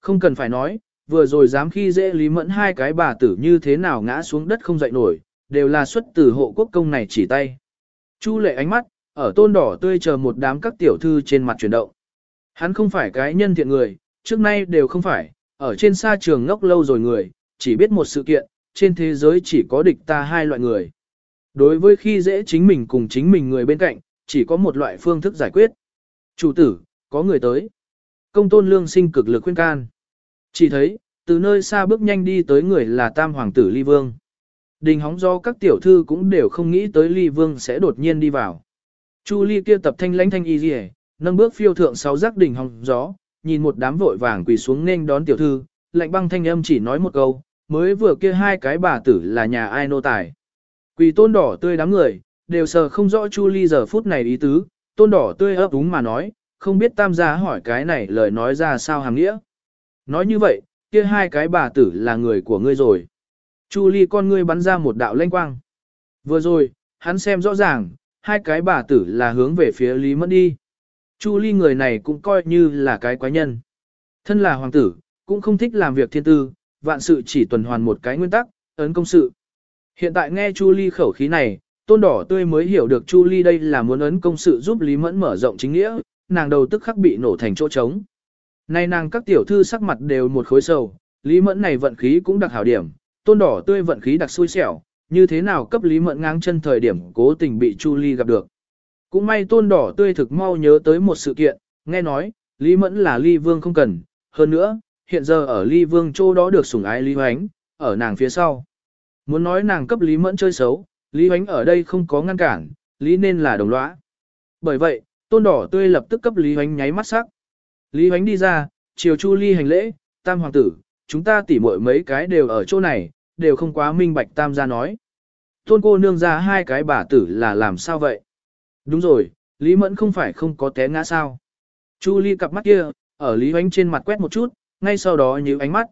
Không cần phải nói, vừa rồi dám khi dễ lý mẫn hai cái bà tử như thế nào ngã xuống đất không dậy nổi, đều là xuất từ hộ quốc công này chỉ tay. Chu lệ ánh mắt, ở tôn đỏ tươi chờ một đám các tiểu thư trên mặt chuyển động. Hắn không phải cái nhân thiện người, trước nay đều không phải, ở trên xa trường ngốc lâu rồi người, chỉ biết một sự kiện, trên thế giới chỉ có địch ta hai loại người. Đối với khi dễ chính mình cùng chính mình người bên cạnh, chỉ có một loại phương thức giải quyết. Chủ tử, có người tới. Công tôn lương sinh cực lực khuyên can. Chỉ thấy, từ nơi xa bước nhanh đi tới người là tam hoàng tử Ly Vương. Đình hóng do các tiểu thư cũng đều không nghĩ tới Ly Vương sẽ đột nhiên đi vào. Chu Ly kia tập thanh lãnh thanh y rìa, nâng bước phiêu thượng sáu giác đỉnh hóng gió, nhìn một đám vội vàng quỳ xuống nên đón tiểu thư, lạnh băng thanh âm chỉ nói một câu, mới vừa kia hai cái bà tử là nhà ai nô tài. Quỳ tôn đỏ tươi đám người, đều sờ không rõ Chu Ly giờ phút này ý tứ, tôn đỏ tươi ấp úng mà nói, không biết tam gia hỏi cái này lời nói ra sao hàng nghĩa. Nói như vậy, kia hai cái bà tử là người của ngươi rồi. Chu Ly con ngươi bắn ra một đạo lanh quang. Vừa rồi, hắn xem rõ ràng, hai cái bà tử là hướng về phía Lý Mẫn đi. Chu Ly người này cũng coi như là cái quái nhân. Thân là hoàng tử, cũng không thích làm việc thiên tư, vạn sự chỉ tuần hoàn một cái nguyên tắc, ấn công sự. Hiện tại nghe Chu Ly khẩu khí này, tôn đỏ tươi mới hiểu được Chu Ly đây là muốn ấn công sự giúp Lý Mẫn mở rộng chính nghĩa, nàng đầu tức khắc bị nổ thành chỗ trống. Nay nàng các tiểu thư sắc mặt đều một khối sầu, Lý Mẫn này vận khí cũng đặc hảo điểm, tôn đỏ tươi vận khí đặc xui xẻo, như thế nào cấp Lý Mẫn ngang chân thời điểm cố tình bị Chu Ly gặp được. Cũng may tôn đỏ tươi thực mau nhớ tới một sự kiện, nghe nói, Lý Mẫn là Ly Vương không cần, hơn nữa, hiện giờ ở Ly Vương chỗ đó được sủng ái Lý Hoánh, ở nàng phía sau. Muốn nói nàng cấp Lý Mẫn chơi xấu, Lý Hoánh ở đây không có ngăn cản, Lý nên là đồng lõa. Bởi vậy, tôn đỏ tươi lập tức cấp Lý Hoánh nháy mắt sắc. Lý Hoánh đi ra, chiều Chu Ly hành lễ, tam hoàng tử, chúng ta tỉ muội mấy cái đều ở chỗ này, đều không quá minh bạch tam gia nói. Tôn cô nương ra hai cái bà tử là làm sao vậy? Đúng rồi, Lý Mẫn không phải không có té ngã sao? Chu Ly cặp mắt kia, ở Lý Hoánh trên mặt quét một chút, ngay sau đó nhíu ánh mắt.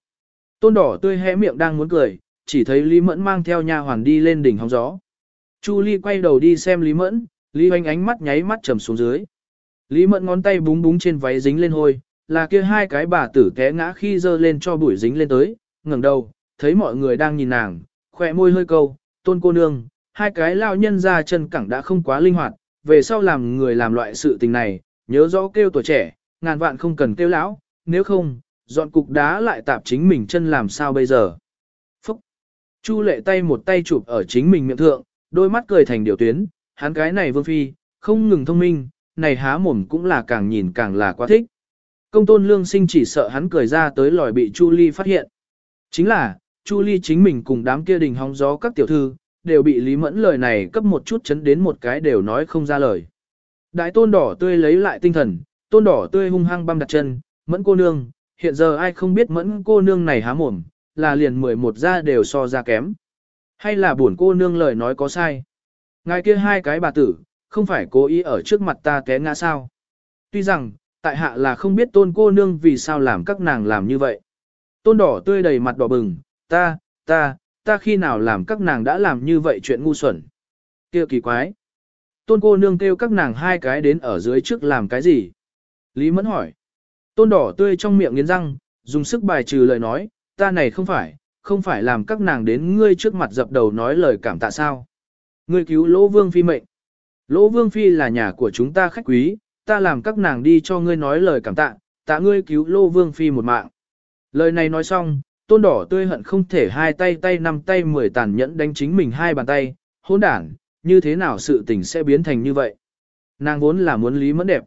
Tôn đỏ tươi hé miệng đang muốn cười, chỉ thấy Lý Mẫn mang theo nha hoàn đi lên đỉnh hóng gió. Chu Ly quay đầu đi xem Lý Mẫn, Lý Hoành ánh mắt nháy mắt trầm xuống dưới. Lý Mẫn ngón tay búng búng trên váy dính lên hôi, là kia hai cái bà tử té ngã khi dơ lên cho bụi dính lên tới, ngẩng đầu, thấy mọi người đang nhìn nàng, khỏe môi hơi câu, tôn cô nương, hai cái lao nhân ra chân cẳng đã không quá linh hoạt, về sau làm người làm loại sự tình này, nhớ rõ kêu tuổi trẻ, ngàn vạn không cần kêu lão, nếu không, dọn cục đá lại tạp chính mình chân làm sao bây giờ. Phúc! Chu lệ tay một tay chụp ở chính mình miệng thượng, đôi mắt cười thành điều tuyến, hắn cái này vương phi, không ngừng thông minh, này há mồm cũng là càng nhìn càng là quá thích. Công tôn lương sinh chỉ sợ hắn cười ra tới lòi bị Chu Ly phát hiện. Chính là, Chu Ly chính mình cùng đám kia đình hóng gió các tiểu thư, đều bị Lý Mẫn lời này cấp một chút chấn đến một cái đều nói không ra lời. Đại tôn đỏ tươi lấy lại tinh thần, tôn đỏ tươi hung hăng băm đặt chân, Mẫn cô nương, hiện giờ ai không biết Mẫn cô nương này há mồm, là liền 11 ra đều so ra kém. Hay là buồn cô nương lời nói có sai? Ngài kia hai cái bà tử, không phải cố ý ở trước mặt ta té ngã sao? Tuy rằng, tại hạ là không biết tôn cô nương vì sao làm các nàng làm như vậy. Tôn đỏ tươi đầy mặt đỏ bừng, ta, ta, ta khi nào làm các nàng đã làm như vậy chuyện ngu xuẩn. kia kỳ quái. Tôn cô nương kêu các nàng hai cái đến ở dưới trước làm cái gì? Lý Mẫn hỏi. Tôn đỏ tươi trong miệng nghiến răng, dùng sức bài trừ lời nói, ta này không phải, không phải làm các nàng đến ngươi trước mặt dập đầu nói lời cảm tạ sao. Ngươi cứu Lỗ Vương Phi mệnh. Lỗ Vương Phi là nhà của chúng ta khách quý, ta làm các nàng đi cho ngươi nói lời cảm tạ, tạ ngươi cứu Lỗ Vương Phi một mạng. Lời này nói xong, tôn đỏ tươi hận không thể hai tay tay năm tay mười tàn nhẫn đánh chính mình hai bàn tay, hỗn đản, như thế nào sự tình sẽ biến thành như vậy. Nàng vốn là muốn Lý Mẫn đẹp.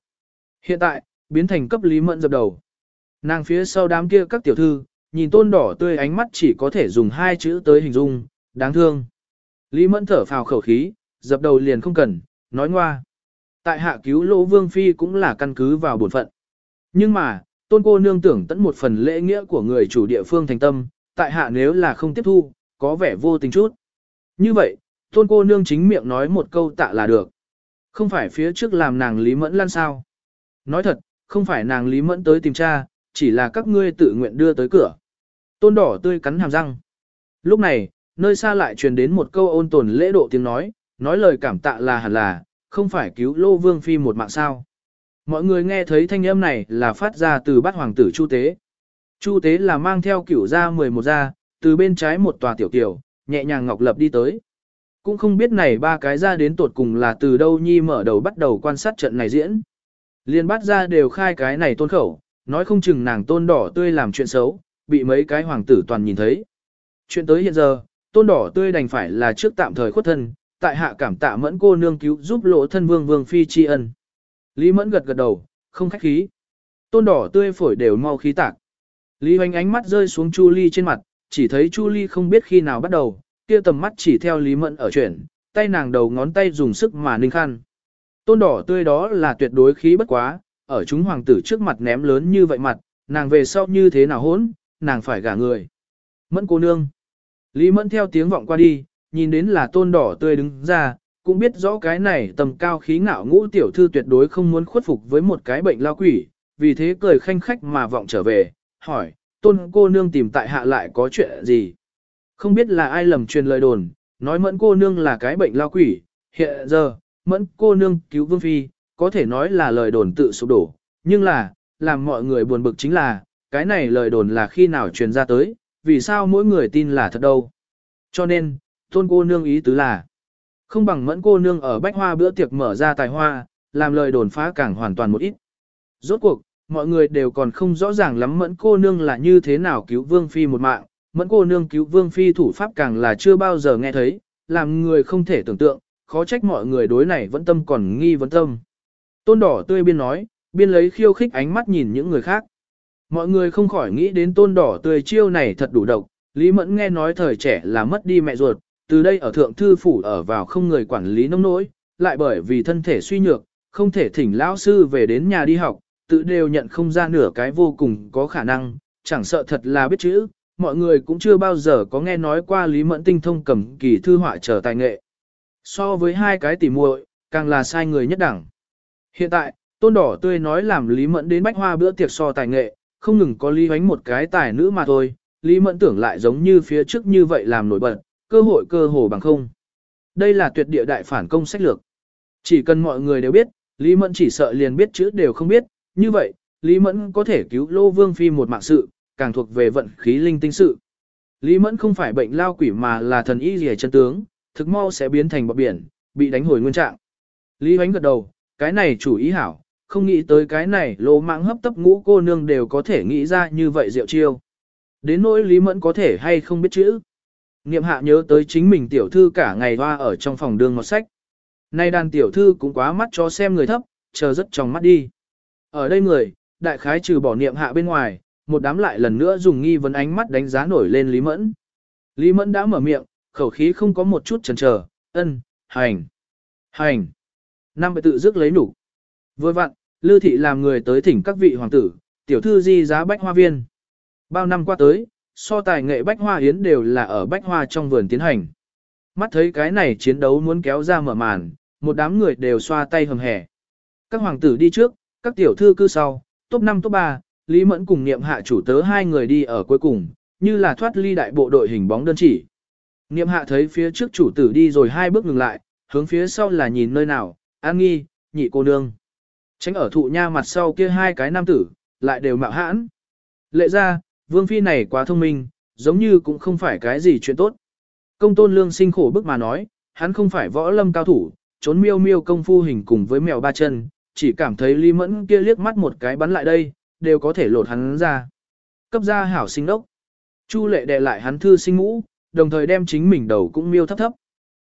Hiện tại, biến thành cấp Lý Mẫn dập đầu. Nàng phía sau đám kia các tiểu thư, nhìn tôn đỏ tươi ánh mắt chỉ có thể dùng hai chữ tới hình dung, đáng thương. Lý Mẫn thở phào khẩu khí, dập đầu liền không cần, nói ngoa. Tại hạ cứu lỗ vương phi cũng là căn cứ vào bổn phận. Nhưng mà, tôn cô nương tưởng tận một phần lễ nghĩa của người chủ địa phương thành tâm, tại hạ nếu là không tiếp thu, có vẻ vô tình chút. Như vậy, tôn cô nương chính miệng nói một câu tạ là được. Không phải phía trước làm nàng Lý Mẫn lan sao. Nói thật, không phải nàng Lý Mẫn tới tìm cha, chỉ là các ngươi tự nguyện đưa tới cửa. Tôn đỏ tươi cắn hàm răng. Lúc này, nơi xa lại truyền đến một câu ôn tồn lễ độ tiếng nói, nói lời cảm tạ là hẳn là, không phải cứu lô vương phi một mạng sao. Mọi người nghe thấy thanh âm này là phát ra từ bát hoàng tử chu tế. Chu tế là mang theo cửu ra 11 ra, từ bên trái một tòa tiểu tiểu, nhẹ nhàng ngọc lập đi tới. Cũng không biết này ba cái ra đến tột cùng là từ đâu nhi mở đầu bắt đầu quan sát trận này diễn. Liên bắt ra đều khai cái này tôn khẩu, nói không chừng nàng tôn đỏ tươi làm chuyện xấu, bị mấy cái hoàng tử toàn nhìn thấy. Chuyện tới hiện giờ, tôn đỏ tươi đành phải là trước tạm thời khuất thân, tại hạ cảm tạ mẫn cô nương cứu giúp lỗ thân vương vương phi tri ân. Lý mẫn gật gật đầu, không khách khí. Tôn đỏ tươi phổi đều mau khí tạc. Lý hoành ánh mắt rơi xuống Chu Ly trên mặt, chỉ thấy Chu Ly không biết khi nào bắt đầu, kia tầm mắt chỉ theo Lý Mẫn ở chuyển, tay nàng đầu ngón tay dùng sức mà ninh khăn. Tôn đỏ tươi đó là tuyệt đối khí bất quá, ở chúng hoàng tử trước mặt ném lớn như vậy mặt, nàng về sau như thế nào hốn, nàng phải gả người. Mẫn cô nương. Lý Mẫn theo tiếng vọng qua đi, nhìn đến là tôn đỏ tươi đứng ra, cũng biết rõ cái này tầm cao khí ngạo ngũ tiểu thư tuyệt đối không muốn khuất phục với một cái bệnh lao quỷ, vì thế cười khanh khách mà vọng trở về, hỏi, tôn cô nương tìm tại hạ lại có chuyện gì? Không biết là ai lầm truyền lời đồn, nói mẫn cô nương là cái bệnh lao quỷ, hiện giờ, mẫn cô nương cứu vương phi, có thể nói là lời đồn tự sụp đổ, nhưng là, làm mọi người buồn bực chính là, cái này lời đồn là khi nào truyền ra tới, vì sao mỗi người tin là thật đâu. Cho nên, tôn cô nương ý tứ là, không bằng mẫn cô nương ở bách hoa bữa tiệc mở ra tài hoa, làm lời đồn phá càng hoàn toàn một ít. Rốt cuộc, mọi người đều còn không rõ ràng lắm mẫn cô nương là như thế nào cứu vương phi một mạng, mẫn cô nương cứu vương phi thủ pháp càng là chưa bao giờ nghe thấy, làm người không thể tưởng tượng, khó trách mọi người đối này vẫn tâm còn nghi vấn tâm. Tôn đỏ tươi biên nói, biên lấy khiêu khích ánh mắt nhìn những người khác. Mọi người không khỏi nghĩ đến tôn đỏ tươi chiêu này thật đủ độc, Lý Mẫn nghe nói thời trẻ là mất đi mẹ ruột, từ đây ở thượng thư phủ ở vào không người quản lý nông nỗi, lại bởi vì thân thể suy nhược, không thể thỉnh lão sư về đến nhà đi học, tự đều nhận không ra nửa cái vô cùng có khả năng, chẳng sợ thật là biết chữ, mọi người cũng chưa bao giờ có nghe nói qua Lý Mẫn tinh thông cầm kỳ thư họa trở tài nghệ. So với hai cái tỉ muội, càng là sai người nhất đẳng. Hiện tại, Tôn Đỏ Tươi nói làm Lý Mẫn đến bách hoa bữa tiệc so tài nghệ, không ngừng có Lý Hoánh một cái tài nữ mà thôi, Lý Mẫn tưởng lại giống như phía trước như vậy làm nổi bật, cơ hội cơ hồ bằng không. Đây là tuyệt địa đại phản công sách lược. Chỉ cần mọi người đều biết, Lý Mẫn chỉ sợ liền biết chữ đều không biết, như vậy, Lý Mẫn có thể cứu Lô Vương Phi một mạng sự, càng thuộc về vận khí linh tinh sự. Lý Mẫn không phải bệnh lao quỷ mà là thần y rìa chân tướng, thực mau sẽ biến thành bọt biển, bị đánh hồi nguyên trạng. Lý Hoánh gật đầu, cái này chủ ý hảo, không nghĩ tới cái này lỗ mạng hấp tấp ngũ cô nương đều có thể nghĩ ra như vậy diệu chiêu. Đến nỗi Lý Mẫn có thể hay không biết chữ. Niệm hạ nhớ tới chính mình tiểu thư cả ngày hoa ở trong phòng đường ngọt sách. Nay đàn tiểu thư cũng quá mắt cho xem người thấp, chờ rất trong mắt đi. Ở đây người, đại khái trừ bỏ niệm hạ bên ngoài, một đám lại lần nữa dùng nghi vấn ánh mắt đánh giá nổi lên Lý Mẫn. Lý Mẫn đã mở miệng, khẩu khí không có một chút chần chờ, ân, hành, hành. nam bệ tự dứt lấy nụ Vừa vặn, Lư Thị làm người tới thỉnh các vị hoàng tử, tiểu thư di giá bách hoa viên. Bao năm qua tới, so tài nghệ bách hoa yến đều là ở bách hoa trong vườn tiến hành. Mắt thấy cái này chiến đấu muốn kéo ra mở màn, một đám người đều xoa tay hầm hẻ. Các hoàng tử đi trước, các tiểu thư cư sau, top 5 top 3, Lý Mẫn cùng niệm hạ chủ tớ hai người đi ở cuối cùng, như là thoát ly đại bộ đội hình bóng đơn chỉ. Niệm hạ thấy phía trước chủ tử đi rồi hai bước ngừng lại, hướng phía sau là nhìn nơi nào, an nghi, nhị cô nương. Tránh ở thụ nha mặt sau kia hai cái nam tử, lại đều mạo hãn. Lệ ra, vương phi này quá thông minh, giống như cũng không phải cái gì chuyện tốt. Công tôn lương sinh khổ bức mà nói, hắn không phải võ lâm cao thủ, trốn miêu miêu công phu hình cùng với mèo ba chân, chỉ cảm thấy Lý Mẫn kia liếc mắt một cái bắn lại đây, đều có thể lột hắn ra. Cấp ra hảo sinh đốc. Chu lệ đè lại hắn thư sinh ngũ, đồng thời đem chính mình đầu cũng miêu thấp thấp.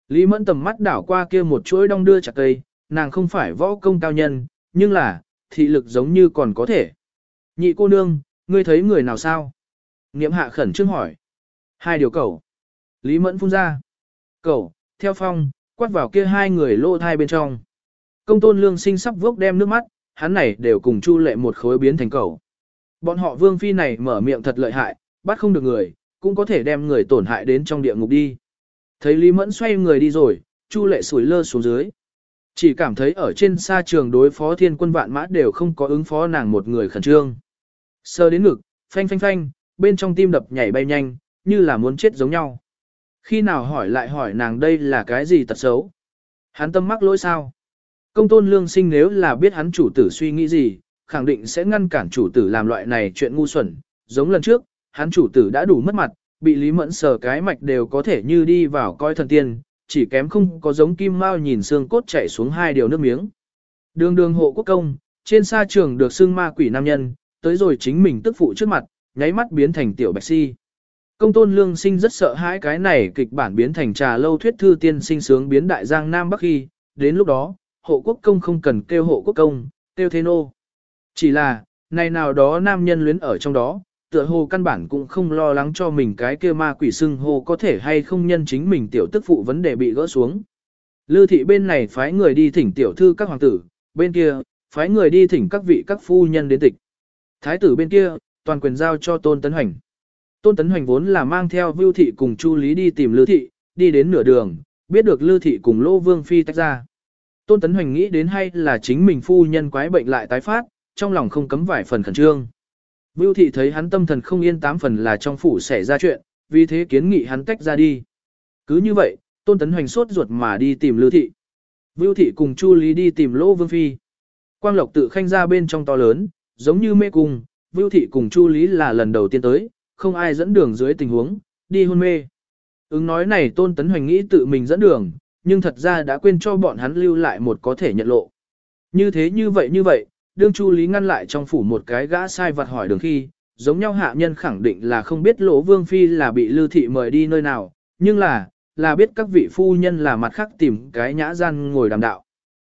Lý Mẫn tầm mắt đảo qua kia một chuỗi đong đưa chặt cây, nàng không phải võ công cao nhân, nhưng là, thị lực giống như còn có thể. Nhị cô nương, ngươi thấy người nào sao? Niệm hạ khẩn trương hỏi. Hai điều cầu. Lý Mẫn phun ra. Cầu, theo phong, quát vào kia hai người lô thai bên trong. Công tôn lương sinh sắp vốc đem nước mắt, hắn này đều cùng chu lệ một khối biến thành cầu. Bọn họ vương phi này mở miệng thật lợi hại, bắt không được người, cũng có thể đem người tổn hại đến trong địa ngục đi. Thấy Lý Mẫn xoay người đi rồi, chu lệ sủi lơ xuống dưới. Chỉ cảm thấy ở trên xa trường đối phó thiên quân vạn mã đều không có ứng phó nàng một người khẩn trương. Sơ đến ngực, phanh phanh phanh, bên trong tim đập nhảy bay nhanh, như là muốn chết giống nhau. Khi nào hỏi lại hỏi nàng đây là cái gì tật xấu? Hắn tâm mắc lỗi sao? Công tôn lương sinh nếu là biết hắn chủ tử suy nghĩ gì, khẳng định sẽ ngăn cản chủ tử làm loại này chuyện ngu xuẩn, giống lần trước, hắn chủ tử đã đủ mất mặt, bị Lý Mẫn sờ cái mạch đều có thể như đi vào coi thần tiên, chỉ kém không có giống kim mao nhìn xương cốt chảy xuống hai điều nước miếng. Đường đường hộ quốc công, trên sa trường được xương ma quỷ nam nhân, tới rồi chính mình tức phụ trước mặt, nháy mắt biến thành tiểu bạch si. Công tôn lương sinh rất sợ hãi cái này kịch bản biến thành trà lâu thuyết thư tiên sinh sướng biến đại giang Nam Bắc khi, đến lúc đó, hộ quốc công không cần kêu hộ quốc công, kêu thế nô. Chỉ là, này nào đó nam nhân luyến ở trong đó, tựa hồ căn bản cũng không lo lắng cho mình cái kia ma quỷ xưng hô có thể hay không nhân chính mình tiểu tức phụ vấn đề bị gỡ xuống. Lư thị bên này phái người đi thỉnh tiểu thư các hoàng tử, bên kia, phái người đi thỉnh các vị các phu nhân đến tịch. Thái tử bên kia, toàn quyền giao cho Tôn Tấn Hoành. Tôn Tấn Hoành vốn là mang theo Vưu Thị cùng Chu Lý đi tìm Lư Thị, đi đến nửa đường, biết được Lư Thị cùng Lô Vương Phi tách ra. Tôn Tấn Hoành nghĩ đến hay là chính mình phu nhân quái bệnh lại tái phát, trong lòng không cấm vài phần khẩn trương. Vưu Thị thấy hắn tâm thần không yên tám phần là trong phủ xảy ra chuyện, vì thế kiến nghị hắn tách ra đi. Cứ như vậy, Tôn Tấn Hoành sốt ruột mà đi tìm Lưu Thị. Vưu Thị cùng Chu Lý đi tìm Lô Vương Phi. Quang Lộc tự khanh ra bên trong to lớn, giống như mê cung, Vưu Thị cùng Chu Lý là lần đầu tiên tới, không ai dẫn đường dưới tình huống, đi hôn mê. Ứng nói này Tôn Tấn Hoành nghĩ tự mình dẫn đường, nhưng thật ra đã quên cho bọn hắn lưu lại một có thể nhận lộ. Như thế như vậy như vậy, đương Chu Lý ngăn lại trong phủ một cái gã sai vật hỏi đường khi, giống nhau hạ nhân khẳng định là không biết lỗ vương phi là bị lưu thị mời đi nơi nào, nhưng là, là biết các vị phu nhân là mặt khác tìm cái nhã gian ngồi đàm đạo.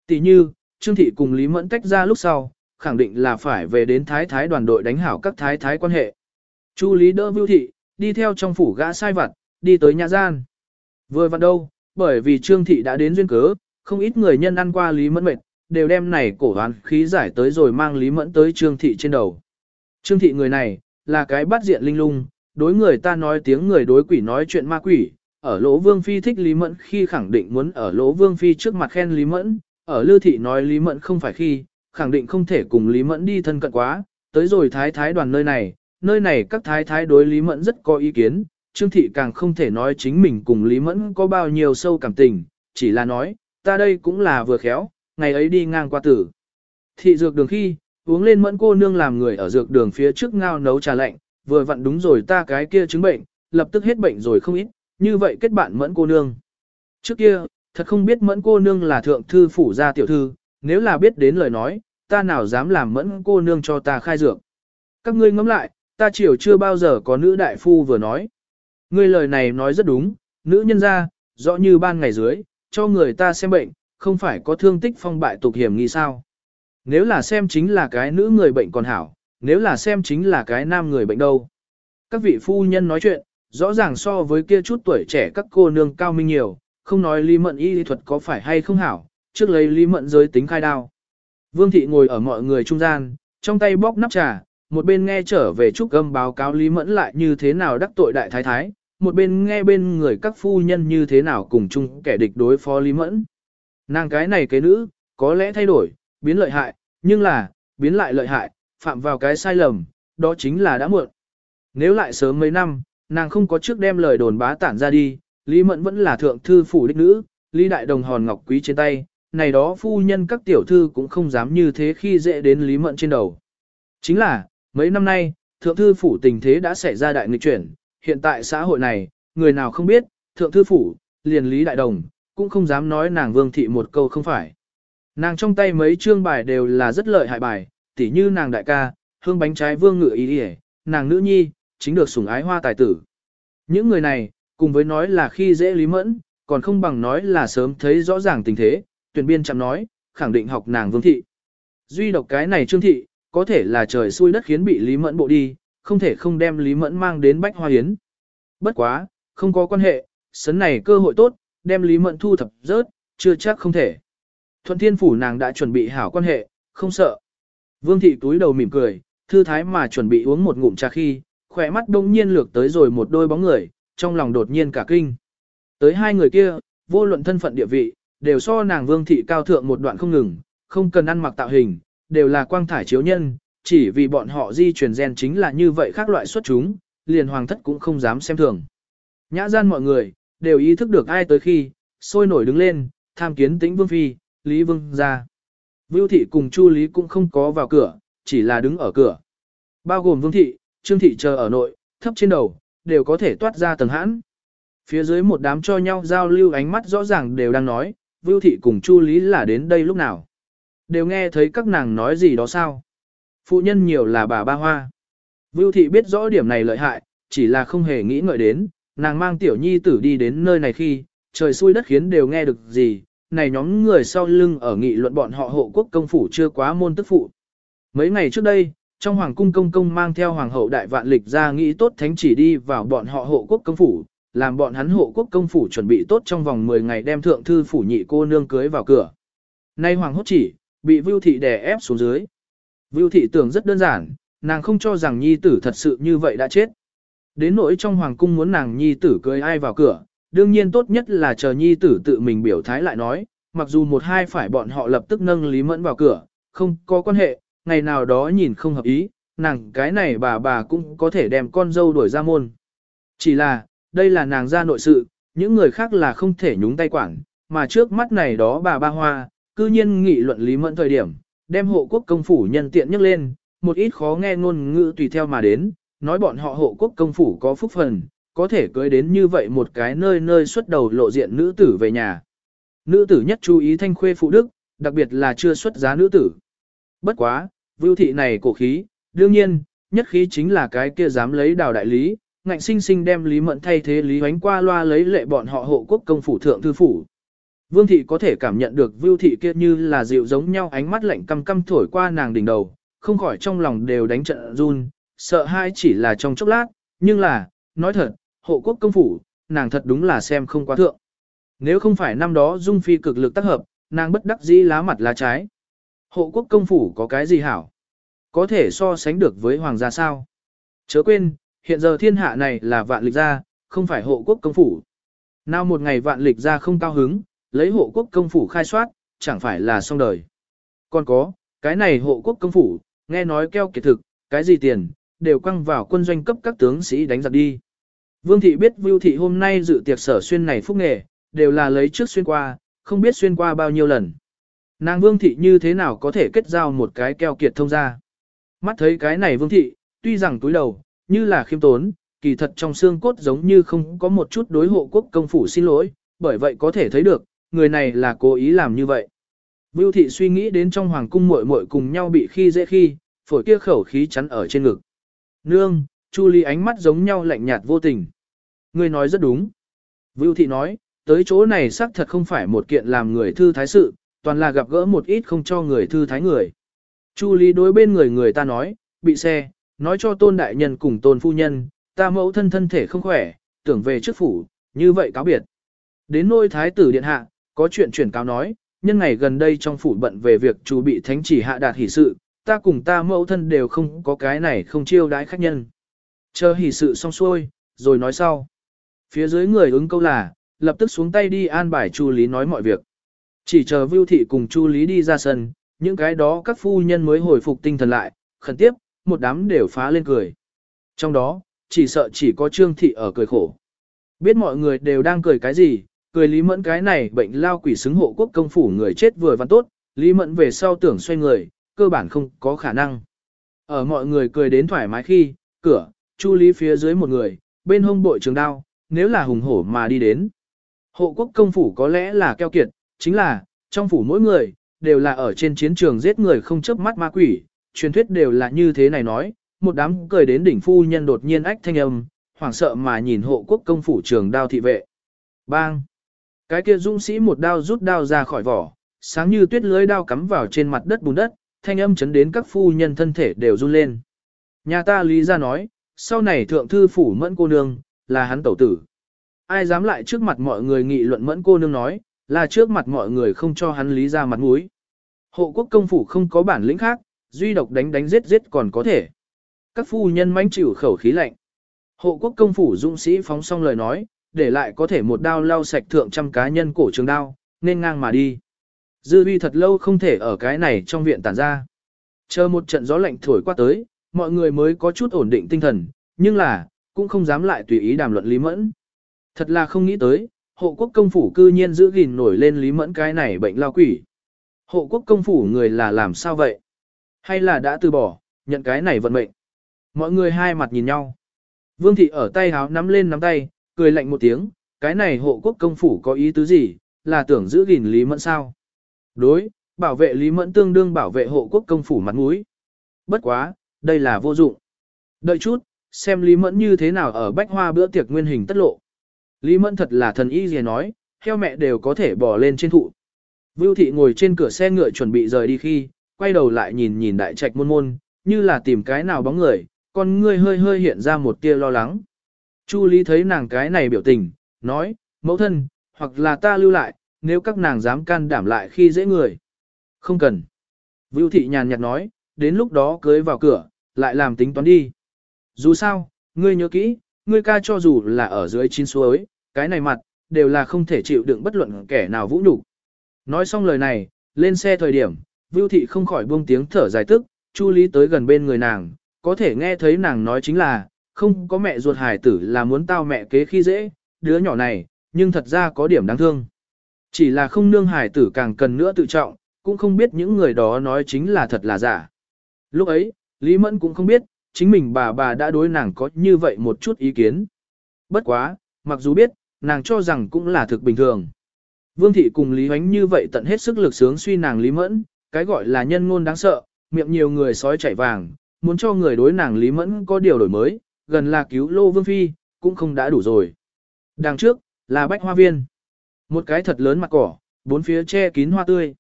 Tỷ như, Trương Thị cùng Lý Mẫn tách ra lúc sau, khẳng định là phải về đến thái thái đoàn đội đánh hảo các thái thái quan hệ. Chu Lý đỡ Vưu Thị, đi theo trong phủ gã sai vặt, đi tới nhã gian. Vừa vặn đâu, bởi vì Trương Thị đã đến duyên cớ, không ít người nhân ăn qua Lý Mẫn mệt, đều đem này cổ hoán khí giải tới rồi mang Lý Mẫn tới Trương Thị trên đầu. Trương Thị người này, là cái bắt diện linh lung, đối người ta nói tiếng người đối quỷ nói chuyện ma quỷ, ở Lỗ Vương Phi thích Lý Mẫn khi khẳng định muốn ở Lỗ Vương Phi trước mặt khen Lý Mẫn, ở Lư Thị nói Lý Mẫn không phải khi, khẳng định không thể cùng Lý Mẫn đi thân cận quá, tới rồi thái thái đoàn nơi này, nơi này các thái thái đối Lý Mẫn rất có ý kiến, Trương Thị càng không thể nói chính mình cùng Lý Mẫn có bao nhiêu sâu cảm tình, chỉ là nói, ta đây cũng là vừa khéo, ngày ấy đi ngang qua tử. Thị dược đường khi, uống lên Mẫn cô nương làm người ở dược đường phía trước ngao nấu trà lạnh, vừa vặn đúng rồi ta cái kia chứng bệnh, lập tức hết bệnh rồi không ít, như vậy kết bạn Mẫn cô nương. Trước kia, thật không biết Mẫn cô nương là thượng thư phủ gia tiểu thư, nếu là biết đến lời nói, ta nào dám làm Mẫn cô nương cho ta khai dược. Các ngươi ngẫm lại, ta chiều chưa bao giờ có nữ đại phu vừa nói. Ngươi lời này nói rất đúng, nữ nhân ra, rõ như ban ngày dưới, cho người ta xem bệnh, không phải có thương tích phong bại tục hiểm nghi sao. Nếu là xem chính là cái nữ người bệnh còn hảo, nếu là xem chính là cái nam người bệnh đâu. Các vị phu nhân nói chuyện, rõ ràng so với kia chút tuổi trẻ các cô nương cao minh nhiều, không nói lý mận y thuật có phải hay không hảo, trước lấy lý mận giới tính khai đao. Vương thị ngồi ở mọi người trung gian, trong tay bóc nắp trà, một bên nghe trở về trúc âm báo cáo Lý Mẫn lại như thế nào đắc tội đại thái thái, một bên nghe bên người các phu nhân như thế nào cùng chung kẻ địch đối phó Lý Mẫn. Nàng cái này cái nữ, có lẽ thay đổi, biến lợi hại, nhưng là, biến lại lợi hại, phạm vào cái sai lầm, đó chính là đã muộn. Nếu lại sớm mấy năm, nàng không có trước đem lời đồn bá tản ra đi, Lý Mẫn vẫn là thượng thư phủ đích nữ, Lý Đại Đồng hòn ngọc quý trên tay, này đó phu nhân các tiểu thư cũng không dám như thế khi dễ đến Lý Mẫn trên đầu. Chính là, Mấy năm nay, thượng thư phủ tình thế đã xảy ra đại nghịch chuyển, hiện tại xã hội này, người nào không biết, thượng thư phủ, liền lý đại đồng, cũng không dám nói nàng vương thị một câu không phải. Nàng trong tay mấy chương bài đều là rất lợi hại bài, tỉ như nàng đại ca, hương bánh trái vương ngự ý đi nàng nữ nhi, chính được sủng ái hoa tài tử. Những người này, cùng với nói là khi dễ lý mẫn, còn không bằng nói là sớm thấy rõ ràng tình thế, tuyển biên chạm nói, khẳng định học nàng vương thị. Duy độc cái này trương thị, có thể là trời xui đất khiến bị Lý Mẫn bộ đi, không thể không đem Lý Mẫn mang đến Bách Hoa Hiến. Bất quá, không có quan hệ, sấn này cơ hội tốt, đem Lý Mẫn thu thập rớt, chưa chắc không thể. Thuận Thiên Phủ nàng đã chuẩn bị hảo quan hệ, không sợ. Vương thị túi đầu mỉm cười, thư thái mà chuẩn bị uống một ngụm trà khi, khỏe mắt đông nhiên lược tới rồi một đôi bóng người, trong lòng đột nhiên cả kinh. Tới hai người kia, vô luận thân phận địa vị, đều so nàng vương thị cao thượng một đoạn không ngừng, không cần ăn mặc tạo hình, đều là quang thải chiếu nhân, chỉ vì bọn họ di truyền gen chính là như vậy khác loại xuất chúng, liền hoàng thất cũng không dám xem thường. Nhã gian mọi người, đều ý thức được ai tới khi, sôi nổi đứng lên, tham kiến tĩnh vương phi, Lý Vương ra. Vưu thị cùng Chu Lý cũng không có vào cửa, chỉ là đứng ở cửa. Bao gồm Vương thị, Trương Thị chờ ở nội, thấp trên đầu, đều có thể toát ra tầng hãn. Phía dưới một đám cho nhau giao lưu ánh mắt rõ ràng đều đang nói, Vưu Thị cùng Chu Lý là đến đây lúc nào. Đều nghe thấy các nàng nói gì đó sao. Phụ nhân nhiều là bà ba hoa. Vưu Thị biết rõ điểm này lợi hại, chỉ là không hề nghĩ ngợi đến, nàng mang tiểu nhi tử đi đến nơi này khi, trời xui đất khiến đều nghe được gì, này nhóm người sau lưng ở nghị luận bọn họ hộ quốc công phủ chưa quá môn tức phụ. Mấy ngày trước đây, trong hoàng cung công công mang theo hoàng hậu đại vạn lịch ra nghĩ tốt thánh chỉ đi vào bọn họ hộ quốc công phủ, làm bọn hắn hộ quốc công phủ chuẩn bị tốt trong vòng 10 ngày đem thượng thư phủ nhị cô nương cưới vào cửa. Nay hoàng hốt chỉ, bị Vưu thị đè ép xuống dưới. Vưu thị tưởng rất đơn giản, nàng không cho rằng nhi tử thật sự như vậy đã chết. Đến nỗi trong hoàng cung muốn nàng nhi tử cưới ai vào cửa, đương nhiên tốt nhất là chờ nhi tử tự mình biểu thái lại nói, mặc dù một hai phải bọn họ lập tức nâng Lý Mẫn vào cửa, không có quan hệ, ngày nào đó nhìn không hợp ý, nàng cái này bà bà cũng có thể đem con dâu đuổi ra môn. Chỉ là, đây là nàng ra nội sự, những người khác là không thể nhúng tay quản, mà trước mắt này đó bà ba hoa, cư nhiên nghị luận Lý Mẫn thời điểm, đem hộ quốc công phủ nhân tiện nhắc lên, một ít khó nghe ngôn ngữ tùy theo mà đến, nói bọn họ hộ quốc công phủ có phúc phần, có thể cưới đến như vậy một cái nơi nơi xuất đầu lộ diện nữ tử về nhà. Nữ tử nhất chú ý thanh khuê phụ đức, đặc biệt là chưa xuất giá nữ tử. Bất quá, vưu thị này cổ khí, đương nhiên, nhất khí chính là cái kia dám lấy đào đại lý, ngạnh sinh sinh đem Lý Mẫn thay thế Lý Hoánh qua loa lấy lệ bọn họ hộ quốc công phủ thượng thư phủ. Vương thị có thể cảm nhận được vưu thị kia như là dịu giống nhau ánh mắt lạnh căm căm thổi qua nàng đỉnh đầu, không khỏi trong lòng đều đánh trận run, sợ hai chỉ là trong chốc lát, nhưng là, nói thật, hộ quốc công phủ, nàng thật đúng là xem không quá thượng. Nếu không phải năm đó Dung Phi cực lực tác hợp, nàng bất đắc dĩ lá mặt lá trái. Hộ quốc công phủ có cái gì hảo? Có thể so sánh được với hoàng gia sao? Chớ quên, hiện giờ thiên hạ này là vạn lịch gia, không phải hộ quốc công phủ. Nào một ngày vạn lịch gia không cao hứng, lấy hộ quốc công phủ khai soát, chẳng phải là xong đời. Còn có, cái này hộ quốc công phủ, nghe nói keo kiệt thực, cái gì tiền, đều quăng vào quân doanh cấp các tướng sĩ đánh giặc đi. Vương thị biết Vưu thị hôm nay dự tiệc sở xuyên này phúc nghề, đều là lấy trước xuyên qua, không biết xuyên qua bao nhiêu lần. Nàng Vương thị như thế nào có thể kết giao một cái keo kiệt thông ra. Mắt thấy cái này Vương thị, tuy rằng túi đầu, như là khiêm tốn, kỳ thật trong xương cốt giống như không có một chút đối hộ quốc công phủ xin lỗi, bởi vậy có thể thấy được, người này là cố ý làm như vậy. Vưu thị suy nghĩ đến trong hoàng cung muội muội cùng nhau bị khi dễ khi, phổi kia khẩu khí chắn ở trên ngực. Nương, Chu Ly ánh mắt giống nhau lạnh nhạt vô tình. Ngươi nói rất đúng. Vưu thị nói, tới chỗ này xác thật không phải một kiện làm người thư thái sự, toàn là gặp gỡ một ít không cho người thư thái người. Chu Ly đối bên người người ta nói, bị xe, nói cho tôn đại nhân cùng tôn phu nhân, ta mẫu thân thân thể không khỏe, tưởng về trước phủ, như vậy cáo biệt. Đến nôi thái tử điện hạ, có chuyện chuyển cáo nói, nhân ngày gần đây trong phủ bận về việc chủ bị thánh chỉ hạ đạt hỷ sự, ta cùng ta mẫu thân đều không có cái này không chiêu đãi khách nhân. Chờ hỷ sự xong xuôi, rồi nói sau. Phía dưới người ứng câu là, lập tức xuống tay đi an bài Chu Lý nói mọi việc. Chỉ chờ Vưu Thị cùng Chu Lý đi ra sân, những cái đó các phu nhân mới hồi phục tinh thần lại, khẩn tiếp, một đám đều phá lên cười. Trong đó, chỉ sợ chỉ có Trương Thị ở cười khổ. Biết mọi người đều đang cười cái gì, cười Lý Mẫn cái này bệnh lao quỷ xứng hộ quốc công phủ người chết vừa văn tốt, Lý Mẫn về sau tưởng xoay người, cơ bản không có khả năng. Ở mọi người cười đến thoải mái khi, cửa, Chu Lý phía dưới một người, bên hông bội trường đao, nếu là hùng hổ mà đi đến. Hộ quốc công phủ có lẽ là keo kiệt, chính là, trong phủ mỗi người, đều là ở trên chiến trường giết người không chớp mắt ma quỷ, truyền thuyết đều là như thế này nói, một đám cười đến đỉnh phu nhân đột nhiên ách thanh âm, hoảng sợ mà nhìn hộ quốc công phủ trường đao thị vệ. Bang! Cái kia dũng sĩ một đao rút đao ra khỏi vỏ, sáng như tuyết lưới đao cắm vào trên mặt đất bùn đất, thanh âm chấn đến các phu nhân thân thể đều run lên. Nhà ta lý ra nói, sau này thượng thư phủ mẫn cô nương, là hắn tẩu tử. Ai dám lại trước mặt mọi người nghị luận mẫn cô nương nói, là trước mặt mọi người không cho hắn lý ra mặt mũi. Hộ quốc công phủ không có bản lĩnh khác, duy độc đánh đánh giết giết còn có thể. Các phu nhân mánh chịu khẩu khí lạnh. Hộ quốc công phủ dũng sĩ phóng xong lời nói, để lại có thể một đao lau sạch thượng trăm cá nhân cổ trường đao, nên ngang mà đi. Dư uy thật lâu không thể ở cái này trong viện tản ra. Chờ một trận gió lạnh thổi qua tới, mọi người mới có chút ổn định tinh thần, nhưng là, cũng không dám lại tùy ý đàm luận Lý Mẫn. Thật là không nghĩ tới, hộ quốc công phủ cư nhiên giữ gìn nổi lên Lý Mẫn cái này bệnh lao quỷ. Hộ quốc công phủ người là làm sao vậy? Hay là đã từ bỏ, nhận cái này vận mệnh? Mọi người hai mặt nhìn nhau. Vương thị ở tay háo nắm lên nắm tay, cười lạnh một tiếng, cái này hộ quốc công phủ có ý tứ gì, là tưởng giữ gìn Lý Mẫn sao? Đối, bảo vệ Lý Mẫn tương đương bảo vệ hộ quốc công phủ mặt mũi. Bất quá, đây là vô dụng. Đợi chút, xem Lý Mẫn như thế nào ở bách hoa bữa tiệc nguyên hình tất lộ. Lý Mẫn thật là thần y gì nói, theo mẹ đều có thể bỏ lên trên thụ. Vưu thị ngồi trên cửa xe ngựa chuẩn bị rời đi khi, quay đầu lại nhìn nhìn đại trạch môn môn, như là tìm cái nào bóng người, con ngươi hơi hơi hiện ra một tia lo lắng. Chu Lý thấy nàng cái này biểu tình, nói, mẫu thân, hoặc là ta lưu lại, nếu các nàng dám can đảm lại khi dễ người. Không cần. Vưu thị nhàn nhạt nói, đến lúc đó cưới vào cửa, lại làm tính toán đi. Dù sao, ngươi nhớ kỹ, ngươi ca cho dù là ở dưới chín suối, cái này mặt, đều là không thể chịu đựng bất luận kẻ nào vũ nhục. Nói xong lời này, lên xe thời điểm, Vưu thị không khỏi buông tiếng thở dài tức, Chu Lý tới gần bên người nàng, có thể nghe thấy nàng nói chính là, không có mẹ ruột Hải tử là muốn tao mẹ kế khi dễ, đứa nhỏ này, nhưng thật ra có điểm đáng thương. Chỉ là không nương hài tử càng cần nữa tự trọng, cũng không biết những người đó nói chính là thật là giả. Lúc ấy, Lý Mẫn cũng không biết, chính mình bà bà đã đối nàng có như vậy một chút ý kiến. Bất quá, mặc dù biết, nàng cho rằng cũng là thực bình thường. Vương thị cùng Lý Hoánh như vậy tận hết sức lực sướng suy nàng Lý Mẫn, cái gọi là nhân ngôn đáng sợ, miệng nhiều người sói chạy vàng, muốn cho người đối nàng Lý Mẫn có điều đổi mới, gần là cứu Lô Vương Phi, cũng không đã đủ rồi. Đằng trước, là bách hoa viên. Một cái thật lớn mặt cỏ, bốn phía che kín hoa tươi.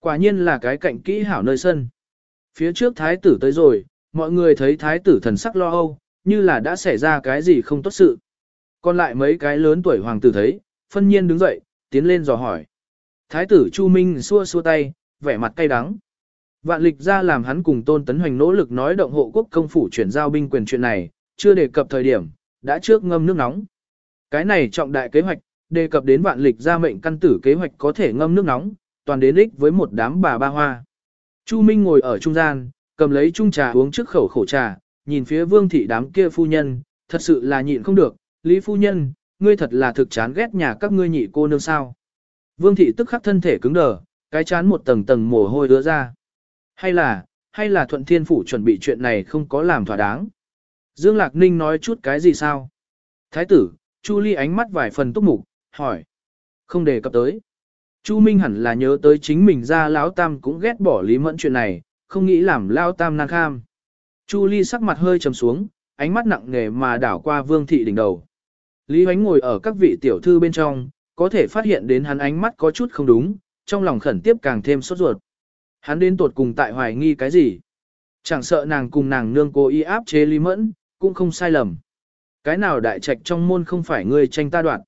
Quả nhiên là cái cạnh kỹ hảo nơi sân. Phía trước thái tử tới rồi, mọi người thấy thái tử thần sắc lo âu, như là đã xảy ra cái gì không tốt sự. Còn lại mấy cái lớn tuổi hoàng tử thấy, phân nhiên đứng dậy, tiến lên dò hỏi. Thái tử Chu Minh xua xua tay, vẻ mặt cay đắng. Vạn lịch ra làm hắn cùng Tôn Tấn Hoành nỗ lực nói động hộ quốc công phủ chuyển giao binh quyền chuyện này, chưa đề cập thời điểm, đã trước ngâm nước nóng. Cái này trọng đại kế hoạch, đề cập đến vạn lịch ra mệnh căn tử kế hoạch có thể ngâm nước nóng, toàn đến ích với một đám bà ba hoa. Chu Minh ngồi ở trung gian, cầm lấy chung trà uống trước khẩu khẩu trà, nhìn phía vương thị đám kia phu nhân, thật sự là nhịn không được, Lý phu nhân, ngươi thật là thực chán ghét nhà các ngươi nhị cô nương sao. Vương thị tức khắc thân thể cứng đờ, cái chán một tầng tầng mồ hôi ứa ra. Hay là, hay là thuận thiên phủ chuẩn bị chuyện này không có làm thỏa đáng. Dương Lạc Ninh nói chút cái gì sao? Thái tử, Chu Ly ánh mắt vài phần túc mục, hỏi. Không đề cập tới. Chu Minh hẳn là nhớ tới chính mình ra Lão Tam cũng ghét bỏ Lý Mẫn chuyện này, không nghĩ làm Lão Tam nan kham. Chu Ly sắc mặt hơi trầm xuống, ánh mắt nặng nề mà đảo qua Vương Thị đỉnh đầu. Lý Huánh ngồi ở các vị tiểu thư bên trong, có thể phát hiện đến hắn ánh mắt có chút không đúng, trong lòng khẩn tiếp càng thêm sốt ruột. Hắn đến tuột cùng tại hoài nghi cái gì? Chẳng sợ nàng cùng nàng nương cố ý áp chế Lý Mẫn, cũng không sai lầm. Cái nào đại trạch trong môn không phải ngươi tranh ta đoạn.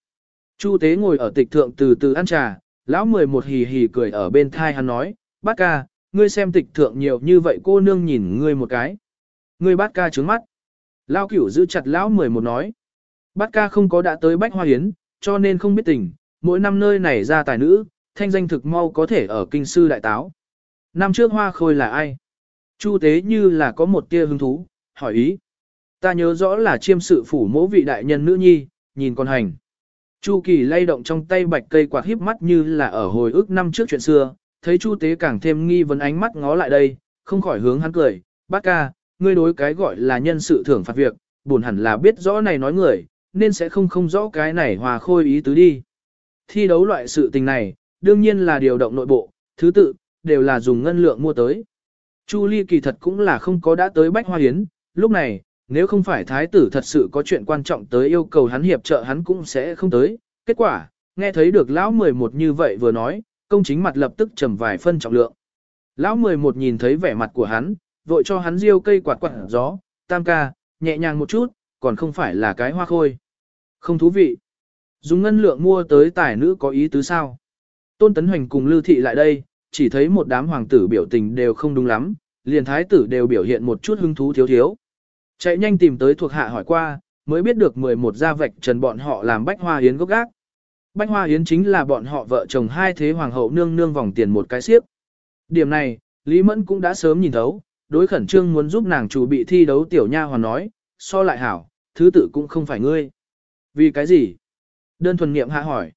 Chu tế ngồi ở tịch thượng từ từ ăn trà, lão mười một hì hì cười ở bên thai hắn nói, bát ca, ngươi xem tịch thượng nhiều như vậy cô nương nhìn ngươi một cái. Ngươi bát ca trứng mắt. Lão cửu giữ chặt lão mười một nói. Bát ca không có đã tới bách hoa hiến, cho nên không biết tình, mỗi năm nơi này ra tài nữ, thanh danh thực mau có thể ở kinh sư đại táo. Năm trước hoa khôi là ai? Chu tế như là có một tia hứng thú, hỏi ý. Ta nhớ rõ là chiêm sự phủ mẫu vị đại nhân nữ nhi, nhìn con hành. Chu kỳ lay động trong tay bạch cây quạt híp mắt như là ở hồi ức năm trước chuyện xưa, thấy chu tế càng thêm nghi vấn ánh mắt ngó lại đây, không khỏi hướng hắn cười, bác ca, ngươi đối cái gọi là nhân sự thưởng phạt việc, buồn hẳn là biết rõ này nói người, nên sẽ không không rõ cái này hòa khôi ý tứ đi. Thi đấu loại sự tình này, đương nhiên là điều động nội bộ, thứ tự, đều là dùng ngân lượng mua tới. Chu Ly kỳ thật cũng là không có đã tới Bách Hoa Hiến, lúc này, nếu không phải thái tử thật sự có chuyện quan trọng tới yêu cầu hắn hiệp trợ hắn cũng sẽ không tới. Kết quả, nghe thấy được lão 11 như vậy vừa nói, công chính mặt lập tức trầm vài phân trọng lượng. Lão 11 nhìn thấy vẻ mặt của hắn, vội cho hắn riêu cây quạt quạt gió, tam ca, nhẹ nhàng một chút, còn không phải là cái hoa khôi. Không thú vị. Dùng ngân lượng mua tới tài nữ có ý tứ sao? Tôn Tấn Hoành cùng Lưu Thị lại đây, chỉ thấy một đám hoàng tử biểu tình đều không đúng lắm, liền thái tử đều biểu hiện một chút hứng thú thiếu thiếu. Chạy nhanh tìm tới thuộc hạ hỏi qua, mới biết được 11 gia vạch trần bọn họ làm bách hoa yến gốc gác. Bách hoa yến chính là bọn họ vợ chồng hai thế hoàng hậu nương nương vòng tiền một cái xiếp. Điểm này, Lý Mẫn cũng đã sớm nhìn thấu, đối khẩn trương muốn giúp nàng chủ bị thi đấu tiểu nha hoàn nói, so lại hảo, thứ tự cũng không phải ngươi. Vì cái gì? Đơn thuần nghiệm hạ hỏi.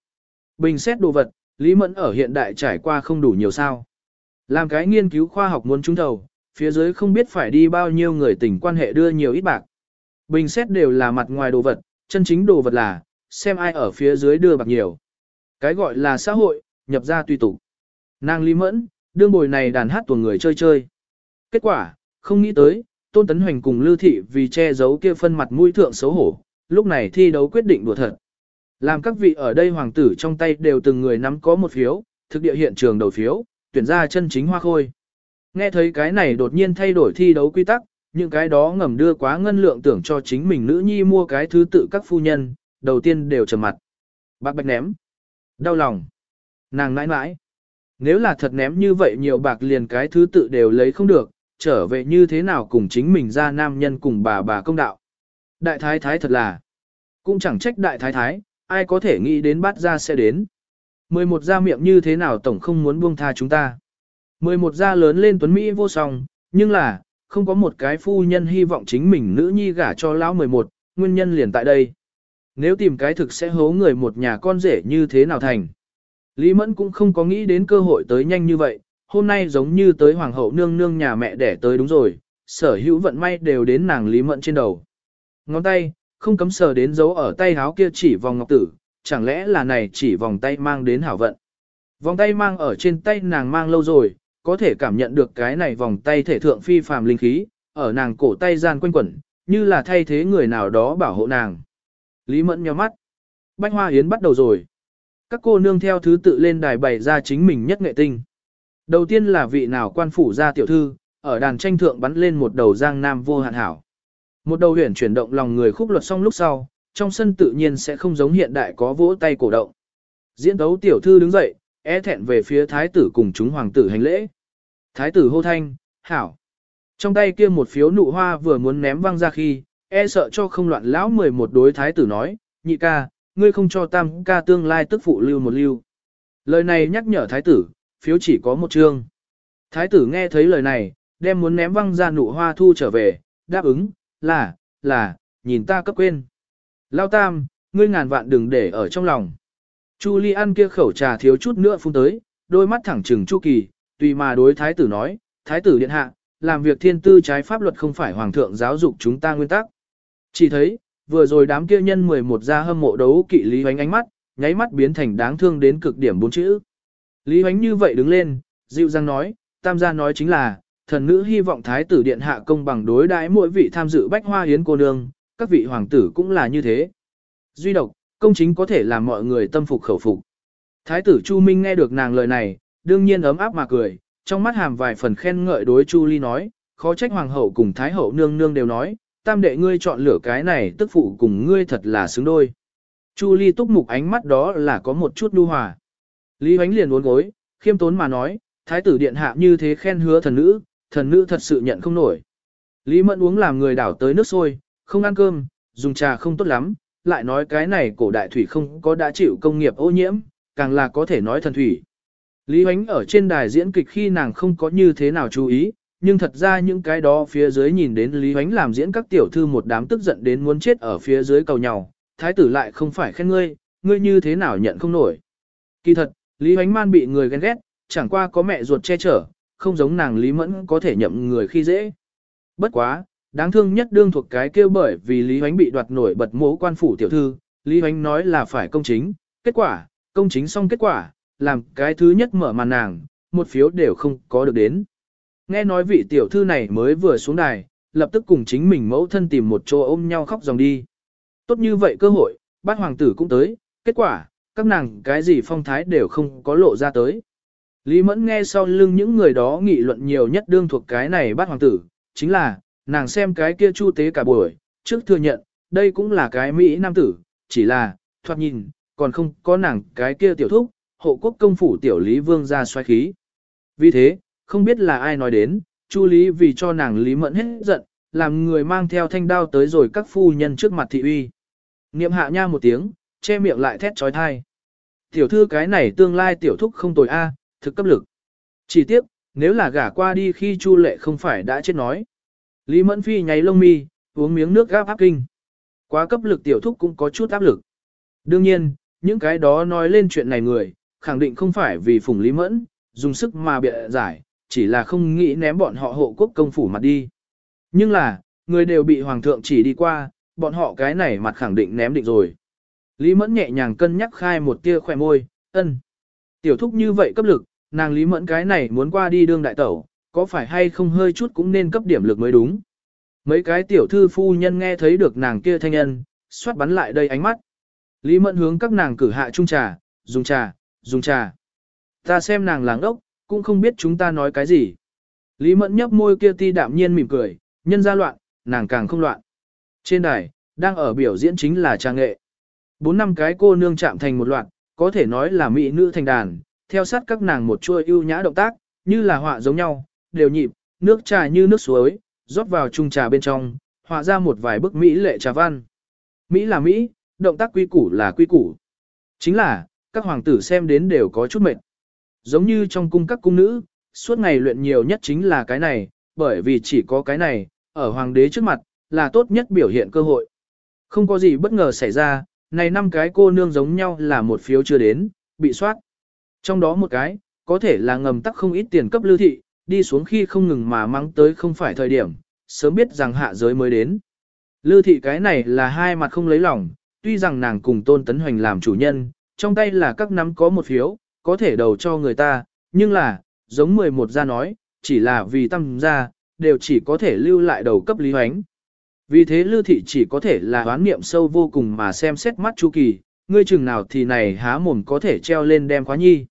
Bình xét đồ vật, Lý Mẫn ở hiện đại trải qua không đủ nhiều sao. Làm cái nghiên cứu khoa học muốn trúng thầu, phía dưới không biết phải đi bao nhiêu người tình quan hệ đưa nhiều ít bạc. Bình xét đều là mặt ngoài đồ vật, chân chính đồ vật là, xem ai ở phía dưới đưa bạc nhiều. Cái gọi là xã hội, nhập ra tùy tục. Nàng Lý Mẫn, đương bồi này đàn hát tuồng người chơi chơi. Kết quả, không nghĩ tới, Tôn Tấn Hoành cùng Lưu Thị vì che giấu kia phân mặt mũi thượng xấu hổ, lúc này thi đấu quyết định đùa thật. Làm các vị ở đây hoàng tử trong tay đều từng người nắm có một phiếu, thực địa hiện trường đầu phiếu, tuyển ra chân chính hoa khôi. Nghe thấy cái này đột nhiên thay đổi thi đấu quy tắc, những cái đó ngầm đưa quá ngân lượng tưởng cho chính mình nữ nhi mua cái thứ tự các phu nhân, đầu tiên đều trầm mặt. Bạc bạch ném. Đau lòng. Nàng nãi nãi. Nếu là thật ném như vậy nhiều bạc liền cái thứ tự đều lấy không được, trở về như thế nào cùng chính mình ra nam nhân cùng bà bà công đạo. Đại thái thái thật là. Cũng chẳng trách đại thái thái, ai có thể nghĩ đến bắt ra sẽ đến. 11 gia miệng như thế nào tổng không muốn buông tha chúng ta. 11 gia lớn lên tuấn Mỹ vô song, nhưng là, không có một cái phu nhân hy vọng chính mình nữ nhi gả cho lão 11, nguyên nhân liền tại đây. Nếu tìm cái thực sẽ hố người một nhà con rể như thế nào thành. Lý Mẫn cũng không có nghĩ đến cơ hội tới nhanh như vậy, hôm nay giống như tới hoàng hậu nương nương nhà mẹ đẻ tới đúng rồi, sở hữu vận may đều đến nàng Lý Mẫn trên đầu. Ngón tay, không cấm sờ đến dấu ở tay háo kia chỉ vòng ngọc tử, chẳng lẽ là này chỉ vòng tay mang đến hảo vận. Vòng tay mang ở trên tay nàng mang lâu rồi, có thể cảm nhận được cái này vòng tay thể thượng phi phàm linh khí, ở nàng cổ tay gian quanh quẩn, như là thay thế người nào đó bảo hộ nàng. Lý Mẫn nhíu mắt. bạch Hoa Yến bắt đầu rồi. Các cô nương theo thứ tự lên đài bày ra chính mình nhất nghệ tinh. Đầu tiên là vị nào quan phủ gia tiểu thư, ở đàn tranh thượng bắn lên một đầu giang nam vô hạn hảo. Một đầu huyền chuyển động lòng người khúc luật xong lúc sau, trong sân tự nhiên sẽ không giống hiện đại có vỗ tay cổ động. Diễn đấu tiểu thư đứng dậy, é thẹn về phía thái tử cùng chúng hoàng tử hành lễ. Thái tử hô thanh, hảo. Trong tay kia một phiếu nụ hoa vừa muốn ném văng ra khi, e sợ cho không loạn lão 11 đối thái tử nói, nhị ca, ngươi không cho tam ca tương lai tức phụ lưu một lưu. Lời này nhắc nhở thái tử, phiếu chỉ có một chương. Thái tử nghe thấy lời này, đem muốn ném văng ra nụ hoa thu trở về, đáp ứng, là, là, nhìn ta cấp quên. Lao tam, ngươi ngàn vạn đừng để ở trong lòng. Chu Ly ăn kia khẩu trà thiếu chút nữa phun tới, đôi mắt thẳng trừng Chu Kỳ, tùy mà đối thái tử nói, thái tử điện hạ, làm việc thiên tư trái pháp luật không phải hoàng thượng giáo dục chúng ta nguyên tắc. Chỉ thấy, vừa rồi đám kia nhân 11 ra hâm mộ đấu kỵ Lý Hoánh ánh mắt, nháy mắt biến thành đáng thương đến cực điểm bốn chữ. Lý Hoánh như vậy đứng lên, dịu dàng nói, tam gia nói chính là, thần nữ hy vọng thái tử điện hạ công bằng đối đãi mỗi vị tham dự bách hoa hiến cô nương, các vị hoàng tử cũng là như thế. Duy độc, công chính có thể làm mọi người tâm phục khẩu phục. Thái tử Chu Minh nghe được nàng lời này, đương nhiên ấm áp mà cười, trong mắt hàm vài phần khen ngợi đối Chu Ly nói, khó trách hoàng hậu cùng thái hậu nương nương đều nói, tam đệ ngươi chọn lựa cái này tức phụ cùng ngươi thật là xứng đôi. Chu Ly túc mục ánh mắt đó là có một chút nu hòa. Lý Hoánh liền uốn gối, khiêm tốn mà nói, thái tử điện hạ như thế khen hứa thần nữ, thần nữ thật sự nhận không nổi. Lý Mẫn uống làm người đảo tới nước sôi, không ăn cơm, dùng trà không tốt lắm, lại nói cái này cổ đại thủy không có đã chịu công nghiệp ô nhiễm, càng là có thể nói thần thủy. Lý Huánh ở trên đài diễn kịch khi nàng không có như thế nào chú ý, nhưng thật ra những cái đó phía dưới nhìn đến Lý Huánh làm diễn các tiểu thư một đám tức giận đến muốn chết ở phía dưới cầu nhau, thái tử lại không phải khen ngươi, ngươi như thế nào nhận không nổi. Kỳ thật, Lý Huánh man bị người ghen ghét, chẳng qua có mẹ ruột che chở, không giống nàng Lý Mẫn có thể nhậm người khi dễ. Bất quá, đáng thương nhất đương thuộc cái kêu bởi vì Lý Hoánh bị đoạt nổi bật mố quan phủ tiểu thư, Lý Hoánh nói là phải công chính, kết quả, công chính xong kết quả, làm cái thứ nhất mở màn nàng, một phiếu đều không có được đến. Nghe nói vị tiểu thư này mới vừa xuống đài, lập tức cùng chính mình mẫu thân tìm một chỗ ôm nhau khóc dòng đi. Tốt như vậy cơ hội, bát hoàng tử cũng tới, kết quả, các nàng cái gì phong thái đều không có lộ ra tới. Lý Mẫn nghe sau lưng những người đó nghị luận nhiều nhất đương thuộc cái này bát hoàng tử, chính là, nàng xem cái kia chu tế cả buổi, trước thừa nhận, đây cũng là cái Mỹ nam tử, chỉ là, thoạt nhìn, còn không có nàng cái kia tiểu thúc, hộ quốc công phủ tiểu Lý Vương ra xoay khí. Vì thế, không biết là ai nói đến, Chu Lý vì cho nàng Lý Mẫn hết giận, làm người mang theo thanh đao tới rồi các phu nhân trước mặt thị uy. Niệm hạ nha một tiếng, che miệng lại thét trói thai. Tiểu thư cái này tương lai tiểu thúc không tồi a, thực cấp lực. Chỉ tiếc, nếu là gả qua đi khi Chu Lệ không phải đã chết nói. Lý Mẫn Phi nháy lông mi, uống miếng nước gáp áp kinh. Quá cấp lực tiểu thúc cũng có chút áp lực. Đương nhiên, những cái đó nói lên chuyện này người, khẳng định không phải vì phùng Lý Mẫn, dùng sức mà bịa giải, chỉ là không nghĩ ném bọn họ hộ quốc công phủ mặt đi. Nhưng là, người đều bị hoàng thượng chỉ đi qua, bọn họ cái này mặt khẳng định ném định rồi. Lý Mẫn nhẹ nhàng cân nhắc khai một tia khỏe môi, ân. Tiểu thúc như vậy cấp lực, nàng Lý Mẫn cái này muốn qua đi đương đại tẩu, có phải hay không hơi chút cũng nên cấp điểm lực mới đúng. Mấy cái tiểu thư phu nhân nghe thấy được nàng kia thanh nhân, xoát bắn lại đây ánh mắt. Lý Mẫn hướng các nàng cử hạ chung trà, dùng trà, dùng trà. Ta xem nàng làng ốc, cũng không biết chúng ta nói cái gì. Lý Mẫn nhấp môi kia ti đạm nhiên mỉm cười, nhân ra loạn, nàng càng không loạn. Trên đài, đang ở biểu diễn chính là trang nghệ. Bốn năm cái cô nương chạm thành một loạt, có thể nói là mỹ nữ thành đàn, theo sát các nàng một chuôi ưu nhã động tác, như là họa giống nhau, đều nhịp, nước trà như nước suối, rót vào chung trà bên trong, họa ra một vài bức mỹ lệ trà văn. Mỹ là Mỹ, động tác quy củ là quy củ. Chính là, các hoàng tử xem đến đều có chút mệt. Giống như trong cung các cung nữ, suốt ngày luyện nhiều nhất chính là cái này, bởi vì chỉ có cái này, ở hoàng đế trước mặt, là tốt nhất biểu hiện cơ hội. Không có gì bất ngờ xảy ra, này năm cái cô nương giống nhau là một phiếu chưa đến, bị soát. Trong đó một cái, có thể là ngầm tắc không ít tiền cấp lưu thị, đi xuống khi không ngừng mà mắng tới không phải thời điểm, sớm biết rằng hạ giới mới đến. Lưu thị cái này là hai mặt không lấy lòng, tuy rằng nàng cùng Tôn Tấn Hoành làm chủ nhân, trong tay là các nắm có một phiếu, có thể đầu cho người ta, nhưng là, giống 11 gia nói, chỉ là vì tâm gia, đều chỉ có thể lưu lại đầu cấp Lý Hoánh. Vì thế Lưu Thị chỉ có thể là hoán niệm sâu vô cùng mà xem xét mắt Chu Kỳ, ngươi chừng nào thì này há mồm có thể treo lên đem quá nhi.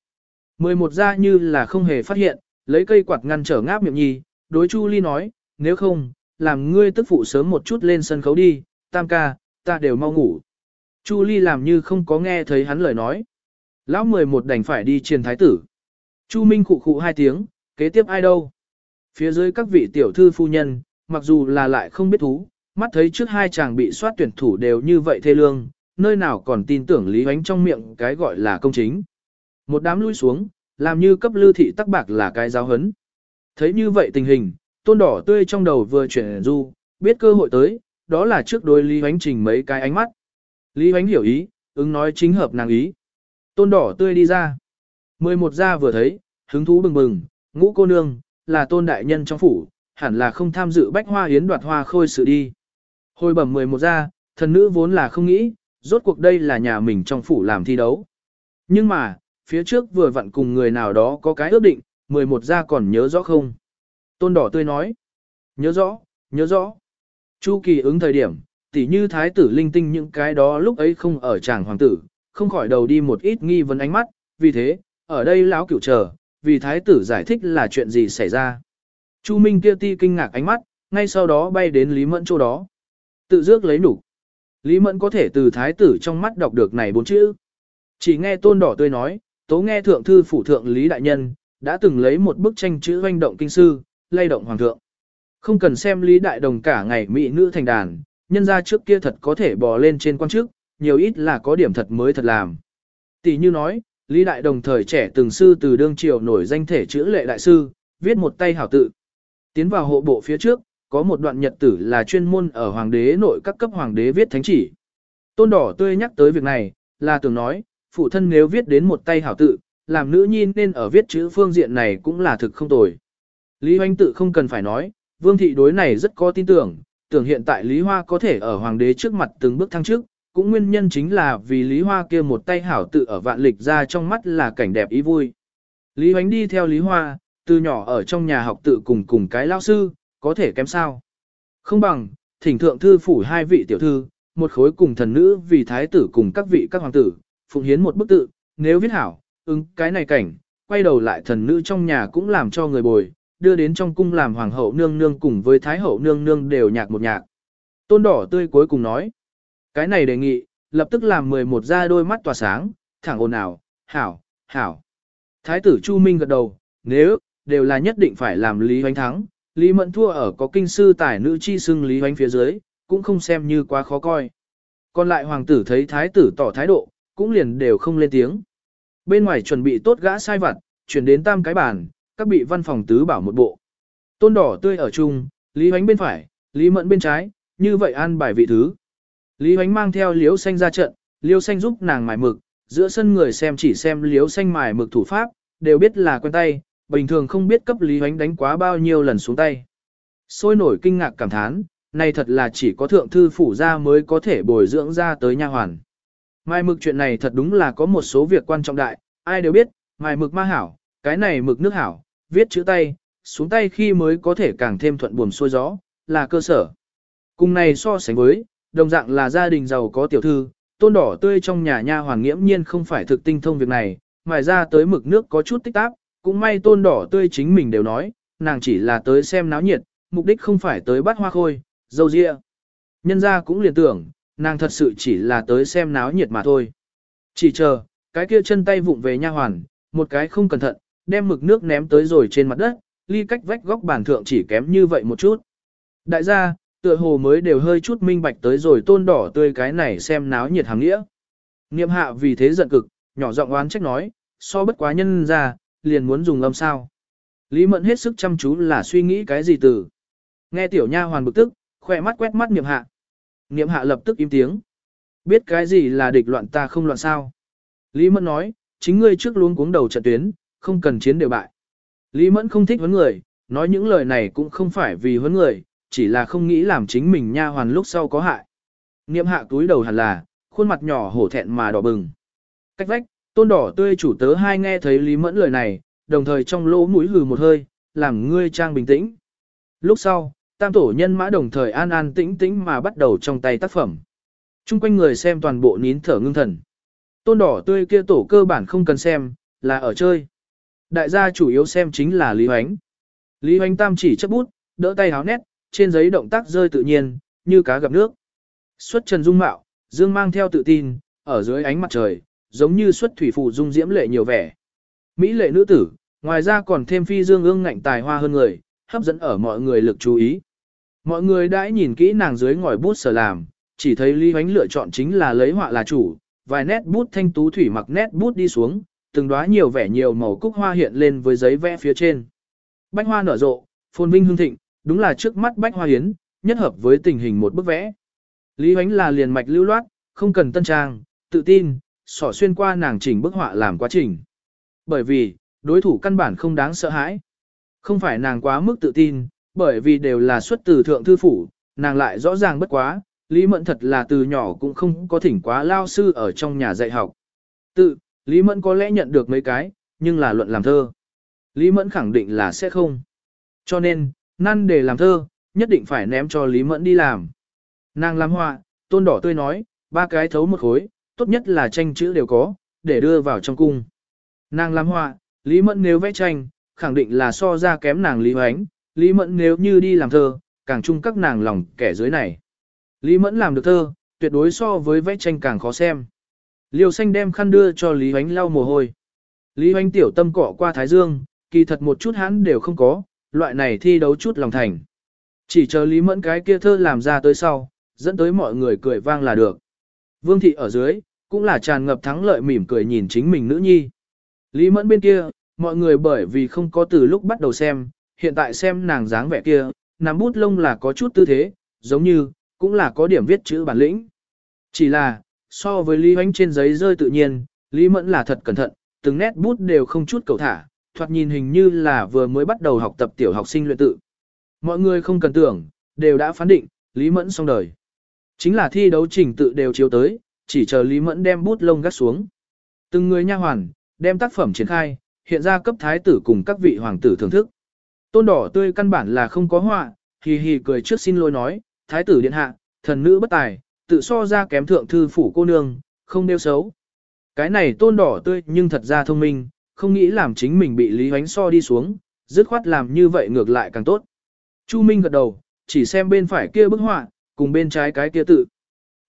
11 gia như là không hề phát hiện, lấy cây quạt ngăn trở ngáp miệng nhi, đối Chu Ly nói, nếu không, làm ngươi tức phụ sớm một chút lên sân khấu đi, tam ca, ta đều mau ngủ. Chu Ly làm như không có nghe thấy hắn lời nói. Lão 11 đành phải đi truyền thái tử. Chu Minh khụ khụ hai tiếng, kế tiếp ai đâu? Phía dưới các vị tiểu thư phu nhân, mặc dù là lại không biết thú, mắt thấy trước hai chàng bị soát tuyển thủ đều như vậy thê lương, nơi nào còn tin tưởng Lý Huánh trong miệng cái gọi là công chính. Một đám lui xuống, làm như cấp lưu thị tắc bạc là cái giáo hấn. Thấy như vậy tình hình, tôn đỏ tươi trong đầu vừa chuyển du, biết cơ hội tới, đó là trước đôi Lý Huánh trình mấy cái ánh mắt. Lý Huánh hiểu ý, ứng nói chính hợp nàng ý. Tôn đỏ tươi đi ra. Mười một gia vừa thấy, hứng thú bừng bừng, ngũ cô nương, là tôn đại nhân trong phủ, hẳn là không tham dự bách hoa yến đoạt hoa khôi sự đi. Hồi bẩm mười một gia, thần nữ vốn là không nghĩ, rốt cuộc đây là nhà mình trong phủ làm thi đấu. Nhưng mà, phía trước vừa vặn cùng người nào đó có cái ước định, mười một gia còn nhớ rõ không? Tôn đỏ tươi nói. Nhớ rõ, nhớ rõ. Chu kỳ ứng thời điểm, tỉ như thái tử linh tinh những cái đó lúc ấy không ở chàng hoàng tử, không khỏi đầu đi một ít nghi vấn ánh mắt, vì thế, ở đây lão cửu chờ, vì thái tử giải thích là chuyện gì xảy ra. Chu Minh kia ti kinh ngạc ánh mắt, ngay sau đó bay đến Lý Mẫn chỗ đó. Tự dước lấy đủ Lý Mẫn có thể từ thái tử trong mắt đọc được này bốn chữ. Chỉ nghe tôn đỏ tươi nói, tố nghe thượng thư phủ thượng Lý Đại Nhân, đã từng lấy một bức tranh chữ hoành động kinh sư, lay động hoàng thượng. Không cần xem Lý Đại Đồng cả ngày mỹ nữ thành đàn, nhân ra trước kia thật có thể bò lên trên quan chức, nhiều ít là có điểm thật mới thật làm. Tỷ như nói, Lý Đại Đồng thời trẻ từng sư từ đương triều nổi danh thể chữ lệ đại sư, viết một tay hảo tự. Tiến vào hộ bộ phía trước, có một đoạn nhật tử là chuyên môn ở hoàng đế nội các cấp hoàng đế viết thánh chỉ. Tôn đỏ tươi nhắc tới việc này, là tưởng nói, phụ thân nếu viết đến một tay hảo tự, làm nữ nhi nên ở viết chữ phương diện này cũng là thực không tồi. Lý Hoanh tự không cần phải nói, vương thị đối này rất có tin tưởng, tưởng hiện tại Lý Hoa có thể ở hoàng đế trước mặt từng bước thăng trước, cũng nguyên nhân chính là vì Lý Hoa kia một tay hảo tự ở vạn lịch ra trong mắt là cảnh đẹp ý vui. Lý Hoánh đi theo Lý Hoa, từ nhỏ ở trong nhà học tự cùng cùng cái lao sư, có thể kém sao. Không bằng, thỉnh thượng thư phủ hai vị tiểu thư, một khối cùng thần nữ vì thái tử cùng các vị các hoàng tử, phụng hiến một bức tự, nếu viết hảo, ứng cái này cảnh, quay đầu lại thần nữ trong nhà cũng làm cho người bồi, đưa đến trong cung làm hoàng hậu nương nương cùng với thái hậu nương nương đều nhạc một nhạc. Tôn đỏ tươi cuối cùng nói, cái này đề nghị, lập tức làm 11 ra đôi mắt tỏa sáng, thẳng ồn ào, hảo, hảo. Thái tử Chu Minh gật đầu, nếu, đều là nhất định phải làm Lý Hoánh thắng, Lý Mẫn thua ở có kinh sư tài nữ chi xưng Lý Hoánh phía dưới, cũng không xem như quá khó coi. Còn lại hoàng tử thấy thái tử tỏ thái độ, cũng liền đều không lên tiếng. Bên ngoài chuẩn bị tốt gã sai vặt, chuyển đến tam cái bàn, các bị văn phòng tứ bảo một bộ. Tôn đỏ tươi ở chung, Lý Hoánh bên phải, Lý Mẫn bên trái, như vậy an bài vị thứ. Lý Hoánh mang theo liếu xanh ra trận, liếu xanh giúp nàng mài mực, giữa sân người xem chỉ xem liếu xanh mài mực thủ pháp, đều biết là quen tay, bình thường không biết cấp Lý Hoánh đánh quá bao nhiêu lần xuống tay. Sôi nổi kinh ngạc cảm thán, này thật là chỉ có thượng thư phủ ra mới có thể bồi dưỡng ra tới nha hoàn. Mai mực chuyện này thật đúng là có một số việc quan trọng đại, ai đều biết, mai mực ma hảo, cái này mực nước hảo, viết chữ tay, xuống tay khi mới có thể càng thêm thuận buồm xuôi gió, là cơ sở. Cùng này so sánh với, đồng dạng là gia đình giàu có tiểu thư, tôn đỏ tươi trong nhà nha hoàng nghiễm nhiên không phải thực tinh thông việc này, mài ra tới mực nước có chút tích táp, cũng may tôn đỏ tươi chính mình đều nói, nàng chỉ là tới xem náo nhiệt, mục đích không phải tới bắt hoa khôi, dâu dịa. Nhân ra cũng liền tưởng, nàng thật sự chỉ là tới xem náo nhiệt mà thôi. Chỉ chờ, cái kia chân tay vụng về nha hoàn, một cái không cẩn thận, đem mực nước ném tới rồi trên mặt đất, ly cách vách góc bàn thượng chỉ kém như vậy một chút. Đại gia, tựa hồ mới đều hơi chút minh bạch tới rồi tôn đỏ tươi cái này xem náo nhiệt hàng nghĩa. Niệm hạ vì thế giận cực, nhỏ giọng oán trách nói, so bất quá nhân ra, liền muốn dùng âm sao. Lý mẫn hết sức chăm chú là suy nghĩ cái gì từ. Nghe tiểu nha hoàn bực tức, khỏe mắt quét mắt niệm hạ. Niệm hạ lập tức im tiếng. Biết cái gì là địch loạn ta không loạn sao. Lý mẫn nói, chính ngươi trước luôn cuống đầu trận tuyến, không cần chiến đều bại. Lý mẫn không thích huấn người, nói những lời này cũng không phải vì huấn người, chỉ là không nghĩ làm chính mình nha hoàn lúc sau có hại. Niệm hạ túi đầu hẳn là, khuôn mặt nhỏ hổ thẹn mà đỏ bừng. Cách vách, tôn đỏ tươi chủ tớ hai nghe thấy Lý Mẫn lời này, đồng thời trong lỗ mũi hừ một hơi, làm ngươi trang bình tĩnh. Lúc sau, tam tổ nhân mã đồng thời an an tĩnh tĩnh mà bắt đầu trong tay tác phẩm. Trung quanh người xem toàn bộ nín thở ngưng thần. Tôn đỏ tươi kia tổ cơ bản không cần xem, là ở chơi. Đại gia chủ yếu xem chính là Lý Hoánh. Lý Hoánh tam chỉ chấp bút, đỡ tay háo nét, trên giấy động tác rơi tự nhiên, như cá gặp nước. Xuất trần dung mạo, dương mang theo tự tin, ở dưới ánh mặt trời, giống như xuất thủy phụ dung diễm lệ nhiều vẻ. Mỹ lệ nữ tử, ngoài ra còn thêm phi dương ương ngạnh tài hoa hơn người, hấp dẫn ở mọi người lực chú ý. Mọi người đã nhìn kỹ nàng dưới ngòi bút sở làm, chỉ thấy Lý Hoánh lựa chọn chính là lấy họa là chủ, vài nét bút thanh tú thủy mặc nét bút đi xuống, từng đóa nhiều vẻ nhiều màu cúc hoa hiện lên với giấy vẽ phía trên. Bách hoa nở rộ, phồn vinh hương thịnh, đúng là trước mắt bách hoa hiến, nhất hợp với tình hình một bức vẽ. Lý Hoánh là liền mạch lưu loát, không cần tân trang, tự tin, sỏ xuyên qua nàng chỉnh bức họa làm quá trình. Bởi vì, đối thủ căn bản không đáng sợ hãi. Không phải nàng quá mức tự tin, bởi vì đều là xuất từ thượng thư phủ, nàng lại rõ ràng bất quá, Lý Mẫn thật là từ nhỏ cũng không có thỉnh quá lao sư ở trong nhà dạy học. Tự, Lý Mẫn có lẽ nhận được mấy cái, nhưng là luận làm thơ. Lý Mẫn khẳng định là sẽ không. Cho nên, năn để làm thơ, nhất định phải ném cho Lý Mẫn đi làm. Nàng làm họa, tôn đỏ tươi nói, ba cái thấu một khối, tốt nhất là tranh chữ đều có, để đưa vào trong cung. Nàng làm họa, Lý Mẫn nếu vẽ tranh, khẳng định là so ra kém nàng Lý Hoánh, Lý Mẫn nếu như đi làm thơ, càng chung các nàng lòng kẻ dưới này. Lý Mẫn làm được thơ, tuyệt đối so với vẽ tranh càng khó xem. Liêu xanh đem khăn đưa cho Lý Hoánh lau mồ hôi. Lý Hoánh tiểu tâm cọ qua Thái Dương, kỳ thật một chút hắn đều không có, loại này thi đấu chút lòng thành. Chỉ chờ Lý Mẫn cái kia thơ làm ra tới sau, dẫn tới mọi người cười vang là được. Vương thị ở dưới, cũng là tràn ngập thắng lợi mỉm cười nhìn chính mình nữ nhi. Lý Mẫn bên kia, mọi người bởi vì không có từ lúc bắt đầu xem, hiện tại xem nàng dáng vẻ kia, nắm bút lông là có chút tư thế, giống như, cũng là có điểm viết chữ bản lĩnh. Chỉ là, so với Lý Hoánh trên giấy rơi tự nhiên, Lý Mẫn là thật cẩn thận, từng nét bút đều không chút cầu thả, thoạt nhìn hình như là vừa mới bắt đầu học tập tiểu học sinh luyện tự. Mọi người không cần tưởng, đều đã phán định, Lý Mẫn xong đời. Chính là thi đấu trình tự đều chiếu tới, chỉ chờ Lý Mẫn đem bút lông gắt xuống. Từng người nha hoàn, đem tác phẩm triển khai, hiện ra cấp thái tử cùng các vị hoàng tử thưởng thức. Tôn đỏ tươi căn bản là không có họa, hì hì cười trước xin lỗi nói, thái tử điện hạ, thần nữ bất tài, tự so ra kém thượng thư phủ cô nương, không đeo xấu. Cái này tôn đỏ tươi nhưng thật ra thông minh, không nghĩ làm chính mình bị Lý Hoánh so đi xuống, dứt khoát làm như vậy ngược lại càng tốt. Chu Minh gật đầu, chỉ xem bên phải kia bức họa, cùng bên trái cái kia tự.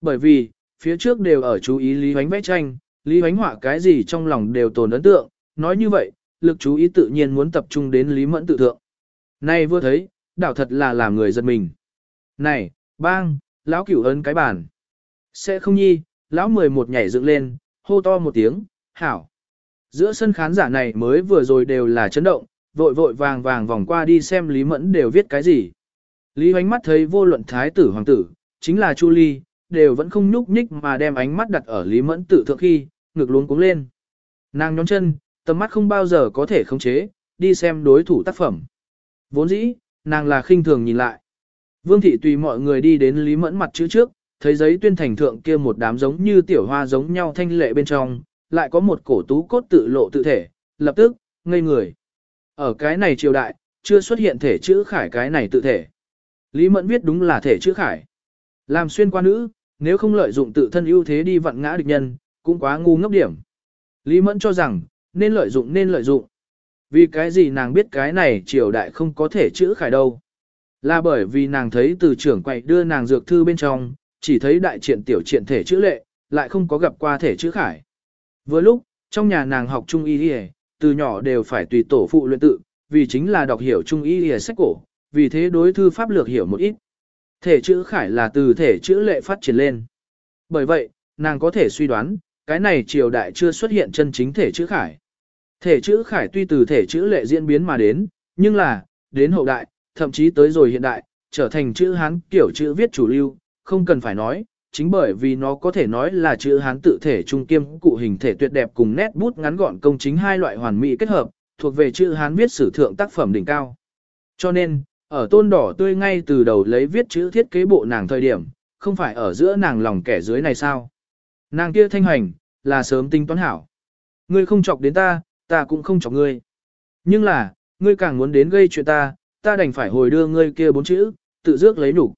Bởi vì, phía trước đều ở chú ý Lý Hoánh vẽ tranh, Lý Hoánh họa cái gì trong lòng đều tồn ấn tượng, nói như vậy, lực chú ý tự nhiên muốn tập trung đến Lý Mẫn tự thượng. Này vừa thấy, đảo thật là làm người giật mình. Này, bang, lão cửu ấn cái bàn. Sẽ không nhi, lão 11 nhảy dựng lên, hô to một tiếng, hảo. Giữa sân khán giả này mới vừa rồi đều là chấn động, vội vội vàng vàng vòng qua đi xem Lý Mẫn đều viết cái gì. Lý hoánh mắt thấy vô luận thái tử hoàng tử, chính là Chu Ly, đều vẫn không nhúc nhích mà đem ánh mắt đặt ở Lý Mẫn tự thượng khi, ngực luống cuống lên. Nàng nhón chân, tầm mắt không bao giờ có thể khống chế, đi xem đối thủ tác phẩm. Vốn dĩ, nàng là khinh thường nhìn lại. Vương thị tùy mọi người đi đến Lý Mẫn mặt chữ trước, thấy giấy tuyên thành thượng kia một đám giống như tiểu hoa giống nhau thanh lệ bên trong, lại có một cổ tú cốt tự lộ tự thể, lập tức, ngây người. Ở cái này triều đại, chưa xuất hiện thể chữ khải cái này tự thể. Lý Mẫn viết đúng là thể chữ khải. Làm xuyên qua nữ, nếu không lợi dụng tự thân ưu thế đi vặn ngã địch nhân, cũng quá ngu ngốc điểm. Lý Mẫn cho rằng, nên lợi dụng nên lợi dụng. Vì cái gì nàng biết cái này triều đại không có thể chữ khải đâu. Là bởi vì nàng thấy từ trưởng quậy đưa nàng dược thư bên trong, chỉ thấy đại triện tiểu triện thể chữ lệ, lại không có gặp qua thể chữ khải. Vừa lúc, trong nhà nàng học trung y y, từ nhỏ đều phải tùy tổ phụ luyện tự, vì chính là đọc hiểu trung y y sách cổ, vì thế đối thư pháp lược hiểu một ít. Thể chữ khải là từ thể chữ lệ phát triển lên. Bởi vậy, nàng có thể suy đoán, cái này triều đại chưa xuất hiện chân chính thể chữ khải. Thể chữ khải tuy từ thể chữ lệ diễn biến mà đến, nhưng là, đến hậu đại, thậm chí tới rồi hiện đại, trở thành chữ Hán kiểu chữ viết chủ lưu, không cần phải nói, chính bởi vì nó có thể nói là chữ Hán tự thể trung kiêm cụ hình thể tuyệt đẹp cùng nét bút ngắn gọn công chính hai loại hoàn mỹ kết hợp, thuộc về chữ Hán viết sử thượng tác phẩm đỉnh cao. Cho nên, ở tôn đỏ tươi ngay từ đầu lấy viết chữ thiết kế bộ nàng thời điểm, không phải ở giữa nàng lòng kẻ dưới này sao. Nàng kia thanh hành, là sớm tính toán hảo. Ngươi không chọc đến ta, ta cũng không chọc ngươi. Nhưng là, ngươi càng muốn đến gây chuyện ta, ta đành phải hồi đưa ngươi kia bốn chữ, tự dước lấy đủ.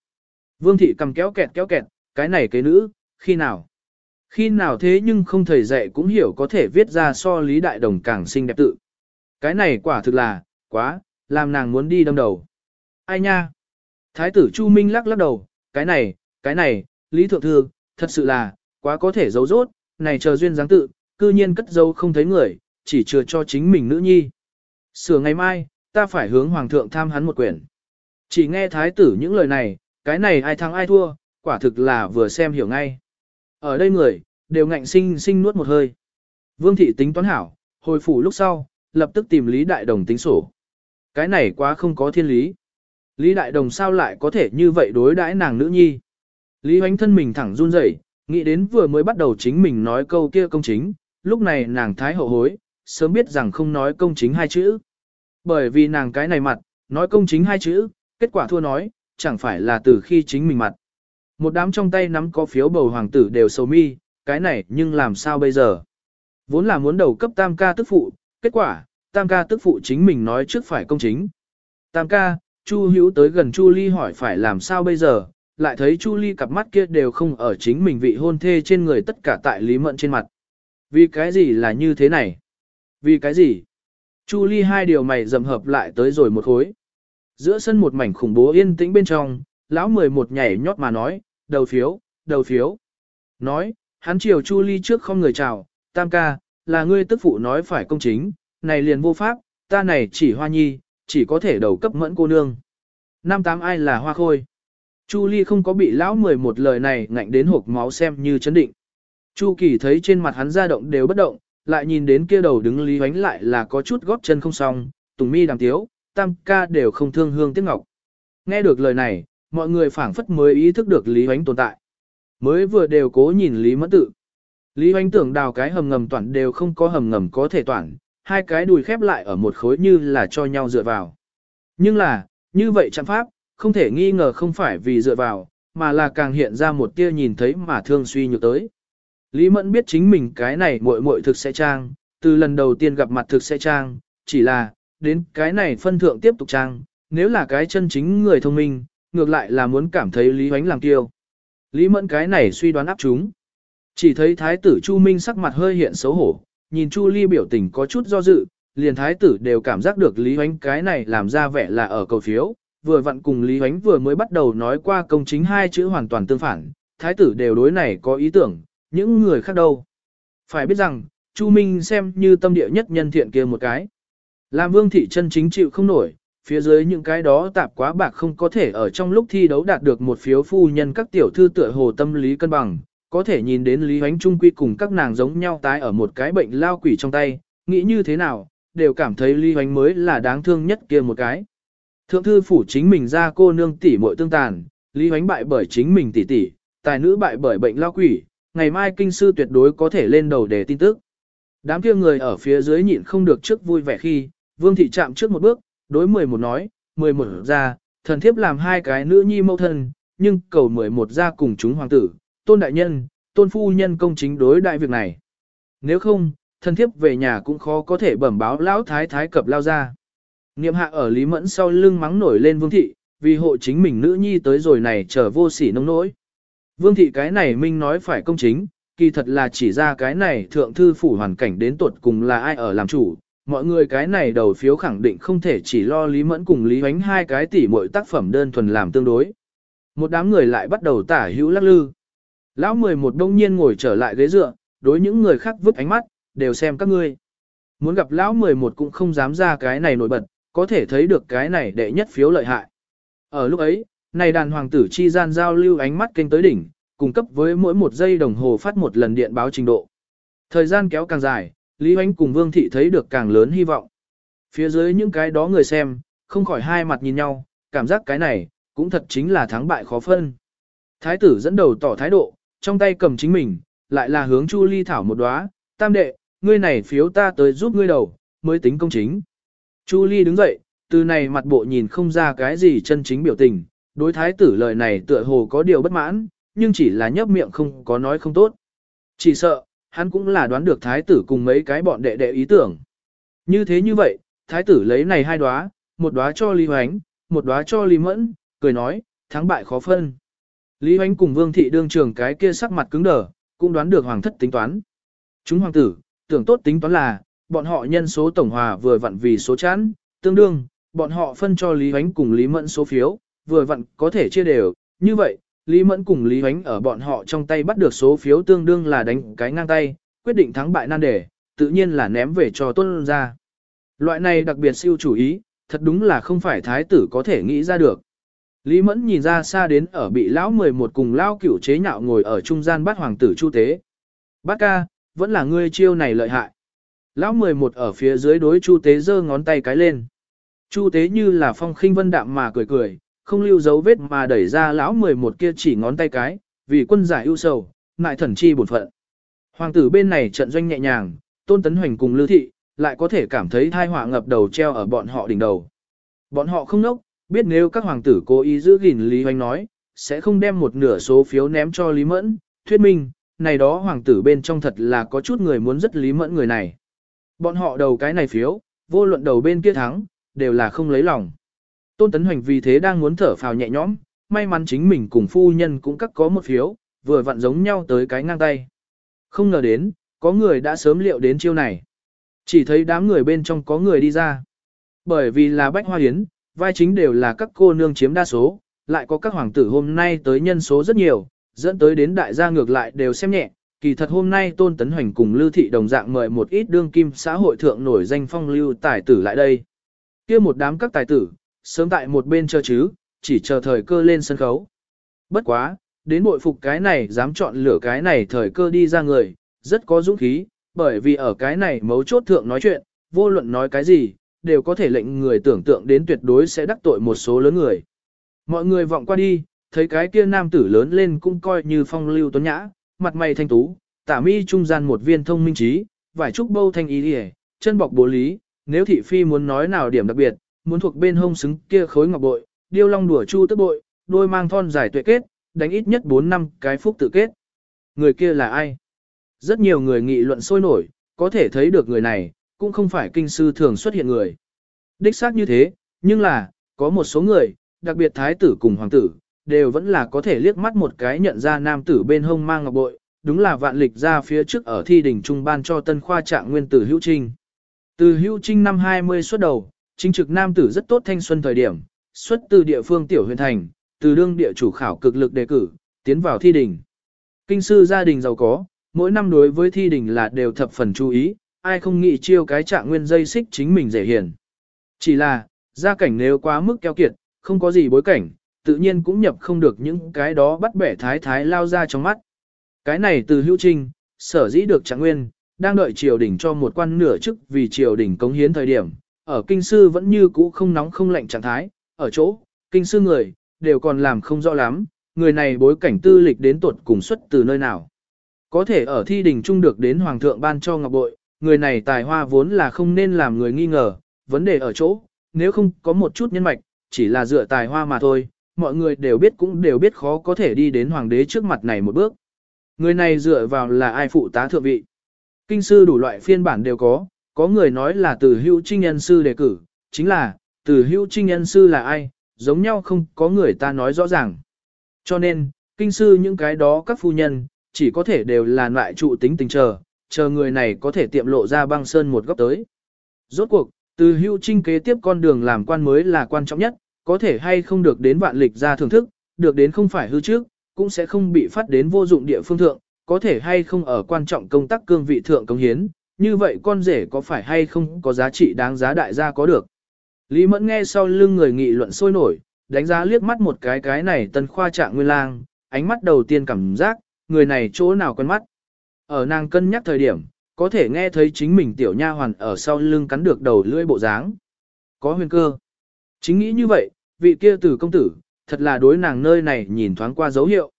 Vương thị cầm kéo kẹt kéo kẹt, cái này cái nữ, khi nào? Khi nào thế nhưng không thầy dạy cũng hiểu có thể viết ra so lý đại đồng càng xinh đẹp tự. Cái này quả thực là, quá, làm nàng muốn đi đâm đầu. Ai nha? Thái tử Chu Minh lắc lắc đầu, cái này, cái này, Lý Thượng Thư, thật sự là, quá có thể giấu rốt, này chờ duyên dáng tự, cư nhiên cất dấu không thấy người, chỉ chừa cho chính mình nữ nhi. Sửa ngày mai, ta phải hướng Hoàng thượng tham hắn một quyển. Chỉ nghe Thái tử những lời này, cái này ai thắng ai thua, quả thực là vừa xem hiểu ngay. Ở đây người, đều ngạnh sinh sinh nuốt một hơi. Vương thị tính toán hảo, hồi phủ lúc sau, lập tức tìm Lý Đại Đồng tính sổ. Cái này quá không có thiên lý. Lý Đại Đồng sao lại có thể như vậy đối đãi nàng nữ nhi? Lý Hoánh thân mình thẳng run rẩy, nghĩ đến vừa mới bắt đầu chính mình nói câu kia công chính, lúc này nàng thái hậu hối, sớm biết rằng không nói công chính hai chữ. Bởi vì nàng cái này mặt, nói công chính hai chữ, kết quả thua nói, chẳng phải là từ khi chính mình mặt. Một đám trong tay nắm có phiếu bầu hoàng tử đều sầu mi, cái này nhưng làm sao bây giờ? Vốn là muốn đầu cấp tam ca tức phụ, kết quả, tam ca tức phụ chính mình nói trước phải công chính. Tam ca, Chu Hữu tới gần Chu Ly hỏi phải làm sao bây giờ, lại thấy Chu Ly cặp mắt kia đều không ở chính mình vị hôn thê trên người tất cả tại Lý Mẫn trên mặt. Vì cái gì là như thế này? Vì cái gì? Chu Ly hai điều mày dầm hợp lại tới rồi một khối. Giữa sân một mảnh khủng bố yên tĩnh bên trong, lão mười một nhảy nhót mà nói, đầu phiếu, đầu phiếu. Nói, hắn chiều Chu Ly trước không người chào, tam ca, là ngươi tức phụ nói phải công chính, này liền vô pháp, ta này chỉ hoa nhi, chỉ có thể đầu cấp mẫn cô nương. Năm tám ai là hoa khôi. Chu Ly không có bị lão mười một lời này ngạnh đến hộp máu xem như chấn định. Chu Kỳ thấy trên mặt hắn da động đều bất động, lại nhìn đến kia đầu đứng Lý Hoánh lại là có chút góp chân không xong, tùng mi đàm tiếu, tam ca đều không thương hương tiếc ngọc. Nghe được lời này, mọi người phảng phất mới ý thức được Lý Hoánh tồn tại. Mới vừa đều cố nhìn Lý Mẫn tự. Lý Hoánh tưởng đào cái hầm ngầm toàn đều không có hầm ngầm có thể toàn, hai cái đùi khép lại ở một khối như là cho nhau dựa vào. Nhưng là, như vậy chẳng pháp, không thể nghi ngờ không phải vì dựa vào, mà là càng hiện ra một tia nhìn thấy mà thương suy nhược tới. Lý Mẫn biết chính mình cái này muội muội thực sẽ trang, từ lần đầu tiên gặp mặt thực sẽ trang, chỉ là, đến cái này phân thượng tiếp tục trang, nếu là cái chân chính người thông minh, ngược lại là muốn cảm thấy Lý Hoánh làm kiêu. Lý Mẫn cái này suy đoán áp chúng. Chỉ thấy thái tử Chu Minh sắc mặt hơi hiện xấu hổ, nhìn Chu Ly biểu tình có chút do dự, liền thái tử đều cảm giác được Lý Hoánh cái này làm ra vẻ là ở cầu phiếu, vừa vặn cùng Lý Hoánh vừa mới bắt đầu nói qua công chính hai chữ hoàn toàn tương phản, thái tử đều đối này có ý tưởng, những người khác đâu. Phải biết rằng, Chu Minh xem như tâm địa nhất nhân thiện kia một cái. Làm vương thị chân chính chịu không nổi, phía dưới những cái đó tạp quá bạc không có thể ở trong lúc thi đấu đạt được một phiếu phu nhân các tiểu thư tựa hồ tâm lý cân bằng, có thể nhìn đến Lý Hoánh Trung Quy cùng các nàng giống nhau tái ở một cái bệnh lao quỷ trong tay, nghĩ như thế nào, đều cảm thấy Lý Hoánh mới là đáng thương nhất kia một cái. Thượng thư phủ chính mình ra cô nương tỷ muội tương tàn, Lý Hoánh bại bởi chính mình tỷ tỷ, tài nữ bại bởi bệnh lao quỷ, ngày mai kinh sư tuyệt đối có thể lên đầu để tin tức. Đám kia người ở phía dưới nhịn không được trước vui vẻ khi, vương thị chạm trước một bước, đối 11 nói, 11 ra, thần thiếp làm hai cái nữ nhi mẫu thân, nhưng cầu 11 ra cùng chúng hoàng tử, tôn đại nhân, tôn phu nhân công chính đối đại việc này. Nếu không, thần thiếp về nhà cũng khó có thể bẩm báo lão thái thái cập lao ra. Niệm hạ ở Lý Mẫn sau lưng mắng nổi lên vương thị, vì hộ chính mình nữ nhi tới rồi này trở vô sỉ nông nỗi. Vương thị cái này minh nói phải công chính, kỳ thật là chỉ ra cái này thượng thư phủ hoàn cảnh đến tuột cùng là ai ở làm chủ. Mọi người cái này đầu phiếu khẳng định không thể chỉ lo Lý Mẫn cùng Lý Huánh hai cái tỷ mỗi tác phẩm đơn thuần làm tương đối. Một đám người lại bắt đầu tả hữu lắc lư. Lão mười một đông nhiên ngồi trở lại ghế dựa, đối những người khác vứt ánh mắt, đều xem các ngươi. Muốn gặp lão mười một cũng không dám ra cái này nổi bật, có thể thấy được cái này đệ nhất phiếu lợi hại. Ở lúc ấy, này đàn hoàng tử chi gian giao lưu ánh mắt kinh tới đỉnh, cung cấp với mỗi một giây đồng hồ phát một lần điện báo trình độ. Thời gian kéo càng dài, Lý Hoánh cùng Vương Thị thấy được càng lớn hy vọng. Phía dưới những cái đó người xem, không khỏi hai mặt nhìn nhau, cảm giác cái này, cũng thật chính là thắng bại khó phân. Thái tử dẫn đầu tỏ thái độ, trong tay cầm chính mình, lại là hướng Chu Ly thảo một đóa, tam đệ, ngươi này phiếu ta tới giúp ngươi đầu, mới tính công chính. Chu Ly đứng dậy, từ này mặt bộ nhìn không ra cái gì chân chính biểu tình, đối thái tử lời này tựa hồ có điều bất mãn, nhưng chỉ là nhấp miệng không có nói không tốt. Chỉ sợ, hắn cũng là đoán được thái tử cùng mấy cái bọn đệ đệ ý tưởng. Như thế như vậy, thái tử lấy này hai đóa, một đóa cho Lý Hoánh, một đóa cho Lý Mẫn, cười nói, thắng bại khó phân. Lý Hoánh cùng Vương thị đương trường cái kia sắc mặt cứng đờ, cũng đoán được hoàng thất tính toán. Chúng hoàng tử, tưởng tốt tính toán là, bọn họ nhân số tổng hòa vừa vặn vì số chán, tương đương, bọn họ phân cho Lý Hoánh cùng Lý Mẫn số phiếu, vừa vặn có thể chia đều, như vậy, Lý Mẫn cùng Lý Huánh ở bọn họ trong tay bắt được số phiếu tương đương là đánh cái ngang tay, quyết định thắng bại nan đề, tự nhiên là ném về cho tuân ra. Loại này đặc biệt siêu chủ ý, thật đúng là không phải thái tử có thể nghĩ ra được. Lý Mẫn nhìn ra xa đến ở bị lão 11 cùng lão cửu chế nhạo ngồi ở trung gian bắt hoàng tử chu tế. Bác ca, vẫn là ngươi chiêu này lợi hại. Lão 11 ở phía dưới đối chu tế giơ ngón tay cái lên. Chu tế như là phong khinh vân đạm mà cười cười, không lưu dấu vết mà đẩy ra lão 11 kia chỉ ngón tay cái, vì quân giải ưu sầu, ngại thần chi bổn phận. Hoàng tử bên này trận doanh nhẹ nhàng, tôn tấn hoành cùng lưu thị, lại có thể cảm thấy thai họa ngập đầu treo ở bọn họ đỉnh đầu. Bọn họ không nốc, biết nếu các hoàng tử cố ý giữ gìn Lý Hoành nói, sẽ không đem một nửa số phiếu ném cho Lý Mẫn, thuyết minh, này đó hoàng tử bên trong thật là có chút người muốn rất Lý Mẫn người này. Bọn họ đầu cái này phiếu, vô luận đầu bên kia thắng, đều là không lấy lòng. Tôn Tấn Hoành vì thế đang muốn thở phào nhẹ nhõm, may mắn chính mình cùng phu nhân cũng cắt có một phiếu, vừa vặn giống nhau tới cái ngang tay. Không ngờ đến, có người đã sớm liệu đến chiêu này. Chỉ thấy đám người bên trong có người đi ra. Bởi vì là bách hoa hiến, vai chính đều là các cô nương chiếm đa số, lại có các hoàng tử hôm nay tới nhân số rất nhiều, dẫn tới đến đại gia ngược lại đều xem nhẹ. Kỳ thật hôm nay Tôn Tấn Hoành cùng Lưu Thị đồng dạng mời một ít đương kim xã hội thượng nổi danh phong lưu tài tử lại đây. kia một đám các tài tử, sớm tại một bên chờ chứ, chỉ chờ thời cơ lên sân khấu. Bất quá, đến bội phục cái này dám chọn lửa cái này thời cơ đi ra người, rất có dũng khí, bởi vì ở cái này mấu chốt thượng nói chuyện, vô luận nói cái gì, đều có thể lệnh người tưởng tượng đến tuyệt đối sẽ đắc tội một số lớn người. Mọi người vọng qua đi, thấy cái kia nam tử lớn lên cũng coi như phong lưu tuấn nhã, mặt mày thanh tú, tả mi trung gian một viên thông minh trí, vải trúc bâu thanh ý đi chân bọc bố lý, nếu thị phi muốn nói nào điểm đặc biệt, muốn thuộc bên hông xứng kia khối ngọc bội, điêu long đùa chu tức bội, đôi mang thon dài tuệ kết, đánh ít nhất 4 năm cái phúc tự kết. Người kia là ai? Rất nhiều người nghị luận sôi nổi, có thể thấy được người này, cũng không phải kinh sư thường xuất hiện người. Đích xác như thế, nhưng là, có một số người, đặc biệt thái tử cùng hoàng tử, đều vẫn là có thể liếc mắt một cái nhận ra nam tử bên hông mang ngọc bội, đúng là vạn lịch ra phía trước ở thi đỉnh trung ban cho tân khoa trạng nguyên tử hữu trinh. Từ hữu trinh năm 20 xuất đầu, chính trực nam tử rất tốt thanh xuân thời điểm, xuất từ địa phương tiểu huyện thành, từ đương địa chủ khảo cực lực đề cử, tiến vào thi đình. Kinh sư gia đình giàu có, mỗi năm đối với thi đình là đều thập phần chú ý, ai không nghĩ chiêu cái trạng nguyên dây xích chính mình dễ hiền. Chỉ là, gia cảnh nếu quá mức keo kiệt, không có gì bối cảnh, tự nhiên cũng nhập không được những cái đó bắt bẻ thái thái lao ra trong mắt. Cái này từ hữu trinh, sở dĩ được trạng nguyên, đang đợi triều đình cho một quan nửa chức vì triều đình cống hiến thời điểm, ở kinh sư vẫn như cũ không nóng không lạnh trạng thái, ở chỗ, kinh sư người, đều còn làm không rõ lắm, người này bối cảnh tư lịch đến tuột cùng xuất từ nơi nào. Có thể ở thi đình trung được đến hoàng thượng ban cho ngọc bội, người này tài hoa vốn là không nên làm người nghi ngờ, vấn đề ở chỗ, nếu không có một chút nhân mạch, chỉ là dựa tài hoa mà thôi, mọi người đều biết cũng đều biết khó có thể đi đến hoàng đế trước mặt này một bước. Người này dựa vào là ai phụ tá thượng vị. Kinh sư đủ loại phiên bản đều có, có người nói là từ hữu trinh nhân sư đề cử, chính là, từ hữu trinh nhân sư là ai, giống nhau không có người ta nói rõ ràng. Cho nên, kinh sư những cái đó các phu nhân, chỉ có thể đều là loại trụ tính tình chờ, chờ người này có thể tiệm lộ ra băng sơn một góc tới. Rốt cuộc, từ hưu trinh kế tiếp con đường làm quan mới là quan trọng nhất, có thể hay không được đến vạn lịch ra thưởng thức, được đến không phải hư trước, cũng sẽ không bị phát đến vô dụng địa phương thượng, có thể hay không ở quan trọng công tác cương vị thượng công hiến, như vậy con rể có phải hay không có giá trị đáng giá đại gia có được. Lý Mẫn nghe sau lưng người nghị luận sôi nổi, đánh giá liếc mắt một cái cái này tân khoa trạng nguyên lang, ánh mắt đầu tiên cảm giác, người này chỗ nào quen mắt. Ở nàng cân nhắc thời điểm, có thể nghe thấy chính mình tiểu nha hoàn ở sau lưng cắn được đầu lưỡi bộ dáng. Có huyền cơ. Chính nghĩ như vậy, vị kia tử công tử, thật là đối nàng nơi này nhìn thoáng qua dấu hiệu.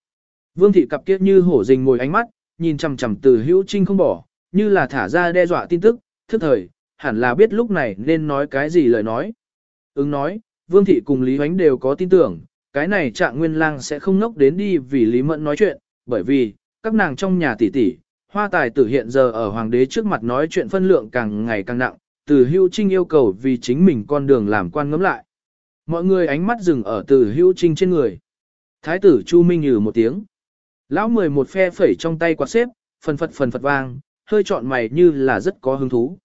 Vương thị cặp kia như hổ rình ngồi ánh mắt, nhìn chằm chằm từ hữu trinh không bỏ, như là thả ra đe dọa tin tức, thức thời, hẳn là biết lúc này nên nói cái gì lời nói. Ứng nói, Vương thị cùng Lý Huánh đều có tin tưởng, cái này trạng nguyên lang sẽ không ngốc đến đi vì Lý Mẫn nói chuyện, bởi vì, các nàng trong nhà tỷ tỷ, hoa tài tử hiện giờ ở hoàng đế trước mặt nói chuyện phân lượng càng ngày càng nặng, từ hưu trinh yêu cầu vì chính mình con đường làm quan ngấm lại. Mọi người ánh mắt dừng ở từ hưu trinh trên người. Thái tử Chu Minh nhừ một tiếng. Lão mười một phe phẩy trong tay quạt xếp, phần phật phần phật vang, hơi chọn mày như là rất có hứng thú.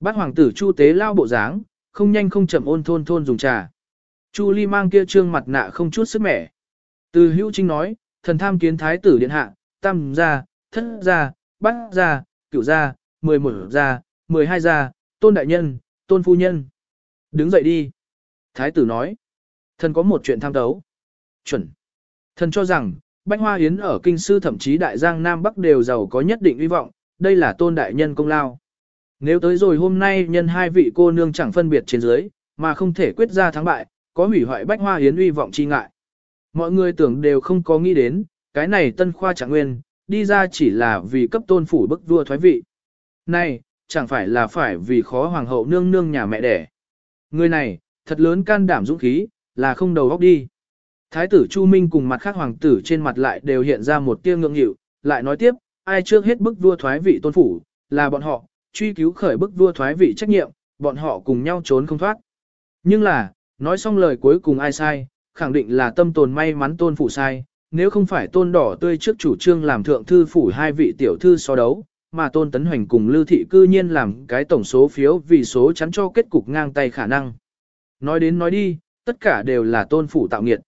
Bát hoàng tử Chu tế lao bộ dáng, không nhanh không chậm ôn thôn thôn dùng trà. Chu Ly mang kia trương mặt nạ không chút sức mẻ. Từ hữu trinh nói, thần tham kiến thái tử điện hạ, tam gia, thất gia, bát gia, cửu gia, mười một gia, mười hai gia, tôn đại nhân, tôn phu nhân. Đứng dậy đi. Thái tử nói, thần có một chuyện tham đấu. Chuẩn. Thần cho rằng, Bách Hoa Yến ở Kinh Sư thậm chí Đại Giang Nam Bắc đều giàu có nhất định hy vọng, đây là tôn đại nhân công lao. Nếu tới rồi hôm nay nhân hai vị cô nương chẳng phân biệt trên dưới, mà không thể quyết ra thắng bại, có hủy hoại Bách Hoa hiến uy vọng chi ngại. Mọi người tưởng đều không có nghĩ đến, cái này tân khoa trạng nguyên, đi ra chỉ là vì cấp tôn phủ bức vua thoái vị. Này, chẳng phải là phải vì khó hoàng hậu nương nương nhà mẹ đẻ. Người này, thật lớn can đảm dũng khí, là không đầu góc đi. Thái tử Chu Minh cùng mặt khác hoàng tử trên mặt lại đều hiện ra một tia ngượng nghịu, lại nói tiếp, ai trước hết bức vua thoái vị tôn phủ, là bọn họ, truy cứu khởi bức vua thoái vị trách nhiệm, bọn họ cùng nhau trốn không thoát. Nhưng là, nói xong lời cuối cùng ai sai, khẳng định là tâm tồn may mắn tôn phủ sai, nếu không phải tôn đỏ tươi trước chủ trương làm thượng thư phủ hai vị tiểu thư so đấu, mà tôn tấn hoành cùng lưu thị cư nhiên làm cái tổng số phiếu vì số chắn cho kết cục ngang tay khả năng. Nói đến nói đi, tất cả đều là tôn phủ tạo nghiệt.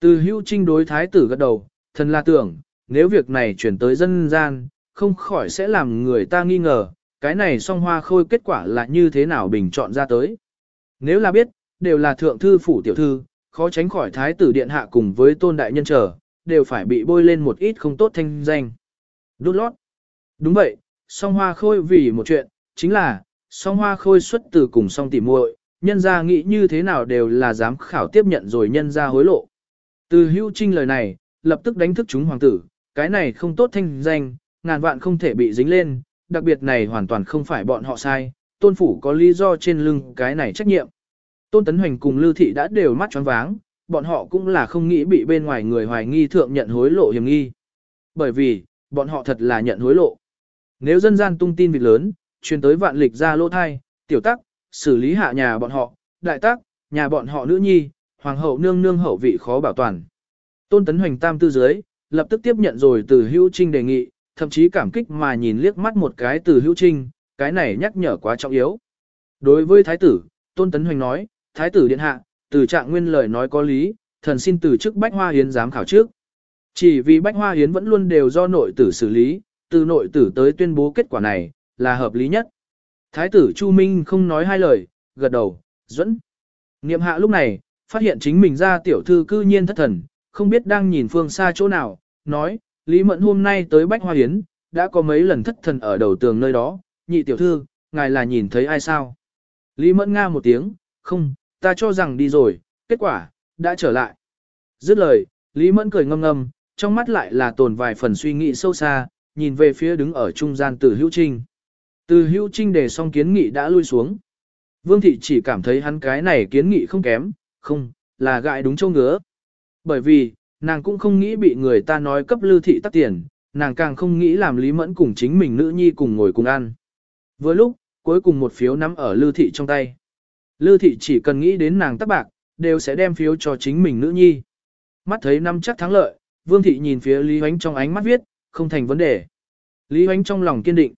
Từ hưu trinh đối thái tử gật đầu, thần là tưởng, nếu việc này chuyển tới dân gian, không khỏi sẽ làm người ta nghi ngờ, cái này song hoa khôi kết quả là như thế nào bình chọn ra tới. Nếu là biết, đều là thượng thư phủ tiểu thư, khó tránh khỏi thái tử điện hạ cùng với tôn đại nhân trở, đều phải bị bôi lên một ít không tốt thanh danh. Đút lót. Đúng vậy, song hoa khôi vì một chuyện, chính là, song hoa khôi xuất từ cùng song tỉ muội, nhân gia nghĩ như thế nào đều là dám khảo tiếp nhận rồi nhân gia hối lộ. Từ hưu trinh lời này, lập tức đánh thức chúng hoàng tử, cái này không tốt thanh danh, ngàn vạn không thể bị dính lên, đặc biệt này hoàn toàn không phải bọn họ sai, tôn phủ có lý do trên lưng cái này trách nhiệm. Tôn Tấn Hoành cùng Lưu Thị đã đều mắt tròn váng, bọn họ cũng là không nghĩ bị bên ngoài người hoài nghi thượng nhận hối lộ hiểm nghi. Bởi vì, bọn họ thật là nhận hối lộ. Nếu dân gian tung tin việc lớn, truyền tới vạn lịch ra lỗ thai, tiểu tắc, xử lý hạ nhà bọn họ, đại tắc, nhà bọn họ nữ nhi, hoàng hậu nương nương hậu vị khó bảo toàn. Tôn Tấn Hoành tam tư dưới, lập tức tiếp nhận rồi từ hữu trinh đề nghị, thậm chí cảm kích mà nhìn liếc mắt một cái từ hữu trinh, cái này nhắc nhở quá trọng yếu. Đối với thái tử, Tôn Tấn Hoành nói, thái tử điện hạ, từ trạng nguyên lời nói có lý, thần xin từ chức Bách Hoa Hiến giám khảo trước. Chỉ vì Bách Hoa Hiến vẫn luôn đều do nội tử xử lý, từ nội tử tới tuyên bố kết quả này, là hợp lý nhất. Thái tử Chu Minh không nói hai lời, gật đầu, dẫn. Niệm hạ lúc này, phát hiện chính mình ra tiểu thư cư nhiên thất thần, không biết đang nhìn phương xa chỗ nào, nói, Lý Mẫn hôm nay tới Bách Hoa Hiến, đã có mấy lần thất thần ở đầu tường nơi đó, nhị tiểu thư, ngài là nhìn thấy ai sao? Lý Mẫn nga một tiếng, không, ta cho rằng đi rồi, kết quả, đã trở lại. Dứt lời, Lý Mẫn cười ngâm ngâm, trong mắt lại là tồn vài phần suy nghĩ sâu xa, nhìn về phía đứng ở trung gian từ hữu trinh. Từ hữu trinh để xong kiến nghị đã lui xuống. Vương thị chỉ cảm thấy hắn cái này kiến nghị không kém, không, là gại đúng châu ngứa. Bởi vì, nàng cũng không nghĩ bị người ta nói cấp lưu thị tắt tiền, nàng càng không nghĩ làm Lý Mẫn cùng chính mình nữ nhi cùng ngồi cùng ăn. Vừa lúc, cuối cùng một phiếu nắm ở lưu thị trong tay. Lưu thị chỉ cần nghĩ đến nàng tắc bạc, đều sẽ đem phiếu cho chính mình nữ nhi. Mắt thấy năm chắc thắng lợi, Vương thị nhìn phía Lý Hoánh trong ánh mắt viết, không thành vấn đề. Lý Hoánh trong lòng kiên định.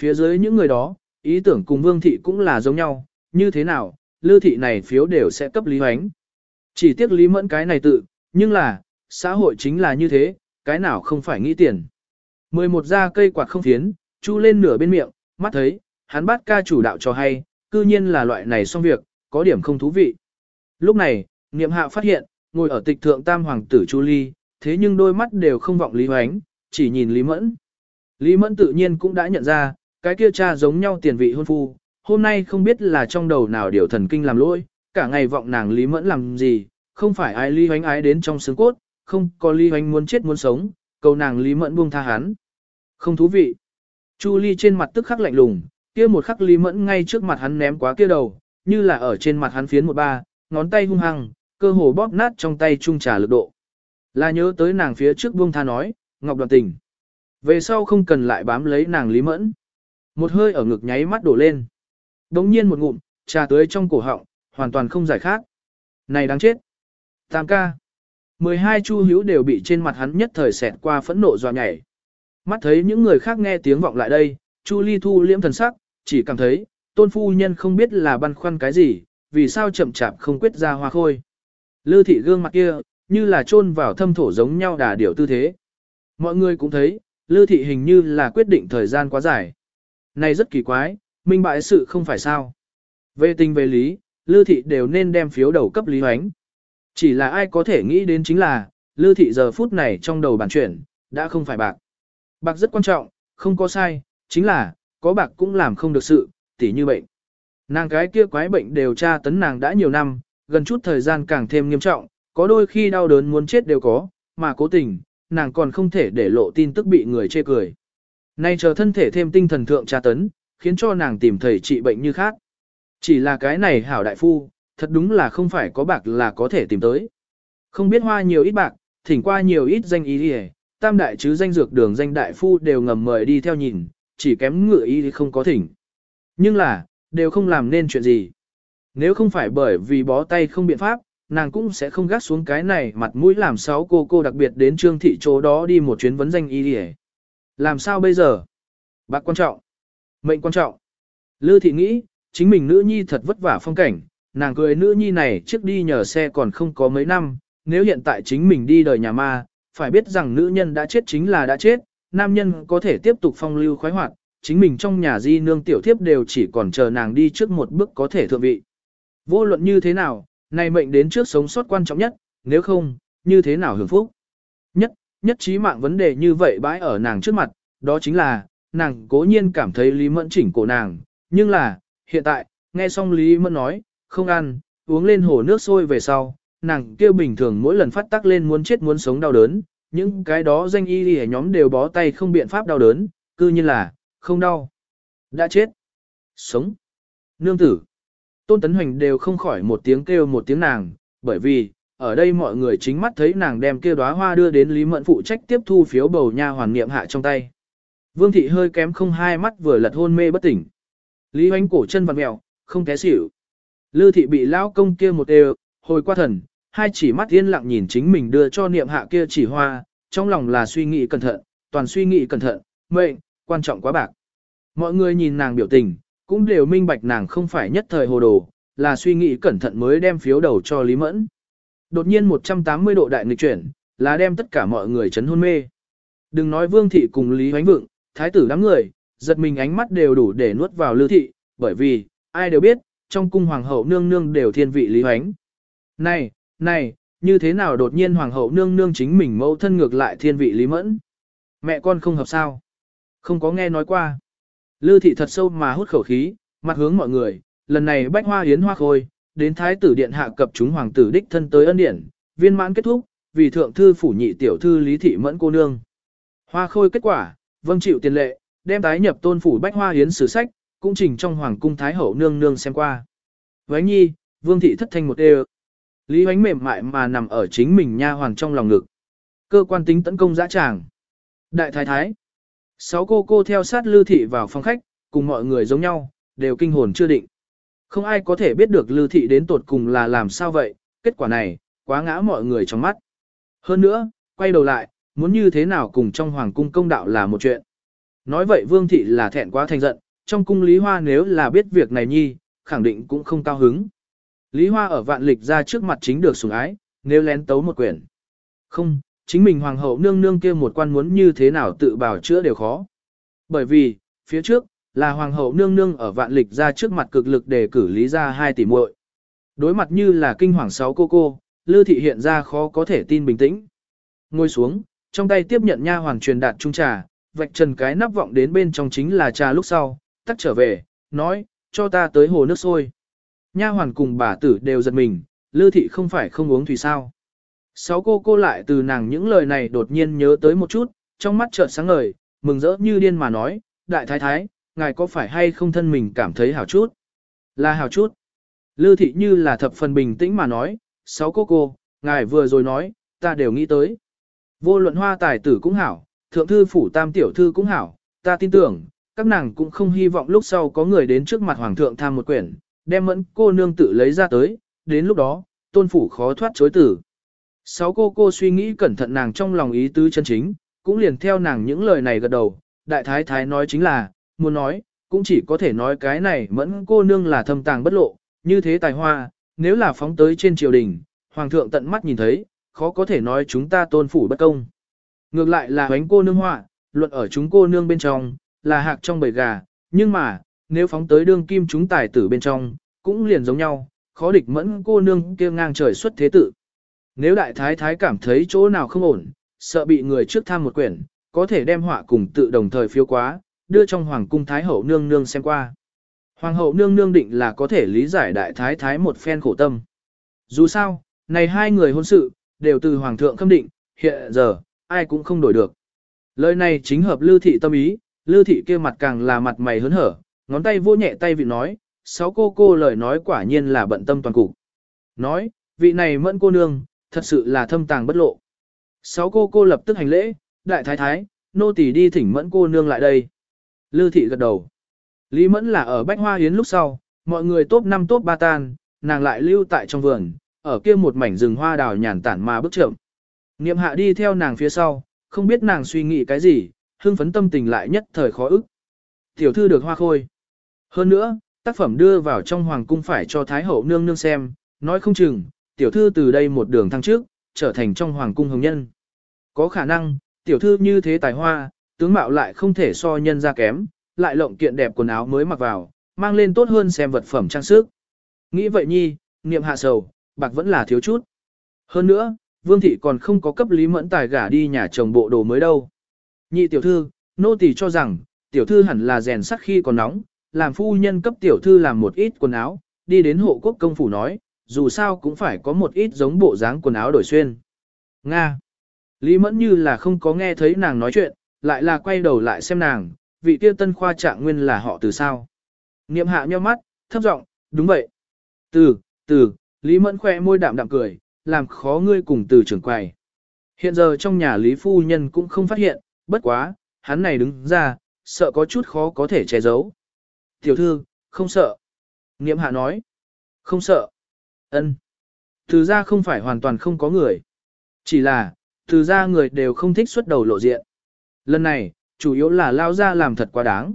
Phía dưới những người đó, ý tưởng cùng Vương thị cũng là giống nhau, như thế nào, Lưu thị này phiếu đều sẽ cấp Lý Hoánh. Chỉ tiếc Lý Mẫn cái này tự, nhưng là, xã hội chính là như thế, cái nào không phải nghĩ tiền. 11 ra cây quạt không phiến, chu lên nửa bên miệng, mắt thấy, hắn bắt ca chủ đạo cho hay, cư nhiên là loại này xong việc, có điểm không thú vị. Lúc này, niệm hạ phát hiện, ngồi ở tịch thượng tam hoàng tử Chu Ly, thế nhưng đôi mắt đều không vọng Lý Hoánh, chỉ nhìn Lý Mẫn. Lý Mẫn tự nhiên cũng đã nhận ra, cái kia cha giống nhau tiền vị hôn phu, hôm nay không biết là trong đầu nào điều thần kinh làm lỗi, cả ngày vọng nàng Lý Mẫn làm gì, không phải ai Lý Hoánh ái đến trong xương cốt, không có Lý Hoánh muốn chết muốn sống, cầu nàng Lý Mẫn buông tha hắn. Không thú vị. Chu Ly trên mặt tức khắc lạnh lùng, kia một khắc Lý Mẫn ngay trước mặt hắn ném quá kia đầu, như là ở trên mặt hắn phiến một ba, ngón tay hung hăng, cơ hồ bóp nát trong tay trung trà lực độ. Là nhớ tới nàng phía trước buông tha nói, Ngọc Đoàn Tình. Về sau không cần lại bám lấy nàng Lý Mẫn. Một hơi ở ngực nháy mắt đổ lên. Đống nhiên một ngụm, trà tới trong cổ họng, hoàn toàn không giải khác. Này đáng chết. Tam ca. 12 chu hữu đều bị trên mặt hắn nhất thời xẹt qua phẫn nộ dọa nhảy. Mắt thấy những người khác nghe tiếng vọng lại đây, chu ly thu liễm thần sắc, chỉ cảm thấy, tôn phu nhân không biết là băn khoăn cái gì, vì sao chậm chạp không quyết ra hoa khôi. Lư thị gương mặt kia, như là chôn vào thâm thổ giống nhau đà điểu tư thế. Mọi người cũng thấy, Lư thị hình như là quyết định thời gian quá dài. Này rất kỳ quái, minh bại sự không phải sao. Về tình về lý, Lư thị đều nên đem phiếu đầu cấp Lý Hoánh. Chỉ là ai có thể nghĩ đến chính là, Lư thị giờ phút này trong đầu bản chuyển, đã không phải bạc. Bạc rất quan trọng, không có sai, chính là, có bạc cũng làm không được sự, tỉ như bệnh. Nàng cái kia quái bệnh đều tra tấn nàng đã nhiều năm, gần chút thời gian càng thêm nghiêm trọng, có đôi khi đau đớn muốn chết đều có, mà cố tình, nàng còn không thể để lộ tin tức bị người chê cười. Nay chờ thân thể thêm tinh thần thượng tra tấn, khiến cho nàng tìm thầy trị bệnh như khác. Chỉ là cái này hảo đại phu, thật đúng là không phải có bạc là có thể tìm tới. Không biết hoa nhiều ít bạc, thỉnh qua nhiều ít danh ý đi tam đại chứ danh dược đường danh đại phu đều ngầm mời đi theo nhìn, chỉ kém ngựa ý không có thỉnh. Nhưng là, đều không làm nên chuyện gì. Nếu không phải bởi vì bó tay không biện pháp, nàng cũng sẽ không gác xuống cái này mặt mũi làm sáu cô cô đặc biệt đến trương thị chỗ đó đi một chuyến vấn danh y đi Làm sao bây giờ? Bạc quan trọng. Mệnh quan trọng. Lư thị nghĩ, chính mình nữ nhi thật vất vả phong cảnh, nàng cười nữ nhi này trước đi nhờ xe còn không có mấy năm, nếu hiện tại chính mình đi đời nhà ma, phải biết rằng nữ nhân đã chết chính là đã chết, nam nhân có thể tiếp tục phong lưu khoái hoạt, chính mình trong nhà di nương tiểu thiếp đều chỉ còn chờ nàng đi trước một bước có thể thượng vị. Vô luận như thế nào, này mệnh đến trước sống sót quan trọng nhất, nếu không, như thế nào hưởng phúc. Nhất, nhất trí mạng vấn đề như vậy bãi ở nàng trước mặt, đó chính là, nàng cố nhiên cảm thấy Lý Mẫn chỉnh cổ nàng, nhưng là, hiện tại, nghe xong Lý Mẫn nói, không ăn, uống lên hồ nước sôi về sau, nàng kêu bình thường mỗi lần phát tắc lên muốn chết muốn sống đau đớn, những cái đó danh y y nhóm đều bó tay không biện pháp đau đớn, cư nhiên là, không đau. Đã chết. Sống. Nương tử. Tôn Tấn Hoành đều không khỏi một tiếng kêu một tiếng nàng, bởi vì, ở đây mọi người chính mắt thấy nàng đem kêu đóa hoa đưa đến Lý Mẫn phụ trách tiếp thu phiếu bầu nha hoàn niệm hạ trong tay. Vương thị hơi kém không hai mắt vừa lật hôn mê bất tỉnh. Lý Hoánh cổ chân vặn mèo, không té xỉu. Lư thị bị lão công kia một đều, hồi qua thần, hai chỉ mắt yên lặng nhìn chính mình đưa cho niệm hạ kia chỉ hoa, trong lòng là suy nghĩ cẩn thận, toàn suy nghĩ cẩn thận, mệnh, quan trọng quá bạc. Mọi người nhìn nàng biểu tình, cũng đều minh bạch nàng không phải nhất thời hồ đồ, là suy nghĩ cẩn thận mới đem phiếu đầu cho Lý Mẫn. Đột nhiên 180 độ đại nghịch chuyển, là đem tất cả mọi người chấn hôn mê. Đừng nói Vương thị cùng Lý Hoánh Vượng, thái tử đám người, giật mình ánh mắt đều đủ để nuốt vào Lưu thị, bởi vì, ai đều biết, trong cung hoàng hậu nương nương đều thiên vị Lý Hoánh. Này, này, như thế nào đột nhiên hoàng hậu nương nương chính mình mẫu thân ngược lại thiên vị Lý Mẫn? Mẹ con không hợp sao? Không có nghe nói qua. Lư thị thật sâu mà hút khẩu khí, mặt hướng mọi người, lần này bách hoa hiến hoa khôi, đến thái tử điện hạ cập chúng hoàng tử đích thân tới ân điển, viên mãn kết thúc, vì thượng thư phủ nhị tiểu thư lý thị mẫn cô nương. Hoa khôi kết quả, vâng chịu tiền lệ, đem tái nhập tôn phủ bách hoa hiến sử sách, cũng trình trong hoàng cung thái hậu nương nương xem qua. Vánh nhi, vương thị thất thanh một đều. Lý Hoánh mềm mại mà nằm ở chính mình nha hoàng trong lòng ngực. Cơ quan tính tấn công dã tràng. Đại thái thái. Sáu cô cô theo sát Lư Thị vào phòng khách, cùng mọi người giống nhau, đều kinh hồn chưa định. Không ai có thể biết được Lư Thị đến tột cùng là làm sao vậy, kết quả này, quá ngã mọi người trong mắt. Hơn nữa, quay đầu lại, muốn như thế nào cùng trong hoàng cung công đạo là một chuyện. Nói vậy Vương Thị là thẹn quá thành giận, trong cung Lý Hoa nếu là biết việc này nhi, khẳng định cũng không cao hứng. Lý Hoa ở vạn lịch ra trước mặt chính được sủng ái, nếu lén tấu một quyển. Không, chính mình hoàng hậu nương nương kia một quan muốn như thế nào tự bảo chữa đều khó. Bởi vì, phía trước, là hoàng hậu nương nương ở vạn lịch ra trước mặt cực lực để cử lý ra hai tỷ muội. Đối mặt như là kinh hoàng sáu cô cô, Lư thị hiện ra khó có thể tin bình tĩnh. Ngồi xuống, trong tay tiếp nhận nha hoàng truyền đạt trung trà, vạch trần cái nắp vọng đến bên trong chính là trà lúc sau, tắt trở về, nói, cho ta tới hồ nước sôi. Nha hoàn cùng bà tử đều giật mình, Lư thị không phải không uống thủy sao. Sáu cô cô lại từ nàng những lời này đột nhiên nhớ tới một chút, trong mắt chợt sáng ngời, mừng rỡ như điên mà nói, đại thái thái, ngài có phải hay không thân mình cảm thấy hảo chút? Là hảo chút. Lư thị như là thập phần bình tĩnh mà nói, sáu cô cô, ngài vừa rồi nói, ta đều nghĩ tới. Vô luận hoa tài tử cũng hảo, thượng thư phủ tam tiểu thư cũng hảo, ta tin tưởng, các nàng cũng không hy vọng lúc sau có người đến trước mặt hoàng thượng tham một quyển, đem mẫn cô nương tự lấy ra tới, đến lúc đó, tôn phủ khó thoát chối tử. Sáu cô cô suy nghĩ cẩn thận nàng trong lòng ý tứ chân chính, cũng liền theo nàng những lời này gật đầu, đại thái thái nói chính là, muốn nói, cũng chỉ có thể nói cái này mẫn cô nương là thâm tàng bất lộ, như thế tài hoa, nếu là phóng tới trên triều đình, hoàng thượng tận mắt nhìn thấy, khó có thể nói chúng ta tôn phủ bất công. Ngược lại là bánh cô nương họa, luận ở chúng cô nương bên trong, là hạc trong bầy gà, nhưng mà, nếu phóng tới đương kim chúng tài tử bên trong, cũng liền giống nhau, khó địch mẫn cô nương kia ngang trời xuất thế tử. Nếu đại thái thái cảm thấy chỗ nào không ổn, sợ bị người trước tham một quyển, có thể đem họa cùng tự đồng thời phiếu quá, đưa trong hoàng cung thái hậu nương nương xem qua. Hoàng hậu nương nương định là có thể lý giải đại thái thái một phen khổ tâm. Dù sao, này hai người hôn sự, đều từ hoàng thượng khâm định, hiện giờ, ai cũng không đổi được. Lời này chính hợp lưu thị tâm ý, lưu thị kia mặt càng là mặt mày hớn hở, ngón tay vô nhẹ tay vị nói, sáu cô cô lời nói quả nhiên là bận tâm toàn cục. Nói, vị này mẫn cô nương, thật sự là thâm tàng bất lộ. Sáu cô cô lập tức hành lễ, đại thái thái, nô tỳ đi thỉnh mẫn cô nương lại đây. Lư thị gật đầu. Lý mẫn là ở Bách Hoa Hiến lúc sau, mọi người top năm top ba tan, nàng lại lưu tại trong vườn, ở kia một mảnh rừng hoa đào nhàn tản mà bước chậm. Niệm hạ đi theo nàng phía sau, không biết nàng suy nghĩ cái gì, hưng phấn tâm tình lại nhất thời khó ức. Tiểu thư được hoa khôi. Hơn nữa, tác phẩm đưa vào trong hoàng cung phải cho Thái hậu nương nương xem, nói không chừng, tiểu thư từ đây một đường thăng trước, trở thành trong hoàng cung hồng nhân. Có khả năng, tiểu thư như thế tài hoa, tướng mạo lại không thể so nhân ra kém, lại lộng kiện đẹp quần áo mới mặc vào, mang lên tốt hơn xem vật phẩm trang sức. Nghĩ vậy nhi, niệm hạ sầu, bạc vẫn là thiếu chút. Hơn nữa, vương thị còn không có cấp lý mẫn tài gả đi nhà chồng bộ đồ mới đâu. Nhị tiểu thư, nô tỳ cho rằng, tiểu thư hẳn là rèn sắt khi còn nóng, làm phu nhân cấp tiểu thư làm một ít quần áo, đi đến hộ quốc công phủ nói, dù sao cũng phải có một ít giống bộ dáng quần áo đổi xuyên. Nga. Lý Mẫn như là không có nghe thấy nàng nói chuyện, lại là quay đầu lại xem nàng, vị kia tân khoa trạng nguyên là họ từ sao. Niệm hạ nheo mắt, thấp giọng, đúng vậy. Từ, từ, Lý Mẫn khoe môi đạm đạm cười, làm khó ngươi cùng từ trưởng quầy. Hiện giờ trong nhà Lý Phu Nhân cũng không phát hiện, bất quá, hắn này đứng ra, sợ có chút khó có thể che giấu. Tiểu thư, không sợ. Niệm hạ nói. Không sợ. ân Từ ra không phải hoàn toàn không có người. Chỉ là, từ ra người đều không thích xuất đầu lộ diện. Lần này, chủ yếu là lao ra làm thật quá đáng.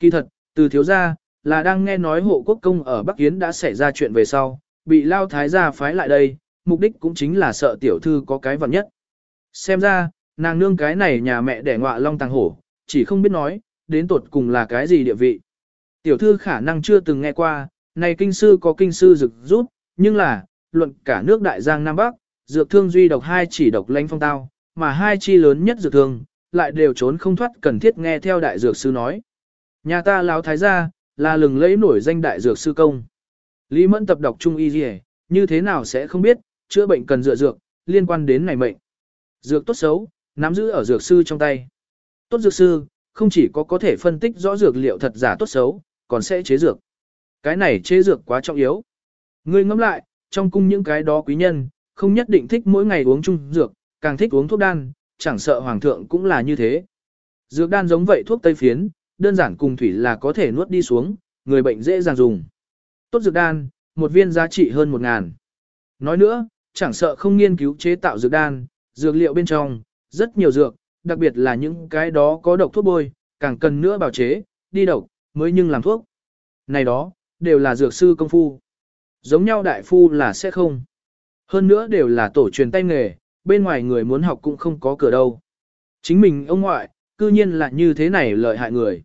Kỳ thật, từ thiếu gia, là đang nghe nói hộ quốc công ở Bắc Yến đã xảy ra chuyện về sau, bị lao thái gia phái lại đây, mục đích cũng chính là sợ tiểu thư có cái vật nhất. Xem ra, nàng nương cái này nhà mẹ đẻ ngọa long tàng hổ, chỉ không biết nói, đến tột cùng là cái gì địa vị. Tiểu thư khả năng chưa từng nghe qua, này kinh sư có kinh sư rực rút, nhưng là, luận cả nước đại giang Nam Bắc, dược thương duy độc hai chỉ độc lãnh phong tao, mà hai chi lớn nhất dược thương, lại đều trốn không thoát cần thiết nghe theo đại dược sư nói. Nhà ta lão thái gia, là lừng lẫy nổi danh đại dược sư công. Lý Mẫn tập đọc trung y gì như thế nào sẽ không biết, chữa bệnh cần dựa dược, liên quan đến này mệnh. Dược tốt xấu, nắm giữ ở dược sư trong tay. Tốt dược sư, không chỉ có có thể phân tích rõ dược liệu thật giả tốt xấu, còn sẽ chế dược. Cái này chế dược quá trọng yếu. Ngươi ngẫm lại, trong cung những cái đó quý nhân, không nhất định thích mỗi ngày uống chung dược, càng thích uống thuốc đan, chẳng sợ hoàng thượng cũng là như thế. Dược đan giống vậy thuốc tây phiến, đơn giản cùng thủy là có thể nuốt đi xuống, người bệnh dễ dàng dùng. Tốt dược đan, một viên giá trị hơn một ngàn. Nói nữa, chẳng sợ không nghiên cứu chế tạo dược đan, dược liệu bên trong, rất nhiều dược, đặc biệt là những cái đó có độc thuốc bôi, càng cần nữa bào chế, đi độc, mới nhưng làm thuốc. Này đó, đều là dược sư công phu. Giống nhau đại phu là sẽ không. Hơn nữa đều là tổ truyền tay nghề, bên ngoài người muốn học cũng không có cửa đâu. Chính mình ông ngoại, cư nhiên là như thế này lợi hại người.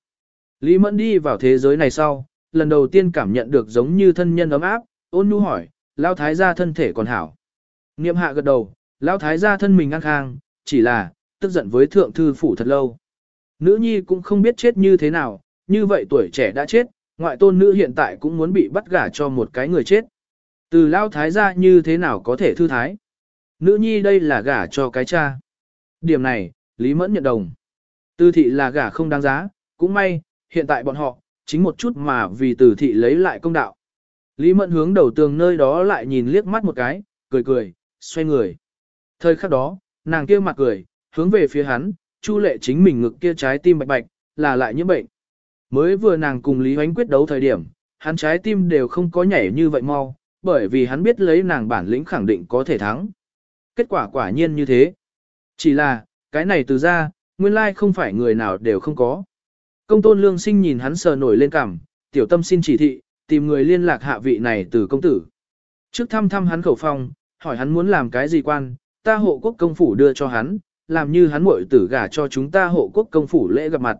Lý Mẫn đi vào thế giới này sau, lần đầu tiên cảm nhận được giống như thân nhân ấm áp, ôn nhu hỏi, Lão Thái gia thân thể còn hảo. Niệm hạ gật đầu, Lão Thái gia thân mình ngang khang, chỉ là, tức giận với thượng thư phủ thật lâu. Nữ nhi cũng không biết chết như thế nào, như vậy tuổi trẻ đã chết, ngoại tôn nữ hiện tại cũng muốn bị bắt gả cho một cái người chết. Từ lao Thái gia như thế nào có thể thư thái. Nữ nhi đây là gả cho cái cha. Điểm này, Lý Mẫn nhận đồng. Tư thị là gả không đáng giá, cũng may, hiện tại bọn họ, chính một chút mà vì từ thị lấy lại công đạo. Lý Mẫn hướng đầu tường nơi đó lại nhìn liếc mắt một cái, cười cười, xoay người. Thời khắc đó, nàng kia mặt cười, hướng về phía hắn, chu lệ chính mình ngực kia trái tim bạch bạch, là lại như bệnh. Mới vừa nàng cùng Lý Hoánh quyết đấu thời điểm, hắn trái tim đều không có nhảy như vậy mau, bởi vì hắn biết lấy nàng bản lĩnh khẳng định có thể thắng. Kết quả quả nhiên như thế. Chỉ là, cái này từ ra, nguyên lai không phải người nào đều không có. Công tôn lương sinh nhìn hắn sờ nổi lên cằm, tiểu tâm xin chỉ thị, tìm người liên lạc hạ vị này từ công tử. Trước thăm thăm hắn khẩu phong, hỏi hắn muốn làm cái gì quan, ta hộ quốc công phủ đưa cho hắn, làm như hắn muội tử gả cho chúng ta hộ quốc công phủ lễ gặp mặt.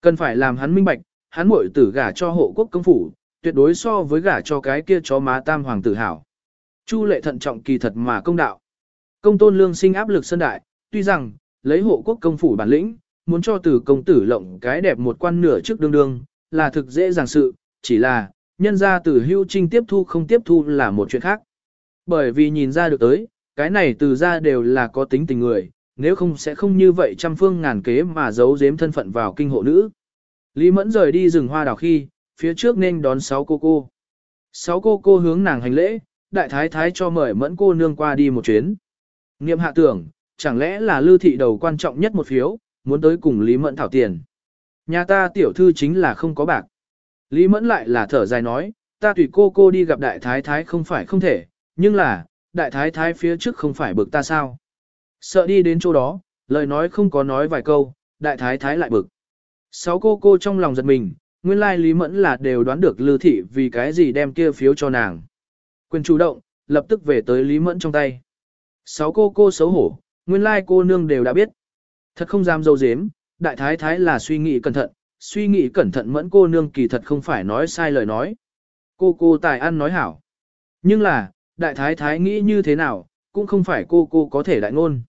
Cần phải làm hắn minh bạch, hắn muội tử gả cho hộ quốc công phủ, tuyệt đối so với gả cho cái kia chó má tam hoàng tử hảo. Chu lệ thận trọng kỳ thật mà công đạo. Công tôn lương sinh áp lực sân đại, tuy rằng, lấy hộ quốc công phủ bản lĩnh, muốn cho từ công tử lộng cái đẹp một quan nửa trước đương đương, là thực dễ dàng sự, chỉ là, nhân ra từ hưu trinh tiếp thu không tiếp thu là một chuyện khác. Bởi vì nhìn ra được tới, cái này từ ra đều là có tính tình người, nếu không sẽ không như vậy trăm phương ngàn kế mà giấu giếm thân phận vào kinh hộ nữ. Lý Mẫn rời đi rừng hoa đào khi, phía trước nên đón sáu cô cô. Sáu cô cô hướng nàng hành lễ, đại thái thái cho mời Mẫn cô nương qua đi một chuyến. Nghiệm hạ tưởng, chẳng lẽ là lưu thị đầu quan trọng nhất một phiếu, muốn tới cùng Lý Mẫn thảo tiền. Nhà ta tiểu thư chính là không có bạc. Lý Mẫn lại là thở dài nói, ta tùy cô cô đi gặp đại thái thái không phải không thể, nhưng là, đại thái thái phía trước không phải bực ta sao. Sợ đi đến chỗ đó, lời nói không có nói vài câu, đại thái thái lại bực. Sáu cô cô trong lòng giật mình, nguyên lai Lý Mẫn là đều đoán được Lưu Thị vì cái gì đem kia phiếu cho nàng. Quyền chủ động, lập tức về tới Lý Mẫn trong tay. Sáu cô cô xấu hổ, nguyên lai cô nương đều đã biết. Thật không dám dâu dếm, đại thái thái là suy nghĩ cẩn thận, suy nghĩ cẩn thận mẫn cô nương kỳ thật không phải nói sai lời nói. Cô cô tài ăn nói hảo. Nhưng là, đại thái thái nghĩ như thế nào, cũng không phải cô cô có thể đại ngôn.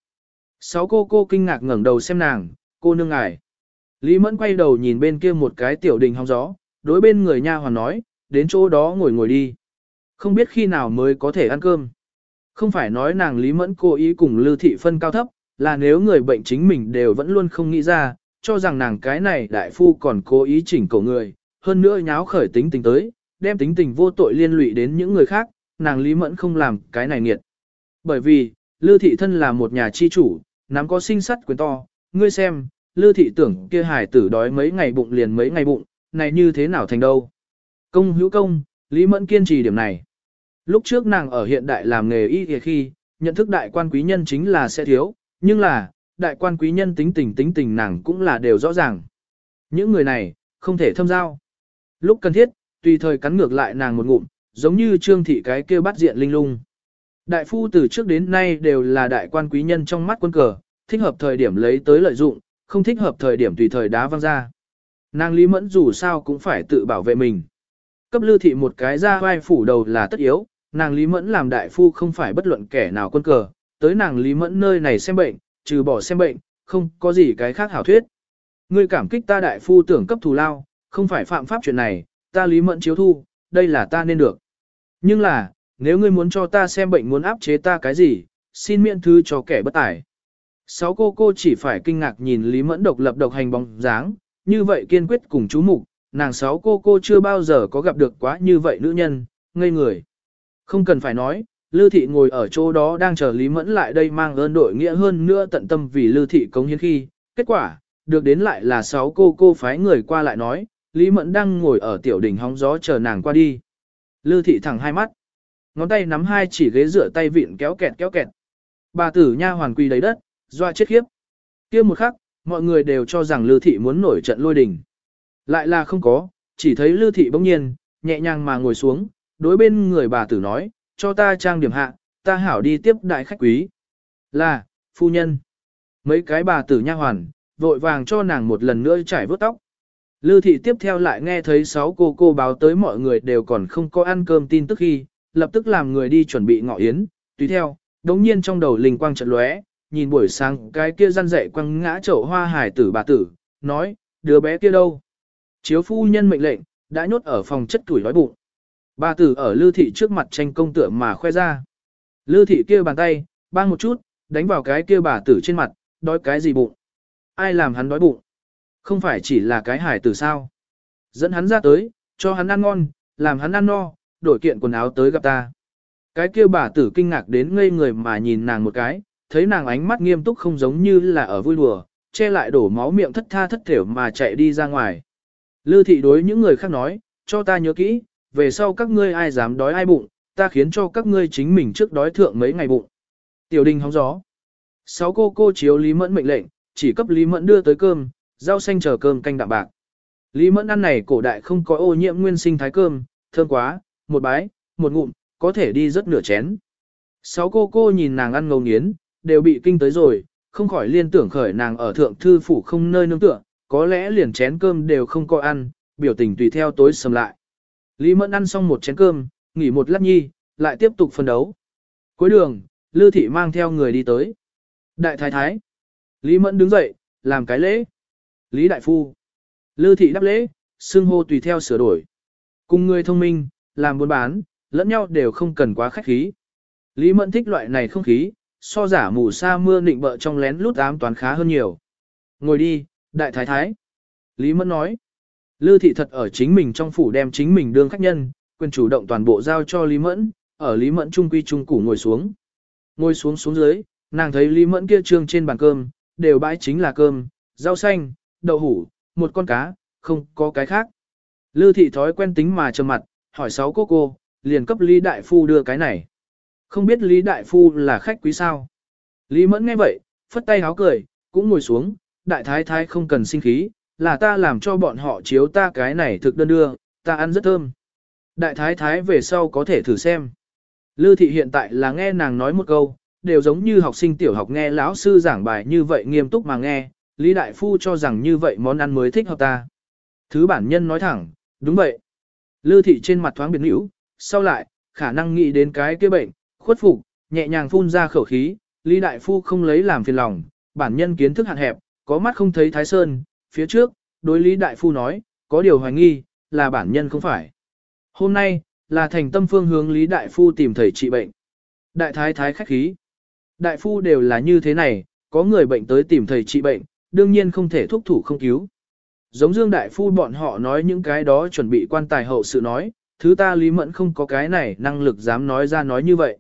Sáu cô cô kinh ngạc ngẩng đầu xem nàng, cô nương ngài. Lý mẫn quay đầu nhìn bên kia một cái tiểu đình hóng gió, đối bên người nha hoàn nói, đến chỗ đó ngồi ngồi đi. Không biết khi nào mới có thể ăn cơm. Không phải nói nàng Lý Mẫn cố ý cùng Lưu Thị phân cao thấp, là nếu người bệnh chính mình đều vẫn luôn không nghĩ ra, cho rằng nàng cái này đại phu còn cố ý chỉnh cổ người, hơn nữa nháo khởi tính tình tới, đem tính tình vô tội liên lụy đến những người khác, nàng Lý Mẫn không làm cái này nghiệt. Bởi vì, Lư Thị thân là một nhà chi chủ, nắm có sinh sắt quyền to, ngươi xem, Lư Thị tưởng kia hải tử đói mấy ngày bụng liền mấy ngày bụng, này như thế nào thành đâu. Công hữu công, Lý Mẫn kiên trì điểm này. Lúc trước nàng ở hiện đại làm nghề y khi, nhận thức đại quan quý nhân chính là sẽ thiếu, nhưng là, đại quan quý nhân tính tình tính tình nàng cũng là đều rõ ràng. Những người này, không thể thâm giao. Lúc cần thiết, tùy thời cắn ngược lại nàng một ngụm, giống như trương thị cái kêu bắt diện linh lung. Đại phu từ trước đến nay đều là đại quan quý nhân trong mắt quân cờ, thích hợp thời điểm lấy tới lợi dụng, không thích hợp thời điểm tùy thời đá văng ra. Nàng Lý Mẫn dù sao cũng phải tự bảo vệ mình. Cấp lưu thị một cái ra vai phủ đầu là tất yếu, nàng Lý Mẫn làm đại phu không phải bất luận kẻ nào quân cờ, tới nàng Lý Mẫn nơi này xem bệnh, trừ bỏ xem bệnh, không có gì cái khác hảo thuyết. Ngươi cảm kích ta đại phu tưởng cấp thù lao, không phải phạm pháp chuyện này, ta Lý Mẫn chiếu thu, đây là ta nên được. Nhưng là, nếu ngươi muốn cho ta xem bệnh muốn áp chế ta cái gì, xin miễn thư cho kẻ bất tài. Sáu cô cô chỉ phải kinh ngạc nhìn Lý Mẫn độc lập độc hành bóng dáng, như vậy kiên quyết cùng chú mục, nàng sáu cô cô chưa bao giờ có gặp được quá như vậy nữ nhân, ngây người. Không cần phải nói, Lư Thị ngồi ở chỗ đó đang chờ Lý Mẫn lại đây mang ơn đội nghĩa hơn nữa tận tâm vì Lư Thị cống hiến khi. Kết quả, được đến lại là sáu cô cô phái người qua lại nói, Lý Mẫn đang ngồi ở tiểu đỉnh hóng gió chờ nàng qua đi. Lư Thị thẳng hai mắt, ngón tay nắm hai chỉ ghế rửa tay vịn kéo kẹt kéo kẹt. Bà tử nha hoàn quỳ đầy đất, doa chết khiếp. kia một khắc, mọi người đều cho rằng Lư Thị muốn nổi trận lôi đình. Lại là không có, chỉ thấy Lư Thị bỗng nhiên, nhẹ nhàng mà ngồi xuống, đối bên người bà tử nói, cho ta trang điểm hạ, ta hảo đi tiếp đại khách quý. Là, phu nhân. Mấy cái bà tử nha hoàn, vội vàng cho nàng một lần nữa trải vớt tóc. Lư thị tiếp theo lại nghe thấy sáu cô cô báo tới mọi người đều còn không có ăn cơm tin tức khi, lập tức làm người đi chuẩn bị ngọ yến, tùy theo, đống nhiên trong đầu linh quang trận lóe, nhìn buổi sáng cái kia răn dậy quăng ngã chậu hoa hải tử bà tử, nói, đứa bé kia đâu? Chiếu phu nhân mệnh lệnh, đã nhốt ở phòng chất tuổi đói bụng. Bà tử ở lư thị trước mặt tranh công tượng mà khoe ra. Lư thị kia bàn tay, bang một chút, đánh vào cái kia bà tử trên mặt, đói cái gì bụng? Ai làm hắn đói bụng? Không phải chỉ là cái hải tử sao? Dẫn hắn ra tới, cho hắn ăn ngon, làm hắn ăn no, đổi kiện quần áo tới gặp ta. Cái kia bà tử kinh ngạc đến ngây người mà nhìn nàng một cái, thấy nàng ánh mắt nghiêm túc không giống như là ở vui đùa, che lại đổ máu miệng thất tha thất thểu mà chạy đi ra ngoài. Lư thị đối những người khác nói, cho ta nhớ kỹ, về sau các ngươi ai dám đói ai bụng, ta khiến cho các ngươi chính mình trước đói thượng mấy ngày bụng. Tiểu đình hóng gió. Sáu cô cô chiếu Lý Mẫn mệnh lệnh, chỉ cấp Lý Mẫn đưa tới cơm, rau xanh chờ cơm canh đạm bạc. Lý Mẫn ăn này cổ đại không có ô nhiễm nguyên sinh thái cơm, thơm quá, một bái, một ngụm, có thể đi rất nửa chén. Sáu cô cô nhìn nàng ăn ngầu nghiến, đều bị kinh tới rồi, không khỏi liên tưởng khởi nàng ở thượng thư phủ không nơi nương tựa, có lẽ liền chén cơm đều không có ăn, biểu tình tùy theo tối sầm lại. Lý Mẫn ăn xong một chén cơm, nghỉ một lát nhi, lại tiếp tục phân đấu. Cuối đường, Lư Thị mang theo người đi tới. Đại thái thái. Lý Mẫn đứng dậy, làm cái lễ. Lý Đại Phu. Lư Thị đáp lễ, xưng hô tùy theo sửa đổi. Cùng người thông minh, làm buôn bán, lẫn nhau đều không cần quá khách khí. Lý Mẫn thích loại này không khí, so giả mù sa mưa nịnh bợ trong lén lút ám toán khá hơn nhiều. Ngồi đi, đại thái thái. Lý Mẫn nói. Lư thị thật ở chính mình trong phủ đem chính mình đương khách nhân, quyền chủ động toàn bộ giao cho Lý Mẫn, ở Lý Mẫn trung quy trung củ ngồi xuống. Ngồi xuống xuống dưới, nàng thấy Lý Mẫn kia trương trên bàn cơm, đều bãi chính là cơm, rau xanh, đậu hủ, một con cá, không có cái khác. Lư thị thói quen tính mà trầm mặt, hỏi sáu cô cô, liền cấp Lý Đại Phu đưa cái này. Không biết Lý Đại Phu là khách quý sao? Lý Mẫn nghe vậy, phất tay háo cười, cũng ngồi xuống, Đại Thái Thái không cần sinh khí, là ta làm cho bọn họ chiếu ta cái này thực đơn đưa, ta ăn rất thơm. Đại thái thái về sau có thể thử xem. Lư thị hiện tại là nghe nàng nói một câu, đều giống như học sinh tiểu học nghe lão sư giảng bài như vậy nghiêm túc mà nghe, Lý Đại Phu cho rằng như vậy món ăn mới thích hợp ta. Thứ bản nhân nói thẳng, đúng vậy. Lư thị trên mặt thoáng biến hữu, sau lại, khả năng nghĩ đến cái kia bệnh, khuất phục, nhẹ nhàng phun ra khẩu khí, Lý Đại Phu không lấy làm phiền lòng, bản nhân kiến thức hạn hẹp, có mắt không thấy Thái Sơn, phía trước, đối Lý Đại Phu nói, có điều hoài nghi, là bản nhân không phải. Hôm nay, là thành tâm phương hướng Lý Đại Phu tìm thầy trị bệnh. Đại thái thái khách khí. Đại Phu đều là như thế này, có người bệnh tới tìm thầy trị bệnh, đương nhiên không thể thúc thủ không cứu. Giống Dương Đại Phu bọn họ nói những cái đó chuẩn bị quan tài hậu sự nói, thứ ta Lý Mẫn không có cái này năng lực dám nói ra nói như vậy.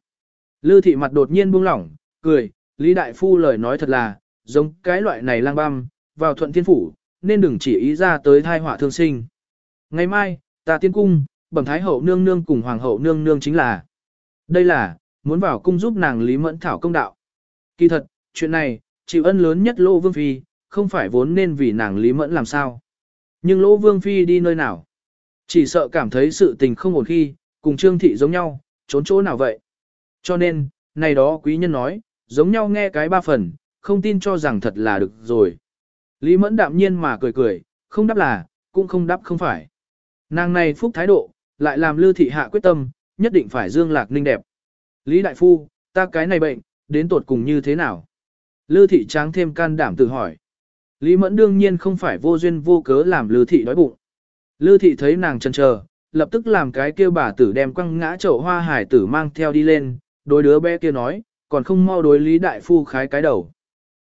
Lư thị mặt đột nhiên buông lỏng, cười, Lý Đại Phu lời nói thật là, giống cái loại này lang băm, vào thuận thiên phủ, nên đừng chỉ ý ra tới thai họa thương sinh. Ngày mai, ta tiên cung, bẩm thái hậu nương nương cùng hoàng hậu nương nương chính là. Đây là, muốn vào cung giúp nàng Lý Mẫn Thảo công đạo. Kỳ thật, chuyện này, chịu ân lớn nhất Lô Vương Phi, không phải vốn nên vì nàng Lý Mẫn làm sao. Nhưng Lỗ Vương Phi đi nơi nào? Chỉ sợ cảm thấy sự tình không ổn khi, cùng Trương Thị giống nhau, trốn chỗ nào vậy? Cho nên, này đó quý nhân nói, giống nhau nghe cái ba phần, không tin cho rằng thật là được rồi. Lý Mẫn đạm nhiên mà cười cười, không đáp là, cũng không đáp không phải. Nàng này phúc thái độ, lại làm Lư thị hạ quyết tâm, nhất định phải dương lạc ninh đẹp. Lý Đại Phu, ta cái này bệnh, đến tột cùng như thế nào? Lư thị tráng thêm can đảm tự hỏi. Lý Mẫn đương nhiên không phải vô duyên vô cớ làm Lư thị đói bụng. Lư thị thấy nàng chần chờ, lập tức làm cái kêu bà tử đem quăng ngã chậu hoa hải tử mang theo đi lên, đôi đứa bé kia nói, còn không mau đối Lý Đại Phu khái cái đầu.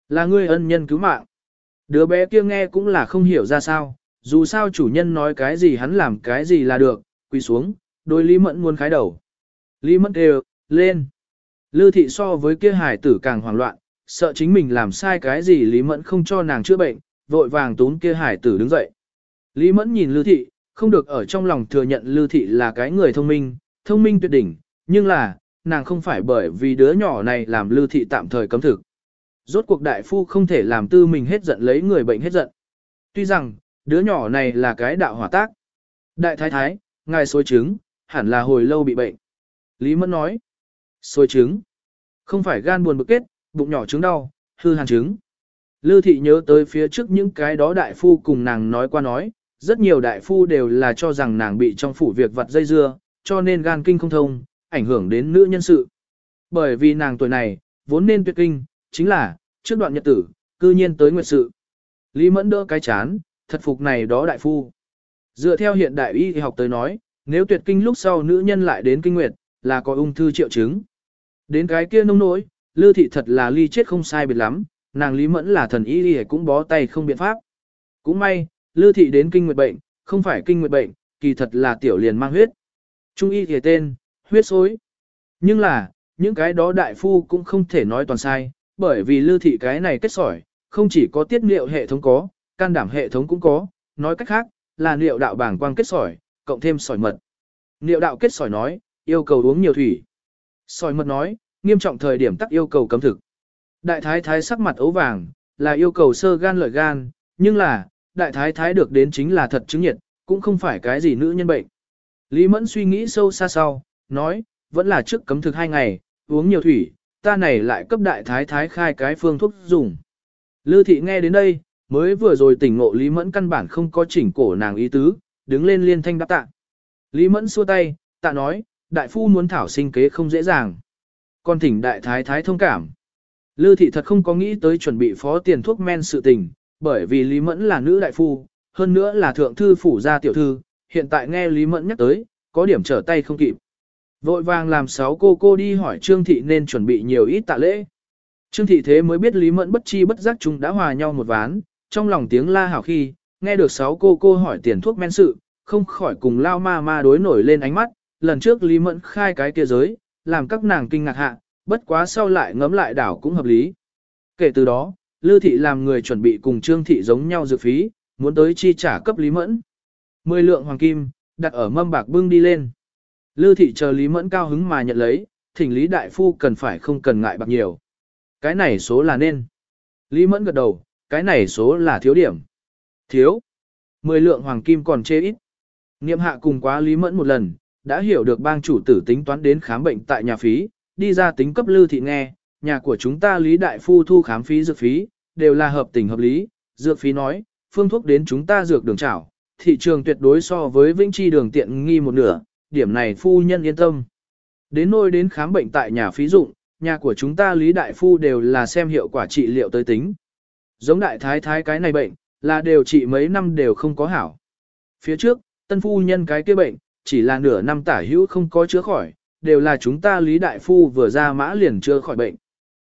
Là ngươi ân nhân cứu mạng. Đứa bé kia nghe cũng là không hiểu ra sao, dù sao chủ nhân nói cái gì hắn làm cái gì là được, quỳ xuống, đôi Lý Mẫn muốn khái đầu. Lý Mẫn đều, lên. Lư thị so với kia hải tử càng hoảng loạn, sợ chính mình làm sai cái gì Lý Mẫn không cho nàng chữa bệnh, vội vàng tún kia hải tử đứng dậy. Lý Mẫn nhìn Lưu thị, không được ở trong lòng thừa nhận Lưu thị là cái người thông minh, thông minh tuyệt đỉnh, nhưng là, nàng không phải bởi vì đứa nhỏ này làm Lưu thị tạm thời cấm thực. Rốt cuộc đại phu không thể làm tư mình hết giận lấy người bệnh hết giận. Tuy rằng, đứa nhỏ này là cái đạo hỏa tác. Đại thái thái, ngài xôi trứng, hẳn là hồi lâu bị bệnh. Lý Mẫn nói, xôi trứng, không phải gan buồn bực kết, bụng nhỏ trứng đau, hư hàn trứng. Lư thị nhớ tới phía trước những cái đó đại phu cùng nàng nói qua nói, rất nhiều đại phu đều là cho rằng nàng bị trong phủ việc vặt dây dưa, cho nên gan kinh không thông, ảnh hưởng đến nữ nhân sự. Bởi vì nàng tuổi này, vốn nên tuyệt kinh, chính là, trước đoạn nhật tử, cư nhiên tới nguyệt sự. Lý Mẫn đỡ cái chán, thật phục này đó đại phu. Dựa theo hiện đại y học tới nói, nếu tuyệt kinh lúc sau nữ nhân lại đến kinh nguyệt, là có ung thư triệu chứng. Đến cái kia nông nỗi, Lư thị thật là ly chết không sai biệt lắm, nàng Lý Mẫn là thần y y cũng bó tay không biện pháp. Cũng may, Lư thị đến kinh nguyệt bệnh, không phải kinh nguyệt bệnh, kỳ thật là tiểu liền mang huyết. Trung y thì tên, huyết xối. Nhưng là, những cái đó đại phu cũng không thể nói toàn sai, bởi vì Lư thị cái này kết sỏi, không chỉ có tiết liệu hệ thống có, can đảm hệ thống cũng có, nói cách khác, là liệu đạo bảng quang kết sỏi, cộng thêm sỏi mật. Liệu đạo kết sỏi nói, yêu cầu uống nhiều thủy. Sỏi mật nói, nghiêm trọng thời điểm tắc yêu cầu cấm thực. Đại thái thái sắc mặt ấu vàng, là yêu cầu sơ gan lợi gan, nhưng là, đại thái thái được đến chính là thật chứng nhiệt, cũng không phải cái gì nữ nhân bệnh. Lý Mẫn suy nghĩ sâu xa sau, nói, vẫn là trước cấm thực hai ngày, uống nhiều thủy, ta này lại cấp đại thái thái khai cái phương thuốc dùng. Lư thị nghe đến đây, mới vừa rồi tỉnh ngộ Lý Mẫn căn bản không có chỉnh cổ nàng ý tứ, đứng lên liên thanh đáp tạ. Lý Mẫn xua tay, tạ nói, đại phu muốn thảo sinh kế không dễ dàng con thỉnh đại thái thái thông cảm. Lư thị thật không có nghĩ tới chuẩn bị phó tiền thuốc men sự tình, bởi vì Lý Mẫn là nữ đại phu, hơn nữa là thượng thư phủ gia tiểu thư, hiện tại nghe Lý Mẫn nhắc tới, có điểm trở tay không kịp. Vội vàng làm sáu cô cô đi hỏi Trương Thị nên chuẩn bị nhiều ít tạ lễ. Trương Thị thế mới biết Lý Mẫn bất chi bất giác chúng đã hòa nhau một ván, trong lòng tiếng la hảo khi, nghe được sáu cô cô hỏi tiền thuốc men sự, không khỏi cùng lao ma ma đối nổi lên ánh mắt, lần trước Lý Mẫn khai cái kia giới, làm các nàng kinh ngạc hạ, bất quá sau lại ngấm lại đảo cũng hợp lý. Kể từ đó, Lư Thị làm người chuẩn bị cùng Trương Thị giống nhau dự phí, muốn tới chi trả cấp Lý Mẫn. Mười lượng hoàng kim, đặt ở mâm bạc bưng đi lên. Lư Thị chờ Lý Mẫn cao hứng mà nhận lấy, thỉnh Lý Đại Phu cần phải không cần ngại bạc nhiều. Cái này số là nên. Lý Mẫn gật đầu, cái này số là thiếu điểm. Thiếu. Mười lượng hoàng kim còn chê ít. Niệm hạ cùng quá Lý Mẫn một lần, đã hiểu được bang chủ tử tính toán đến khám bệnh tại nhà phí, đi ra tính cấp Lư Thị nghe, nhà của chúng ta Lý Đại Phu thu khám phí dược phí, đều là hợp tình hợp lý, dược phí nói, phương thuốc đến chúng ta dược đường trảo, thị trường tuyệt đối so với Vĩnh Chi đường tiện nghi một nửa, điểm này phu nhân yên tâm. Đến nôi đến khám bệnh tại nhà phí dụng, nhà của chúng ta Lý Đại Phu đều là xem hiệu quả trị liệu tới tính. Giống đại thái thái cái này bệnh, là đều trị mấy năm đều không có hảo. Phía trước, tân phu nhân cái kia bệnh, chỉ là nửa năm tả hữu không có chữa khỏi, đều là chúng ta Lý Đại Phu vừa ra mã liền chưa khỏi bệnh.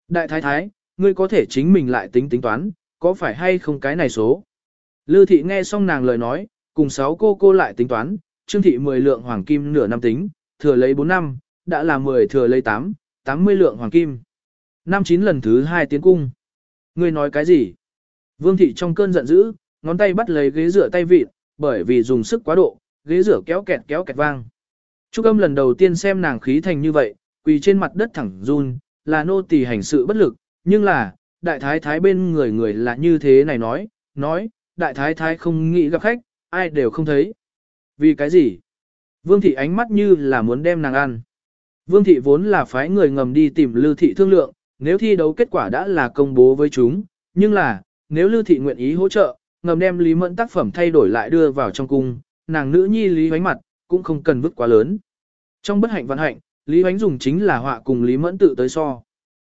Đại thái thái, ngươi có thể chính mình lại tính tính toán, có phải hay không cái này số. Lư thị nghe xong nàng lời nói, cùng sáu cô cô lại tính toán, trương thị 10 lượng hoàng kim nửa năm tính, thừa lấy 4 năm, đã là 10 thừa lấy 8, 80 lượng hoàng kim. Năm chín lần thứ hai tiến cung. Ngươi nói cái gì? Vương thị trong cơn giận dữ, ngón tay bắt lấy ghế rửa tay vịt, bởi vì dùng sức quá độ, ghế rửa kéo kẹt kéo kẹt vang. Trúc âm lần đầu tiên xem nàng khí thành như vậy, quỳ trên mặt đất thẳng run, là nô tỳ hành sự bất lực, nhưng là, đại thái thái bên người người là như thế này nói, nói, đại thái thái không nghĩ gặp khách, ai đều không thấy. Vì cái gì? Vương thị ánh mắt như là muốn đem nàng ăn. Vương thị vốn là phái người ngầm đi tìm Lưu thị thương lượng, nếu thi đấu kết quả đã là công bố với chúng, nhưng là, nếu Lưu thị nguyện ý hỗ trợ, ngầm đem Lý Mẫn tác phẩm thay đổi lại đưa vào trong cung, nàng nữ nhi Lý Hoánh mặt, cũng không cần vứt quá lớn. Trong bất hạnh vận hạnh, Lý Hoánh dùng chính là họa cùng Lý Mẫn tự tới so.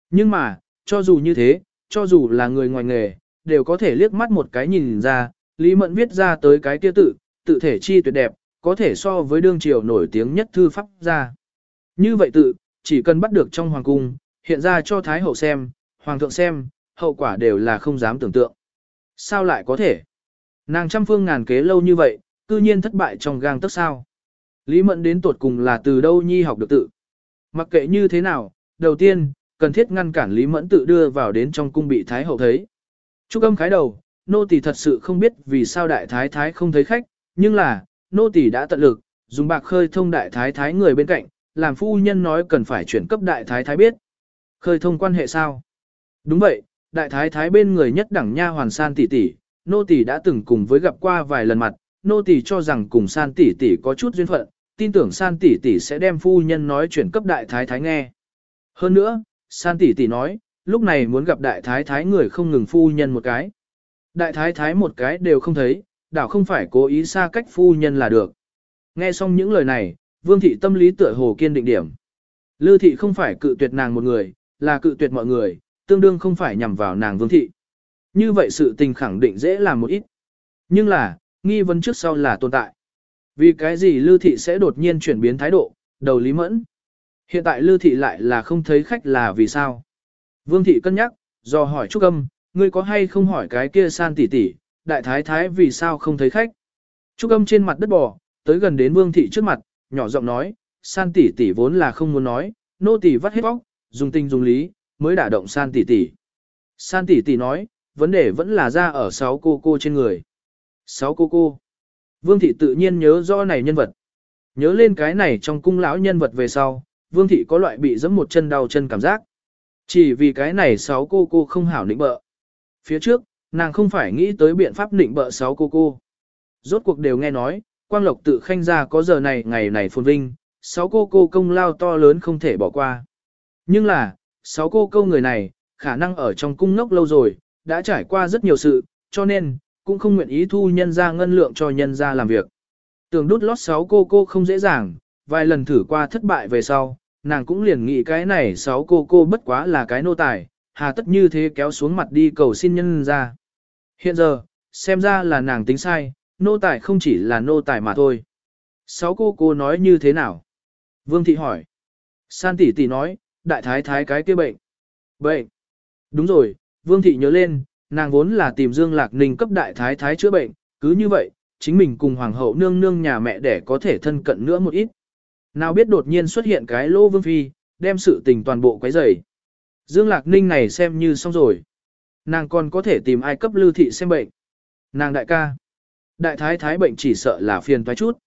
Nhưng mà, cho dù như thế, cho dù là người ngoài nghề, đều có thể liếc mắt một cái nhìn ra, Lý Mẫn viết ra tới cái kia tự, tự thể chi tuyệt đẹp, có thể so với đương triều nổi tiếng nhất thư pháp ra. Như vậy tự, chỉ cần bắt được trong hoàng cung, hiện ra cho Thái hậu xem, hoàng thượng xem, hậu quả đều là không dám tưởng tượng. Sao lại có thể? Nàng trăm phương ngàn kế lâu như vậy, cư nhiên thất bại trong gang tức sao. Lý Mẫn đến tuột cùng là từ đâu nhi học được tự. Mặc kệ như thế nào, đầu tiên, cần thiết ngăn cản Lý Mẫn tự đưa vào đến trong cung bị Thái Hậu thấy. Trúc âm khái đầu, nô tỳ thật sự không biết vì sao đại thái thái không thấy khách, nhưng là, nô tỳ đã tận lực, dùng bạc khơi thông đại thái thái người bên cạnh, làm phu nhân nói cần phải chuyển cấp đại thái thái biết. Khơi thông quan hệ sao? Đúng vậy, đại thái thái bên người nhất đẳng nha hoàn san tỷ tỷ, nô tỳ đã từng cùng với gặp qua vài lần mặt, nô tỳ cho rằng cùng san tỷ tỷ có chút duyên phận, tin tưởng san tỷ tỷ sẽ đem phu nhân nói chuyển cấp đại thái thái nghe. Hơn nữa, san tỷ tỷ nói, lúc này muốn gặp đại thái thái người không ngừng phu nhân một cái. Đại thái thái một cái đều không thấy, đảo không phải cố ý xa cách phu nhân là được. Nghe xong những lời này, vương thị tâm lý tựa hồ kiên định điểm. Lư thị không phải cự tuyệt nàng một người, là cự tuyệt mọi người, tương đương không phải nhằm vào nàng vương thị. Như vậy sự tình khẳng định dễ làm một ít. Nhưng là, nghi vấn trước sau là tồn tại. Vì cái gì Lư thị sẽ đột nhiên chuyển biến thái độ, đầu lý mẫn. Hiện tại Lư thị lại là không thấy khách là vì sao. Vương thị cân nhắc, do hỏi Trúc Âm, ngươi có hay không hỏi cái kia san tỷ tỷ, đại thái thái vì sao không thấy khách. Trúc Âm trên mặt đất bò, tới gần đến Vương thị trước mặt, nhỏ giọng nói, san tỷ tỷ vốn là không muốn nói, nô tỷ vắt hết bóc, dùng tình dùng lý, mới đả động san tỷ tỷ. San tỷ tỷ nói, vấn đề vẫn là ra ở sáu cô cô trên người. Sáu cô cô. Vương thị tự nhiên nhớ rõ này nhân vật. Nhớ lên cái này trong cung lão nhân vật về sau, Vương thị có loại bị giẫm một chân đau chân cảm giác. Chỉ vì cái này sáu cô cô không hảo nịnh bợ. Phía trước, nàng không phải nghĩ tới biện pháp nịnh bợ sáu cô cô. Rốt cuộc đều nghe nói, Quang Lộc tự khanh ra có giờ này ngày này phồn vinh, sáu cô cô công lao to lớn không thể bỏ qua. Nhưng là, sáu cô câu người này, khả năng ở trong cung ngốc lâu rồi, đã trải qua rất nhiều sự, cho nên, cũng không nguyện ý thu nhân ra ngân lượng cho nhân ra làm việc. Tưởng đút lót sáu cô cô không dễ dàng, vài lần thử qua thất bại về sau, nàng cũng liền nghĩ cái này sáu cô cô bất quá là cái nô tài, hà tất như thế kéo xuống mặt đi cầu xin nhân ra. Hiện giờ, xem ra là nàng tính sai, nô tài không chỉ là nô tài mà thôi. Sáu cô cô nói như thế nào? Vương thị hỏi. San tỷ tỷ nói, đại thái thái cái kia bệnh. Bệnh. Đúng rồi, Vương thị nhớ lên, nàng vốn là tìm Dương Lạc Ninh cấp đại thái thái chữa bệnh, cứ như vậy, chính mình cùng hoàng hậu nương nương nhà mẹ để có thể thân cận nữa một ít. Nào biết đột nhiên xuất hiện cái lô vương phi, đem sự tình toàn bộ quấy rầy. Dương Lạc Ninh này xem như xong rồi. Nàng còn có thể tìm ai cấp lưu thị xem bệnh. Nàng đại ca. Đại thái thái bệnh chỉ sợ là phiền toái chút.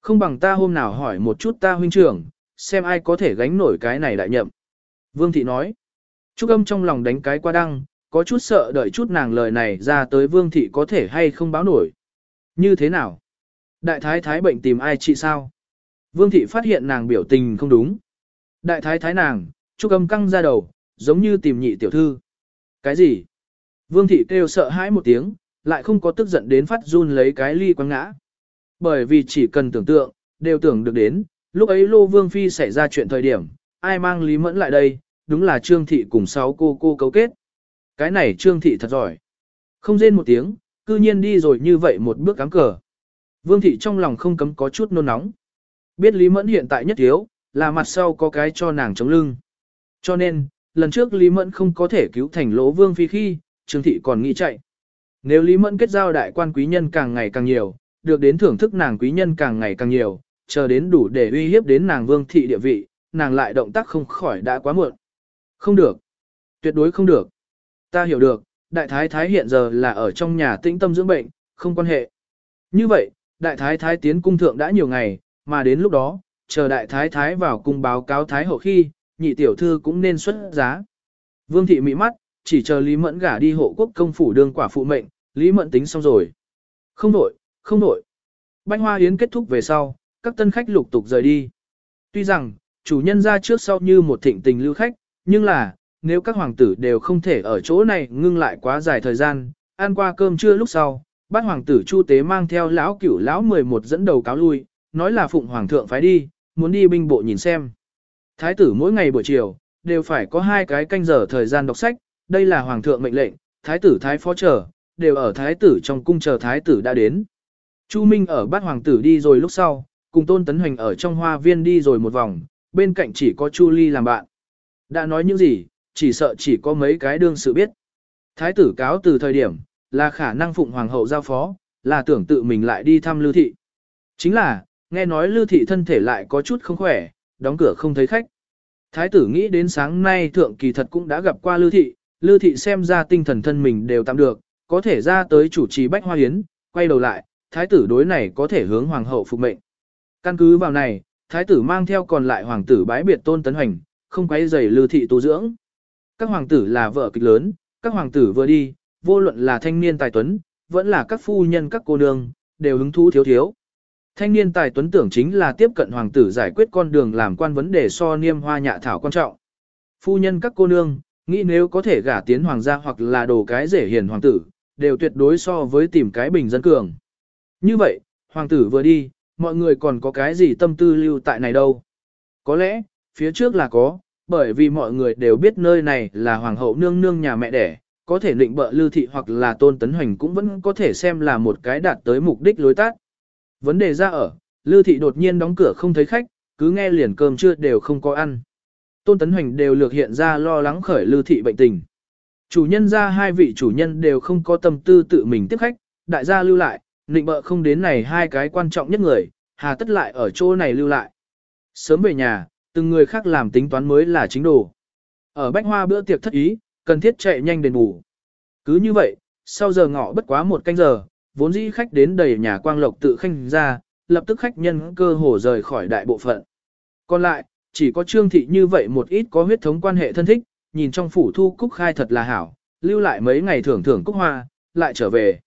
Không bằng ta hôm nào hỏi một chút ta huynh trưởng, xem ai có thể gánh nổi cái này đại nhậm. Vương thị nói. Trúc âm trong lòng đánh cái qua đăng, có chút sợ đợi chút nàng lời này ra tới vương thị có thể hay không báo nổi. Như thế nào? Đại thái thái bệnh tìm ai trị sao? Vương thị phát hiện nàng biểu tình không đúng. Đại thái thái nàng, Trúc âm căng ra đầu, giống như tìm nhị tiểu thư. Cái gì? Vương thị kêu sợ hãi một tiếng, lại không có tức giận đến phát run lấy cái ly quăng ngã. Bởi vì chỉ cần tưởng tượng, đều tưởng được đến, lúc ấy Lô Vương Phi xảy ra chuyện thời điểm, ai mang Lý Mẫn lại đây, đúng là Trương Thị cùng sáu cô cô cấu kết. Cái này Trương Thị thật giỏi. Không rên một tiếng, cư nhiên đi rồi như vậy một bước cắm cờ. Vương Thị trong lòng không cấm có chút nôn nóng. Biết Lý Mẫn hiện tại nhất thiếu, là mặt sau có cái cho nàng chống lưng. Cho nên, lần trước Lý Mẫn không có thể cứu thành lỗ Vương Phi khi, Trương Thị còn nghĩ chạy. Nếu Lý Mẫn kết giao đại quan quý nhân càng ngày càng nhiều, được đến thưởng thức nàng quý nhân càng ngày càng nhiều, chờ đến đủ để uy hiếp đến nàng vương thị địa vị, nàng lại động tác không khỏi đã quá muộn. Không được. Tuyệt đối không được. Ta hiểu được, đại thái thái hiện giờ là ở trong nhà tĩnh tâm dưỡng bệnh, không quan hệ. Như vậy, đại thái thái tiến cung thượng đã nhiều ngày, mà đến lúc đó, chờ đại thái thái vào cung báo cáo thái hậu khi, nhị tiểu thư cũng nên xuất giá. Vương thị mỹ mắt, chỉ chờ Lý Mẫn gả đi hộ quốc công phủ đương quả phụ mệnh, Lý Mẫn tính xong rồi. Không đổi, không đổi. Bánh hoa yến kết thúc về sau, các tân khách lục tục rời đi. Tuy rằng, chủ nhân ra trước sau như một thịnh tình lưu khách, nhưng là, nếu các hoàng tử đều không thể ở chỗ này ngưng lại quá dài thời gian, ăn qua cơm trưa lúc sau, bát hoàng tử Chu Tế mang theo lão cửu lão 11 dẫn đầu cáo lui, nói là phụng hoàng thượng phái đi, muốn đi binh bộ nhìn xem. Thái tử mỗi ngày buổi chiều, đều phải có hai cái canh giờ thời gian đọc sách, đây là hoàng thượng mệnh lệnh, thái tử thái phó chờ, đều ở thái tử trong cung chờ thái tử đã đến. Chu Minh ở bát hoàng tử đi rồi lúc sau, cùng Tôn Tấn Hoành ở trong hoa viên đi rồi một vòng, bên cạnh chỉ có Chu Ly làm bạn. Đã nói những gì, chỉ sợ chỉ có mấy cái đương sự biết. Thái tử cáo từ thời điểm, là khả năng phụng hoàng hậu giao phó, là tưởng tự mình lại đi thăm Lưu Thị. Chính là, nghe nói Lưu Thị thân thể lại có chút không khỏe, đóng cửa không thấy khách. Thái tử nghĩ đến sáng nay thượng kỳ thật cũng đã gặp qua Lưu Thị, Lưu Thị xem ra tinh thần thân mình đều tạm được, có thể ra tới chủ trì bách hoa hiến, quay đầu lại, thái tử đối này có thể hướng hoàng hậu phục mệnh. Căn cứ vào này, thái tử mang theo còn lại hoàng tử bái biệt tôn tấn hành, không quay rầy Lưu Thị tu dưỡng. Các hoàng tử là vợ kịch lớn, các hoàng tử vừa đi, vô luận là thanh niên tài tuấn, vẫn là các phu nhân các cô nương, đều hứng thú thiếu thiếu. Thanh niên tài tuấn tưởng chính là tiếp cận hoàng tử giải quyết con đường làm quan vấn đề so niêm hoa nhạ thảo quan trọng. Phu nhân các cô nương, nghĩ nếu có thể gả tiến hoàng gia hoặc là đồ cái rể hiền hoàng tử, đều tuyệt đối so với tìm cái bình dân cường. Như vậy, hoàng tử vừa đi, mọi người còn có cái gì tâm tư lưu tại này đâu. Có lẽ, phía trước là có, bởi vì mọi người đều biết nơi này là hoàng hậu nương nương nhà mẹ đẻ, có thể định bợ lưu thị hoặc là tôn tấn hoành cũng vẫn có thể xem là một cái đạt tới mục đích lối tát. Vấn đề ra ở, lưu thị đột nhiên đóng cửa không thấy khách, cứ nghe liền cơm trưa đều không có ăn. Tôn tấn hoành đều lược hiện ra lo lắng khởi lưu thị bệnh tình. Chủ nhân ra hai vị chủ nhân đều không có tâm tư tự mình tiếp khách, đại gia lưu lại, định bợ không đến này hai cái quan trọng nhất người, hà tất lại ở chỗ này lưu lại. Sớm về nhà, từng người khác làm tính toán mới là chính đồ. Ở bách hoa bữa tiệc thất ý, cần thiết chạy nhanh đền bù. Cứ như vậy, sau giờ ngọ bất quá một canh giờ, vốn dĩ khách đến đầy nhà quang lộc tự khanh ra, lập tức khách nhân cơ hồ rời khỏi đại bộ phận. Còn lại, chỉ có trương thị như vậy một ít có huyết thống quan hệ thân thích, nhìn trong phủ thu cúc khai thật là hảo, lưu lại mấy ngày thưởng thưởng cúc hoa, lại trở về.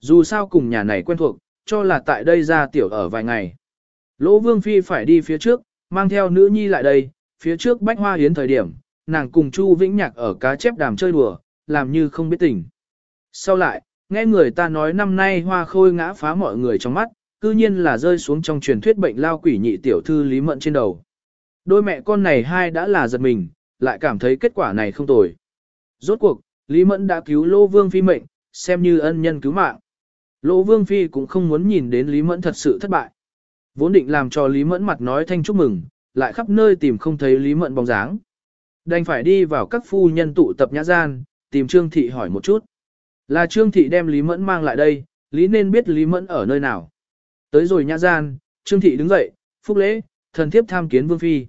Dù sao cùng nhà này quen thuộc, cho là tại đây ra tiểu ở vài ngày. Lỗ Vương Phi phải đi phía trước, mang theo nữ nhi lại đây, phía trước bách hoa hiến thời điểm, nàng cùng Chu Vĩnh Nhạc ở cá chép đàm chơi đùa, làm như không biết tình. Sau lại, nghe người ta nói năm nay hoa khôi ngã phá mọi người trong mắt, cư nhiên là rơi xuống trong truyền thuyết bệnh lao quỷ nhị tiểu thư Lý Mận trên đầu. Đôi mẹ con này hai đã là giật mình, lại cảm thấy kết quả này không tồi. Rốt cuộc, Lý Mẫn đã cứu Lô Vương Phi mệnh, xem như ân nhân cứu mạng. Lô Vương Phi cũng không muốn nhìn đến Lý Mẫn thật sự thất bại. Vốn định làm cho Lý Mẫn mặt nói thanh chúc mừng, lại khắp nơi tìm không thấy Lý Mẫn bóng dáng. Đành phải đi vào các phu nhân tụ tập nhã gian, tìm Trương Thị hỏi một chút. Là Trương Thị đem Lý Mẫn mang lại đây, Lý nên biết Lý Mẫn ở nơi nào. Tới rồi nhã gian, Trương Thị đứng dậy, phúc lễ, thần thiếp tham kiến Vương Phi.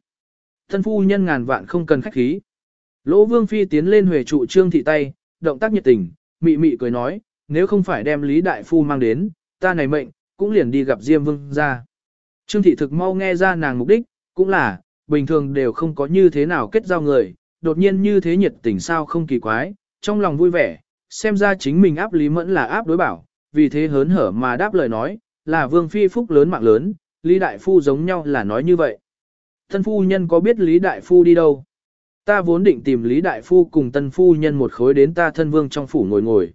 Thân phu nhân ngàn vạn không cần khách khí. Lỗ Vương Phi tiến lên huề trụ Trương Thị tay, động tác nhiệt tình, mị mị cười nói, nếu không phải đem Lý Đại Phu mang đến, ta này mệnh, cũng liền đi gặp Diêm Vương ra. Trương Thị thực mau nghe ra nàng mục đích, cũng là, bình thường đều không có như thế nào kết giao người, đột nhiên như thế nhiệt tình sao không kỳ quái, trong lòng vui vẻ, xem ra chính mình áp Lý Mẫn là áp đối bảo, vì thế hớn hở mà đáp lời nói, là Vương Phi phúc lớn mạng lớn, Lý Đại Phu giống nhau là nói như vậy. Thân phu nhân có biết Lý Đại Phu đi đâu? Ta vốn định tìm Lý Đại Phu cùng tân phu nhân một khối đến ta thân vương trong phủ ngồi ngồi.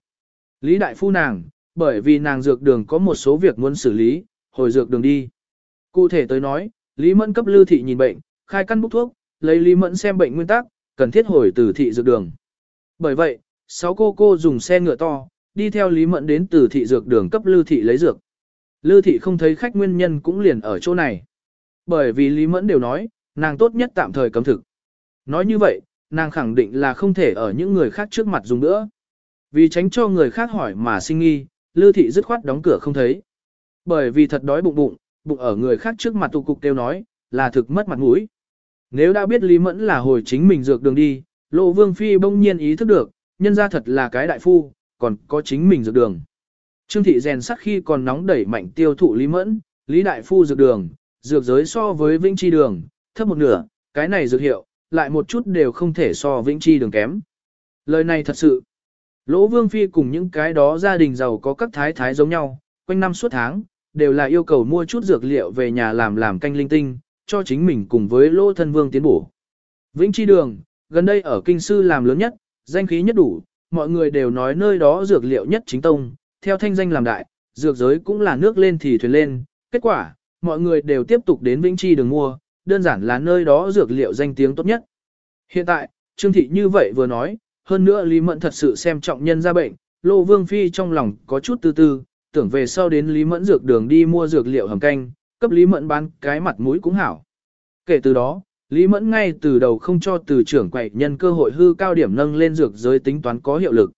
Lý Đại Phu nàng, bởi vì nàng dược đường có một số việc muốn xử lý, hồi dược đường đi. Cụ thể tới nói, Lý Mẫn cấp lưu thị nhìn bệnh, khai căn bút thuốc, lấy Lý Mẫn xem bệnh nguyên tắc, cần thiết hồi từ thị dược đường. Bởi vậy, sáu cô cô dùng xe ngựa to, đi theo Lý Mẫn đến từ thị dược đường cấp lưu thị lấy dược. Lưu thị không thấy khách nguyên nhân cũng liền ở chỗ này. Bởi vì Lý Mẫn đều nói, nàng tốt nhất tạm thời cấm thực. Nói như vậy, nàng khẳng định là không thể ở những người khác trước mặt dùng nữa. Vì tránh cho người khác hỏi mà sinh nghi, Lưu thị dứt khoát đóng cửa không thấy. Bởi vì thật đói bụng bụng, bụng ở người khác trước mặt tụ cục kêu nói, là thực mất mặt mũi. Nếu đã biết Lý Mẫn là hồi chính mình dược đường đi, Lộ Vương Phi bỗng nhiên ý thức được, nhân ra thật là cái đại phu, còn có chính mình dược đường. Trương thị rèn sắt khi còn nóng đẩy mạnh tiêu thụ Lý Mẫn, Lý Đại Phu dược đường, dược giới so với Vĩnh Chi đường, thấp một nửa, cái này dược hiệu, lại một chút đều không thể so Vĩnh Chi đường kém. Lời này thật sự, Lỗ Vương Phi cùng những cái đó gia đình giàu có các thái thái giống nhau, quanh năm suốt tháng, đều là yêu cầu mua chút dược liệu về nhà làm làm canh linh tinh, cho chính mình cùng với lô Thân Vương tiến bổ. Vĩnh Chi đường, gần đây ở kinh sư làm lớn nhất, danh khí nhất đủ, mọi người đều nói nơi đó dược liệu nhất chính tông, theo thanh danh làm đại, dược giới cũng là nước lên thì thuyền lên, kết quả, mọi người đều tiếp tục đến Vĩnh Chi đường mua, đơn giản là nơi đó dược liệu danh tiếng tốt nhất. Hiện tại, Trương Thị như vậy vừa nói, hơn nữa Lý Mẫn thật sự xem trọng nhân ra bệnh, Lô Vương Phi trong lòng có chút tư tư, tưởng về sau đến Lý Mẫn dược đường đi mua dược liệu hầm canh, cấp Lý Mẫn bán cái mặt mũi cũng hảo. Kể từ đó, Lý Mẫn ngay từ đầu không cho từ trưởng quậy nhân cơ hội hư cao điểm nâng lên dược giới tính toán có hiệu lực.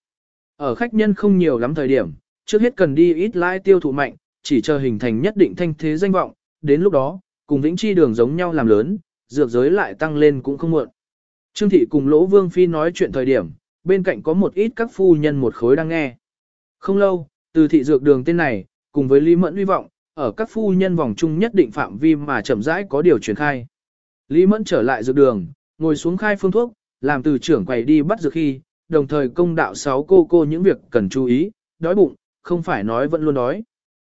Ở khách nhân không nhiều lắm thời điểm, trước hết cần đi ít lãi tiêu thụ mạnh, chỉ chờ hình thành nhất định thanh thế danh vọng, đến lúc đó, cùng Vĩnh Chi đường giống nhau làm lớn, dược giới lại tăng lên cũng không muộn. Trương thị cùng Lỗ Vương Phi nói chuyện thời điểm, bên cạnh có một ít các phu nhân một khối đang nghe. Không lâu, từ thị dược đường tên này, cùng với Lý Mẫn hy vọng, ở các phu nhân vòng chung nhất định phạm vi mà chậm rãi có điều truyền khai. Lý Mẫn trở lại dược đường, ngồi xuống khai phương thuốc, làm từ trưởng quầy đi bắt dược khi, đồng thời công đạo sáu cô cô những việc cần chú ý, đói bụng, không phải nói vẫn luôn đói.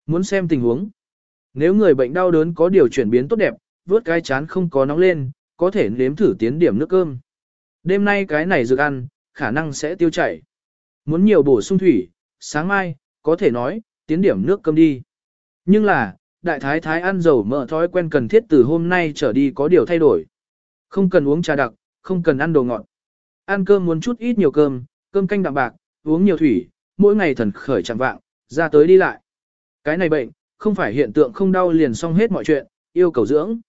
Muốn xem tình huống. Nếu người bệnh đau đớn có điều chuyển biến tốt đẹp, vớt cái chán không có nóng lên, có thể nếm thử tiến điểm nước cơm. Đêm nay cái này dược ăn, khả năng sẽ tiêu chảy. Muốn nhiều bổ sung thủy, sáng mai, có thể nói, tiến điểm nước cơm đi. Nhưng là, đại thái thái ăn dầu mỡ thói quen cần thiết từ hôm nay trở đi có điều thay đổi. Không cần uống trà đặc, không cần ăn đồ ngọt. Ăn cơm muốn chút ít nhiều cơm, cơm canh đạm bạc, uống nhiều thủy, mỗi ngày thần khởi chẳng vạng, ra tới đi lại. Cái này bệnh, không phải hiện tượng không đau liền xong hết mọi chuyện, yêu cầu dưỡng.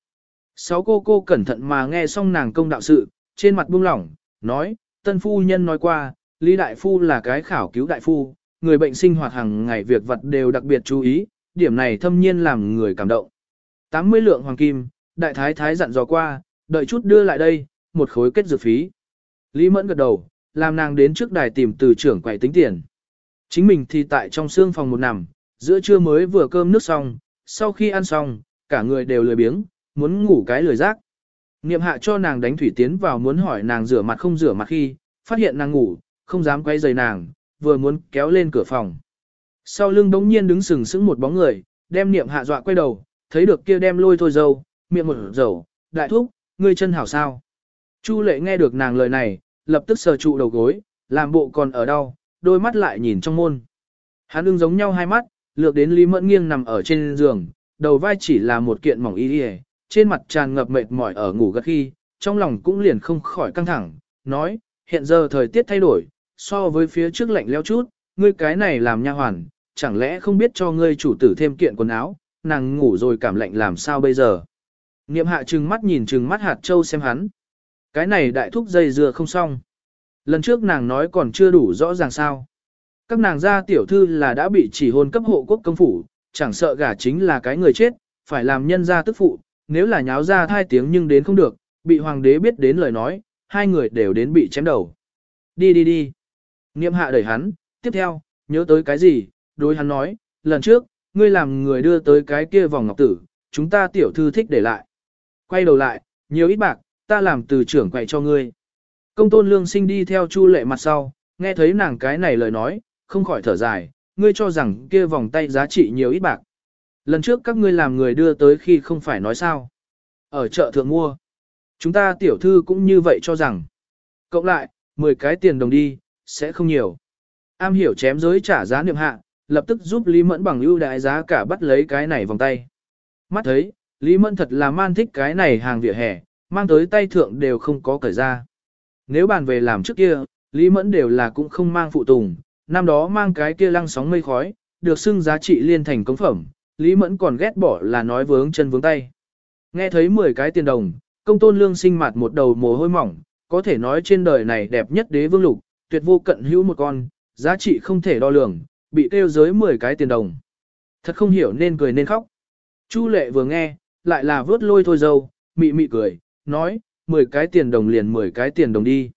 Sáu cô cô cẩn thận mà nghe xong nàng công đạo sự, trên mặt buông lỏng, nói, tân phu nhân nói qua, Lý Đại Phu là cái khảo cứu đại phu, người bệnh sinh hoạt hàng ngày việc vật đều đặc biệt chú ý, điểm này thâm nhiên làm người cảm động. 80 lượng hoàng kim, đại thái thái dặn dò qua, đợi chút đưa lại đây, một khối kết dược phí. Lý Mẫn gật đầu, làm nàng đến trước đài tìm từ trưởng quầy tính tiền. Chính mình thì tại trong xương phòng một nằm, giữa trưa mới vừa cơm nước xong, sau khi ăn xong, cả người đều lười biếng, muốn ngủ cái lười rác. Niệm hạ cho nàng đánh thủy tiến vào muốn hỏi nàng rửa mặt không rửa mặt khi, phát hiện nàng ngủ, không dám quay giày nàng, vừa muốn kéo lên cửa phòng. Sau lưng đống nhiên đứng sừng sững một bóng người, đem niệm hạ dọa quay đầu, thấy được kia đem lôi thôi dâu, miệng một dầu, đại thúc, ngươi chân hảo sao. Chu lệ nghe được nàng lời này, lập tức sờ trụ đầu gối, làm bộ còn ở đau, đôi mắt lại nhìn trong môn. Hắn ưng giống nhau hai mắt, lược đến Lý Mẫn nghiêng nằm ở trên giường, đầu vai chỉ là một kiện mỏng y đi trên mặt tràn ngập mệt mỏi ở ngủ gật khi, trong lòng cũng liền không khỏi căng thẳng, nói, hiện giờ thời tiết thay đổi, so với phía trước lạnh leo chút, ngươi cái này làm nha hoàn, chẳng lẽ không biết cho ngươi chủ tử thêm kiện quần áo, nàng ngủ rồi cảm lạnh làm sao bây giờ. Niệm hạ trừng mắt nhìn trừng mắt hạt châu xem hắn. Cái này đại thúc dây dừa không xong. Lần trước nàng nói còn chưa đủ rõ ràng sao. Các nàng gia tiểu thư là đã bị chỉ hôn cấp hộ quốc công phủ, chẳng sợ gả chính là cái người chết, phải làm nhân gia tức phụ, nếu là nháo ra thai tiếng nhưng đến không được, bị hoàng đế biết đến lời nói, hai người đều đến bị chém đầu. Đi đi đi. Niệm hạ đẩy hắn, tiếp theo, nhớ tới cái gì, đối hắn nói, lần trước, ngươi làm người đưa tới cái kia vòng ngọc tử, chúng ta tiểu thư thích để lại. Quay đầu lại, nhiều ít bạc, ta làm từ trưởng quậy cho ngươi. Công tôn lương sinh đi theo chu lệ mặt sau, nghe thấy nàng cái này lời nói, không khỏi thở dài, ngươi cho rằng kia vòng tay giá trị nhiều ít bạc. Lần trước các ngươi làm người đưa tới khi không phải nói sao. Ở chợ thượng mua. Chúng ta tiểu thư cũng như vậy cho rằng. Cộng lại, 10 cái tiền đồng đi, sẽ không nhiều. Am hiểu chém giới trả giá niệm hạ, lập tức giúp Lý Mẫn bằng ưu đại giá cả bắt lấy cái này vòng tay. Mắt thấy, Lý Mẫn thật là man thích cái này hàng vỉa hè, mang tới tay thượng đều không có cởi ra. Nếu bàn về làm trước kia, Lý Mẫn đều là cũng không mang phụ tùng, năm đó mang cái kia lăng sóng mây khói, được xưng giá trị liên thành công phẩm, Lý Mẫn còn ghét bỏ là nói vướng chân vướng tay. Nghe thấy 10 cái tiền đồng, công tôn lương sinh mặt một đầu mồ hôi mỏng, có thể nói trên đời này đẹp nhất đế vương lục, tuyệt vô cận hữu một con, giá trị không thể đo lường, bị tiêu giới 10 cái tiền đồng. Thật không hiểu nên cười nên khóc. Chu lệ vừa nghe, lại là vớt lôi thôi dâu, mị mị cười, nói, 10 cái tiền đồng liền 10 cái tiền đồng đi.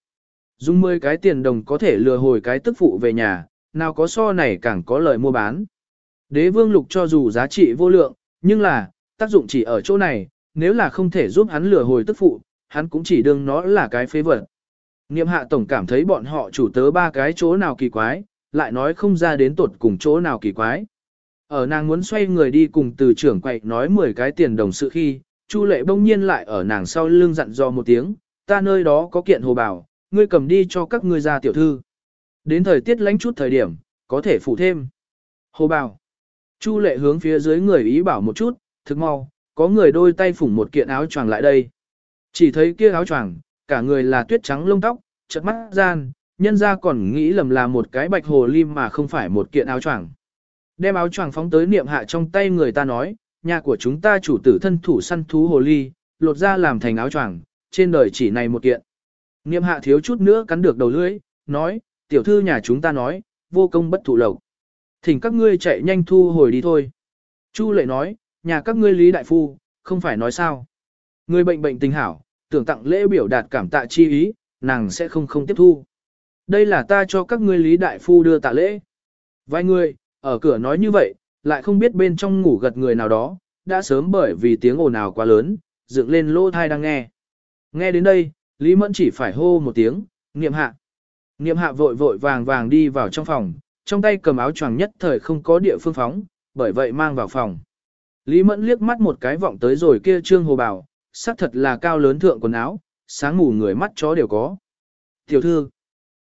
Dùng 10 cái tiền đồng có thể lừa hồi cái tức phụ về nhà, nào có so này càng có lời mua bán. Đế vương lục cho dù giá trị vô lượng, nhưng là, tác dụng chỉ ở chỗ này, nếu là không thể giúp hắn lừa hồi tức phụ, hắn cũng chỉ đương nó là cái phế vật. Niệm hạ tổng cảm thấy bọn họ chủ tớ ba cái chỗ nào kỳ quái, lại nói không ra đến tột cùng chỗ nào kỳ quái. Ở nàng muốn xoay người đi cùng từ trưởng quậy nói 10 cái tiền đồng sự khi, Chu lệ bỗng nhiên lại ở nàng sau lưng dặn dò một tiếng, ta nơi đó có kiện hồ bảo, ngươi cầm đi cho các ngươi ra tiểu thư. Đến thời tiết lánh chút thời điểm, có thể phụ thêm. Hồ bảo. Chu lệ hướng phía dưới người ý bảo một chút, thực mau, có người đôi tay phủng một kiện áo choàng lại đây. Chỉ thấy kia áo choàng, cả người là tuyết trắng lông tóc, chợt mắt gian, nhân ra còn nghĩ lầm là một cái bạch hồ lim mà không phải một kiện áo choàng. Đem áo choàng phóng tới niệm hạ trong tay người ta nói, nhà của chúng ta chủ tử thân thủ săn thú hồ ly, lột ra làm thành áo choàng, trên đời chỉ này một kiện. Niệm hạ thiếu chút nữa cắn được đầu lưỡi, nói, tiểu thư nhà chúng ta nói, vô công bất thụ lộc. Thỉnh các ngươi chạy nhanh thu hồi đi thôi. Chu lệ nói, nhà các ngươi lý đại phu, không phải nói sao. Người bệnh bệnh tình hảo, tưởng tặng lễ biểu đạt cảm tạ chi ý, nàng sẽ không không tiếp thu. Đây là ta cho các ngươi Lý Đại Phu đưa tạ lễ. Vài người, ở cửa nói như vậy, lại không biết bên trong ngủ gật người nào đó, đã sớm bởi vì tiếng ồn ào quá lớn, dựng lên lỗ thai đang nghe. Nghe đến đây, Lý Mẫn chỉ phải hô một tiếng, niệm hạ. Niệm hạ vội vội vàng vàng đi vào trong phòng, trong tay cầm áo choàng nhất thời không có địa phương phóng, bởi vậy mang vào phòng. Lý Mẫn liếc mắt một cái vọng tới rồi kia trương hồ bảo, xác thật là cao lớn thượng quần áo, sáng ngủ người mắt chó đều có. Tiểu thư,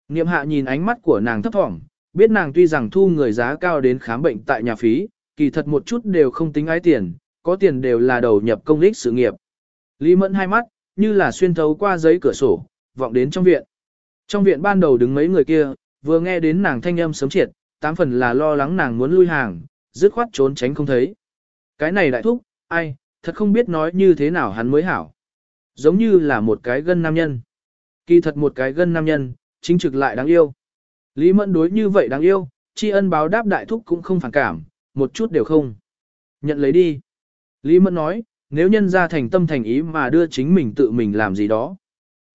niệm hạ nhìn ánh mắt của nàng thấp thỏm, biết nàng tuy rằng thu người giá cao đến khám bệnh tại nhà phí, kỳ thật một chút đều không tính ái tiền, có tiền đều là đầu nhập công lích sự nghiệp. Lý Mẫn hai mắt, như là xuyên thấu qua giấy cửa sổ, vọng đến trong viện. Trong viện ban đầu đứng mấy người kia, vừa nghe đến nàng thanh âm sớm triệt, tám phần là lo lắng nàng muốn lui hàng, dứt khoát trốn tránh không thấy. Cái này đại thúc, ai, thật không biết nói như thế nào hắn mới hảo. Giống như là một cái gân nam nhân. Kỳ thật một cái gân nam nhân, chính trực lại đáng yêu. Lý Mẫn đối như vậy đáng yêu, tri ân báo đáp đại thúc cũng không phản cảm, một chút đều không. Nhận lấy đi. Lý Mẫn nói, nếu nhân ra thành tâm thành ý mà đưa chính mình tự mình làm gì đó.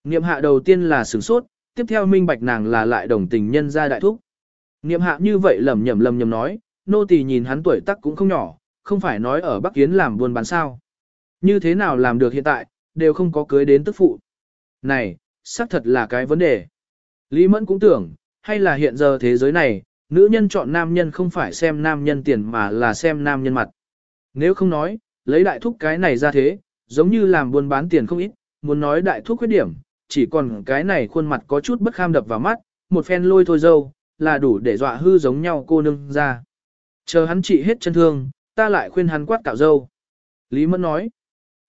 Niệm hạ đầu tiên là sửng sốt, tiếp theo minh bạch nàng là lại đồng tình nhân ra đại thúc. Niệm hạ như vậy lầm nhầm lầm nhầm nói, nô tỳ nhìn hắn tuổi tác cũng không nhỏ, không phải nói ở Bắc Kiến làm buôn bán sao. Như thế nào làm được hiện tại, đều không có cưới đến tức phụ. Này, xác thật là cái vấn đề. Lý Mẫn cũng tưởng, hay là hiện giờ thế giới này, nữ nhân chọn nam nhân không phải xem nam nhân tiền mà là xem nam nhân mặt. Nếu không nói, lấy đại thúc cái này ra thế, giống như làm buôn bán tiền không ít, muốn nói đại thúc khuyết điểm, chỉ còn cái này khuôn mặt có chút bất kham đập vào mắt, một phen lôi thôi dâu, là đủ để dọa hư giống nhau cô nương ra. Chờ hắn trị hết chân thương, ta lại khuyên hắn quát cạo dâu. Lý Mẫn nói,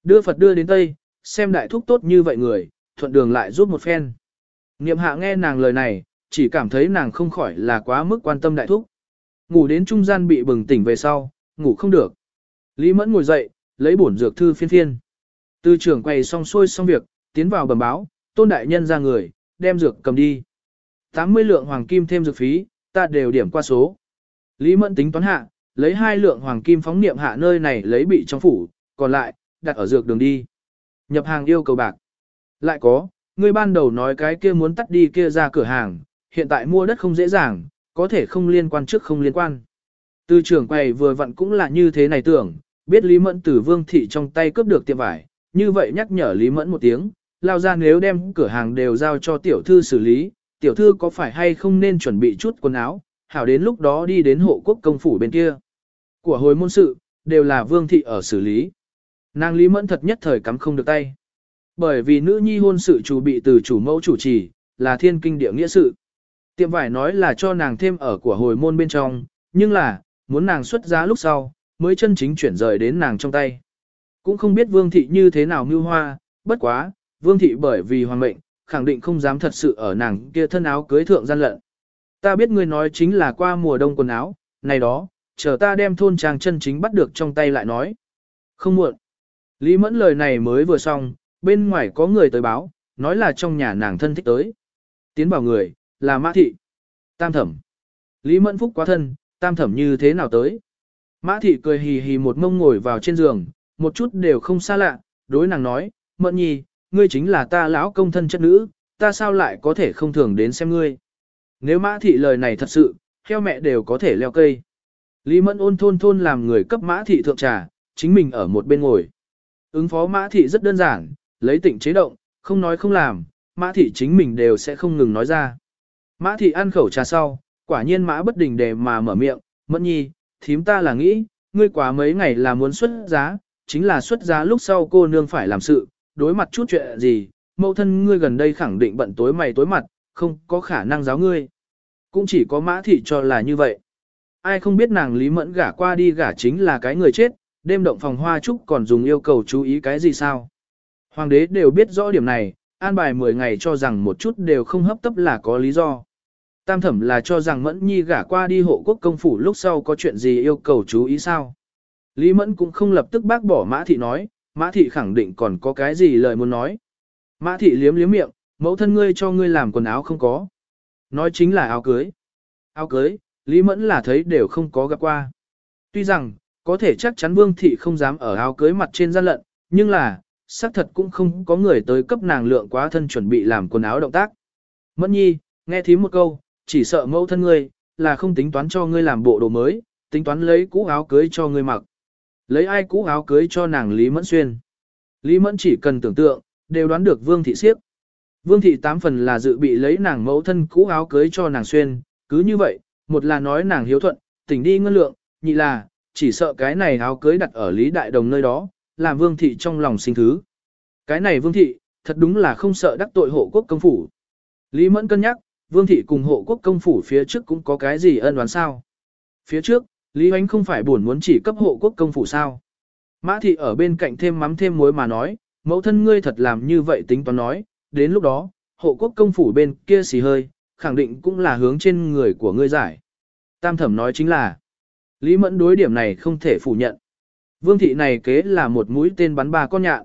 đưa Phật đưa đến Tây, xem đại thúc tốt như vậy người, thuận đường lại giúp một phen. Niệm hạ nghe nàng lời này, chỉ cảm thấy nàng không khỏi là quá mức quan tâm đại thúc. Ngủ đến trung gian bị bừng tỉnh về sau, ngủ không được. Lý Mẫn ngồi dậy, lấy bổn dược thư phiên phiên. Tư trưởng quay xong xuôi xong việc, tiến vào bẩm báo, tôn đại nhân ra người, đem dược cầm đi. 80 lượng hoàng kim thêm dược phí, ta đều điểm qua số. Lý Mẫn tính toán hạ, lấy hai lượng hoàng kim phóng niệm hạ nơi này lấy bị trong phủ, còn lại, đặt ở dược đường đi. Nhập hàng yêu cầu bạc. Lại có, ngươi ban đầu nói cái kia muốn tắt đi kia ra cửa hàng, hiện tại mua đất không dễ dàng, có thể không liên quan trước không liên quan. Tư trưởng quầy vừa vặn cũng là như thế này tưởng, biết Lý Mẫn từ vương thị trong tay cướp được tiệm vải, như vậy nhắc nhở Lý Mẫn một tiếng, lao ra nếu đem cửa hàng đều giao cho tiểu thư xử lý, tiểu thư có phải hay không nên chuẩn bị chút quần áo, hảo đến lúc đó đi đến hộ quốc công phủ bên kia. Của hồi môn sự, đều là vương thị ở xử lý. Nàng Lý Mẫn thật nhất thời cắm không được tay. Bởi vì nữ nhi hôn sự chủ bị từ chủ mẫu chủ trì, là thiên kinh địa nghĩa sự. Tiệm vải nói là cho nàng thêm ở của hồi môn bên trong, nhưng là, muốn nàng xuất giá lúc sau, mới chân chính chuyển rời đến nàng trong tay. Cũng không biết vương thị như thế nào mưu hoa, bất quá, vương thị bởi vì hoàng mệnh, khẳng định không dám thật sự ở nàng kia thân áo cưới thượng gian lận. Ta biết ngươi nói chính là qua mùa đông quần áo, này đó, chờ ta đem thôn trang chân chính bắt được trong tay lại nói. Không muộn. Lý mẫn lời này mới vừa xong, bên ngoài có người tới báo, nói là trong nhà nàng thân thích tới. Tiến bảo người, là mã thị. Tam thẩm. Lý mẫn phúc quá thân, tam thẩm như thế nào tới. Mã thị cười hì hì một mông ngồi vào trên giường, một chút đều không xa lạ, đối nàng nói, mẫn nhi, ngươi chính là ta lão công thân chất nữ, ta sao lại có thể không thường đến xem ngươi. Nếu mã thị lời này thật sự, heo mẹ đều có thể leo cây. Lý mẫn ôn thôn thôn làm người cấp mã thị thượng trà, chính mình ở một bên ngồi. Ứng phó mã thị rất đơn giản, lấy tịnh chế động, không nói không làm, mã thị chính mình đều sẽ không ngừng nói ra. Mã thị ăn khẩu trà sau, quả nhiên mã bất đình để mà mở miệng, mẫn nhi, thím ta là nghĩ, ngươi quá mấy ngày là muốn xuất giá, chính là xuất giá lúc sau cô nương phải làm sự, đối mặt chút chuyện gì, mẫu thân ngươi gần đây khẳng định bận tối mày tối mặt, không có khả năng giáo ngươi. Cũng chỉ có mã thị cho là như vậy. Ai không biết nàng Lý Mẫn gả qua đi gả chính là cái người chết, đêm động phòng hoa trúc còn dùng yêu cầu chú ý cái gì sao. Hoàng đế đều biết rõ điểm này, an bài 10 ngày cho rằng một chút đều không hấp tấp là có lý do. Tam thẩm là cho rằng Mẫn Nhi gả qua đi hộ quốc công phủ lúc sau có chuyện gì yêu cầu chú ý sao. Lý Mẫn cũng không lập tức bác bỏ Mã Thị nói, Mã Thị khẳng định còn có cái gì lời muốn nói. Mã Thị liếm liếm miệng, mẫu thân ngươi cho ngươi làm quần áo không có. Nói chính là áo cưới. Áo cưới, Lý Mẫn là thấy đều không có gặp qua. Tuy rằng, có thể chắc chắn Vương Thị không dám ở áo cưới mặt trên gian lận, nhưng là, xác thật cũng không có người tới cấp nàng lượng quá thân chuẩn bị làm quần áo động tác. Mẫn nhi, nghe thím một câu, chỉ sợ mẫu thân ngươi, là không tính toán cho ngươi làm bộ đồ mới, tính toán lấy cũ áo cưới cho ngươi mặc. Lấy ai cũ áo cưới cho nàng Lý Mẫn xuyên. Lý Mẫn chỉ cần tưởng tượng, đều đoán được Vương Thị siếp. Vương Thị tám phần là dự bị lấy nàng mẫu thân cũ áo cưới cho nàng xuyên, cứ như vậy, một là nói nàng hiếu thuận, tỉnh đi ngân lượng, nhị là, chỉ sợ cái này áo cưới đặt ở Lý Đại Đồng nơi đó, làm Vương Thị trong lòng sinh thứ. Cái này Vương Thị, thật đúng là không sợ đắc tội hộ quốc công phủ. Lý Mẫn cân nhắc, Vương Thị cùng hộ quốc công phủ phía trước cũng có cái gì ân đoán sao. Phía trước, Lý Hoánh không phải buồn muốn chỉ cấp hộ quốc công phủ sao. Mã Thị ở bên cạnh thêm mắm thêm muối mà nói, mẫu thân ngươi thật làm như vậy tính toán nói, đến lúc đó, hộ quốc công phủ bên kia xì hơi, khẳng định cũng là hướng trên người của ngươi giải. Tam thẩm nói chính là, Lý Mẫn đối điểm này không thể phủ nhận. Vương thị này kế là một mũi tên bắn ba con nhạn.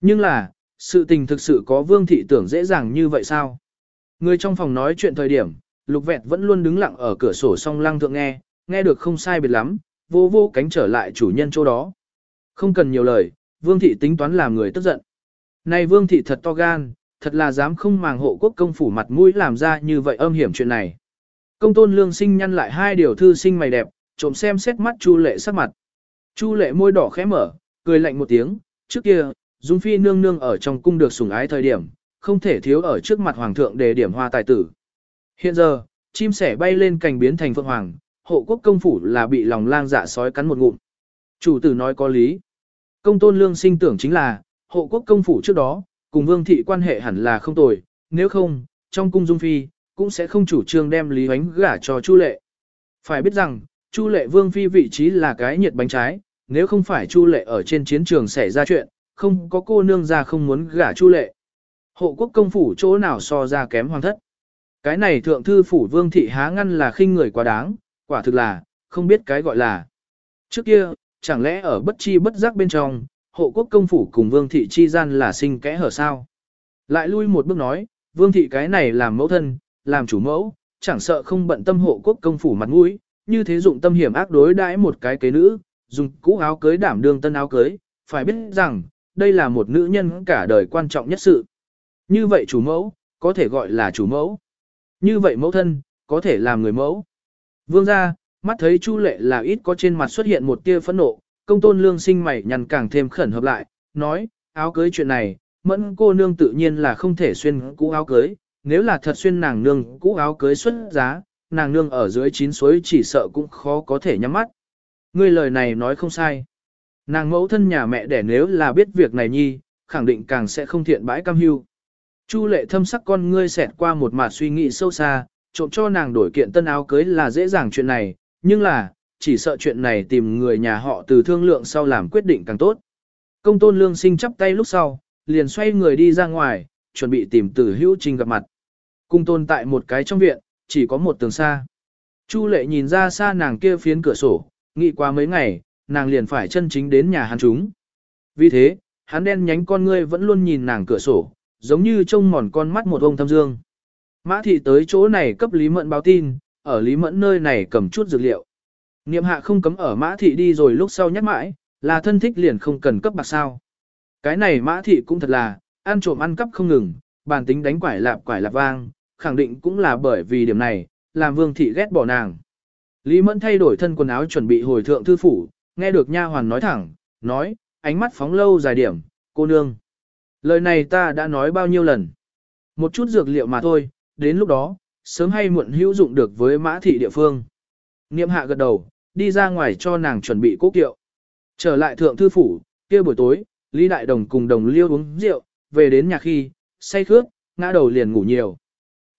Nhưng là, sự tình thực sự có vương thị tưởng dễ dàng như vậy sao? Người trong phòng nói chuyện thời điểm, lục vẹt vẫn luôn đứng lặng ở cửa sổ song lăng thượng nghe, nghe được không sai biệt lắm, vô vô cánh trở lại chủ nhân chỗ đó. Không cần nhiều lời, vương thị tính toán làm người tức giận. Này vương thị thật to gan, thật là dám không màng hộ quốc công phủ mặt mũi làm ra như vậy âm hiểm chuyện này. Công tôn lương sinh nhăn lại hai điều thư sinh mày đẹp, trộm xem xét mắt chu lệ sắc mặt. Chu lệ môi đỏ khẽ mở, cười lạnh một tiếng, trước kia, Dung Phi nương nương ở trong cung được sủng ái thời điểm, không thể thiếu ở trước mặt hoàng thượng để điểm hoa tài tử. Hiện giờ, chim sẻ bay lên cành biến thành phượng hoàng, hộ quốc công phủ là bị lòng lang dạ sói cắn một ngụm. Chủ tử nói có lý. Công tôn lương sinh tưởng chính là, hộ quốc công phủ trước đó, cùng vương thị quan hệ hẳn là không tồi, nếu không, trong cung dung phi, cũng sẽ không chủ trương đem lý hoánh gả cho chu lệ. Phải biết rằng, chu lệ vương phi vị trí là cái nhiệt bánh trái, nếu không phải chu lệ ở trên chiến trường xảy ra chuyện, không có cô nương ra không muốn gả chu lệ. Hộ quốc công phủ chỗ nào so ra kém hoàng thất. Cái này thượng thư phủ vương thị há ngăn là khinh người quá đáng, quả thực là, không biết cái gọi là. Trước kia, chẳng lẽ ở bất chi bất giác bên trong, hộ quốc công phủ cùng vương thị chi gian là sinh kẽ hở sao? Lại lui một bước nói, vương thị cái này làm mẫu thân, làm chủ mẫu, chẳng sợ không bận tâm hộ quốc công phủ mặt mũi, như thế dụng tâm hiểm ác đối đãi một cái kế nữ, dùng cũ áo cưới đảm đương tân áo cưới, phải biết rằng, đây là một nữ nhân cả đời quan trọng nhất sự. Như vậy chủ mẫu, có thể gọi là chủ mẫu. Như vậy mẫu thân, có thể làm người mẫu. Vương gia, mắt thấy Chu Lệ là ít có trên mặt xuất hiện một tia phẫn nộ, công tôn lương sinh mày nhằn càng thêm khẩn hợp lại, nói, áo cưới chuyện này, mẫn cô nương tự nhiên là không thể xuyên cũ áo cưới, nếu là thật xuyên nàng nương cũ áo cưới xuất giá, nàng nương ở dưới chín suối chỉ sợ cũng khó có thể nhắm mắt. Ngươi lời này nói không sai. Nàng mẫu thân nhà mẹ đẻ nếu là biết việc này nhi, khẳng định càng sẽ không thiện bãi cam hưu. Chu lệ thâm sắc con ngươi xẹt qua một mặt suy nghĩ sâu xa, trộm cho nàng đổi kiện tân áo cưới là dễ dàng chuyện này, nhưng là, chỉ sợ chuyện này tìm người nhà họ từ thương lượng sau làm quyết định càng tốt. Công tôn lương sinh chắp tay lúc sau, liền xoay người đi ra ngoài, chuẩn bị tìm tử hữu trình gặp mặt. Cung tôn tại một cái trong viện, chỉ có một tường xa. Chu lệ nhìn ra xa nàng kia phiến cửa sổ, nghĩ qua mấy ngày, nàng liền phải chân chính đến nhà hắn chúng. Vì thế, hắn đen nhánh con ngươi vẫn luôn nhìn nàng cửa sổ, giống như trông mòn con mắt một ông thâm dương. Mã thị tới chỗ này cấp Lý Mẫn báo tin, ở Lý Mẫn nơi này cầm chút dược liệu. Niệm hạ không cấm ở Mã thị đi rồi lúc sau nhắc mãi, là thân thích liền không cần cấp bạc sao. Cái này Mã thị cũng thật là, ăn trộm ăn cắp không ngừng, bản tính đánh quải lạp quải lạp vang, khẳng định cũng là bởi vì điểm này, làm vương thị ghét bỏ nàng. Lý Mẫn thay đổi thân quần áo chuẩn bị hồi thượng thư phủ, nghe được nha hoàn nói thẳng, nói, ánh mắt phóng lâu dài điểm, cô nương. Lời này ta đã nói bao nhiêu lần. Một chút dược liệu mà thôi, đến lúc đó, sớm hay muộn hữu dụng được với mã thị địa phương. Niệm hạ gật đầu, đi ra ngoài cho nàng chuẩn bị cố kiệu. Trở lại thượng thư phủ, kia buổi tối, Lý Đại Đồng cùng đồng liêu uống rượu, về đến nhà khi, say khướt, ngã đầu liền ngủ nhiều.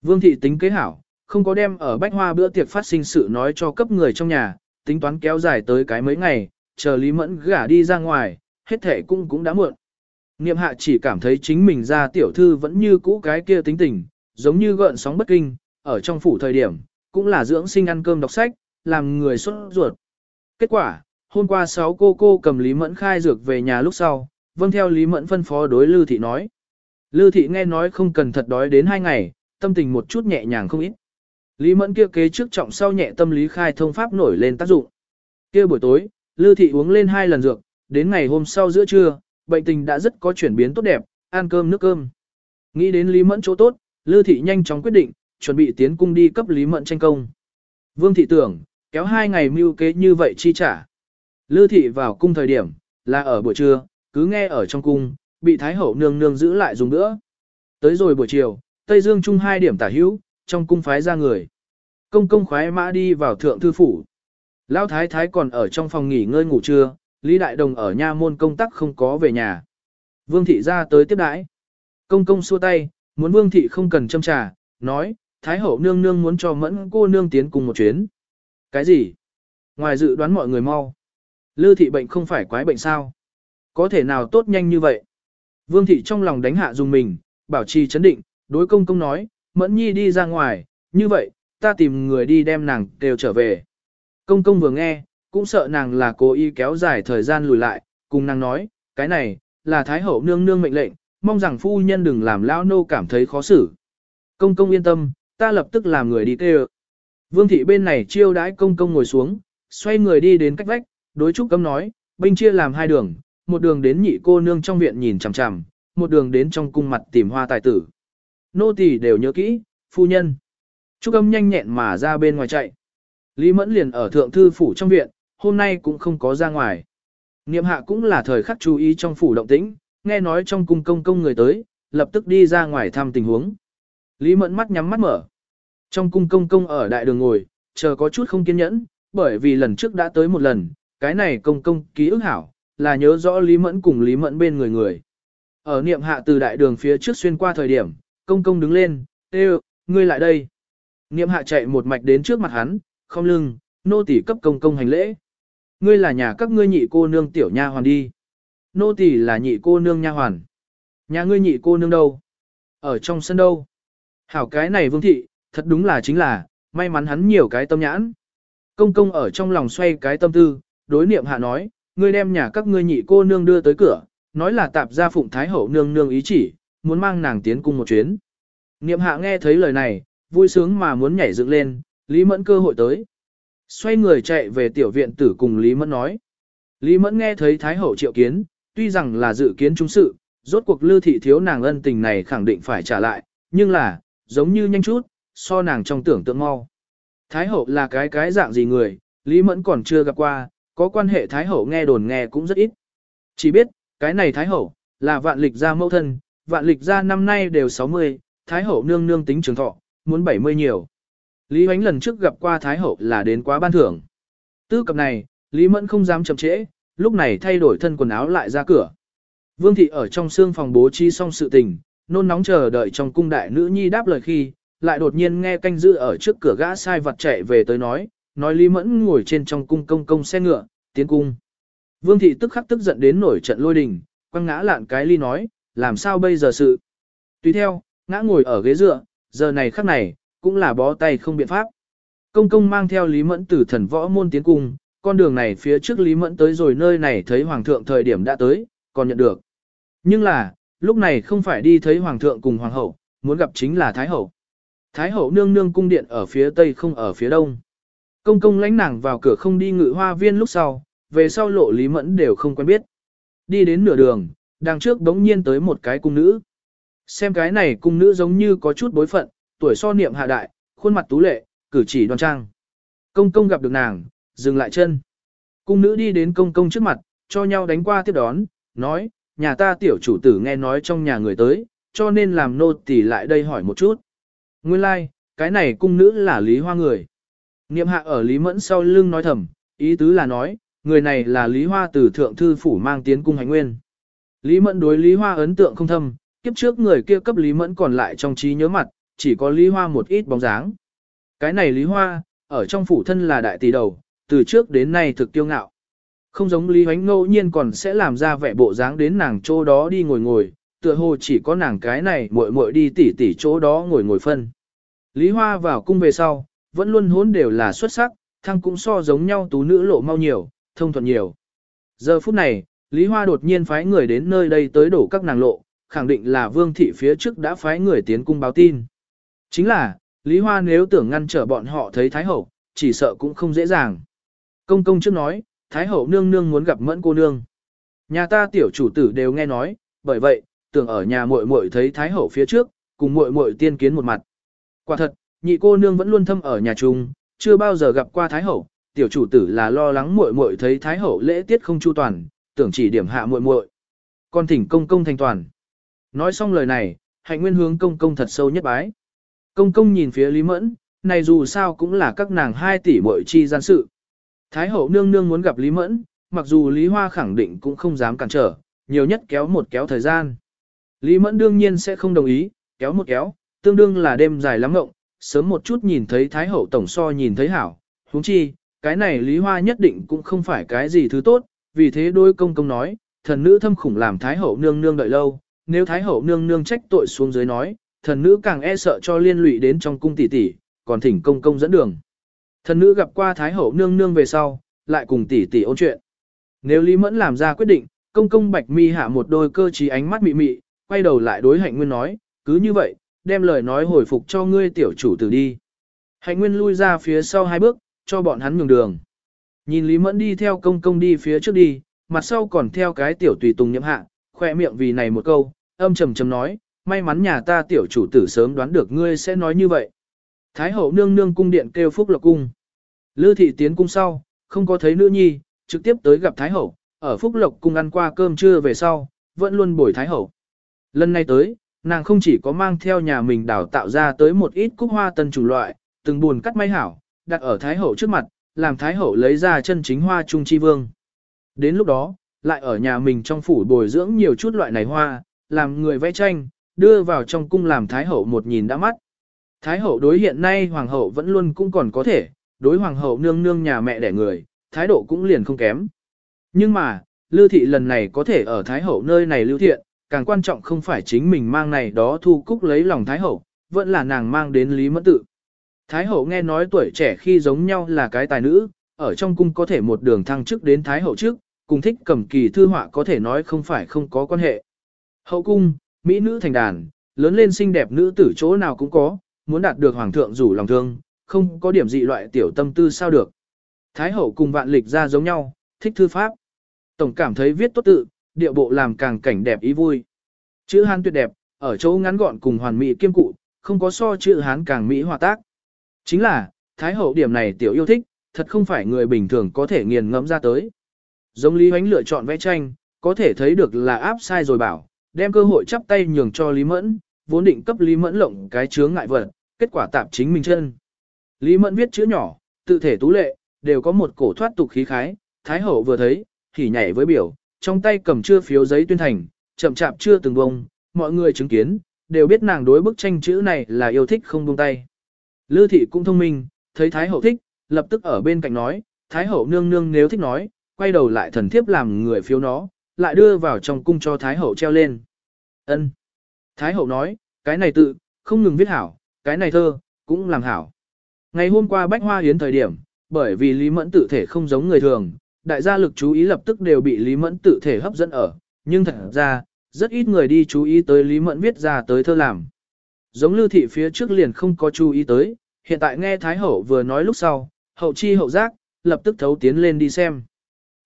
Vương thị tính kế hảo, không có đem ở bách hoa bữa tiệc phát sinh sự nói cho cấp người trong nhà, tính toán kéo dài tới cái mấy ngày, chờ Lý Mẫn gả đi ra ngoài, hết thể cũng cũng đã muộn. Niệm hạ chỉ cảm thấy chính mình ra tiểu thư vẫn như cũ cái kia tính tình, giống như gợn sóng bất kinh, ở trong phủ thời điểm, cũng là dưỡng sinh ăn cơm đọc sách, làm người xuất ruột. Kết quả, hôm qua sáu cô cô cầm Lý Mẫn khai dược về nhà lúc sau, vâng theo Lý Mẫn phân phó đối Lư Thị nói. Lư Thị nghe nói không cần thật đói đến hai ngày, tâm tình một chút nhẹ nhàng không ít. Lý Mẫn kia kế trước trọng sau nhẹ tâm lý khai thông pháp nổi lên tác dụng. Kia buổi tối, Lư Thị uống lên hai lần dược, đến ngày hôm sau giữa trưa, bệnh tình đã rất có chuyển biến tốt đẹp, ăn cơm nước cơm. Nghĩ đến Lý Mẫn chỗ tốt, Lư Thị nhanh chóng quyết định, chuẩn bị tiến cung đi cấp Lý Mẫn tranh công. Vương Thị tưởng, kéo hai ngày mưu kế như vậy chi trả. Lư Thị vào cung thời điểm, là ở buổi trưa, cứ nghe ở trong cung, bị Thái Hậu nương nương giữ lại dùng nữa. Tới rồi buổi chiều, Tây Dương Trung hai điểm tả hữu, trong cung phái ra người. Công công khoái mã đi vào thượng thư phủ. Lão Thái Thái còn ở trong phòng nghỉ ngơi ngủ trưa, Lý Đại Đồng ở nha môn công tác không có về nhà. Vương Thị ra tới tiếp đãi. Công công xua tay, muốn Vương Thị không cần châm trà, nói, Thái Hậu nương nương muốn cho mẫn cô nương tiến cùng một chuyến. Cái gì? Ngoài dự đoán mọi người mau. Lư Thị bệnh không phải quái bệnh sao? Có thể nào tốt nhanh như vậy? Vương Thị trong lòng đánh hạ dùng mình, bảo trì chấn định, đối công công nói, mẫn nhi đi ra ngoài, như vậy, ta tìm người đi đem nàng đều trở về. Công công vừa nghe, cũng sợ nàng là cố ý kéo dài thời gian lùi lại, cùng nàng nói, cái này, là Thái Hậu nương nương mệnh lệnh, mong rằng phu nhân đừng làm lão nô cảm thấy khó xử. Công công yên tâm, ta lập tức làm người đi kêu. Vương thị bên này chiêu đãi công công ngồi xuống, xoay người đi đến cách vách, đối trúc cấm nói, binh chia làm hai đường, một đường đến nhị cô nương trong viện nhìn chằm chằm, một đường đến trong cung mặt tìm hoa tài tử. Nô tỳ đều nhớ kỹ, phu nhân. Trúc âm nhanh nhẹn mà ra bên ngoài chạy. Lý Mẫn liền ở thượng thư phủ trong viện, hôm nay cũng không có ra ngoài. Niệm hạ cũng là thời khắc chú ý trong phủ động tĩnh, nghe nói trong cung công công người tới, lập tức đi ra ngoài thăm tình huống. Lý Mẫn mắt nhắm mắt mở. Trong cung công công ở đại đường ngồi, chờ có chút không kiên nhẫn, bởi vì lần trước đã tới một lần, cái này công công ký ức hảo, là nhớ rõ Lý Mẫn cùng Lý Mẫn bên người người. Ở niệm hạ từ đại đường phía trước xuyên qua thời điểm, công công đứng lên, Ê ngươi lại đây. Niệm hạ chạy một mạch đến trước mặt hắn, không lưng, nô tỳ cấp công công hành lễ. Ngươi là nhà các ngươi nhị cô nương tiểu nha hoàn đi. Nô tỳ là nhị cô nương nha hoàn. Nhà ngươi nhị cô nương đâu? Ở trong sân đâu? Hảo cái này vương thị, thật đúng là chính là, may mắn hắn nhiều cái tâm nhãn. Công công ở trong lòng xoay cái tâm tư, đối niệm hạ nói, ngươi đem nhà các ngươi nhị cô nương đưa tới cửa, nói là tạp gia phụng thái hậu nương nương ý chỉ, muốn mang nàng tiến cung một chuyến. Niệm hạ nghe thấy lời này, vui sướng mà muốn nhảy dựng lên, Lý Mẫn cơ hội tới. Xoay người chạy về tiểu viện tử cùng Lý Mẫn nói. Lý Mẫn nghe thấy Thái Hậu triệu kiến, tuy rằng là dự kiến trung sự, rốt cuộc lưu thị thiếu nàng ân tình này khẳng định phải trả lại, nhưng là, giống như nhanh chút, so nàng trong tưởng tượng mau. Thái Hậu là cái cái dạng gì người, Lý Mẫn còn chưa gặp qua, có quan hệ Thái Hậu nghe đồn nghe cũng rất ít. Chỉ biết, cái này Thái Hậu, là vạn lịch gia mẫu thân, vạn lịch gia năm nay đều 60, Thái Hậu nương nương tính trường thọ, muốn 70 nhiều. Lý Huánh lần trước gặp qua Thái Hậu là đến quá ban thưởng. Tư cập này, Lý Mẫn không dám chậm trễ, lúc này thay đổi thân quần áo lại ra cửa. Vương thị ở trong xương phòng bố trí xong sự tình, nôn nóng chờ đợi trong cung đại nữ nhi đáp lời khi, lại đột nhiên nghe canh giữ ở trước cửa gã sai vặt chạy về tới nói, nói Lý Mẫn ngồi trên trong cung công công xe ngựa, tiến cung. Vương thị tức khắc tức giận đến nổi trận lôi đình, quăng ngã lạn cái ly nói, làm sao bây giờ sự. Tùy theo, ngã ngồi ở ghế dựa, giờ này khắc này, cũng là bó tay không biện pháp. Công công mang theo Lý Mẫn từ thần võ môn tiến cung, con đường này phía trước Lý Mẫn tới rồi nơi này thấy Hoàng thượng thời điểm đã tới, còn nhận được. Nhưng là, lúc này không phải đi thấy Hoàng thượng cùng Hoàng hậu, muốn gặp chính là Thái hậu. Thái hậu nương nương cung điện ở phía tây không ở phía đông. Công công lãnh nàng vào cửa không đi ngự hoa viên lúc sau, về sau lộ Lý Mẫn đều không quen biết. Đi đến nửa đường, đằng trước đống nhiên tới một cái cung nữ. Xem cái này cung nữ giống như có chút bối phận, tuổi so niệm hạ đại, khuôn mặt tú lệ, cử chỉ đoan trang. Công công gặp được nàng, dừng lại chân. Cung nữ đi đến công công trước mặt, cho nhau đánh qua tiếp đón, nói, nhà ta tiểu chủ tử nghe nói trong nhà người tới, cho nên làm nô tỳ lại đây hỏi một chút. Nguyên lai, like, cái này cung nữ là Lý Hoa người. Niệm hạ ở Lý Mẫn sau lưng nói thầm, ý tứ là nói, người này là Lý Hoa từ thượng thư phủ mang tiến cung hành nguyên. Lý Mẫn đối Lý Hoa ấn tượng không thâm, kiếp trước người kia cấp Lý Mẫn còn lại trong trí nhớ mặt, chỉ có Lý Hoa một ít bóng dáng. Cái này Lý Hoa, ở trong phủ thân là đại tỷ đầu, từ trước đến nay thực tiêu ngạo. Không giống Lý Hoánh ngẫu nhiên còn sẽ làm ra vẻ bộ dáng đến nàng chỗ đó đi ngồi ngồi, tựa hồ chỉ có nàng cái này muội muội đi tỉ tỉ chỗ đó ngồi ngồi phân. Lý Hoa vào cung về sau, vẫn luôn hốn đều là xuất sắc, thăng cũng so giống nhau tú nữ lộ mau nhiều, thông thuận nhiều. Giờ phút này, Lý Hoa đột nhiên phái người đến nơi đây tới đổ các nàng lộ, khẳng định là Vương Thị phía trước đã phái người tiến cung báo tin. Chính là, Lý Hoa nếu tưởng ngăn trở bọn họ thấy Thái Hậu, chỉ sợ cũng không dễ dàng. Công công trước nói, Thái Hậu nương nương muốn gặp mẫn cô nương. Nhà ta tiểu chủ tử đều nghe nói, bởi vậy, tưởng ở nhà muội muội thấy thái hậu phía trước, cùng muội muội tiên kiến một mặt. Quả thật, nhị cô nương vẫn luôn thâm ở nhà chung, chưa bao giờ gặp qua thái hậu, tiểu chủ tử là lo lắng muội muội thấy thái hậu lễ tiết không chu toàn, tưởng chỉ điểm hạ muội muội. Con thỉnh công công thành toàn. Nói xong lời này, hạnh nguyên hướng công công thật sâu nhất bái. Công công nhìn phía Lý Mẫn, này dù sao cũng là các nàng hai tỷ muội chi gian sự. Thái hậu nương nương muốn gặp Lý Mẫn, mặc dù Lý Hoa khẳng định cũng không dám cản trở, nhiều nhất kéo một kéo thời gian. Lý Mẫn đương nhiên sẽ không đồng ý, kéo một kéo, tương đương là đêm dài lắm ngộng, sớm một chút nhìn thấy Thái hậu tổng so nhìn thấy hảo. huống chi, cái này Lý Hoa nhất định cũng không phải cái gì thứ tốt, vì thế đôi công công nói, thần nữ thâm khủng làm Thái hậu nương nương đợi lâu, nếu Thái hậu nương nương trách tội xuống dưới nói, thần nữ càng e sợ cho liên lụy đến trong cung tỷ tỷ, còn thỉnh công công dẫn đường. Thần nữ gặp qua Thái hậu nương nương về sau, lại cùng tỷ tỷ ôn chuyện. Nếu Lý Mẫn làm ra quyết định, công công bạch mi hạ một đôi cơ trí ánh mắt mị mị, quay đầu lại đối hạnh nguyên nói, cứ như vậy, đem lời nói hồi phục cho ngươi tiểu chủ tử đi. Hạnh nguyên lui ra phía sau hai bước, cho bọn hắn nhường đường. Nhìn Lý Mẫn đi theo công công đi phía trước đi, mặt sau còn theo cái tiểu tùy tùng nhậm hạ, khỏe miệng vì này một câu, âm trầm trầm nói, may mắn nhà ta tiểu chủ tử sớm đoán được ngươi sẽ nói như vậy. Thái hậu nương nương cung điện kêu phúc lộc cung. Lư thị tiến cung sau, không có thấy nữ nhi, trực tiếp tới gặp Thái hậu, ở phúc lộc cung ăn qua cơm trưa về sau, vẫn luôn bồi Thái hậu. Lần này tới, nàng không chỉ có mang theo nhà mình đào tạo ra tới một ít cúc hoa tân chủ loại, từng buồn cắt may hảo, đặt ở Thái hậu trước mặt, làm Thái hậu lấy ra chân chính hoa trung chi vương. Đến lúc đó, lại ở nhà mình trong phủ bồi dưỡng nhiều chút loại này hoa, làm người vẽ tranh, đưa vào trong cung làm Thái hậu một nhìn đã mắt. Thái hậu đối hiện nay hoàng hậu vẫn luôn cũng còn có thể, đối hoàng hậu nương nương nhà mẹ đẻ người, thái độ cũng liền không kém. Nhưng mà, lưu thị lần này có thể ở thái hậu nơi này lưu thiện, càng quan trọng không phải chính mình mang này đó thu cúc lấy lòng thái hậu, vẫn là nàng mang đến lý mẫn tự. Thái hậu nghe nói tuổi trẻ khi giống nhau là cái tài nữ, ở trong cung có thể một đường thăng chức đến thái hậu trước, cùng thích cầm kỳ thư họa có thể nói không phải không có quan hệ. Hậu cung, mỹ nữ thành đàn, lớn lên xinh đẹp nữ tử chỗ nào cũng có, muốn đạt được hoàng thượng rủ lòng thương, không có điểm dị loại tiểu tâm tư sao được. Thái hậu cùng vạn lịch ra giống nhau, thích thư pháp. Tổng cảm thấy viết tốt tự, điệu bộ làm càng cảnh đẹp ý vui. Chữ Hán tuyệt đẹp, ở chỗ ngắn gọn cùng hoàn mỹ kiêm cụ, không có so chữ Hán càng mỹ hòa tác. Chính là, Thái hậu điểm này tiểu yêu thích, thật không phải người bình thường có thể nghiền ngẫm ra tới. Giống Lý Huánh lựa chọn vẽ tranh, có thể thấy được là áp sai rồi bảo, đem cơ hội chắp tay nhường cho Lý Mẫn, vốn định cấp Lý Mẫn lộng cái chướng ngại vật, kết quả tạp chính mình chân. Lý Mẫn viết chữ nhỏ, tự thể tú lệ, đều có một cổ thoát tục khí khái, Thái Hậu vừa thấy, thì nhảy với biểu, trong tay cầm chưa phiếu giấy tuyên thành, chậm chạp chưa từng bông, mọi người chứng kiến, đều biết nàng đối bức tranh chữ này là yêu thích không buông tay. Lư thị cũng thông minh, thấy Thái Hậu thích, lập tức ở bên cạnh nói, Thái Hậu nương nương nếu thích nói, quay đầu lại thần thiếp làm người phiếu nó, lại đưa vào trong cung cho Thái Hậu treo lên. Ân. Thái Hậu nói, cái này tự, không ngừng viết hảo, cái này thơ, cũng làm hảo. Ngày hôm qua Bách Hoa Hiến thời điểm, bởi vì Lý Mẫn tự thể không giống người thường, đại gia lực chú ý lập tức đều bị Lý Mẫn tự thể hấp dẫn ở, nhưng thật ra, rất ít người đi chú ý tới Lý Mẫn viết ra tới thơ làm. Giống lưu thị phía trước liền không có chú ý tới, hiện tại nghe Thái Hậu vừa nói lúc sau, hậu chi hậu giác, lập tức thấu tiến lên đi xem.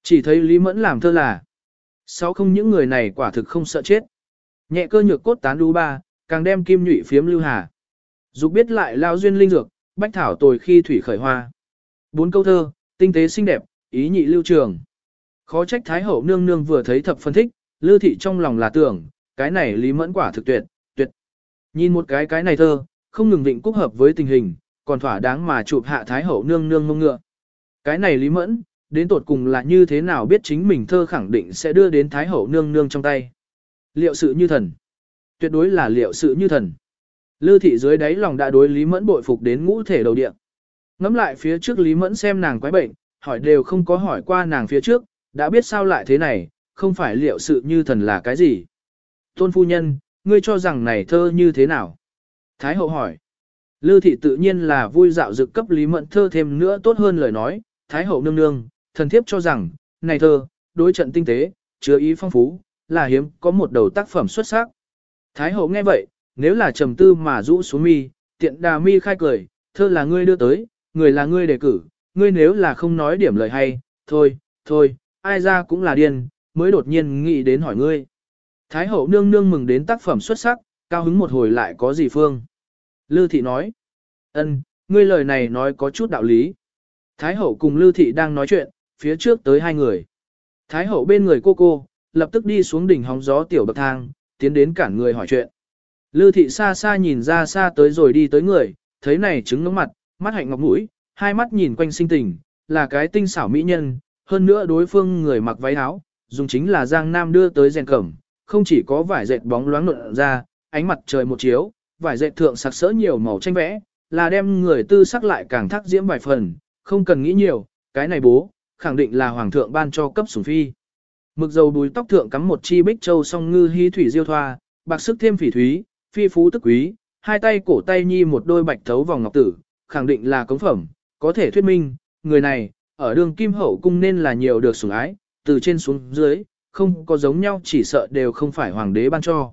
Chỉ thấy Lý Mẫn làm thơ là, sao không những người này quả thực không sợ chết. Nhẹ cơ nhược cốt tán đu ba, càng đem kim nhụy phiếm lưu hà. Dục biết lại lao duyên linh dược, bách thảo tồi khi thủy khởi hoa. Bốn câu thơ, tinh tế xinh đẹp, ý nhị lưu trường. Khó trách Thái Hậu nương nương vừa thấy thập phân thích, lưu thị trong lòng là tưởng, cái này lý mẫn quả thực tuyệt, tuyệt. Nhìn một cái cái này thơ, không ngừng định cúc hợp với tình hình, còn thỏa đáng mà chụp hạ Thái Hậu nương nương mông ngựa. Cái này lý mẫn, đến tột cùng là như thế nào biết chính mình thơ khẳng định sẽ đưa đến Thái Hậu nương nương trong tay. Liệu sự như thần. Tuyệt đối là liệu sự như thần. Lư thị dưới đáy lòng đã đối Lý Mẫn bội phục đến ngũ thể đầu địa. Ngắm lại phía trước Lý Mẫn xem nàng quái bệnh, hỏi đều không có hỏi qua nàng phía trước, đã biết sao lại thế này, không phải liệu sự như thần là cái gì. Tôn phu nhân, ngươi cho rằng này thơ như thế nào? Thái hậu hỏi. Lư thị tự nhiên là vui dạo dực cấp Lý Mẫn thơ thêm nữa tốt hơn lời nói. Thái hậu nương nương, thần thiếp cho rằng, này thơ, đối trận tinh tế, chứa ý phong phú, là hiếm có một đầu tác phẩm xuất sắc. Thái hậu nghe vậy, nếu là trầm tư mà rũ xuống mi, tiện đà mi khai cười, thơ là ngươi đưa tới, người là ngươi đề cử, ngươi nếu là không nói điểm lời hay, thôi, thôi, ai ra cũng là điên, mới đột nhiên nghĩ đến hỏi ngươi. Thái hậu nương nương mừng đến tác phẩm xuất sắc, cao hứng một hồi lại có gì phương. Lư thị nói, ân, ngươi lời này nói có chút đạo lý. Thái hậu cùng Lư thị đang nói chuyện, phía trước tới hai người. Thái hậu bên người cô cô, lập tức đi xuống đỉnh hóng gió tiểu bậc thang, tiến đến cản người hỏi chuyện. Lư thị xa xa nhìn ra xa tới rồi đi tới người, thấy này trứng ngưỡng mặt, mắt hạnh ngọc mũi, hai mắt nhìn quanh sinh tình, là cái tinh xảo mỹ nhân, hơn nữa đối phương người mặc váy áo, dùng chính là giang nam đưa tới rèn cẩm, không chỉ có vải dệt bóng loáng nộn ra, ánh mặt trời một chiếu, vải dệt thượng sặc sỡ nhiều màu tranh vẽ, là đem người tư sắc lại càng thắc diễm vài phần, không cần nghĩ nhiều, cái này bố, khẳng định là hoàng thượng ban cho cấp sủng phi. Mực dầu bùi tóc thượng cắm một chi bích châu song ngư hy thủy diêu thoa, bạc sức thêm phỉ thúy, phi phú tức quý, hai tay cổ tay nhi một đôi bạch thấu vòng ngọc tử, khẳng định là cống phẩm, có thể thuyết minh, người này, ở đường kim hậu cung nên là nhiều được sủng ái, từ trên xuống dưới, không có giống nhau chỉ sợ đều không phải hoàng đế ban cho.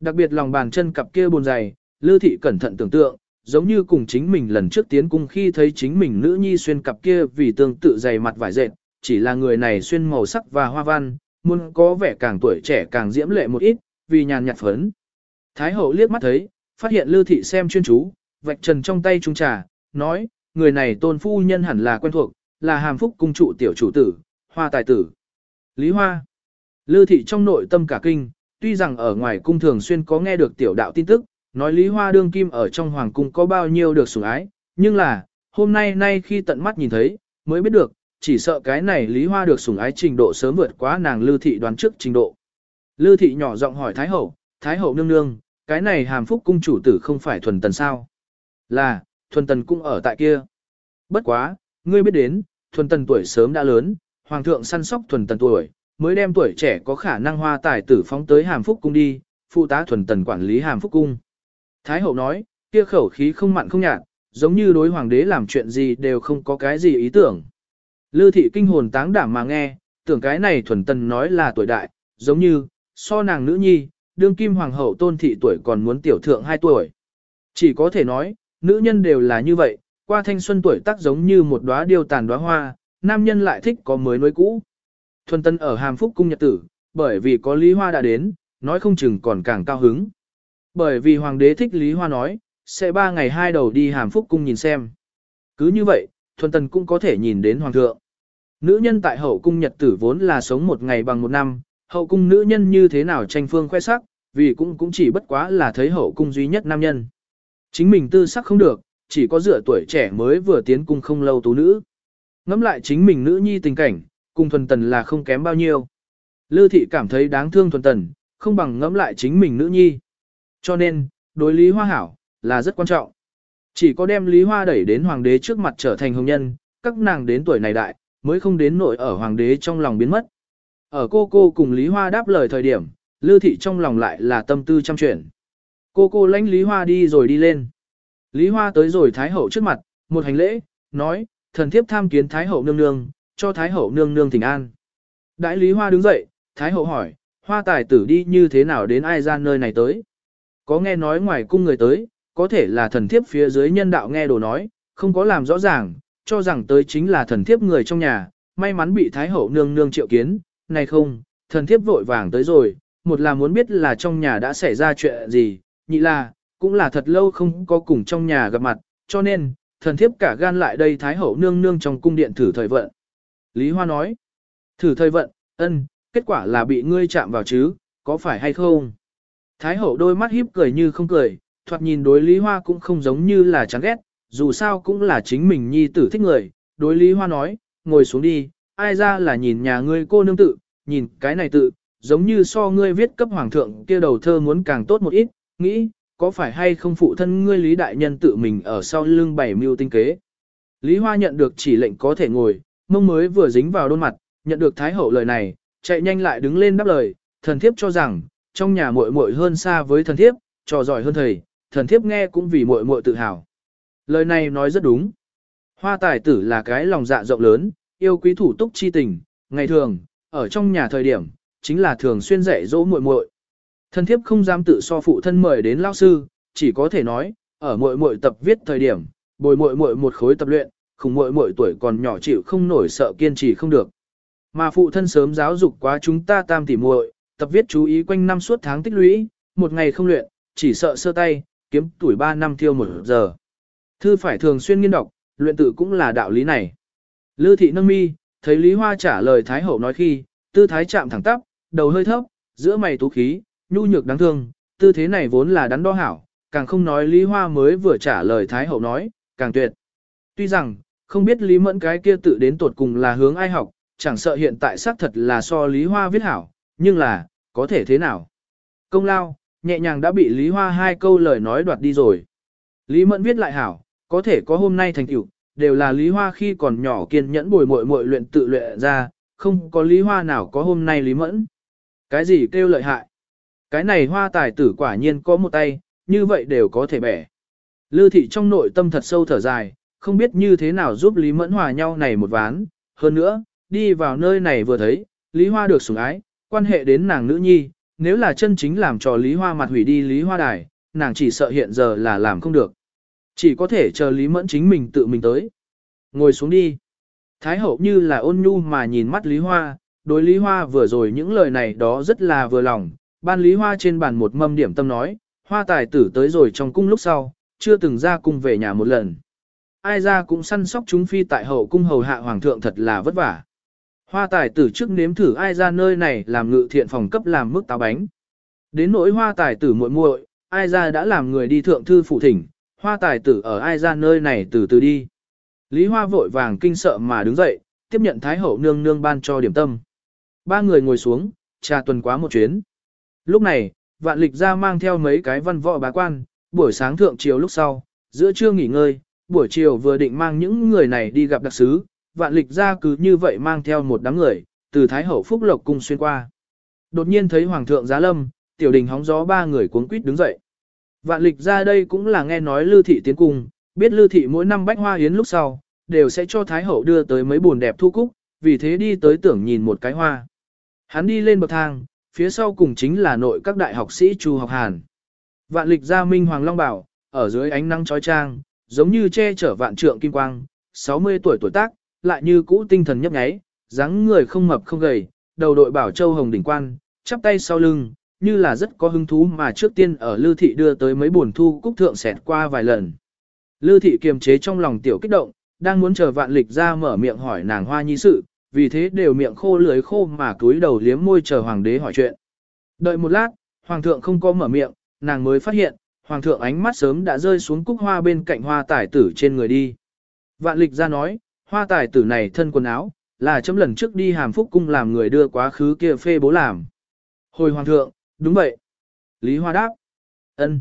Đặc biệt lòng bàn chân cặp kia buồn dày, Lư thị cẩn thận tưởng tượng, giống như cùng chính mình lần trước tiến cung khi thấy chính mình nữ nhi xuyên cặp kia vì tương tự dày mặt vải dệt, chỉ là người này xuyên màu sắc và hoa văn, muốn có vẻ càng tuổi trẻ càng diễm lệ một ít, vì nhàn nhạt phấn. Thái hậu liếc mắt thấy, phát hiện Lư thị xem chuyên chú, vạch trần trong tay trung trà, nói, người này tôn phu nhân hẳn là quen thuộc, là hàm phúc cung trụ tiểu chủ tử, hoa tài tử. Lý Hoa. Lư thị trong nội tâm cả kinh, tuy rằng ở ngoài cung thường xuyên có nghe được tiểu đạo tin tức, nói Lý Hoa đương kim ở trong hoàng cung có bao nhiêu được sủng ái, nhưng là, hôm nay nay khi tận mắt nhìn thấy, mới biết được, chỉ sợ cái này Lý Hoa được sủng ái trình độ sớm vượt quá nàng Lư thị đoán trước trình độ. Lư thị nhỏ giọng hỏi Thái hậu, Thái hậu nương nương, cái này hàm phúc cung chủ tử không phải thuần tần sao? Là, thuần tần cũng ở tại kia. Bất quá, ngươi biết đến, thuần tần tuổi sớm đã lớn, hoàng thượng săn sóc thuần tần tuổi, mới đem tuổi trẻ có khả năng hoa tài tử phóng tới hàm phúc cung đi, phụ tá thuần tần quản lý hàm phúc cung. Thái hậu nói, kia khẩu khí không mặn không nhạt, giống như đối hoàng đế làm chuyện gì đều không có cái gì ý tưởng. Lư thị kinh hồn táng đảm mà nghe, tưởng cái này thuần tần nói là tuổi đại, giống như, so nàng nữ nhi, đương kim hoàng hậu tôn thị tuổi còn muốn tiểu thượng 2 tuổi. Chỉ có thể nói, nữ nhân đều là như vậy, qua thanh xuân tuổi tác giống như một đóa điêu tàn đóa hoa, nam nhân lại thích có mới nuôi cũ. Thuần tân ở hàm phúc cung nhật tử, bởi vì có Lý Hoa đã đến, nói không chừng còn càng cao hứng. Bởi vì hoàng đế thích Lý Hoa nói, sẽ ba ngày hai đầu đi hàm phúc cung nhìn xem. Cứ như vậy, thuần tân cũng có thể nhìn đến hoàng thượng. Nữ nhân tại hậu cung nhật tử vốn là sống một ngày bằng một năm, hậu cung nữ nhân như thế nào tranh phương khoe sắc, vì cũng cũng chỉ bất quá là thấy hậu cung duy nhất nam nhân. Chính mình tư sắc không được, chỉ có dựa tuổi trẻ mới vừa tiến cung không lâu tú nữ. Ngắm lại chính mình nữ nhi tình cảnh, cùng thuần tần là không kém bao nhiêu. Lư thị cảm thấy đáng thương thuần tần, không bằng ngẫm lại chính mình nữ nhi. Cho nên, đối lý hoa hảo, là rất quan trọng. Chỉ có đem lý hoa đẩy đến hoàng đế trước mặt trở thành hồng nhân, các nàng đến tuổi này đại, mới không đến nội ở hoàng đế trong lòng biến mất. Ở cô cô cùng lý hoa đáp lời thời điểm, lư thị trong lòng lại là tâm tư trăm chuyển. Cô cô lãnh lý hoa đi rồi đi lên. Lý hoa tới rồi thái hậu trước mặt, một hành lễ, nói, thần thiếp tham kiến thái hậu nương nương, cho Thái Hậu nương nương thỉnh an. Đại Lý Hoa đứng dậy, Thái Hậu hỏi, Hoa tài tử đi như thế nào đến ai ra nơi này tới? Có nghe nói ngoài cung người tới, có thể là thần thiếp phía dưới nhân đạo nghe đồ nói, không có làm rõ ràng, cho rằng tới chính là thần thiếp người trong nhà, may mắn bị Thái Hậu nương nương triệu kiến, này không, thần thiếp vội vàng tới rồi, một là muốn biết là trong nhà đã xảy ra chuyện gì, nhị là, cũng là thật lâu không có cùng trong nhà gặp mặt, cho nên, thần thiếp cả gan lại đây Thái Hậu nương nương trong cung điện thử thời vận. Lý Hoa nói, thử thời vận, ân, kết quả là bị ngươi chạm vào chứ, có phải hay không? Thái hậu đôi mắt híp cười như không cười, thoạt nhìn đối Lý Hoa cũng không giống như là chán ghét, dù sao cũng là chính mình nhi tử thích người. Đối Lý Hoa nói, ngồi xuống đi, ai ra là nhìn nhà ngươi cô nương tự, nhìn cái này tự, giống như so ngươi viết cấp hoàng thượng kia đầu thơ muốn càng tốt một ít, nghĩ, có phải hay không phụ thân ngươi Lý Đại Nhân tự mình ở sau lưng bảy mưu tinh kế. Lý Hoa nhận được chỉ lệnh có thể ngồi, mông mới vừa dính vào đôn mặt, nhận được Thái Hậu lời này, chạy nhanh lại đứng lên đáp lời, thần thiếp cho rằng, trong nhà muội muội hơn xa với thần thiếp, trò giỏi hơn thầy, thần thiếp nghe cũng vì muội muội tự hào. Lời này nói rất đúng. Hoa tài tử là cái lòng dạ rộng lớn, yêu quý thủ túc chi tình, ngày thường, ở trong nhà thời điểm, chính là thường xuyên dạy dỗ muội muội thân thiếp không dám tự so phụ thân mời đến lao sư, chỉ có thể nói, ở muội muội tập viết thời điểm, bồi muội muội một khối tập luyện, khủng muội muội tuổi còn nhỏ chịu không nổi sợ kiên trì không được. Mà phụ thân sớm giáo dục quá chúng ta tam tỉ muội, tập viết chú ý quanh năm suốt tháng tích lũy, một ngày không luyện, chỉ sợ sơ tay, kiếm tuổi 3 năm thiêu một giờ. Thư phải thường xuyên nghiên đọc, luyện tự cũng là đạo lý này. Lư thị nâng mi, thấy Lý Hoa trả lời Thái Hậu nói khi, tư thái chạm thẳng tắp, đầu hơi thấp, giữa mày tú khí, nhu nhược đáng thương, tư thế này vốn là đắn đo hảo, càng không nói Lý Hoa mới vừa trả lời Thái Hậu nói, càng tuyệt. Tuy rằng, không biết Lý Mẫn cái kia tự đến tột cùng là hướng ai học, chẳng sợ hiện tại xác thật là so Lý Hoa viết hảo, nhưng là, có thể thế nào? Công lao, nhẹ nhàng đã bị Lý Hoa hai câu lời nói đoạt đi rồi. Lý Mẫn viết lại hảo, có thể có hôm nay thành tựu, đều là Lý Hoa khi còn nhỏ kiên nhẫn bồi muội muội luyện tự luyện ra, không có Lý Hoa nào có hôm nay Lý Mẫn. Cái gì kêu lợi hại? Cái này hoa tài tử quả nhiên có một tay, như vậy đều có thể bẻ. Lư thị trong nội tâm thật sâu thở dài, không biết như thế nào giúp Lý Mẫn hòa nhau này một ván. Hơn nữa, đi vào nơi này vừa thấy, Lý Hoa được sủng ái, quan hệ đến nàng nữ nhi, nếu là chân chính làm cho Lý Hoa mặt hủy đi Lý Hoa đài, nàng chỉ sợ hiện giờ là làm không được. Chỉ có thể chờ Lý Mẫn chính mình tự mình tới. Ngồi xuống đi. Thái hậu như là ôn nhu mà nhìn mắt Lý Hoa, đối Lý Hoa vừa rồi những lời này đó rất là vừa lòng. Ban Lý Hoa trên bàn một mâm điểm tâm nói, Hoa tài tử tới rồi trong cung lúc sau, chưa từng ra cung về nhà một lần. Ai ra cũng săn sóc chúng phi tại hậu cung hầu hạ hoàng thượng thật là vất vả. Hoa tài tử trước nếm thử ai ra nơi này làm ngự thiện phòng cấp làm mức táo bánh. Đến nỗi hoa tài tử muội muội, ai ra đã làm người đi thượng thư phụ thỉnh, hoa tài tử ở ai ra nơi này từ từ đi. Lý Hoa vội vàng kinh sợ mà đứng dậy, tiếp nhận Thái Hậu nương nương ban cho điểm tâm. Ba người ngồi xuống, trà tuần quá một chuyến. Lúc này, vạn lịch ra mang theo mấy cái văn võ bá quan, buổi sáng thượng chiều lúc sau, giữa trưa nghỉ ngơi, buổi chiều vừa định mang những người này đi gặp đặc sứ, vạn lịch ra cứ như vậy mang theo một đám người, từ Thái Hậu Phúc Lộc cung xuyên qua. Đột nhiên thấy Hoàng thượng giá lâm, tiểu đình hóng gió ba người cuống quýt đứng dậy. Vạn lịch ra đây cũng là nghe nói Lư Thị tiến cung, biết Lư Thị mỗi năm bách hoa yến lúc sau, đều sẽ cho Thái Hậu đưa tới mấy buồn đẹp thu cúc, vì thế đi tới tưởng nhìn một cái hoa. Hắn đi lên bậc thang, phía sau cùng chính là nội các đại học sĩ Chu học Hàn. Vạn lịch gia minh Hoàng Long Bảo, ở dưới ánh nắng chói chang, giống như che chở vạn trượng kim quang, 60 tuổi tuổi tác, lại như cũ tinh thần nhấp nháy, dáng người không mập không gầy, đầu đội bảo châu hồng đỉnh quan, chắp tay sau lưng, như là rất có hứng thú mà trước tiên ở Lư Thị đưa tới mấy buồn thu cúc thượng xẹt qua vài lần. Lư Thị kiềm chế trong lòng tiểu kích động, đang muốn chờ vạn lịch ra mở miệng hỏi nàng hoa nhi sự, vì thế đều miệng khô lưới khô mà cúi đầu liếm môi chờ hoàng đế hỏi chuyện. Đợi một lát, hoàng thượng không có mở miệng, nàng mới phát hiện, hoàng thượng ánh mắt sớm đã rơi xuống cúc hoa bên cạnh hoa tải tử trên người đi. Vạn lịch ra nói, hoa tài tử này thân quần áo, là chấm lần trước đi hàm phúc cung làm người đưa quá khứ kia phê bố làm. Hồi hoàng thượng, đúng vậy. Lý Hoa đáp. ân.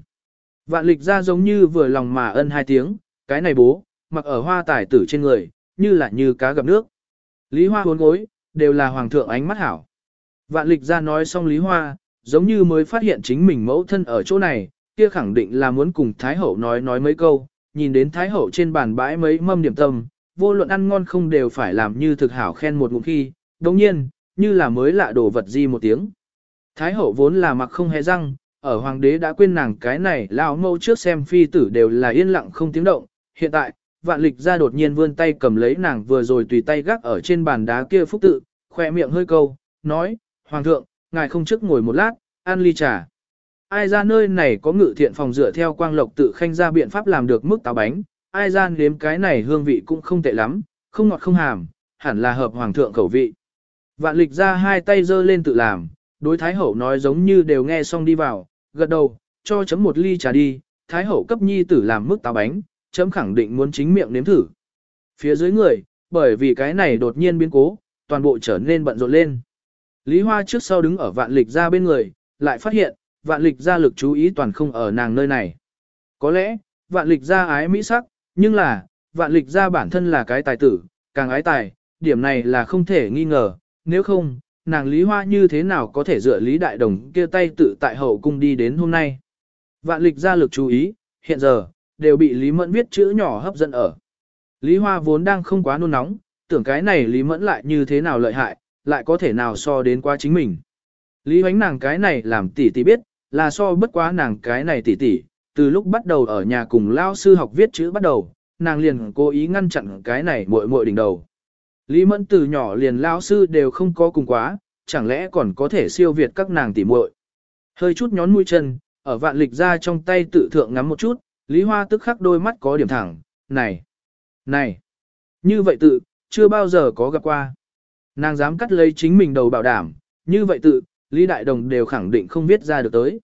Vạn lịch ra giống như vừa lòng mà ân hai tiếng, cái này bố, mặc ở hoa tài tử trên người, như là như cá gặp nước. Lý Hoa huốn gối, đều là hoàng thượng ánh mắt hảo. Vạn lịch ra nói xong Lý Hoa, giống như mới phát hiện chính mình mẫu thân ở chỗ này, kia khẳng định là muốn cùng Thái Hậu nói nói mấy câu, nhìn đến Thái Hậu trên bàn bãi mấy mâm điểm tâm, vô luận ăn ngon không đều phải làm như thực hảo khen một ngụm khi, đồng nhiên, như là mới lạ đồ vật gì một tiếng. Thái hậu vốn là mặc không hề răng, ở hoàng đế đã quên nàng cái này lão mâu trước xem phi tử đều là yên lặng không tiếng động, hiện tại, vạn lịch ra đột nhiên vươn tay cầm lấy nàng vừa rồi tùy tay gác ở trên bàn đá kia phúc tự, khoe miệng hơi câu, nói, hoàng thượng, ngài không trước ngồi một lát, ăn ly trà. Ai ra nơi này có ngự thiện phòng dựa theo quang lộc tự khanh ra biện pháp làm được mức táo bánh, ai gian nếm cái này hương vị cũng không tệ lắm, không ngọt không hàm, hẳn là hợp hoàng thượng khẩu vị. Vạn lịch ra hai tay giơ lên tự làm, đối thái hậu nói giống như đều nghe xong đi vào, gật đầu, cho chấm một ly trà đi, thái hậu cấp nhi tử làm mức táo bánh, chấm khẳng định muốn chính miệng nếm thử. Phía dưới người, bởi vì cái này đột nhiên biến cố, toàn bộ trở nên bận rộn lên. Lý Hoa trước sau đứng ở vạn lịch ra bên người, lại phát hiện, vạn lịch ra lực chú ý toàn không ở nàng nơi này. Có lẽ, vạn lịch ra ái mỹ sắc, nhưng là, vạn lịch ra bản thân là cái tài tử, càng ái tài, điểm này là không thể nghi ngờ, nếu không, nàng Lý Hoa như thế nào có thể dựa Lý Đại Đồng kia tay tự tại hậu cung đi đến hôm nay. Vạn lịch ra lực chú ý, hiện giờ, đều bị Lý Mẫn viết chữ nhỏ hấp dẫn ở. Lý Hoa vốn đang không quá nôn nóng, tưởng cái này Lý Mẫn lại như thế nào lợi hại, lại có thể nào so đến qua chính mình. Lý hoánh nàng cái này làm tỷ tỷ biết, là so bất quá nàng cái này tỷ tỷ, từ lúc bắt đầu ở nhà cùng lao sư học viết chữ bắt đầu, nàng liền cố ý ngăn chặn cái này muội muội đỉnh đầu. Lý Mẫn từ nhỏ liền lao sư đều không có cùng quá, chẳng lẽ còn có thể siêu việt các nàng tỷ muội. Hơi chút nhón mũi chân, ở vạn lịch ra trong tay tự thượng ngắm một chút, Lý Hoa tức khắc đôi mắt có điểm thẳng, này, này, như vậy tự, chưa bao giờ có gặp qua. Nàng dám cắt lấy chính mình đầu bảo đảm, như vậy tự, Lý Đại Đồng đều khẳng định không viết ra được tới.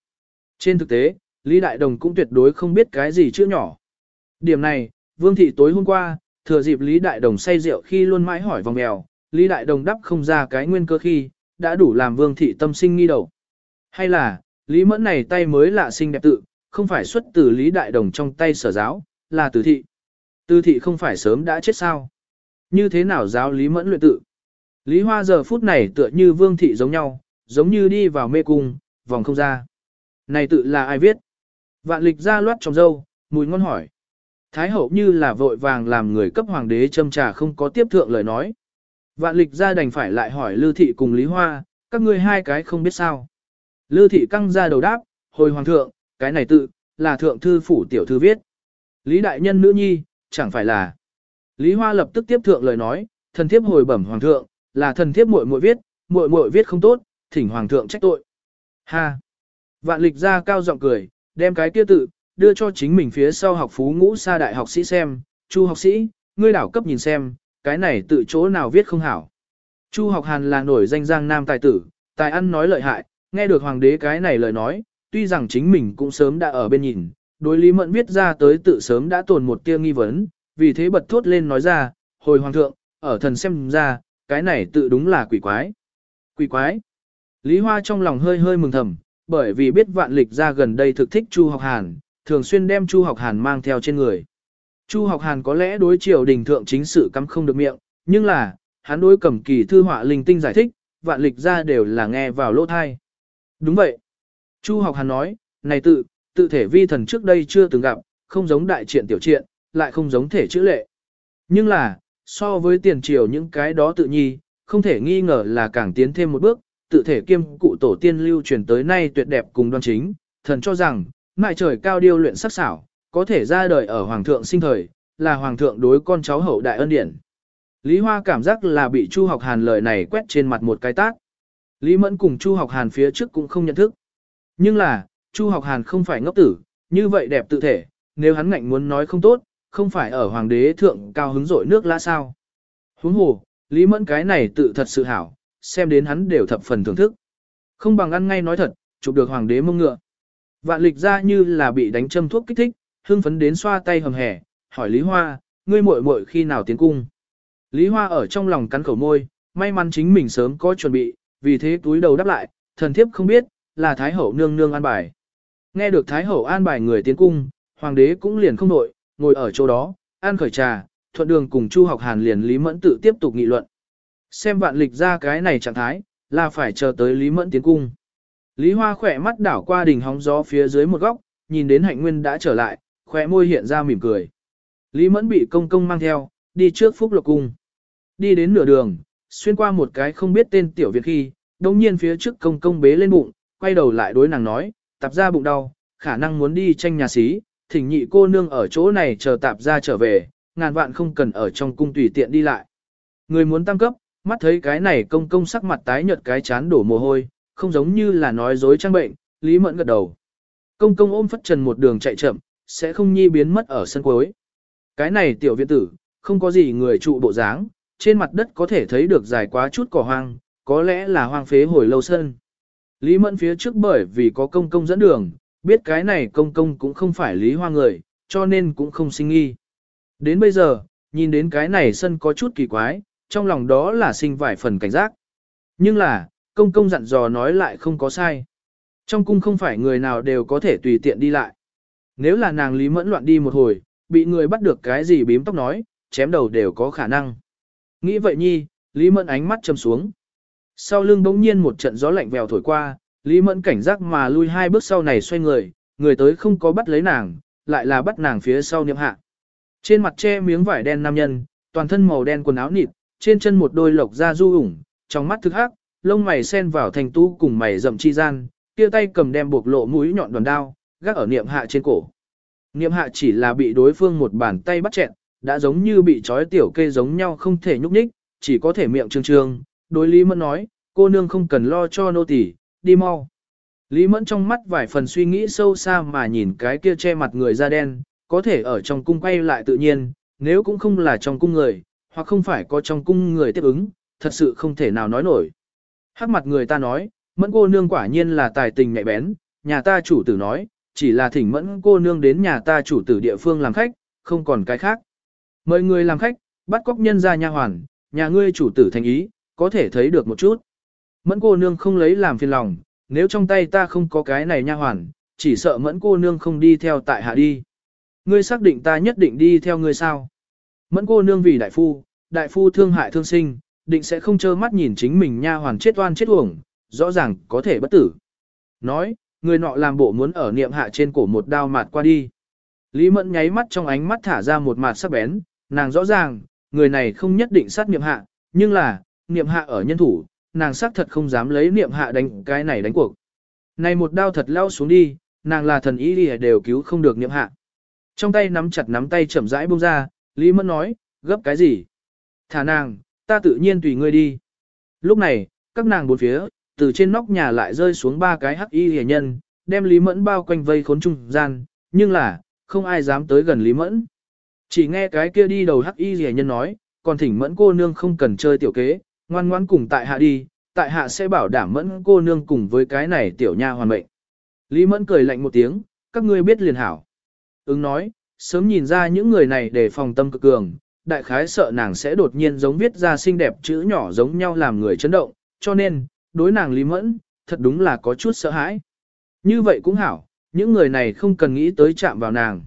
Trên thực tế, Lý Đại Đồng cũng tuyệt đối không biết cái gì chữ nhỏ. Điểm này, Vương Thị tối hôm qua, thừa dịp Lý Đại Đồng say rượu khi luôn mãi hỏi vòng mèo, Lý Đại Đồng đắp không ra cái nguyên cơ khi, đã đủ làm Vương Thị tâm sinh nghi đầu. Hay là, Lý Mẫn này tay mới lạ sinh đẹp tự, không phải xuất từ Lý Đại Đồng trong tay sở giáo, là từ thị. Từ thị không phải sớm đã chết sao? Như thế nào giáo Lý Mẫn luyện tự? Lý Hoa giờ phút này tựa như Vương Thị giống nhau, giống như đi vào mê cung, vòng không ra. Này tự là ai viết? Vạn lịch ra loát trong dâu, mùi ngon hỏi. Thái hậu như là vội vàng làm người cấp hoàng đế châm trà không có tiếp thượng lời nói. Vạn lịch ra đành phải lại hỏi Lư Thị cùng Lý Hoa, các ngươi hai cái không biết sao. Lư Thị căng ra đầu đáp, hồi hoàng thượng, cái này tự, là thượng thư phủ tiểu thư viết. Lý đại nhân nữ nhi, chẳng phải là. Lý Hoa lập tức tiếp thượng lời nói, thần thiếp hồi bẩm hoàng thượng, là thần thiếp muội muội viết, muội muội viết không tốt, thỉnh hoàng thượng trách tội. Ha! Vạn lịch ra cao giọng cười, đem cái kia tự, đưa cho chính mình phía sau học phú ngũ sa đại học sĩ xem, chu học sĩ, ngươi đảo cấp nhìn xem, cái này tự chỗ nào viết không hảo. Chu học hàn là nổi danh giang nam tài tử, tài ăn nói lợi hại, nghe được hoàng đế cái này lời nói, tuy rằng chính mình cũng sớm đã ở bên nhìn, đối lý mẫn viết ra tới tự sớm đã tồn một tia nghi vấn, vì thế bật thốt lên nói ra, hồi hoàng thượng, ở thần xem ra, cái này tự đúng là quỷ quái. Quỷ quái. Lý Hoa trong lòng hơi hơi mừng thầm, bởi vì biết vạn lịch ra gần đây thực thích Chu học hàn, thường xuyên đem Chu học hàn mang theo trên người. Chu học hàn có lẽ đối triều đình thượng chính sự cắm không được miệng, nhưng là, hắn đối cầm kỳ thư họa linh tinh giải thích, vạn lịch ra đều là nghe vào lỗ thai. Đúng vậy. Chu học hàn nói, này tự, tự thể vi thần trước đây chưa từng gặp, không giống đại triện tiểu triện, lại không giống thể chữ lệ. Nhưng là, so với tiền triều những cái đó tự nhi, không thể nghi ngờ là càng tiến thêm một bước, tự thể kiêm cụ tổ tiên lưu truyền tới nay tuyệt đẹp cùng đoan chính, thần cho rằng, mại trời cao điêu luyện sắc xảo, có thể ra đời ở hoàng thượng sinh thời, là hoàng thượng đối con cháu hậu đại ân điển. Lý Hoa cảm giác là bị Chu học hàn lời này quét trên mặt một cái tác. Lý Mẫn cùng Chu học hàn phía trước cũng không nhận thức. Nhưng là, Chu học hàn không phải ngốc tử, như vậy đẹp tự thể, nếu hắn ngạnh muốn nói không tốt, không phải ở hoàng đế thượng cao hứng dội nước lã sao. Huống hồ, Lý Mẫn cái này tự thật sự hảo, xem đến hắn đều thập phần thưởng thức. Không bằng ăn ngay nói thật, chụp được hoàng đế mông ngựa. Vạn lịch ra như là bị đánh châm thuốc kích thích, hưng phấn đến xoa tay hầm hẻ, hỏi Lý Hoa, ngươi muội muội khi nào tiến cung. Lý Hoa ở trong lòng cắn khẩu môi, may mắn chính mình sớm có chuẩn bị, vì thế túi đầu đáp lại, thần thiếp không biết, là Thái Hậu nương nương an bài. Nghe được Thái Hậu an bài người tiến cung, hoàng đế cũng liền không nội, ngồi ở chỗ đó, an khởi trà, thuận đường cùng Chu học hàn liền Lý Mẫn tự tiếp tục nghị luận. Xem vạn lịch ra cái này trạng thái, là phải chờ tới Lý Mẫn tiến cung. Lý Hoa khỏe mắt đảo qua đỉnh hóng gió phía dưới một góc, nhìn đến hạnh nguyên đã trở lại, khỏe môi hiện ra mỉm cười. Lý Mẫn bị công công mang theo, đi trước phúc lộc cung. Đi đến nửa đường, xuyên qua một cái không biết tên tiểu viện khi, đồng nhiên phía trước công công bế lên bụng, quay đầu lại đối nàng nói, tạp ra bụng đau, khả năng muốn đi tranh nhà xí, thỉnh nhị cô nương ở chỗ này chờ tạp ra trở về, ngàn vạn không cần ở trong cung tùy tiện đi lại. Người muốn tăng cấp, mắt thấy cái này công công sắc mặt tái nhợt cái chán đổ mồ hôi, không giống như là nói dối trang bệnh, Lý Mẫn gật đầu. Công công ôm phất trần một đường chạy chậm, sẽ không nhi biến mất ở sân cuối. Cái này tiểu viện tử, không có gì người trụ bộ dáng, trên mặt đất có thể thấy được dài quá chút cỏ hoang, có lẽ là hoang phế hồi lâu sân. Lý Mẫn phía trước bởi vì có công công dẫn đường, biết cái này công công cũng không phải Lý Hoa người, cho nên cũng không sinh nghi. Đến bây giờ, nhìn đến cái này sân có chút kỳ quái, trong lòng đó là sinh vài phần cảnh giác. Nhưng là, công công dặn dò nói lại không có sai. Trong cung không phải người nào đều có thể tùy tiện đi lại. Nếu là nàng Lý Mẫn loạn đi một hồi, bị người bắt được cái gì bím tóc nói, chém đầu đều có khả năng. Nghĩ vậy nhi, Lý Mẫn ánh mắt châm xuống. Sau lưng bỗng nhiên một trận gió lạnh vèo thổi qua, Lý Mẫn cảnh giác mà lui hai bước sau này xoay người, người tới không có bắt lấy nàng, lại là bắt nàng phía sau niệm hạ. Trên mặt che miếng vải đen nam nhân, toàn thân màu đen quần áo nịt, trên chân một đôi lộc da du ủng, trong mắt thức hắc, lông mày sen vào thành tú cùng mày rậm chi gian, kia tay cầm đem buộc lộ mũi nhọn đoàn đao, gác ở niệm hạ trên cổ. Niệm hạ chỉ là bị đối phương một bàn tay bắt chẹn, đã giống như bị trói tiểu kê giống nhau không thể nhúc nhích, chỉ có thể miệng trương trương, đối Lý Mẫn nói, cô nương không cần lo cho nô tỳ, đi mau. Lý Mẫn trong mắt vài phần suy nghĩ sâu xa mà nhìn cái kia che mặt người da đen, có thể ở trong cung quay lại tự nhiên, nếu cũng không là trong cung người, hoặc không phải có trong cung người tiếp ứng, thật sự không thể nào nói nổi. Hắc mặt người ta nói, Mẫn cô nương quả nhiên là tài tình nhạy bén, nhà ta chủ tử nói, chỉ là thỉnh Mẫn cô nương đến nhà ta chủ tử địa phương làm khách, không còn cái khác. Mời người làm khách, bắt cóc nhân ra nha hoàn, nhà ngươi chủ tử thành ý, có thể thấy được một chút. Mẫn cô nương không lấy làm phiền lòng, nếu trong tay ta không có cái này nha hoàn, chỉ sợ mẫn cô nương không đi theo tại hạ đi. Ngươi xác định ta nhất định đi theo ngươi sao? Mẫn cô nương vì đại phu, đại phu thương hại thương sinh, định sẽ không trơ mắt nhìn chính mình nha hoàn chết oan chết uổng, rõ ràng có thể bất tử. Nói, người nọ làm bộ muốn ở niệm hạ trên cổ một đao mạt qua đi. Lý Mẫn nháy mắt trong ánh mắt thả ra một mạt sắc bén, nàng rõ ràng, người này không nhất định sát niệm hạ, nhưng là, niệm hạ ở nhân thủ, nàng xác thật không dám lấy niệm hạ đánh cái này đánh cuộc. Này một đao thật lao xuống đi, nàng là thần ý đi đều cứu không được niệm hạ. Trong tay nắm chặt nắm tay chậm rãi buông ra, Lý Mẫn nói, gấp cái gì? Thả nàng, ta tự nhiên tùy ngươi đi. Lúc này, các nàng bốn phía, từ trên nóc nhà lại rơi xuống ba cái hắc y hề nhân, đem Lý Mẫn bao quanh vây khốn trung gian, nhưng là, không ai dám tới gần Lý Mẫn. Chỉ nghe cái kia đi đầu hắc y hề nhân nói, còn thỉnh Mẫn cô nương không cần chơi tiểu kế, ngoan ngoãn cùng tại hạ đi, tại hạ sẽ bảo đảm Mẫn cô nương cùng với cái này tiểu nha hoàn mệnh. Lý Mẫn cười lạnh một tiếng, các ngươi biết liền hảo. Ứng nói, sớm nhìn ra những người này để phòng tâm cực cường, đại khái sợ nàng sẽ đột nhiên giống viết ra xinh đẹp chữ nhỏ giống nhau làm người chấn động, cho nên, đối nàng Lý Mẫn, thật đúng là có chút sợ hãi. Như vậy cũng hảo, những người này không cần nghĩ tới chạm vào nàng.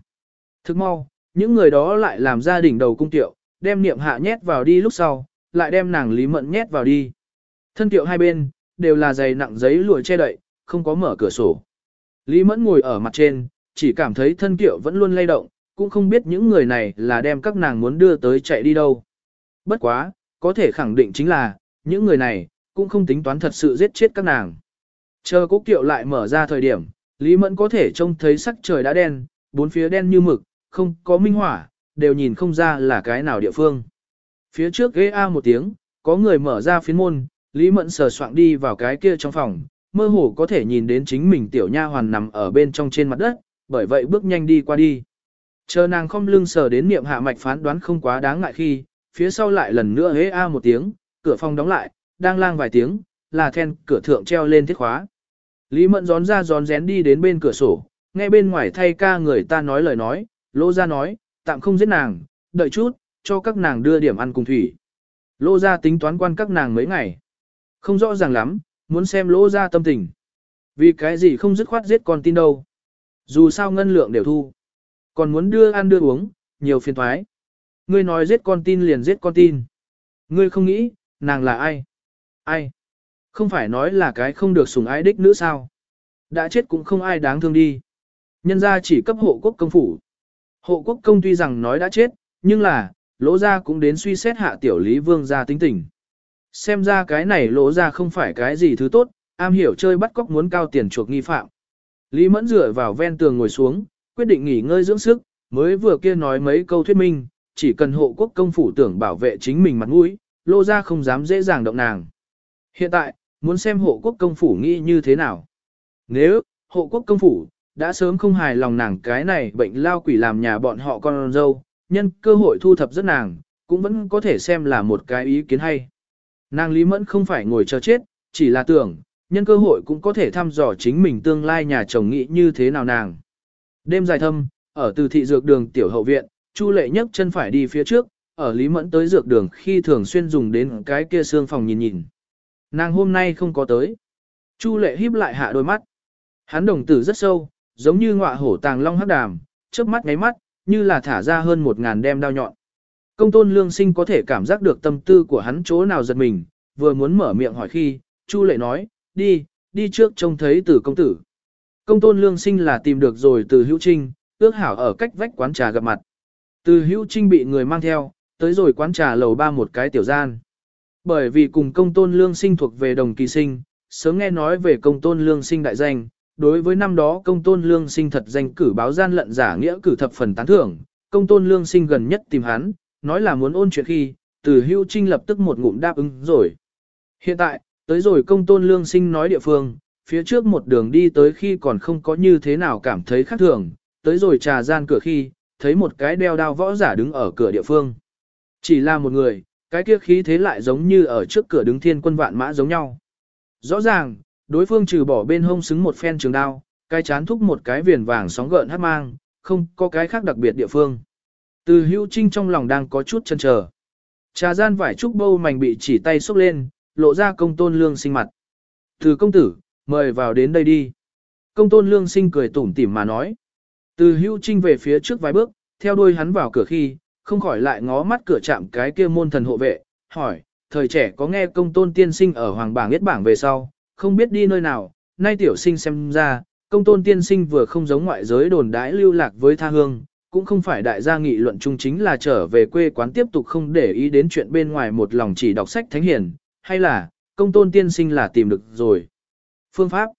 Thức mau, những người đó lại làm gia đình đầu cung tiệu, đem niệm hạ nhét vào đi lúc sau, lại đem nàng Lý Mẫn nhét vào đi. Thân tiệu hai bên, đều là giày nặng giấy lụa che đậy, không có mở cửa sổ. Lý Mẫn ngồi ở mặt trên, chỉ cảm thấy thân tiệu vẫn luôn lay động, cũng không biết những người này là đem các nàng muốn đưa tới chạy đi đâu. Bất quá, có thể khẳng định chính là, những người này, cũng không tính toán thật sự giết chết các nàng. Chờ cố kiệu lại mở ra thời điểm, Lý Mẫn có thể trông thấy sắc trời đã đen, bốn phía đen như mực, không có minh hỏa, đều nhìn không ra là cái nào địa phương. Phía trước ghế A một tiếng, có người mở ra phiến môn, Lý Mẫn sờ soạng đi vào cái kia trong phòng, mơ hồ có thể nhìn đến chính mình tiểu nha hoàn nằm ở bên trong trên mặt đất, bởi vậy bước nhanh đi qua đi. Chờ nàng không lưng sờ đến niệm hạ mạch phán đoán không quá đáng ngại khi, phía sau lại lần nữa hế a một tiếng, cửa phòng đóng lại, đang lang vài tiếng, là then cửa thượng treo lên thiết khóa. Lý Mẫn gión ra gión rén đi đến bên cửa sổ, nghe bên ngoài thay ca người ta nói lời nói, lô ra nói, tạm không giết nàng, đợi chút, cho các nàng đưa điểm ăn cùng thủy. Lô ra tính toán quan các nàng mấy ngày. Không rõ ràng lắm, muốn xem lô ra tâm tình. Vì cái gì không dứt khoát giết con tin đâu. Dù sao ngân lượng đều thu. Còn muốn đưa ăn đưa uống, nhiều phiền thoái. Ngươi nói giết con tin liền giết con tin. Ngươi không nghĩ, nàng là ai? Ai? Không phải nói là cái không được sủng ái đích nữa sao? Đã chết cũng không ai đáng thương đi. Nhân ra chỉ cấp hộ quốc công phủ. Hộ quốc công tuy rằng nói đã chết, nhưng là, lỗ ra cũng đến suy xét hạ tiểu lý vương ra tính tình. Xem ra cái này lỗ ra không phải cái gì thứ tốt, am hiểu chơi bắt cóc muốn cao tiền chuộc nghi phạm. Lý mẫn dựa vào ven tường ngồi xuống, quyết định nghỉ ngơi dưỡng sức, mới vừa kia nói mấy câu thuyết minh, chỉ cần hộ quốc công phủ tưởng bảo vệ chính mình mặt mũi, lô ra không dám dễ dàng động nàng. Hiện tại, muốn xem hộ quốc công phủ nghĩ như thế nào. Nếu, hộ quốc công phủ, đã sớm không hài lòng nàng cái này bệnh lao quỷ làm nhà bọn họ con dâu, nhân cơ hội thu thập rất nàng, cũng vẫn có thể xem là một cái ý kiến hay. Nàng Lý Mẫn không phải ngồi chờ chết, chỉ là tưởng, nhân cơ hội cũng có thể thăm dò chính mình tương lai nhà chồng nghĩ như thế nào nàng. Đêm dài thâm, ở từ thị dược đường tiểu hậu viện, Chu Lệ nhấc chân phải đi phía trước, ở Lý Mẫn tới dược đường khi thường xuyên dùng đến cái kia xương phòng nhìn nhìn. Nàng hôm nay không có tới. Chu Lệ híp lại hạ đôi mắt. Hắn đồng tử rất sâu, giống như ngọa hổ tàng long hắc đàm, chớp mắt ngáy mắt, như là thả ra hơn một ngàn đem đao nhọn. Công tôn lương sinh có thể cảm giác được tâm tư của hắn chỗ nào giật mình, vừa muốn mở miệng hỏi khi, Chu Lệ nói, đi, đi trước trông thấy tử công tử. Công tôn lương sinh là tìm được rồi từ hữu trinh, ước hảo ở cách vách quán trà gặp mặt. Từ hữu trinh bị người mang theo, tới rồi quán trà lầu ba một cái tiểu gian. Bởi vì cùng công tôn lương sinh thuộc về đồng kỳ sinh, sớm nghe nói về công tôn lương sinh đại danh, đối với năm đó công tôn lương sinh thật danh cử báo gian lận giả nghĩa cử thập phần tán thưởng, công tôn lương sinh gần nhất tìm hắn, nói là muốn ôn chuyện khi, từ hưu trinh lập tức một ngụm đáp ứng rồi. Hiện tại, tới rồi công tôn lương sinh nói địa phương, phía trước một đường đi tới khi còn không có như thế nào cảm thấy khác thường, tới rồi trà gian cửa khi, thấy một cái đeo đao võ giả đứng ở cửa địa phương. Chỉ là một người, cái kia khí thế lại giống như ở trước cửa đứng thiên quân vạn mã giống nhau. Rõ ràng, đối phương trừ bỏ bên hông xứng một phen trường đao, cái chán thúc một cái viền vàng sóng gợn hát mang, không có cái khác đặc biệt địa phương. Từ hưu trinh trong lòng đang có chút chân chờ. Trà gian vải trúc bâu mảnh bị chỉ tay xúc lên, lộ ra công tôn lương sinh mặt. Từ công tử, mời vào đến đây đi. Công tôn lương sinh cười tủm tỉm mà nói. Từ hưu trinh về phía trước vài bước, theo đuôi hắn vào cửa khi, không khỏi lại ngó mắt cửa chạm cái kia môn thần hộ vệ, hỏi, thời trẻ có nghe công tôn tiên sinh ở hoàng bảng yết bảng về sau, không biết đi nơi nào, nay tiểu sinh xem ra, công tôn tiên sinh vừa không giống ngoại giới đồn đãi lưu lạc với tha hương, cũng không phải đại gia nghị luận chung chính là trở về quê quán tiếp tục không để ý đến chuyện bên ngoài một lòng chỉ đọc sách thánh hiền, hay là, công tôn tiên sinh là tìm được rồi. Phương pháp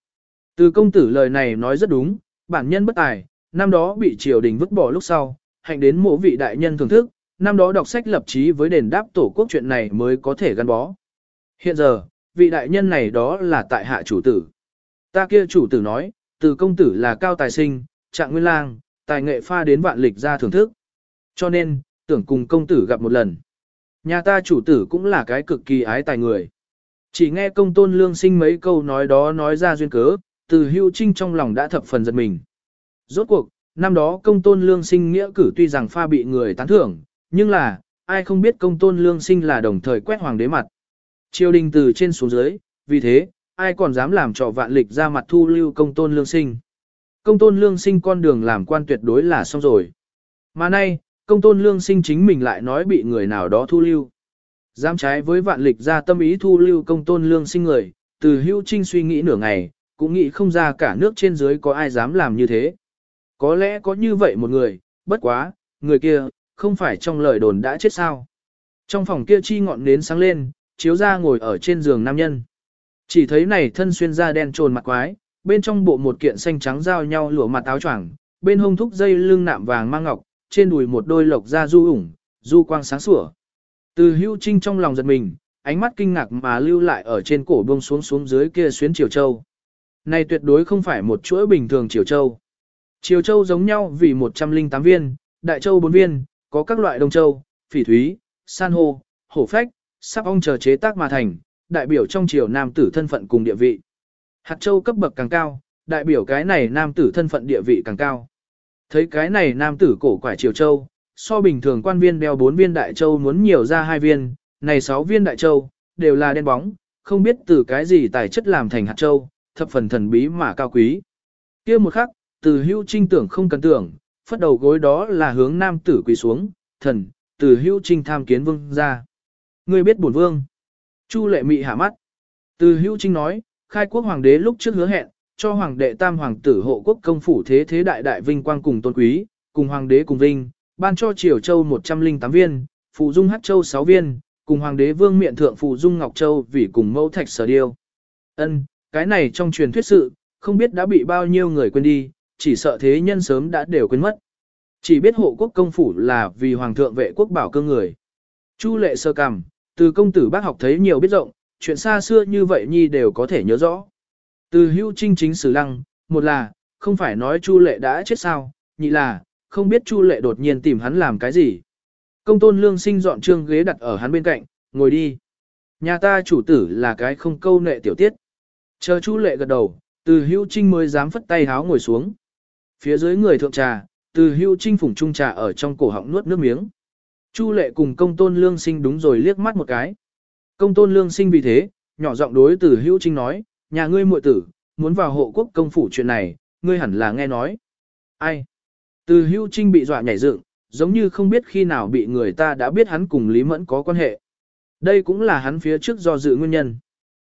Từ công tử lời này nói rất đúng, bản nhân bất tài, năm đó bị triều đình vứt bỏ lúc sau, hạnh đến mộ vị đại nhân thưởng thức, năm đó đọc sách lập chí với đền đáp tổ quốc chuyện này mới có thể gắn bó. Hiện giờ, vị đại nhân này đó là tại hạ chủ tử. Ta kia chủ tử nói, từ công tử là cao tài sinh, trạng nguyên lang, tài nghệ pha đến vạn lịch ra thưởng thức. Cho nên, tưởng cùng công tử gặp một lần. Nhà ta chủ tử cũng là cái cực kỳ ái tài người. Chỉ nghe công tôn lương sinh mấy câu nói đó nói ra duyên cớ, từ hưu trinh trong lòng đã thập phần giật mình. Rốt cuộc, năm đó công tôn lương sinh nghĩa cử tuy rằng pha bị người tán thưởng, nhưng là, ai không biết công tôn lương sinh là đồng thời quét hoàng đế mặt. Triều đình từ trên xuống dưới, vì thế, ai còn dám làm trò vạn lịch ra mặt thu lưu công tôn lương sinh. Công tôn lương sinh con đường làm quan tuyệt đối là xong rồi. Mà nay, công tôn lương sinh chính mình lại nói bị người nào đó thu lưu. Dám trái với vạn lịch ra tâm ý thu lưu công tôn lương sinh người, từ hưu trinh suy nghĩ nửa ngày, cũng nghĩ không ra cả nước trên dưới có ai dám làm như thế. Có lẽ có như vậy một người, bất quá, người kia, không phải trong lời đồn đã chết sao. Trong phòng kia chi ngọn nến sáng lên, chiếu ra ngồi ở trên giường nam nhân. Chỉ thấy này thân xuyên da đen trồn mặt quái, bên trong bộ một kiện xanh trắng giao nhau lụa mặt áo choàng, bên hông thúc dây lưng nạm vàng mang ngọc, trên đùi một đôi lộc da du ủng, du quang sáng sủa. Từ hưu trinh trong lòng giật mình, ánh mắt kinh ngạc mà lưu lại ở trên cổ bông xuống xuống dưới kia xuyến triều châu. Này tuyệt đối không phải một chuỗi bình thường triều châu. Triều châu giống nhau vì 108 viên, đại châu 4 viên, có các loại đông châu, phỉ thúy, san hô, hổ phách, sắp ong chờ chế tác mà thành, đại biểu trong triều nam tử thân phận cùng địa vị. Hạt châu cấp bậc càng cao, đại biểu cái này nam tử thân phận địa vị càng cao. Thấy cái này nam tử cổ quải triều châu, so bình thường quan viên đeo 4 viên đại châu muốn nhiều ra hai viên, này 6 viên đại châu, đều là đen bóng, không biết từ cái gì tài chất làm thành hạt châu, thập phần thần bí mà cao quý. kia một khắc, từ hưu trinh tưởng không cần tưởng, phất đầu gối đó là hướng nam tử quỳ xuống, thần, từ hưu trinh tham kiến vương ra. Ngươi biết bổn vương. Chu lệ mị hạ mắt. Từ hữu trinh nói, khai quốc hoàng đế lúc trước hứa hẹn, cho hoàng đệ tam hoàng tử hộ quốc công phủ thế thế đại đại vinh quang cùng tôn quý, cùng hoàng đế cùng vinh, ban cho triều châu 108 viên, phụ dung hắc châu 6 viên, cùng hoàng đế vương miện thượng phụ dung ngọc châu vì cùng mẫu thạch sở điêu. Ân, cái này trong truyền thuyết sự, không biết đã bị bao nhiêu người quên đi, chỉ sợ thế nhân sớm đã đều quên mất. Chỉ biết hộ quốc công phủ là vì hoàng thượng vệ quốc bảo cơ người. Chu lệ sơ cằm, từ công tử bác học thấy nhiều biết rộng, chuyện xa xưa như vậy nhi đều có thể nhớ rõ. Từ hưu trinh chính sử lăng, một là, không phải nói chu lệ đã chết sao, nhị là, không biết chu lệ đột nhiên tìm hắn làm cái gì. Công tôn lương sinh dọn trương ghế đặt ở hắn bên cạnh, ngồi đi. Nhà ta chủ tử là cái không câu nệ tiểu tiết. Chờ chu lệ gật đầu, từ hưu trinh mới dám phất tay háo ngồi xuống. Phía dưới người thượng trà, từ hưu trinh phủng trung trà ở trong cổ họng nuốt nước miếng. Chu lệ cùng công tôn lương sinh đúng rồi liếc mắt một cái. Công tôn lương sinh vì thế, nhỏ giọng đối tử hưu trinh nói, nhà ngươi muội tử, muốn vào hộ quốc công phủ chuyện này, ngươi hẳn là nghe nói. Ai? Từ hưu trinh bị dọa nhảy dựng, giống như không biết khi nào bị người ta đã biết hắn cùng Lý Mẫn có quan hệ. Đây cũng là hắn phía trước do dự nguyên nhân.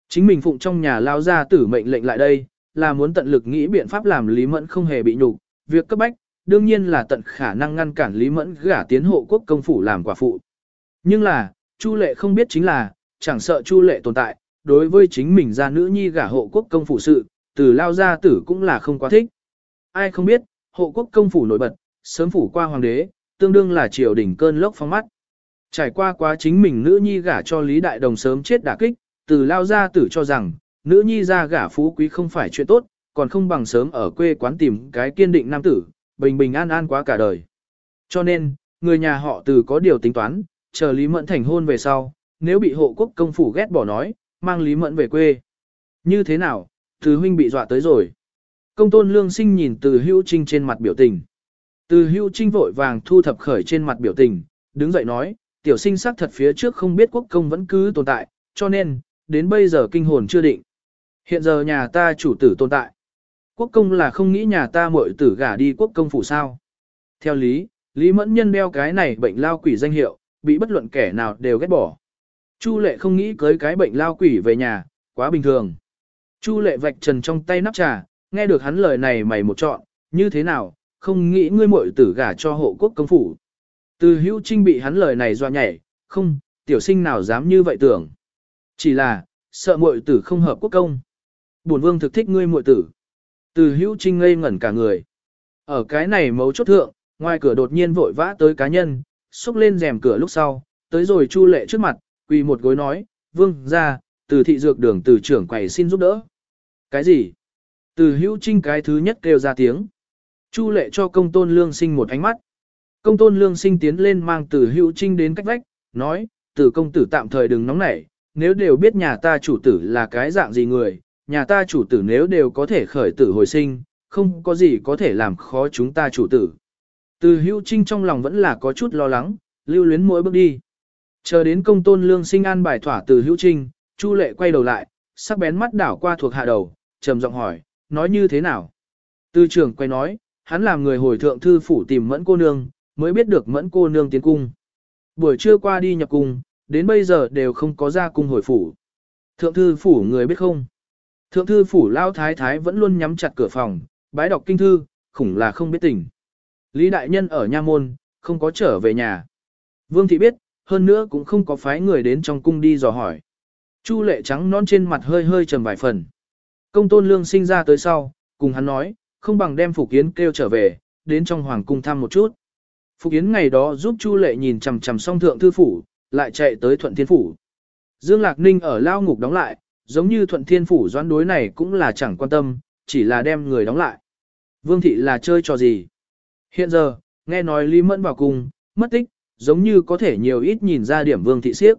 Chính mình phụng trong nhà lao ra tử mệnh lệnh lại đây, là muốn tận lực nghĩ biện pháp làm Lý Mẫn không hề bị nhục, việc cấp bách, đương nhiên là tận khả năng ngăn cản Lý Mẫn gả tiến hộ quốc công phủ làm quả phụ. Nhưng là, Chu Lệ không biết chính là, chẳng sợ Chu Lệ tồn tại, đối với chính mình ra nữ nhi gả hộ quốc công phủ sự, từ lao gia tử cũng là không quá thích. Ai không biết, hộ quốc công phủ nổi bật, sớm phủ qua hoàng đế, tương đương là triều đỉnh cơn lốc phong mắt. Trải qua quá chính mình nữ nhi gả cho Lý Đại Đồng sớm chết đả kích, từ lao gia tử cho rằng, nữ nhi ra gả phú quý không phải chuyện tốt, còn không bằng sớm ở quê quán tìm cái kiên định nam tử, bình bình an an quá cả đời. Cho nên, người nhà họ từ có điều tính toán, chờ Lý Mẫn thành hôn về sau, nếu bị hộ quốc công phủ ghét bỏ nói, mang Lý Mẫn về quê. Như thế nào, từ huynh bị dọa tới rồi. Công tôn lương sinh nhìn từ hữu trinh trên mặt biểu tình. Từ hữu trinh vội vàng thu thập khởi trên mặt biểu tình, đứng dậy nói, tiểu sinh xác thật phía trước không biết quốc công vẫn cứ tồn tại, cho nên, đến bây giờ kinh hồn chưa định. Hiện giờ nhà ta chủ tử tồn tại. Quốc công là không nghĩ nhà ta muội tử gả đi quốc công phủ sao. Theo lý, Lý Mẫn Nhân đeo cái này bệnh lao quỷ danh hiệu, bị bất luận kẻ nào đều ghét bỏ. Chu lệ không nghĩ cưới cái bệnh lao quỷ về nhà, quá bình thường. Chu lệ vạch trần trong tay nắp trà, nghe được hắn lời này mày một trọn. như thế nào, không nghĩ ngươi muội tử gả cho hộ quốc công phủ. Từ hữu trinh bị hắn lời này doa nhảy, không, tiểu sinh nào dám như vậy tưởng. Chỉ là, sợ muội tử không hợp quốc công. Bổn vương thực thích ngươi muội tử. Từ hữu trinh ngây ngẩn cả người. Ở cái này mấu chốt thượng, ngoài cửa đột nhiên vội vã tới cá nhân, xúc lên rèm cửa lúc sau, tới rồi chu lệ trước mặt, quỳ một gối nói, vương, ra, từ thị dược đường từ trưởng quầy xin giúp đỡ. Cái gì? Từ hữu trinh cái thứ nhất kêu ra tiếng. Chu lệ cho công tôn lương sinh một ánh mắt. Công tôn lương sinh tiến lên mang từ hữu trinh đến cách vách, nói, từ công tử tạm thời đừng nóng nảy, nếu đều biết nhà ta chủ tử là cái dạng gì người, nhà ta chủ tử nếu đều có thể khởi tử hồi sinh, không có gì có thể làm khó chúng ta chủ tử. Từ hữu trinh trong lòng vẫn là có chút lo lắng, lưu luyến mỗi bước đi. Chờ đến công tôn lương sinh an bài thỏa từ hữu trinh, Chu lệ quay đầu lại, sắc bén mắt đảo qua thuộc hạ đầu, trầm giọng hỏi, nói như thế nào? Tư trưởng quay nói, hắn làm người hồi thượng thư phủ tìm mẫn cô nương, mới biết được mẫn cô nương tiến cung. Buổi trưa qua đi nhập cung, đến bây giờ đều không có ra cung hồi phủ. Thượng thư phủ người biết không? Thượng thư phủ lao thái thái vẫn luôn nhắm chặt cửa phòng, bái đọc kinh thư, khủng là không biết tình. Lý đại nhân ở nha môn, không có trở về nhà. Vương thị biết, hơn nữa cũng không có phái người đến trong cung đi dò hỏi. Chu lệ trắng non trên mặt hơi hơi trầm vài phần. Công tôn lương sinh ra tới sau, cùng hắn nói, không bằng đem Phục Yến kêu trở về, đến trong hoàng cung thăm một chút. Phục Yến ngày đó giúp Chu lệ nhìn chằm chằm song thượng thư phủ, lại chạy tới thuận thiên phủ. Dương Lạc Ninh ở lao ngục đóng lại, giống như thuận thiên phủ doãn đối này cũng là chẳng quan tâm, chỉ là đem người đóng lại. Vương thị là chơi trò gì? Hiện giờ, nghe nói Lý Mẫn vào cung, mất tích, giống như có thể nhiều ít nhìn ra điểm vương thị siếc.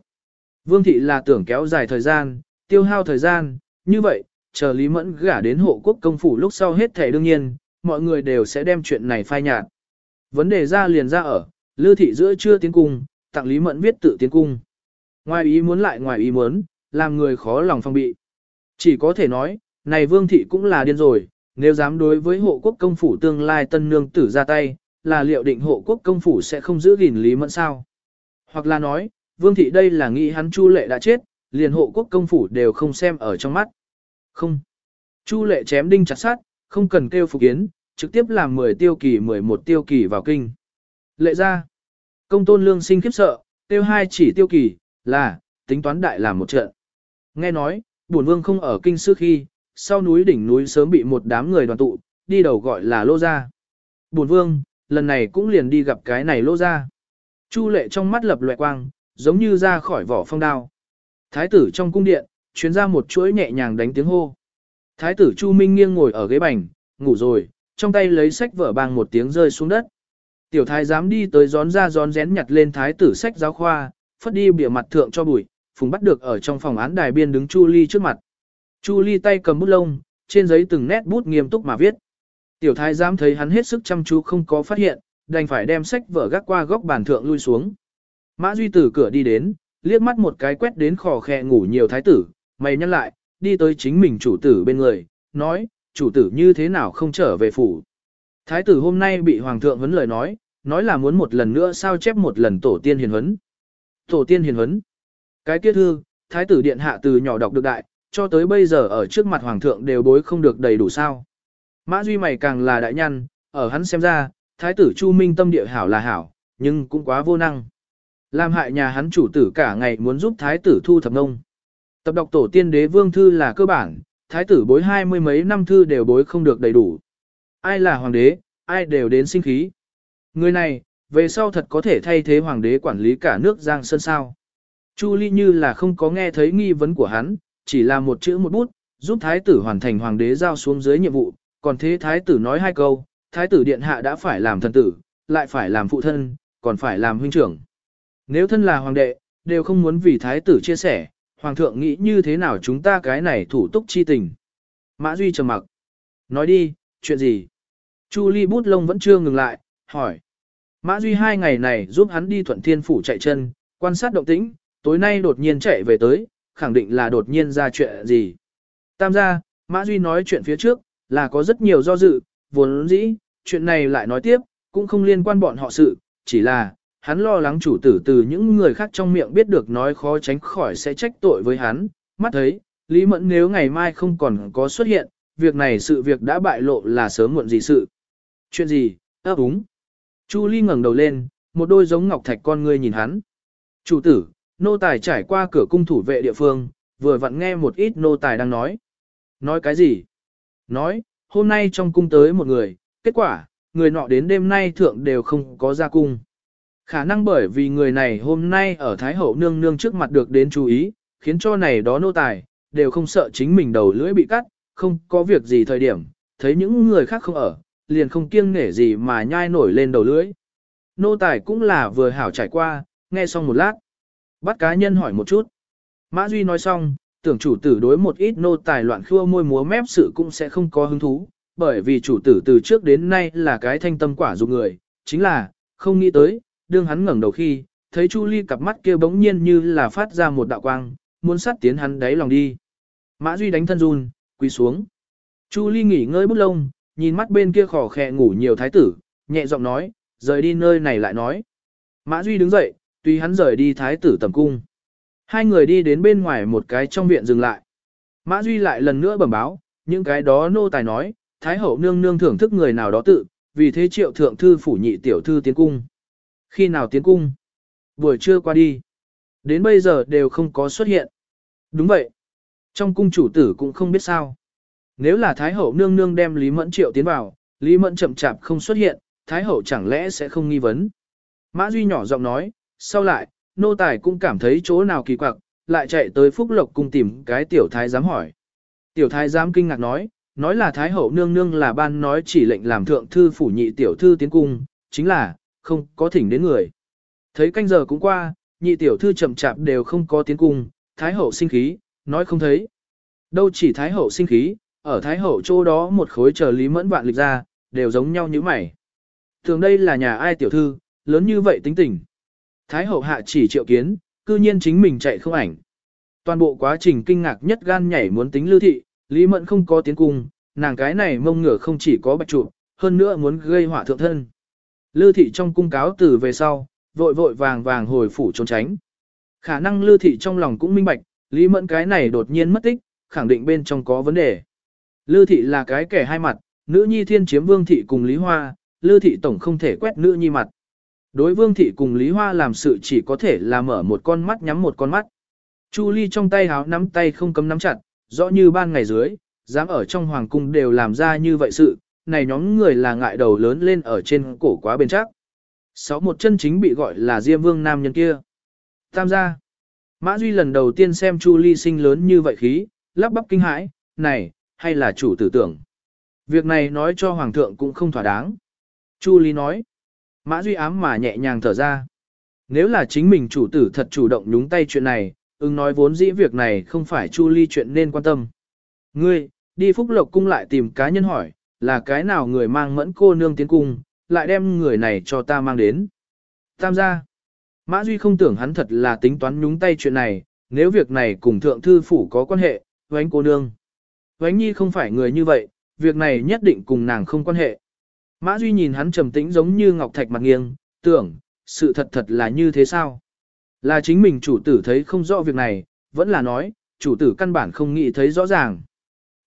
Vương thị là tưởng kéo dài thời gian, tiêu hao thời gian, như vậy, chờ Lý Mẫn gả đến hộ quốc công phủ lúc sau hết thể đương nhiên, mọi người đều sẽ đem chuyện này phai nhạt. Vấn đề ra liền ra ở, Lư thị giữa chưa tiến cung, tặng Lý Mẫn viết tự tiến cung. Ngoài ý muốn lại ngoài ý muốn, làm người khó lòng phong bị. Chỉ có thể nói, này Vương thị cũng là điên rồi, nếu dám đối với hộ quốc công phủ tương lai tân nương tử ra tay, là liệu định hộ quốc công phủ sẽ không giữ gìn Lý Mẫn sao? Hoặc là nói, Vương thị đây là nghĩ hắn Chu Lệ đã chết, liền hộ quốc công phủ đều không xem ở trong mắt. Không. Chu Lệ chém đinh chặt sát, không cần kêu phục kiến, trực tiếp làm 10 tiêu kỳ 11 tiêu kỳ vào kinh. Lệ ra. Công tôn lương sinh khiếp sợ, tiêu hai chỉ tiêu kỳ, là, tính toán đại làm một trận. Nghe nói, bổn vương không ở kinh sư khi, sau núi đỉnh núi sớm bị một đám người đoàn tụ, đi đầu gọi là lô gia. Bổn vương, lần này cũng liền đi gặp cái này lô gia. Chu lệ trong mắt lập loè quang, giống như ra khỏi vỏ phong đao. Thái tử trong cung điện, chuyến ra một chuỗi nhẹ nhàng đánh tiếng hô. Thái tử Chu Minh nghiêng ngồi ở ghế bành, ngủ rồi, trong tay lấy sách vở bang một tiếng rơi xuống đất. Tiểu thái dám đi tới gión ra gión rén nhặt lên thái tử sách giáo khoa, phất đi bìa mặt thượng cho bụi, phùng bắt được ở trong phòng án đài biên đứng Chu Ly trước mặt. Chu Ly tay cầm bút lông, trên giấy từng nét bút nghiêm túc mà viết. Tiểu thái giám thấy hắn hết sức chăm chú không có phát hiện, đành phải đem sách vở gác qua góc bàn thượng lui xuống. Mã Duy từ cửa đi đến, liếc mắt một cái quét đến khò khe ngủ nhiều thái tử, mày nhăn lại, đi tới chính mình chủ tử bên người, nói, chủ tử như thế nào không trở về phủ. Thái tử hôm nay bị hoàng thượng vấn lời nói, nói là muốn một lần nữa sao chép một lần tổ tiên hiền huấn. Tổ tiên hiền huấn. Cái tiết thư, thái tử điện hạ từ nhỏ đọc được đại, cho tới bây giờ ở trước mặt hoàng thượng đều bối không được đầy đủ sao. Mã Duy mày càng là đại nhân, ở hắn xem ra, thái tử Chu Minh tâm địa hảo là hảo, nhưng cũng quá vô năng. Làm hại nhà hắn chủ tử cả ngày muốn giúp thái tử thu thập nông. Tập đọc tổ tiên đế vương thư là cơ bản, thái tử bối hai mươi mấy năm thư đều bối không được đầy đủ. Ai là hoàng đế, ai đều đến sinh khí. Người này, về sau thật có thể thay thế hoàng đế quản lý cả nước Giang Sơn sao. Chu Ly như là không có nghe thấy nghi vấn của hắn, chỉ là một chữ một bút, giúp thái tử hoàn thành hoàng đế giao xuống dưới nhiệm vụ, còn thế thái tử nói hai câu, thái tử điện hạ đã phải làm thần tử, lại phải làm phụ thân, còn phải làm huynh trưởng. Nếu thân là hoàng đệ, đều không muốn vì thái tử chia sẻ, hoàng thượng nghĩ như thế nào chúng ta cái này thủ túc chi tình. Mã Duy trầm mặc. Nói đi, chuyện gì? Chu Ly bút lông vẫn chưa ngừng lại, hỏi. Mã Duy hai ngày này giúp hắn đi thuận thiên phủ chạy chân, quan sát động tĩnh, tối nay đột nhiên chạy về tới, khẳng định là đột nhiên ra chuyện gì. Tam gia, Mã Duy nói chuyện phía trước, là có rất nhiều do dự, vốn dĩ, chuyện này lại nói tiếp, cũng không liên quan bọn họ sự, chỉ là, hắn lo lắng chủ tử từ những người khác trong miệng biết được nói khó tránh khỏi sẽ trách tội với hắn, mắt thấy, Lý Mẫn nếu ngày mai không còn có xuất hiện, việc này sự việc đã bại lộ là sớm muộn gì sự. Chuyện gì, ấp đúng. Chu Ly ngẩng đầu lên, một đôi giống ngọc thạch con ngươi nhìn hắn. Chủ tử, nô tài trải qua cửa cung thủ vệ địa phương, vừa vặn nghe một ít nô tài đang nói. Nói cái gì? Nói, hôm nay trong cung tới một người, kết quả, người nọ đến đêm nay thượng đều không có ra cung. Khả năng bởi vì người này hôm nay ở Thái Hậu nương nương trước mặt được đến chú ý, khiến cho này đó nô tài, đều không sợ chính mình đầu lưỡi bị cắt, không có việc gì thời điểm, thấy những người khác không ở, liền không kiêng nể gì mà nhai nổi lên đầu lưỡi. Nô tài cũng là vừa hảo trải qua, nghe xong một lát. Bắt cá nhân hỏi một chút. Mã Duy nói xong, tưởng chủ tử đối một ít nô tài loạn khua môi múa mép sự cũng sẽ không có hứng thú, bởi vì chủ tử từ trước đến nay là cái thanh tâm quả dục người, chính là, không nghĩ tới, đương hắn ngẩng đầu khi, thấy Chu Ly cặp mắt kia bỗng nhiên như là phát ra một đạo quang, muốn sát tiến hắn đáy lòng đi. Mã Duy đánh thân run, quỳ xuống. Chu Ly nghỉ ngơi bút lông, nhìn mắt bên kia khò khè ngủ nhiều thái tử, nhẹ giọng nói, rời đi nơi này lại nói. Mã Duy đứng dậy, tùy hắn rời đi thái tử tầm cung. Hai người đi đến bên ngoài một cái trong viện dừng lại. Mã Duy lại lần nữa bẩm báo, những cái đó nô tài nói, thái hậu nương nương thưởng thức người nào đó tự, vì thế triệu thượng thư phủ nhị tiểu thư tiến cung. Khi nào tiến cung? Buổi trưa qua đi. Đến bây giờ đều không có xuất hiện. Đúng vậy. Trong cung chủ tử cũng không biết sao. Nếu là Thái Hậu nương nương đem Lý Mẫn triệu tiến vào, Lý Mẫn chậm chạp không xuất hiện, Thái Hậu chẳng lẽ sẽ không nghi vấn. Mã Duy nhỏ giọng nói, sau lại, nô tài cũng cảm thấy chỗ nào kỳ quặc, lại chạy tới Phúc Lộc cung tìm cái tiểu thái giám hỏi. Tiểu thái giám kinh ngạc nói, nói là Thái Hậu nương nương là ban nói chỉ lệnh làm thượng thư phủ nhị tiểu thư tiến cung, chính là, không có thỉnh đến người. Thấy canh giờ cũng qua, nhị tiểu thư chậm chạp đều không có tiến cung, Thái Hậu sinh khí, nói không thấy. Đâu chỉ Thái Hậu sinh khí, ở Thái Hậu chỗ đó một khối chờ Lý Mẫn vạn lịch ra, đều giống nhau như mày. Thường đây là nhà ai tiểu thư, lớn như vậy tính tình. Thái Hậu hạ chỉ triệu kiến, cư nhiên chính mình chạy không ảnh. Toàn bộ quá trình kinh ngạc nhất gan nhảy muốn tính lưu thị, Lý Mẫn không có tiến cung, nàng cái này mông ngửa không chỉ có bạch trụ, hơn nữa muốn gây họa thượng thân. Lưu thị trong cung cáo từ về sau, vội vội vàng vàng hồi phủ trốn tránh. Khả năng lưu thị trong lòng cũng minh bạch, Lý Mẫn cái này đột nhiên mất tích, khẳng định bên trong có vấn đề. Lư thị là cái kẻ hai mặt, nữ nhi thiên chiếm vương thị cùng Lý Hoa, Lư thị tổng không thể quét nữ nhi mặt. Đối vương thị cùng Lý Hoa làm sự chỉ có thể là mở một con mắt nhắm một con mắt. Chu Ly trong tay háo nắm tay không cấm nắm chặt, rõ như ban ngày dưới, dám ở trong hoàng cung đều làm ra như vậy sự, này nhóm người là ngại đầu lớn lên ở trên cổ quá bên chắc. Sáu một chân chính bị gọi là Diêm Vương nam nhân kia. Tam gia. Mã Duy lần đầu tiên xem Chu Ly sinh lớn như vậy khí, lắp bắp kinh hãi, này, hay là chủ tử tưởng. Việc này nói cho Hoàng thượng cũng không thỏa đáng. Chu Ly nói, Mã Duy ám mà nhẹ nhàng thở ra. Nếu là chính mình chủ tử thật chủ động nhúng tay chuyện này, ưng nói vốn dĩ việc này không phải Chu Ly chuyện nên quan tâm. Ngươi, đi Phúc Lộc cung lại tìm cá nhân hỏi, là cái nào người mang mẫn cô nương tiến cung, lại đem người này cho ta mang đến. Tam gia. Mã Duy không tưởng hắn thật là tính toán nhúng tay chuyện này, nếu việc này cùng thượng thư phủ có quan hệ, với anh cô nương. Vánh Nhi không phải người như vậy, việc này nhất định cùng nàng không quan hệ. Mã Duy nhìn hắn trầm tĩnh giống như ngọc thạch mặt nghiêng, tưởng, sự thật thật là như thế sao? Là chính mình chủ tử thấy không rõ việc này, vẫn là nói, chủ tử căn bản không nghĩ thấy rõ ràng.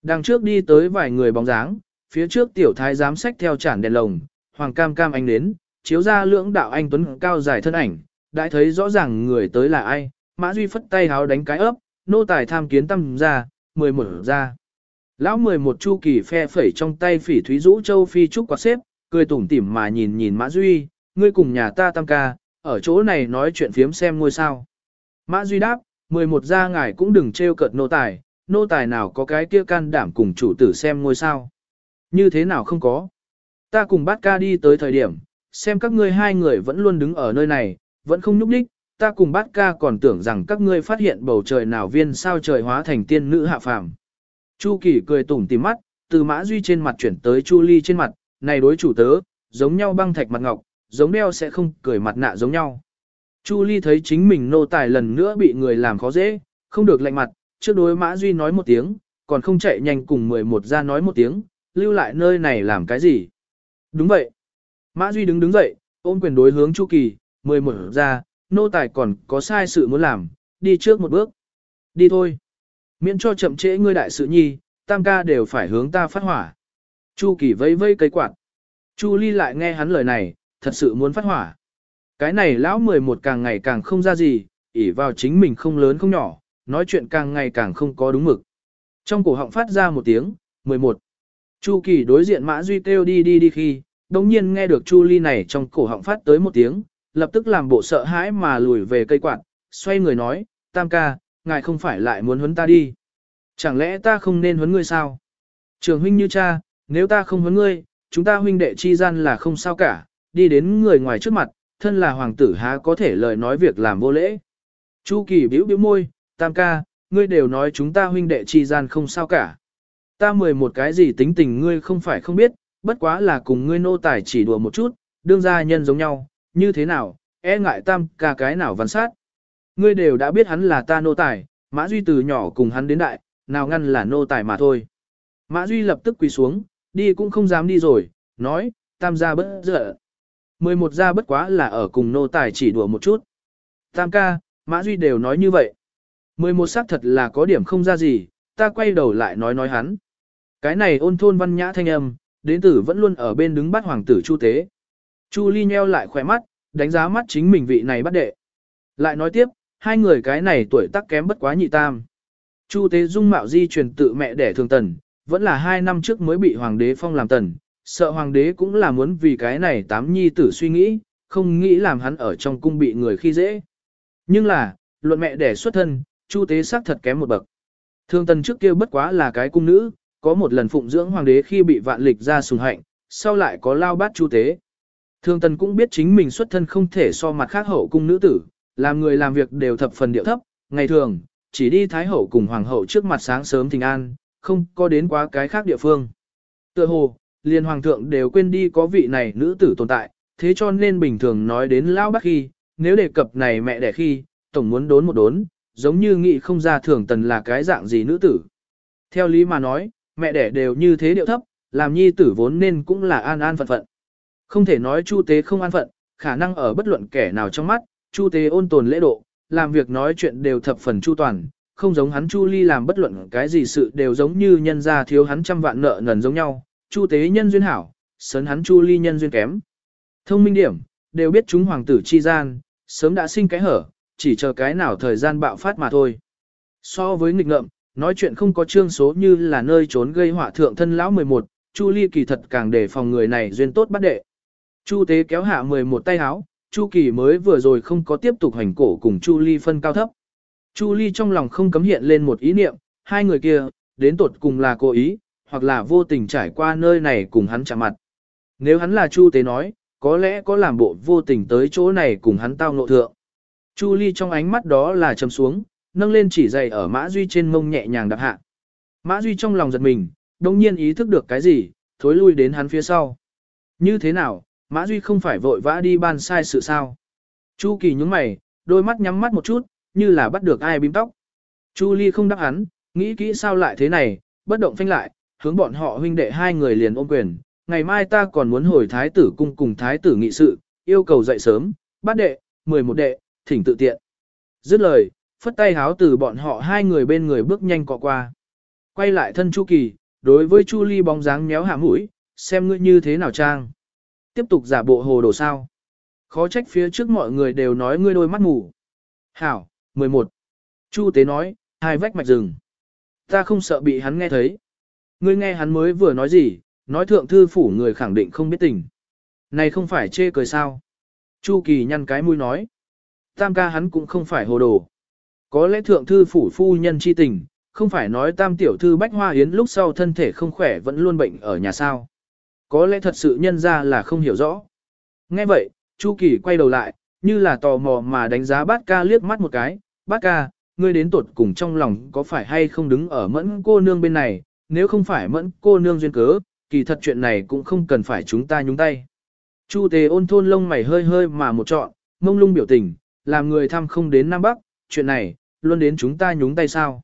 Đằng trước đi tới vài người bóng dáng, phía trước tiểu thái giám sách theo chản đèn lồng, hoàng cam cam anh đến, chiếu ra lưỡng đạo anh tuấn cao dài thân ảnh, đã thấy rõ ràng người tới là ai, Mã Duy phất tay háo đánh cái ấp, nô tài tham kiến tâm ra, mười mở ra. Lão mười một chu kỳ phe phẩy trong tay phỉ thúy rũ châu phi trúc quạt xếp, cười tủm tỉm mà nhìn nhìn Mã Duy, ngươi cùng nhà ta tam ca, ở chỗ này nói chuyện phiếm xem ngôi sao. Mã Duy đáp, 11 gia ngài cũng đừng trêu cợt nô tài, nô tài nào có cái kia can đảm cùng chủ tử xem ngôi sao. Như thế nào không có. Ta cùng bát ca đi tới thời điểm, xem các ngươi hai người vẫn luôn đứng ở nơi này, vẫn không nhúc nhích, ta cùng bát ca còn tưởng rằng các ngươi phát hiện bầu trời nào viên sao trời hóa thành tiên nữ hạ phàm. Chu Kỳ cười tủm tỉm mắt, từ Mã Duy trên mặt chuyển tới Chu Ly trên mặt, này đối chủ tớ, giống nhau băng thạch mặt ngọc, giống đeo sẽ không cười mặt nạ giống nhau. Chu Ly thấy chính mình nô tài lần nữa bị người làm khó dễ, không được lạnh mặt, trước đối Mã Duy nói một tiếng, còn không chạy nhanh cùng 11 ra nói một tiếng, lưu lại nơi này làm cái gì. Đúng vậy. Mã Duy đứng đứng dậy, ôm quyền đối hướng Chu Kỳ, 11 ra, nô tài còn có sai sự muốn làm, đi trước một bước. Đi thôi. Miễn cho chậm trễ ngươi đại sự nhi, tam ca đều phải hướng ta phát hỏa. Chu Kỳ vây vây cây quạt. Chu Ly lại nghe hắn lời này, thật sự muốn phát hỏa. Cái này lão 11 càng ngày càng không ra gì, ỉ vào chính mình không lớn không nhỏ, nói chuyện càng ngày càng không có đúng mực. Trong cổ họng phát ra một tiếng, 11. Chu Kỳ đối diện Mã Duy kêu đi đi đi khi, đồng nhiên nghe được Chu Ly này trong cổ họng phát tới một tiếng, lập tức làm bộ sợ hãi mà lùi về cây quạt, xoay người nói, Tam ca, ngài không phải lại muốn huấn ta đi. Chẳng lẽ ta không nên huấn ngươi sao? Trường huynh như cha, nếu ta không huấn ngươi, chúng ta huynh đệ chi gian là không sao cả, đi đến người ngoài trước mặt, thân là hoàng tử há có thể lời nói việc làm vô lễ. Chu Kỳ bĩu bĩu môi, tam ca, ngươi đều nói chúng ta huynh đệ chi gian không sao cả. Ta mười một cái gì tính tình ngươi không phải không biết, bất quá là cùng ngươi nô tài chỉ đùa một chút, đương gia nhân giống nhau, như thế nào, e ngại tam ca cái nào văn sát. Ngươi đều đã biết hắn là ta nô tài, Mã Duy từ nhỏ cùng hắn đến đại, nào ngăn là nô tài mà thôi. Mã Duy lập tức quỳ xuống, đi cũng không dám đi rồi, nói, tam gia bất dở. Mười một gia bất quá là ở cùng nô tài chỉ đùa một chút. Tam ca, Mã Duy đều nói như vậy. Mười một xác thật là có điểm không ra gì, ta quay đầu lại nói nói hắn. Cái này ôn thôn văn nhã thanh âm, đến tử vẫn luôn ở bên đứng bắt hoàng tử Chu Tế. Chu Ly nheo lại khỏe mắt, đánh giá mắt chính mình vị này bắt đệ. Lại nói tiếp, hai người cái này tuổi tác kém bất quá nhị tam. Chu Tế dung mạo di truyền tự mẹ đẻ thường tần, vẫn là hai năm trước mới bị hoàng đế phong làm tần, sợ hoàng đế cũng là muốn vì cái này tám nhi tử suy nghĩ, không nghĩ làm hắn ở trong cung bị người khi dễ. Nhưng là, luận mẹ đẻ xuất thân, Chu Tế xác thật kém một bậc. Thương tần trước kia bất quá là cái cung nữ, có một lần phụng dưỡng hoàng đế khi bị vạn lịch ra sùng hạnh, sau lại có lao bát Chu Tế. Thương tần cũng biết chính mình xuất thân không thể so mặt khác hậu cung nữ tử, làm người làm việc đều thập phần điệu thấp, ngày thường, chỉ đi thái hậu cùng hoàng hậu trước mặt sáng sớm thình an, không có đến quá cái khác địa phương. Tựa hồ, liền hoàng thượng đều quên đi có vị này nữ tử tồn tại, thế cho nên bình thường nói đến lao bác khi, nếu đề cập này mẹ đẻ khi, tổng muốn đốn một đốn, giống như nghĩ không ra thường tần là cái dạng gì nữ tử. Theo lý mà nói, mẹ đẻ đều như thế điệu thấp, làm nhi tử vốn nên cũng là an an phận phận. Không thể nói chu tế không an phận, khả năng ở bất luận kẻ nào trong mắt, chu tế ôn tồn lễ độ, làm việc nói chuyện đều thập phần chu toàn, không giống hắn chu ly làm bất luận cái gì sự đều giống như nhân gia thiếu hắn trăm vạn nợ nần giống nhau, chu tế nhân duyên hảo, sớn hắn chu ly nhân duyên kém. Thông minh điểm, đều biết chúng hoàng tử chi gian, sớm đã sinh cái hở, chỉ chờ cái nào thời gian bạo phát mà thôi. So với nghịch ngợm, nói chuyện không có trương số như là nơi trốn gây họa thượng thân lão 11, Chu Ly kỳ thật càng để phòng người này duyên tốt bắt đệ. Chu Tế kéo hạ 11 tay háo, Chu Kỳ mới vừa rồi không có tiếp tục hành cổ cùng Chu Ly phân cao thấp. Chu Ly trong lòng không cấm hiện lên một ý niệm, hai người kia, đến tột cùng là cố ý, hoặc là vô tình trải qua nơi này cùng hắn chạm mặt. Nếu hắn là Chu Tế nói, có lẽ có làm bộ vô tình tới chỗ này cùng hắn tao ngộ thượng. Chu Ly trong ánh mắt đó là chầm xuống, nâng lên chỉ dày ở Mã Duy trên mông nhẹ nhàng đạp hạ. Mã Duy trong lòng giật mình, đồng nhiên ý thức được cái gì, thối lui đến hắn phía sau. Như thế nào, Mã Duy không phải vội vã đi ban sai sự sao. Chu Kỳ nhúng mày, đôi mắt nhắm mắt một chút, như là bắt được ai bím tóc. Chu Ly không đáp hắn, nghĩ kỹ sao lại thế này, bất động phanh lại, hướng bọn họ huynh đệ hai người liền ôm quyền. Ngày mai ta còn muốn hồi thái tử cung cùng thái tử nghị sự, yêu cầu dậy sớm, bát đệ, mười một đệ, thỉnh tự tiện. Dứt lời, phất tay háo từ bọn họ hai người bên người bước nhanh cọ qua. Quay lại thân Chu Kỳ, đối với Chu Ly bóng dáng méo hạ mũi, xem ngươi như thế nào trang. Tiếp tục giả bộ hồ đồ sao. Khó trách phía trước mọi người đều nói ngươi đôi mắt ngủ. Hảo, 11. Chu Tế nói, hai vách mạch rừng. Ta không sợ bị hắn nghe thấy. Ngươi nghe hắn mới vừa nói gì, nói thượng thư phủ người khẳng định không biết tình. Này không phải chê cười sao. Chu Kỳ nhăn cái mũi nói. Tam ca hắn cũng không phải hồ đồ. Có lẽ thượng thư phủ phu nhân chi tình, không phải nói tam tiểu thư bách hoa yến lúc sau thân thể không khỏe vẫn luôn bệnh ở nhà sao. Có lẽ thật sự nhân ra là không hiểu rõ. Nghe vậy, Chu Kỳ quay đầu lại, như là tò mò mà đánh giá bát ca liếc mắt một cái. Bát ca, ngươi đến tột cùng trong lòng có phải hay không đứng ở mẫn cô nương bên này, nếu không phải mẫn cô nương duyên cớ, kỳ thật chuyện này cũng không cần phải chúng ta nhúng tay. Chu tề ôn thôn lông mày hơi hơi mà một trọn, mông lung biểu tình, làm người thăm không đến Nam Bắc, chuyện này, luôn đến chúng ta nhúng tay sao.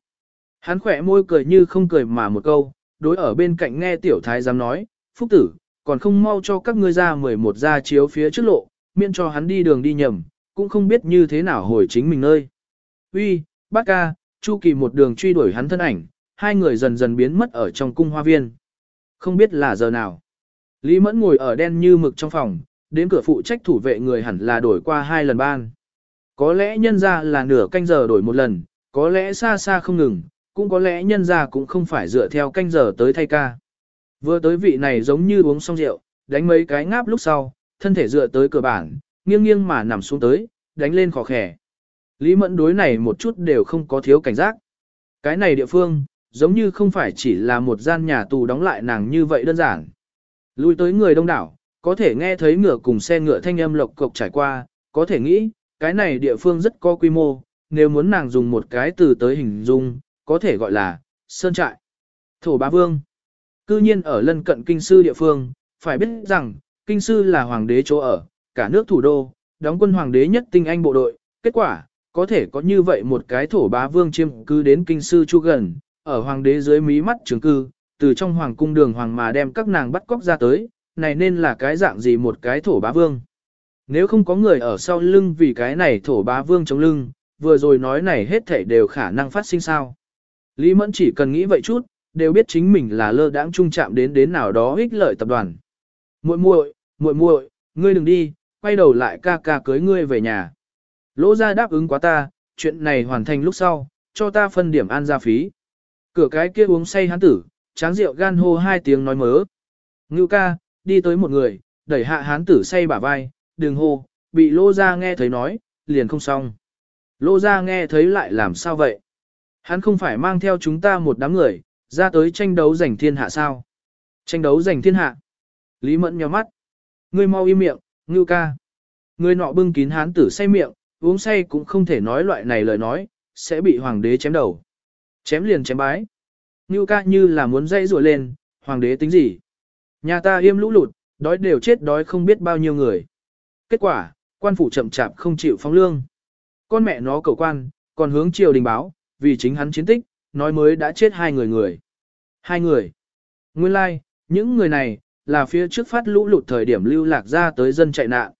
Hắn khỏe môi cười như không cười mà một câu, đối ở bên cạnh nghe tiểu thái dám nói, phúc tử, còn không mau cho các ngươi ra 11 ra chiếu phía trước lộ, miễn cho hắn đi đường đi nhầm, cũng không biết như thế nào hồi chính mình nơi. Uy, bác ca, Chu Kỳ một đường truy đuổi hắn thân ảnh, hai người dần dần biến mất ở trong cung hoa viên. Không biết là giờ nào. Lý Mẫn ngồi ở đen như mực trong phòng, đến cửa phụ trách thủ vệ người hẳn là đổi qua hai lần ban. Có lẽ nhân ra là nửa canh giờ đổi một lần, có lẽ xa xa không ngừng, cũng có lẽ nhân ra cũng không phải dựa theo canh giờ tới thay ca. Vừa tới vị này giống như uống xong rượu, đánh mấy cái ngáp lúc sau, thân thể dựa tới cửa bản, nghiêng nghiêng mà nằm xuống tới, đánh lên khó khẻ. Lý Mẫn đối này một chút đều không có thiếu cảnh giác. Cái này địa phương, giống như không phải chỉ là một gian nhà tù đóng lại nàng như vậy đơn giản. Lui tới người đông đảo, có thể nghe thấy ngựa cùng xe ngựa thanh âm lộc cộc trải qua, có thể nghĩ, cái này địa phương rất có quy mô, nếu muốn nàng dùng một cái từ tới hình dung, có thể gọi là sơn trại. Thổ bá vương. Cư nhiên ở lân cận kinh sư địa phương, phải biết rằng, kinh sư là hoàng đế chỗ ở, cả nước thủ đô, đóng quân hoàng đế nhất tinh anh bộ đội, kết quả, có thể có như vậy một cái thổ bá vương chiêm cư đến kinh sư chu gần, ở hoàng đế dưới mí mắt trường cư, từ trong hoàng cung đường hoàng mà đem các nàng bắt cóc ra tới, này nên là cái dạng gì một cái thổ bá vương. Nếu không có người ở sau lưng vì cái này thổ bá vương chống lưng, vừa rồi nói này hết thảy đều khả năng phát sinh sao. Lý Mẫn chỉ cần nghĩ vậy chút, đều biết chính mình là lơ đãng trung chạm đến đến nào đó ích lợi tập đoàn. Muội muội, muội muội, ngươi đừng đi, quay đầu lại ca ca cưới ngươi về nhà. Lỗ gia đáp ứng quá ta, chuyện này hoàn thành lúc sau, cho ta phân điểm an gia phí. Cửa cái kia uống say hán tử, tráng rượu gan hô hai tiếng nói mớ. Ngưu ca, đi tới một người, đẩy hạ hán tử say bả vai, đừng hô, bị lô ra nghe thấy nói, liền không xong. Lô ra nghe thấy lại làm sao vậy? Hắn không phải mang theo chúng ta một đám người, ra tới tranh đấu giành thiên hạ sao? Tranh đấu giành thiên hạ. Lý mẫn nhíu mắt. Ngươi mau im miệng, ngưu ca. ngươi nọ bưng kín hán tử say miệng, uống say cũng không thể nói loại này lời nói, sẽ bị hoàng đế chém đầu. Chém liền chém bái. Ngưu ca như là muốn dây rùa lên, hoàng đế tính gì? Nhà ta im lũ lụt, đói đều chết đói không biết bao nhiêu người. Kết quả, quan phủ chậm chạp không chịu phóng lương. Con mẹ nó cầu quan, còn hướng triều đình báo, vì chính hắn chiến tích, nói mới đã chết hai người người. Hai người. Nguyên lai, like, những người này, là phía trước phát lũ lụt thời điểm lưu lạc ra tới dân chạy nạn.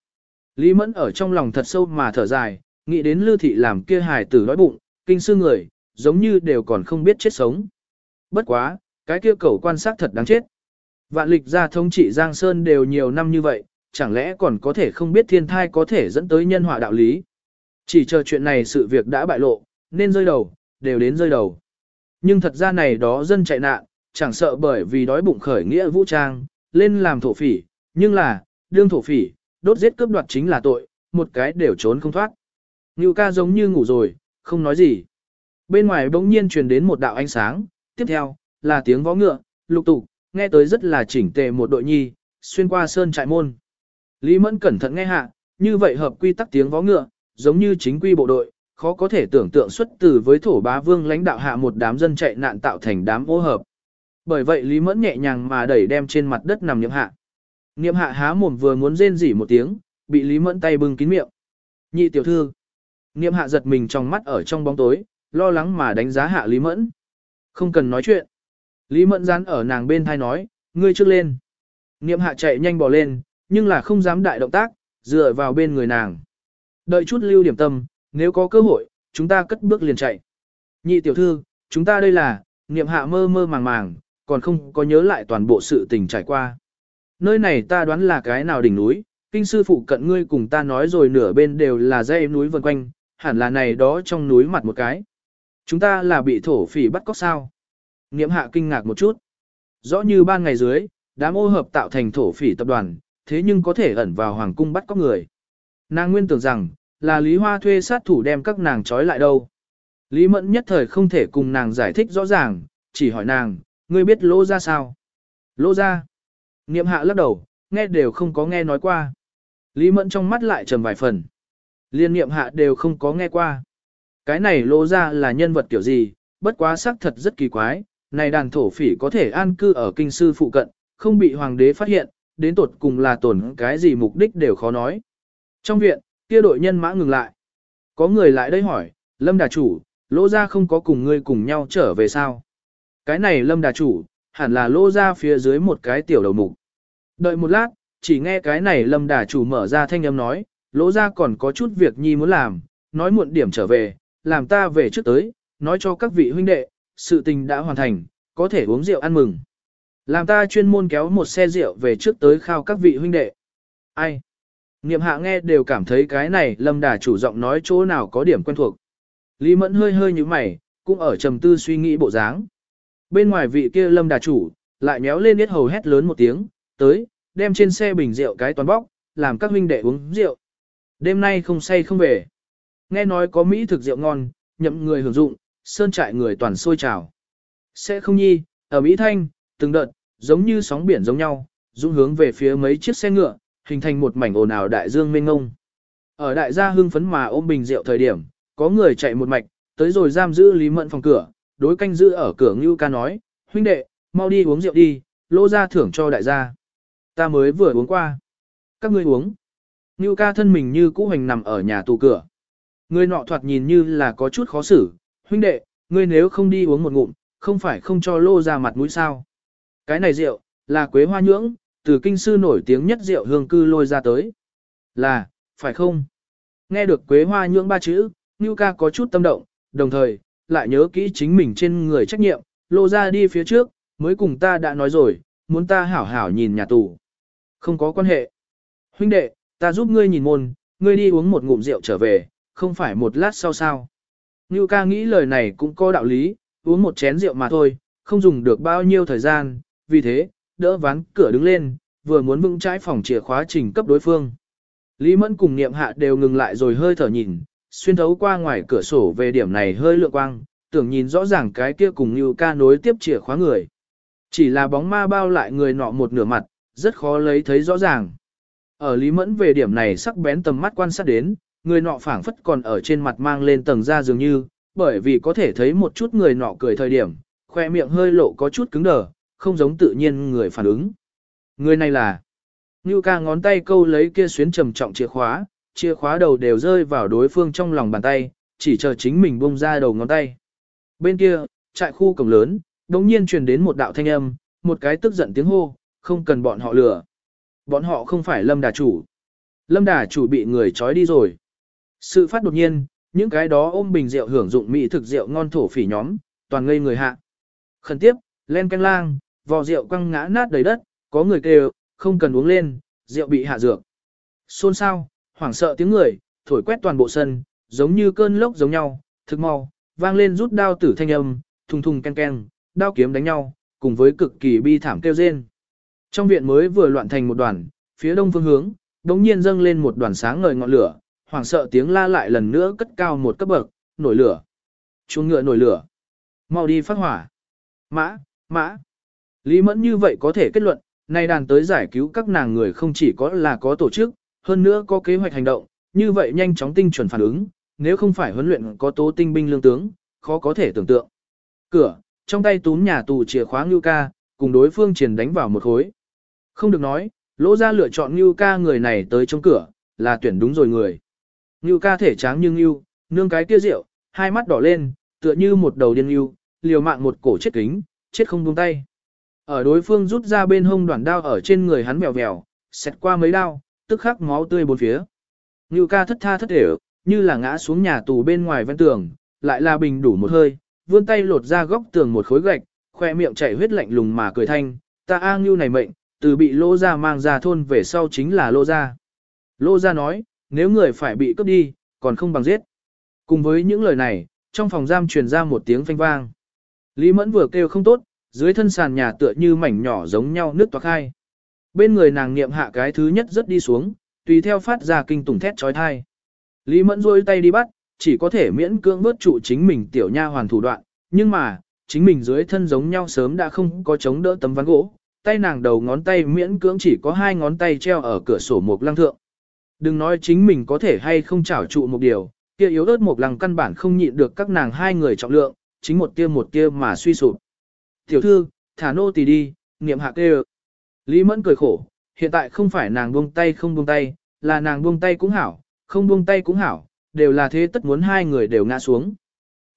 Lý Mẫn ở trong lòng thật sâu mà thở dài, nghĩ đến lưu thị làm kia hài tử đói bụng, kinh sư người, giống như đều còn không biết chết sống. Bất quá, cái kia cầu quan sát thật đáng chết. Vạn lịch gia thống trị Giang Sơn đều nhiều năm như vậy, chẳng lẽ còn có thể không biết thiên thai có thể dẫn tới nhân họa đạo lý. Chỉ chờ chuyện này sự việc đã bại lộ, nên rơi đầu, đều đến rơi đầu. Nhưng thật ra này đó dân chạy nạn, chẳng sợ bởi vì đói bụng khởi nghĩa vũ trang, lên làm thổ phỉ, nhưng là, đương thổ phỉ, đốt giết cướp đoạt chính là tội, một cái đều trốn không thoát. Ngưu ca giống như ngủ rồi, không nói gì. Bên ngoài bỗng nhiên truyền đến một đạo ánh sáng, tiếp theo, là tiếng vó ngựa, lục tục, nghe tới rất là chỉnh tề một đội nhi, xuyên qua sơn trại môn. Lý Mẫn cẩn thận nghe hạ, như vậy hợp quy tắc tiếng vó ngựa, giống như chính quy bộ đội, khó có thể tưởng tượng xuất từ với thổ bá vương lãnh đạo hạ một đám dân chạy nạn tạo thành đám ô hợp. Bởi vậy Lý Mẫn nhẹ nhàng mà đẩy đem trên mặt đất nằm nhậm hạ. Niệm hạ há mồm vừa muốn rên rỉ một tiếng, bị Lý Mẫn tay bưng kín miệng. Nhị tiểu thư. Niệm hạ giật mình trong mắt ở trong bóng tối, lo lắng mà đánh giá hạ Lý Mẫn. Không cần nói chuyện. Lý Mẫn dán ở nàng bên thai nói, ngươi trước lên. Niệm hạ chạy nhanh bỏ lên, nhưng là không dám đại động tác, dựa vào bên người nàng. Đợi chút lưu điểm tâm, nếu có cơ hội, chúng ta cất bước liền chạy. Nhị tiểu thư, chúng ta đây là, niệm hạ mơ mơ màng màng, còn không có nhớ lại toàn bộ sự tình trải qua. Nơi này ta đoán là cái nào đỉnh núi, kinh sư phụ cận ngươi cùng ta nói rồi nửa bên đều là dãy núi vần quanh, hẳn là này đó trong núi mặt một cái. Chúng ta là bị thổ phỉ bắt cóc sao? Niệm hạ kinh ngạc một chút. Rõ như ban ngày dưới, đám ô hợp tạo thành thổ phỉ tập đoàn, thế nhưng có thể ẩn vào hoàng cung bắt cóc người. Nàng nguyên tưởng rằng, là Lý Hoa thuê sát thủ đem các nàng trói lại đâu. Lý Mẫn nhất thời không thể cùng nàng giải thích rõ ràng, chỉ hỏi nàng, ngươi biết lỗ ra sao? Lỗ ra. Niệm hạ lắc đầu, nghe đều không có nghe nói qua. Lý Mẫn trong mắt lại trầm vài phần. Liên niệm hạ đều không có nghe qua. Cái này lỗ ra là nhân vật kiểu gì, bất quá xác thật rất kỳ quái, này đàn thổ phỉ có thể an cư ở kinh sư phụ cận, không bị hoàng đế phát hiện, đến tột cùng là tổn cái gì mục đích đều khó nói. Trong viện, kia đội nhân mã ngừng lại. Có người lại đây hỏi, Lâm Đà Chủ, lỗ gia không có cùng ngươi cùng nhau trở về sao? Cái này Lâm Đà Chủ, hẳn là lỗ gia phía dưới một cái tiểu đầu mục. Đợi một lát, chỉ nghe cái này Lâm Đà Chủ mở ra thanh âm nói, lỗ gia còn có chút việc nhi muốn làm, nói muộn điểm trở về, làm ta về trước tới, nói cho các vị huynh đệ, sự tình đã hoàn thành, có thể uống rượu ăn mừng. Làm ta chuyên môn kéo một xe rượu về trước tới khao các vị huynh đệ. Ai? Niệm hạ nghe đều cảm thấy cái này lâm đà chủ giọng nói chỗ nào có điểm quen thuộc. Lý mẫn hơi hơi như mày, cũng ở trầm tư suy nghĩ bộ dáng. Bên ngoài vị kia lâm đà chủ, lại méo lên yết hầu hét lớn một tiếng, tới, đem trên xe bình rượu cái toàn bóc, làm các huynh đệ uống rượu. Đêm nay không say không về. Nghe nói có Mỹ thực rượu ngon, nhậm người hưởng dụng, sơn trại người toàn sôi trào. Sẽ không nhi, ở Mỹ Thanh, từng đợt, giống như sóng biển giống nhau, dũng hướng về phía mấy chiếc xe ngựa, hình thành một mảnh ồn ào đại dương mênh ngông. Ở đại gia hưng phấn mà ôm bình rượu thời điểm, có người chạy một mạch, tới rồi giam giữ Lý Mẫn phòng cửa, đối canh giữ ở cửa Ngưu ca nói, huynh đệ, mau đi uống rượu đi, lô ra thưởng cho đại gia. Ta mới vừa uống qua. Các ngươi uống. Ngưu ca thân mình như cũ hành nằm ở nhà tù cửa. Người nọ thoạt nhìn như là có chút khó xử, huynh đệ, ngươi nếu không đi uống một ngụm, không phải không cho lô ra mặt mũi sao. Cái này rượu, là quế hoa nhưỡng, từ kinh sư nổi tiếng nhất rượu hương cư lôi ra tới. Là, phải không? Nghe được quế hoa nhưỡng ba chữ, Ngưu ca có chút tâm động, đồng thời, lại nhớ kỹ chính mình trên người trách nhiệm, lô ra đi phía trước, mới cùng ta đã nói rồi, muốn ta hảo hảo nhìn nhà tù. Không có quan hệ. Huynh đệ, ta giúp ngươi nhìn môn, ngươi đi uống một ngụm rượu trở về, không phải một lát sau sao. Ngưu ca nghĩ lời này cũng có đạo lý, uống một chén rượu mà thôi, không dùng được bao nhiêu thời gian, vì thế, đỡ ván cửa đứng lên, vừa muốn vững trái phòng chìa khóa trình cấp đối phương. Lý Mẫn cùng niệm hạ đều ngừng lại rồi hơi thở nhìn, xuyên thấu qua ngoài cửa sổ về điểm này hơi lượng quang, tưởng nhìn rõ ràng cái kia cùng như ca nối tiếp chìa khóa người. Chỉ là bóng ma bao lại người nọ một nửa mặt, rất khó lấy thấy rõ ràng. Ở Lý Mẫn về điểm này sắc bén tầm mắt quan sát đến, người nọ phảng phất còn ở trên mặt mang lên tầng da dường như, bởi vì có thể thấy một chút người nọ cười thời điểm, khoe miệng hơi lộ có chút cứng đờ, không giống tự nhiên người phản ứng. Người này là Ngưu ca ngón tay câu lấy kia xuyến trầm trọng chìa khóa, chìa khóa đầu đều rơi vào đối phương trong lòng bàn tay, chỉ chờ chính mình bung ra đầu ngón tay. Bên kia, trại khu cổng lớn, đống nhiên truyền đến một đạo thanh âm, một cái tức giận tiếng hô, không cần bọn họ lừa. Bọn họ không phải lâm đà chủ. Lâm đà chủ bị người trói đi rồi. Sự phát đột nhiên, những cái đó ôm bình rượu hưởng dụng mỹ thực rượu ngon thổ phỉ nhóm, toàn ngây người hạ. Khẩn tiếp, len canh lang, vò rượu quăng ngã nát đầy đất, có người kêu, không cần uống lên, rượu bị hạ dược. Xôn xao, hoảng sợ tiếng người, thổi quét toàn bộ sân, giống như cơn lốc giống nhau, thực mau, vang lên rút đao tử thanh âm, thùng thùng ken ken, đao kiếm đánh nhau, cùng với cực kỳ bi thảm kêu rên. Trong viện mới vừa loạn thành một đoàn, phía đông phương hướng, đống nhiên dâng lên một đoàn sáng ngời ngọn lửa, hoảng sợ tiếng la lại lần nữa cất cao một cấp bậc, nổi lửa. Chuông ngựa nổi lửa. Mau đi phát hỏa. Mã, mã. Lý Mẫn như vậy có thể kết luận, nay đàn tới giải cứu các nàng người không chỉ có là có tổ chức, hơn nữa có kế hoạch hành động, như vậy nhanh chóng tinh chuẩn phản ứng, nếu không phải huấn luyện có tố tinh binh lương tướng, khó có thể tưởng tượng. Cửa, trong tay túm nhà tù chìa khóa Ngưu Ca, cùng đối phương triển đánh vào một khối. Không được nói, lỗ ra lựa chọn Ngưu Ca người này tới trong cửa, là tuyển đúng rồi người. Ngưu Ca thể tráng như Ngưu, nương cái kia rượu, hai mắt đỏ lên, tựa như một đầu điên Ngưu, liều mạng một cổ chết kính, chết không buông tay. Ở đối phương rút ra bên hông đoạn đao ở trên người hắn vèo vèo, xẹt qua mấy đao, tức khắc máu tươi bốn phía. Ngưu ca thất tha thất thể, như là ngã xuống nhà tù bên ngoài ven tường, lại là bình đủ một hơi, vươn tay lột ra góc tường một khối gạch, khoe miệng chảy huyết lạnh lùng mà cười thanh, ta a ngưu này mệnh, từ bị lô ra mang ra thôn về sau chính là lô ra. Lô ra nói, nếu người phải bị cướp đi, còn không bằng giết. Cùng với những lời này, trong phòng giam truyền ra một tiếng phanh vang. Lý Mẫn vừa kêu không tốt, dưới thân sàn nhà tựa như mảnh nhỏ giống nhau nước toạc hai. Bên người nàng niệm hạ cái thứ nhất rất đi xuống, tùy theo phát ra kinh tủng thét trói thai. Lý Mẫn rôi tay đi bắt, chỉ có thể miễn cưỡng bớt trụ chính mình tiểu nha hoàn thủ đoạn, nhưng mà, chính mình dưới thân giống nhau sớm đã không có chống đỡ tấm ván gỗ, tay nàng đầu ngón tay miễn cưỡng chỉ có hai ngón tay treo ở cửa sổ một lăng thượng. Đừng nói chính mình có thể hay không chảo trụ một điều, kia yếu ớt một lăng căn bản không nhịn được các nàng hai người trọng lượng, chính một tia một tia mà suy sụp. Tiểu thư, thả nô tỳ đi, niệm hạ kêu. Lý Mẫn cười khổ, hiện tại không phải nàng buông tay không buông tay, là nàng buông tay cũng hảo, không buông tay cũng hảo, đều là thế tất muốn hai người đều ngã xuống.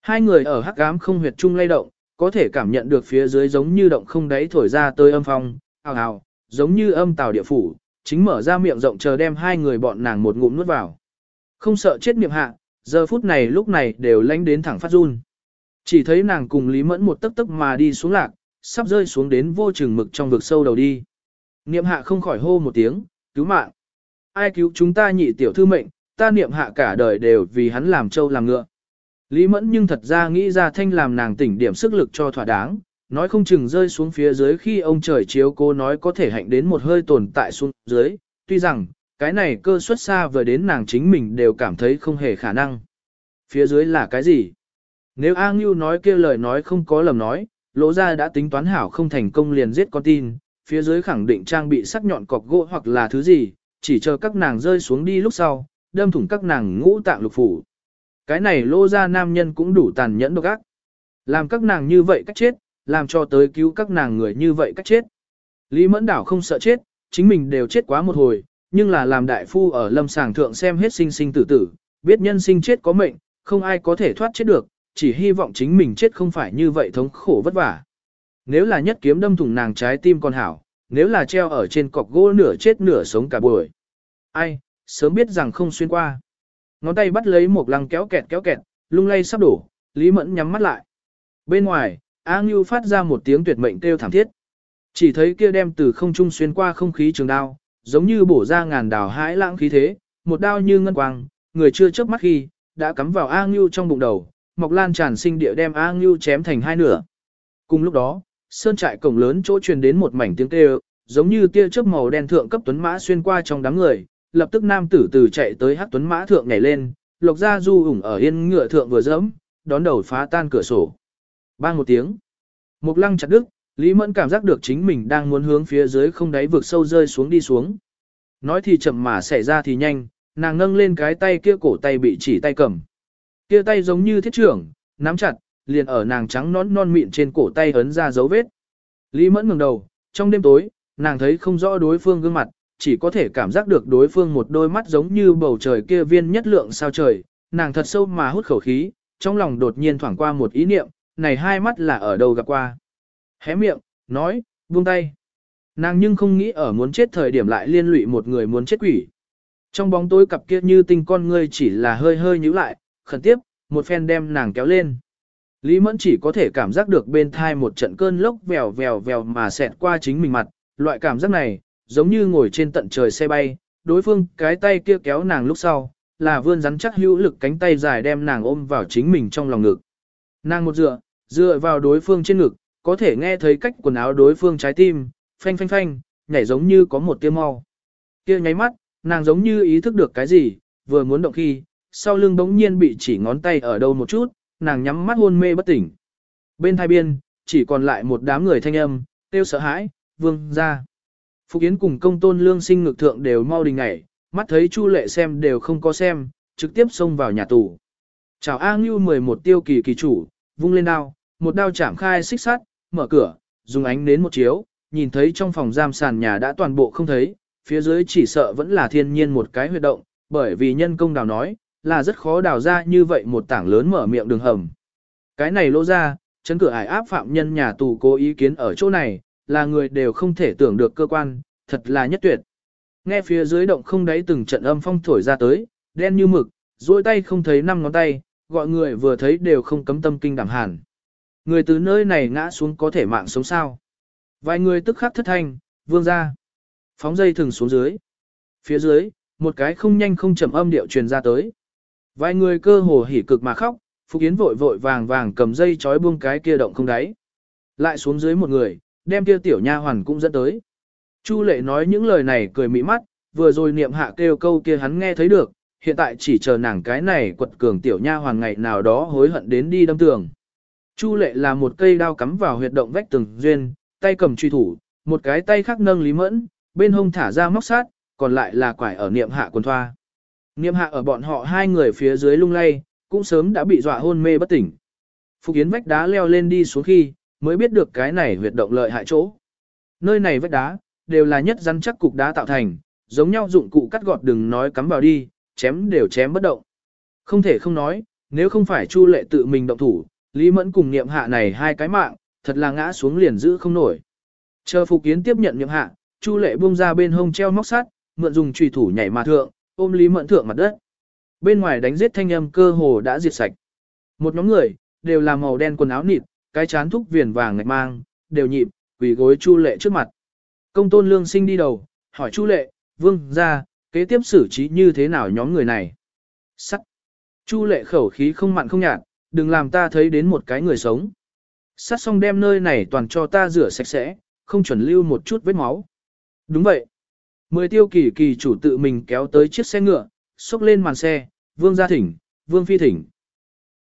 Hai người ở hắc ám không huyệt chung lay động, có thể cảm nhận được phía dưới giống như động không đáy thổi ra tới âm phong, ào ào, giống như âm tàu địa phủ, chính mở ra miệng rộng chờ đem hai người bọn nàng một ngụm nuốt vào. Không sợ chết miệng hạ, giờ phút này lúc này đều lánh đến thẳng phát run. Chỉ thấy nàng cùng Lý Mẫn một tấc tấc mà đi xuống lạc, sắp rơi xuống đến vô chừng mực trong vực sâu đầu đi. Niệm hạ không khỏi hô một tiếng, cứu mạng. Ai cứu chúng ta nhị tiểu thư mệnh, ta niệm hạ cả đời đều vì hắn làm trâu làm ngựa. Lý Mẫn nhưng thật ra nghĩ ra thanh làm nàng tỉnh điểm sức lực cho thỏa đáng, nói không chừng rơi xuống phía dưới khi ông trời chiếu cô nói có thể hạnh đến một hơi tồn tại xuống dưới, tuy rằng, cái này cơ suất xa vừa đến nàng chính mình đều cảm thấy không hề khả năng. Phía dưới là cái gì? Nếu A Ngưu nói kia lời nói không có lầm nói, lỗ ra đã tính toán hảo không thành công liền giết con tin, phía dưới khẳng định trang bị sắc nhọn cọc gỗ hoặc là thứ gì, chỉ chờ các nàng rơi xuống đi lúc sau, đâm thủng các nàng ngũ tạng lục phủ. Cái này lô ra nam nhân cũng đủ tàn nhẫn độc ác. Làm các nàng như vậy cách chết, làm cho tới cứu các nàng người như vậy cách chết. Lý Mẫn Đảo không sợ chết, chính mình đều chết quá một hồi, nhưng là làm đại phu ở lâm sàng thượng xem hết sinh sinh tử tử, biết nhân sinh chết có mệnh, không ai có thể thoát chết được, chỉ hy vọng chính mình chết không phải như vậy thống khổ vất vả. Nếu là nhất kiếm đâm thủng nàng trái tim con hảo, nếu là treo ở trên cọc gỗ nửa chết nửa sống cả buổi. Ai, sớm biết rằng không xuyên qua. Ngón tay bắt lấy một lăng kéo kẹt kéo kẹt, lung lay sắp đổ, Lý Mẫn nhắm mắt lại. Bên ngoài, A Ngưu phát ra một tiếng tuyệt mệnh kêu thảm thiết. Chỉ thấy kia đem từ không trung xuyên qua không khí trường đao, giống như bổ ra ngàn đào hãi lãng khí thế, một đao như ngân quang, người chưa chớp mắt khi, đã cắm vào A Ngưu trong bụng đầu, Mộc Lan tràn sinh địa đem A Ngưu chém thành hai nửa. Cùng lúc đó, sơn trại cổng lớn chỗ truyền đến một mảnh tiếng kêu, giống như tia chớp màu đen thượng cấp tuấn mã xuyên qua trong đám người, lập tức nam tử từ chạy tới hắc tuấn mã thượng nhảy lên, lộc ra du ủng ở yên ngựa thượng vừa dẫm, đón đầu phá tan cửa sổ. Bang một tiếng. Mục lăng chặt đứt, Lý Mẫn cảm giác được chính mình đang muốn hướng phía dưới không đáy vực sâu rơi xuống đi xuống. Nói thì chậm mà xảy ra thì nhanh, nàng nâng lên cái tay kia cổ tay bị chỉ tay cầm. Kia tay giống như thiết trưởng, nắm chặt, liền ở nàng trắng nón non mịn trên cổ tay ấn ra dấu vết. Lý Mẫn ngừng đầu, trong đêm tối, nàng thấy không rõ đối phương gương mặt, chỉ có thể cảm giác được đối phương một đôi mắt giống như bầu trời kia viên nhất lượng sao trời, nàng thật sâu mà hút khẩu khí, trong lòng đột nhiên thoảng qua một ý niệm, này hai mắt là ở đâu gặp qua. Hé miệng, nói, buông tay. Nàng nhưng không nghĩ ở muốn chết thời điểm lại liên lụy một người muốn chết quỷ. Trong bóng tối cặp kia như tinh con ngươi chỉ là hơi hơi nhíu lại, khẩn tiếp, một phen đem nàng kéo lên. Lý Mẫn chỉ có thể cảm giác được bên thai một trận cơn lốc vèo vèo vèo mà xẹt qua chính mình mặt, loại cảm giác này, giống như ngồi trên tận trời xe bay, đối phương cái tay kia kéo nàng lúc sau, là vươn rắn chắc hữu lực cánh tay dài đem nàng ôm vào chính mình trong lòng ngực. Nàng một dựa, dựa vào đối phương trên ngực, có thể nghe thấy cách quần áo đối phương trái tim, phanh phanh phanh, nhảy giống như có một tiếng mau. Kia nháy mắt, nàng giống như ý thức được cái gì, vừa muốn động khi, sau lưng bỗng nhiên bị chỉ ngón tay ở đâu một chút, nàng nhắm mắt hôn mê bất tỉnh. Bên thai biên, chỉ còn lại một đám người thanh âm, tiêu sợ hãi, vương ra. Phục Yến cùng công tôn lương sinh ngực thượng đều mau đình ngảy, mắt thấy Chu lệ xem đều không có xem, trực tiếp xông vào nhà tù. Chào A Ngưu 11 tiêu kỳ kỳ chủ, vung lên đao, một đao chạm khai xích sắt, mở cửa, dùng ánh đến một chiếu, nhìn thấy trong phòng giam sàn nhà đã toàn bộ không thấy, phía dưới chỉ sợ vẫn là thiên nhiên một cái huyệt động, bởi vì nhân công đào nói, là rất khó đào ra như vậy một tảng lớn mở miệng đường hầm. Cái này lỗ ra, chấn cửa ải áp phạm nhân nhà tù cố ý kiến ở chỗ này, là người đều không thể tưởng được cơ quan, thật là nhất tuyệt. Nghe phía dưới động không đáy từng trận âm phong thổi ra tới, đen như mực, duỗi tay không thấy năm ngón tay, gọi người vừa thấy đều không cấm tâm kinh đảm hàn. Người từ nơi này ngã xuống có thể mạng sống sao. Vài người tức khắc thất thanh, vương ra. Phóng dây thừng xuống dưới. Phía dưới, một cái không nhanh không chậm âm điệu truyền ra tới. Vài người cơ hồ hỉ cực mà khóc, Phục Yến vội vội vàng vàng cầm dây chói buông cái kia động không đáy. Lại xuống dưới một người, đem kia tiểu nha hoàn cũng dẫn tới. Chu lệ nói những lời này cười mỹ mắt, vừa rồi niệm hạ kêu câu kia hắn nghe thấy được, hiện tại chỉ chờ nàng cái này quật cường tiểu nha hoàn ngày nào đó hối hận đến đi đâm tường. Chu lệ là một cây đao cắm vào huyệt động vách tường duyên, tay cầm truy thủ, một cái tay khác nâng lý mẫn, bên hông thả ra móc sát, còn lại là quải ở niệm hạ quần thoa. Niệm hạ ở bọn họ hai người phía dưới lung lay, cũng sớm đã bị dọa hôn mê bất tỉnh. Phục Yến vách đá leo lên đi xuống khi, mới biết được cái này huyệt động lợi hại chỗ. Nơi này vách đá, đều là nhất rắn chắc cục đá tạo thành, giống nhau dụng cụ cắt gọt đừng nói cắm vào đi, chém đều chém bất động. Không thể không nói, nếu không phải Chu Lệ tự mình động thủ, Lý Mẫn cùng niệm hạ này hai cái mạng, thật là ngã xuống liền giữ không nổi. Chờ Phục Yến tiếp nhận niệm hạ, Chu Lệ buông ra bên hông treo móc sắt, mượn dùng chùy thủ nhảy mà thượng, ôm Lý Mẫn thượng mặt đất. Bên ngoài đánh giết thanh âm cơ hồ đã diệt sạch. Một nhóm người, đều là màu đen quần áo nịt, cái chán thúc viền vàng ngạch mang, đều nhịp, quỳ gối Chu Lệ trước mặt. Công tôn lương sinh đi đầu, hỏi Chu Lệ, vương ra, kế tiếp xử trí như thế nào nhóm người này. Sắt. Chu Lệ khẩu khí không mặn không nhạt, đừng làm ta thấy đến một cái người sống. Sắt xong đem nơi này toàn cho ta rửa sạch sẽ, không chuẩn lưu một chút vết máu. Đúng vậy. Mười tiêu kỳ kỳ chủ tự mình kéo tới chiếc xe ngựa, xúc lên màn xe, vương gia thỉnh, vương phi thỉnh.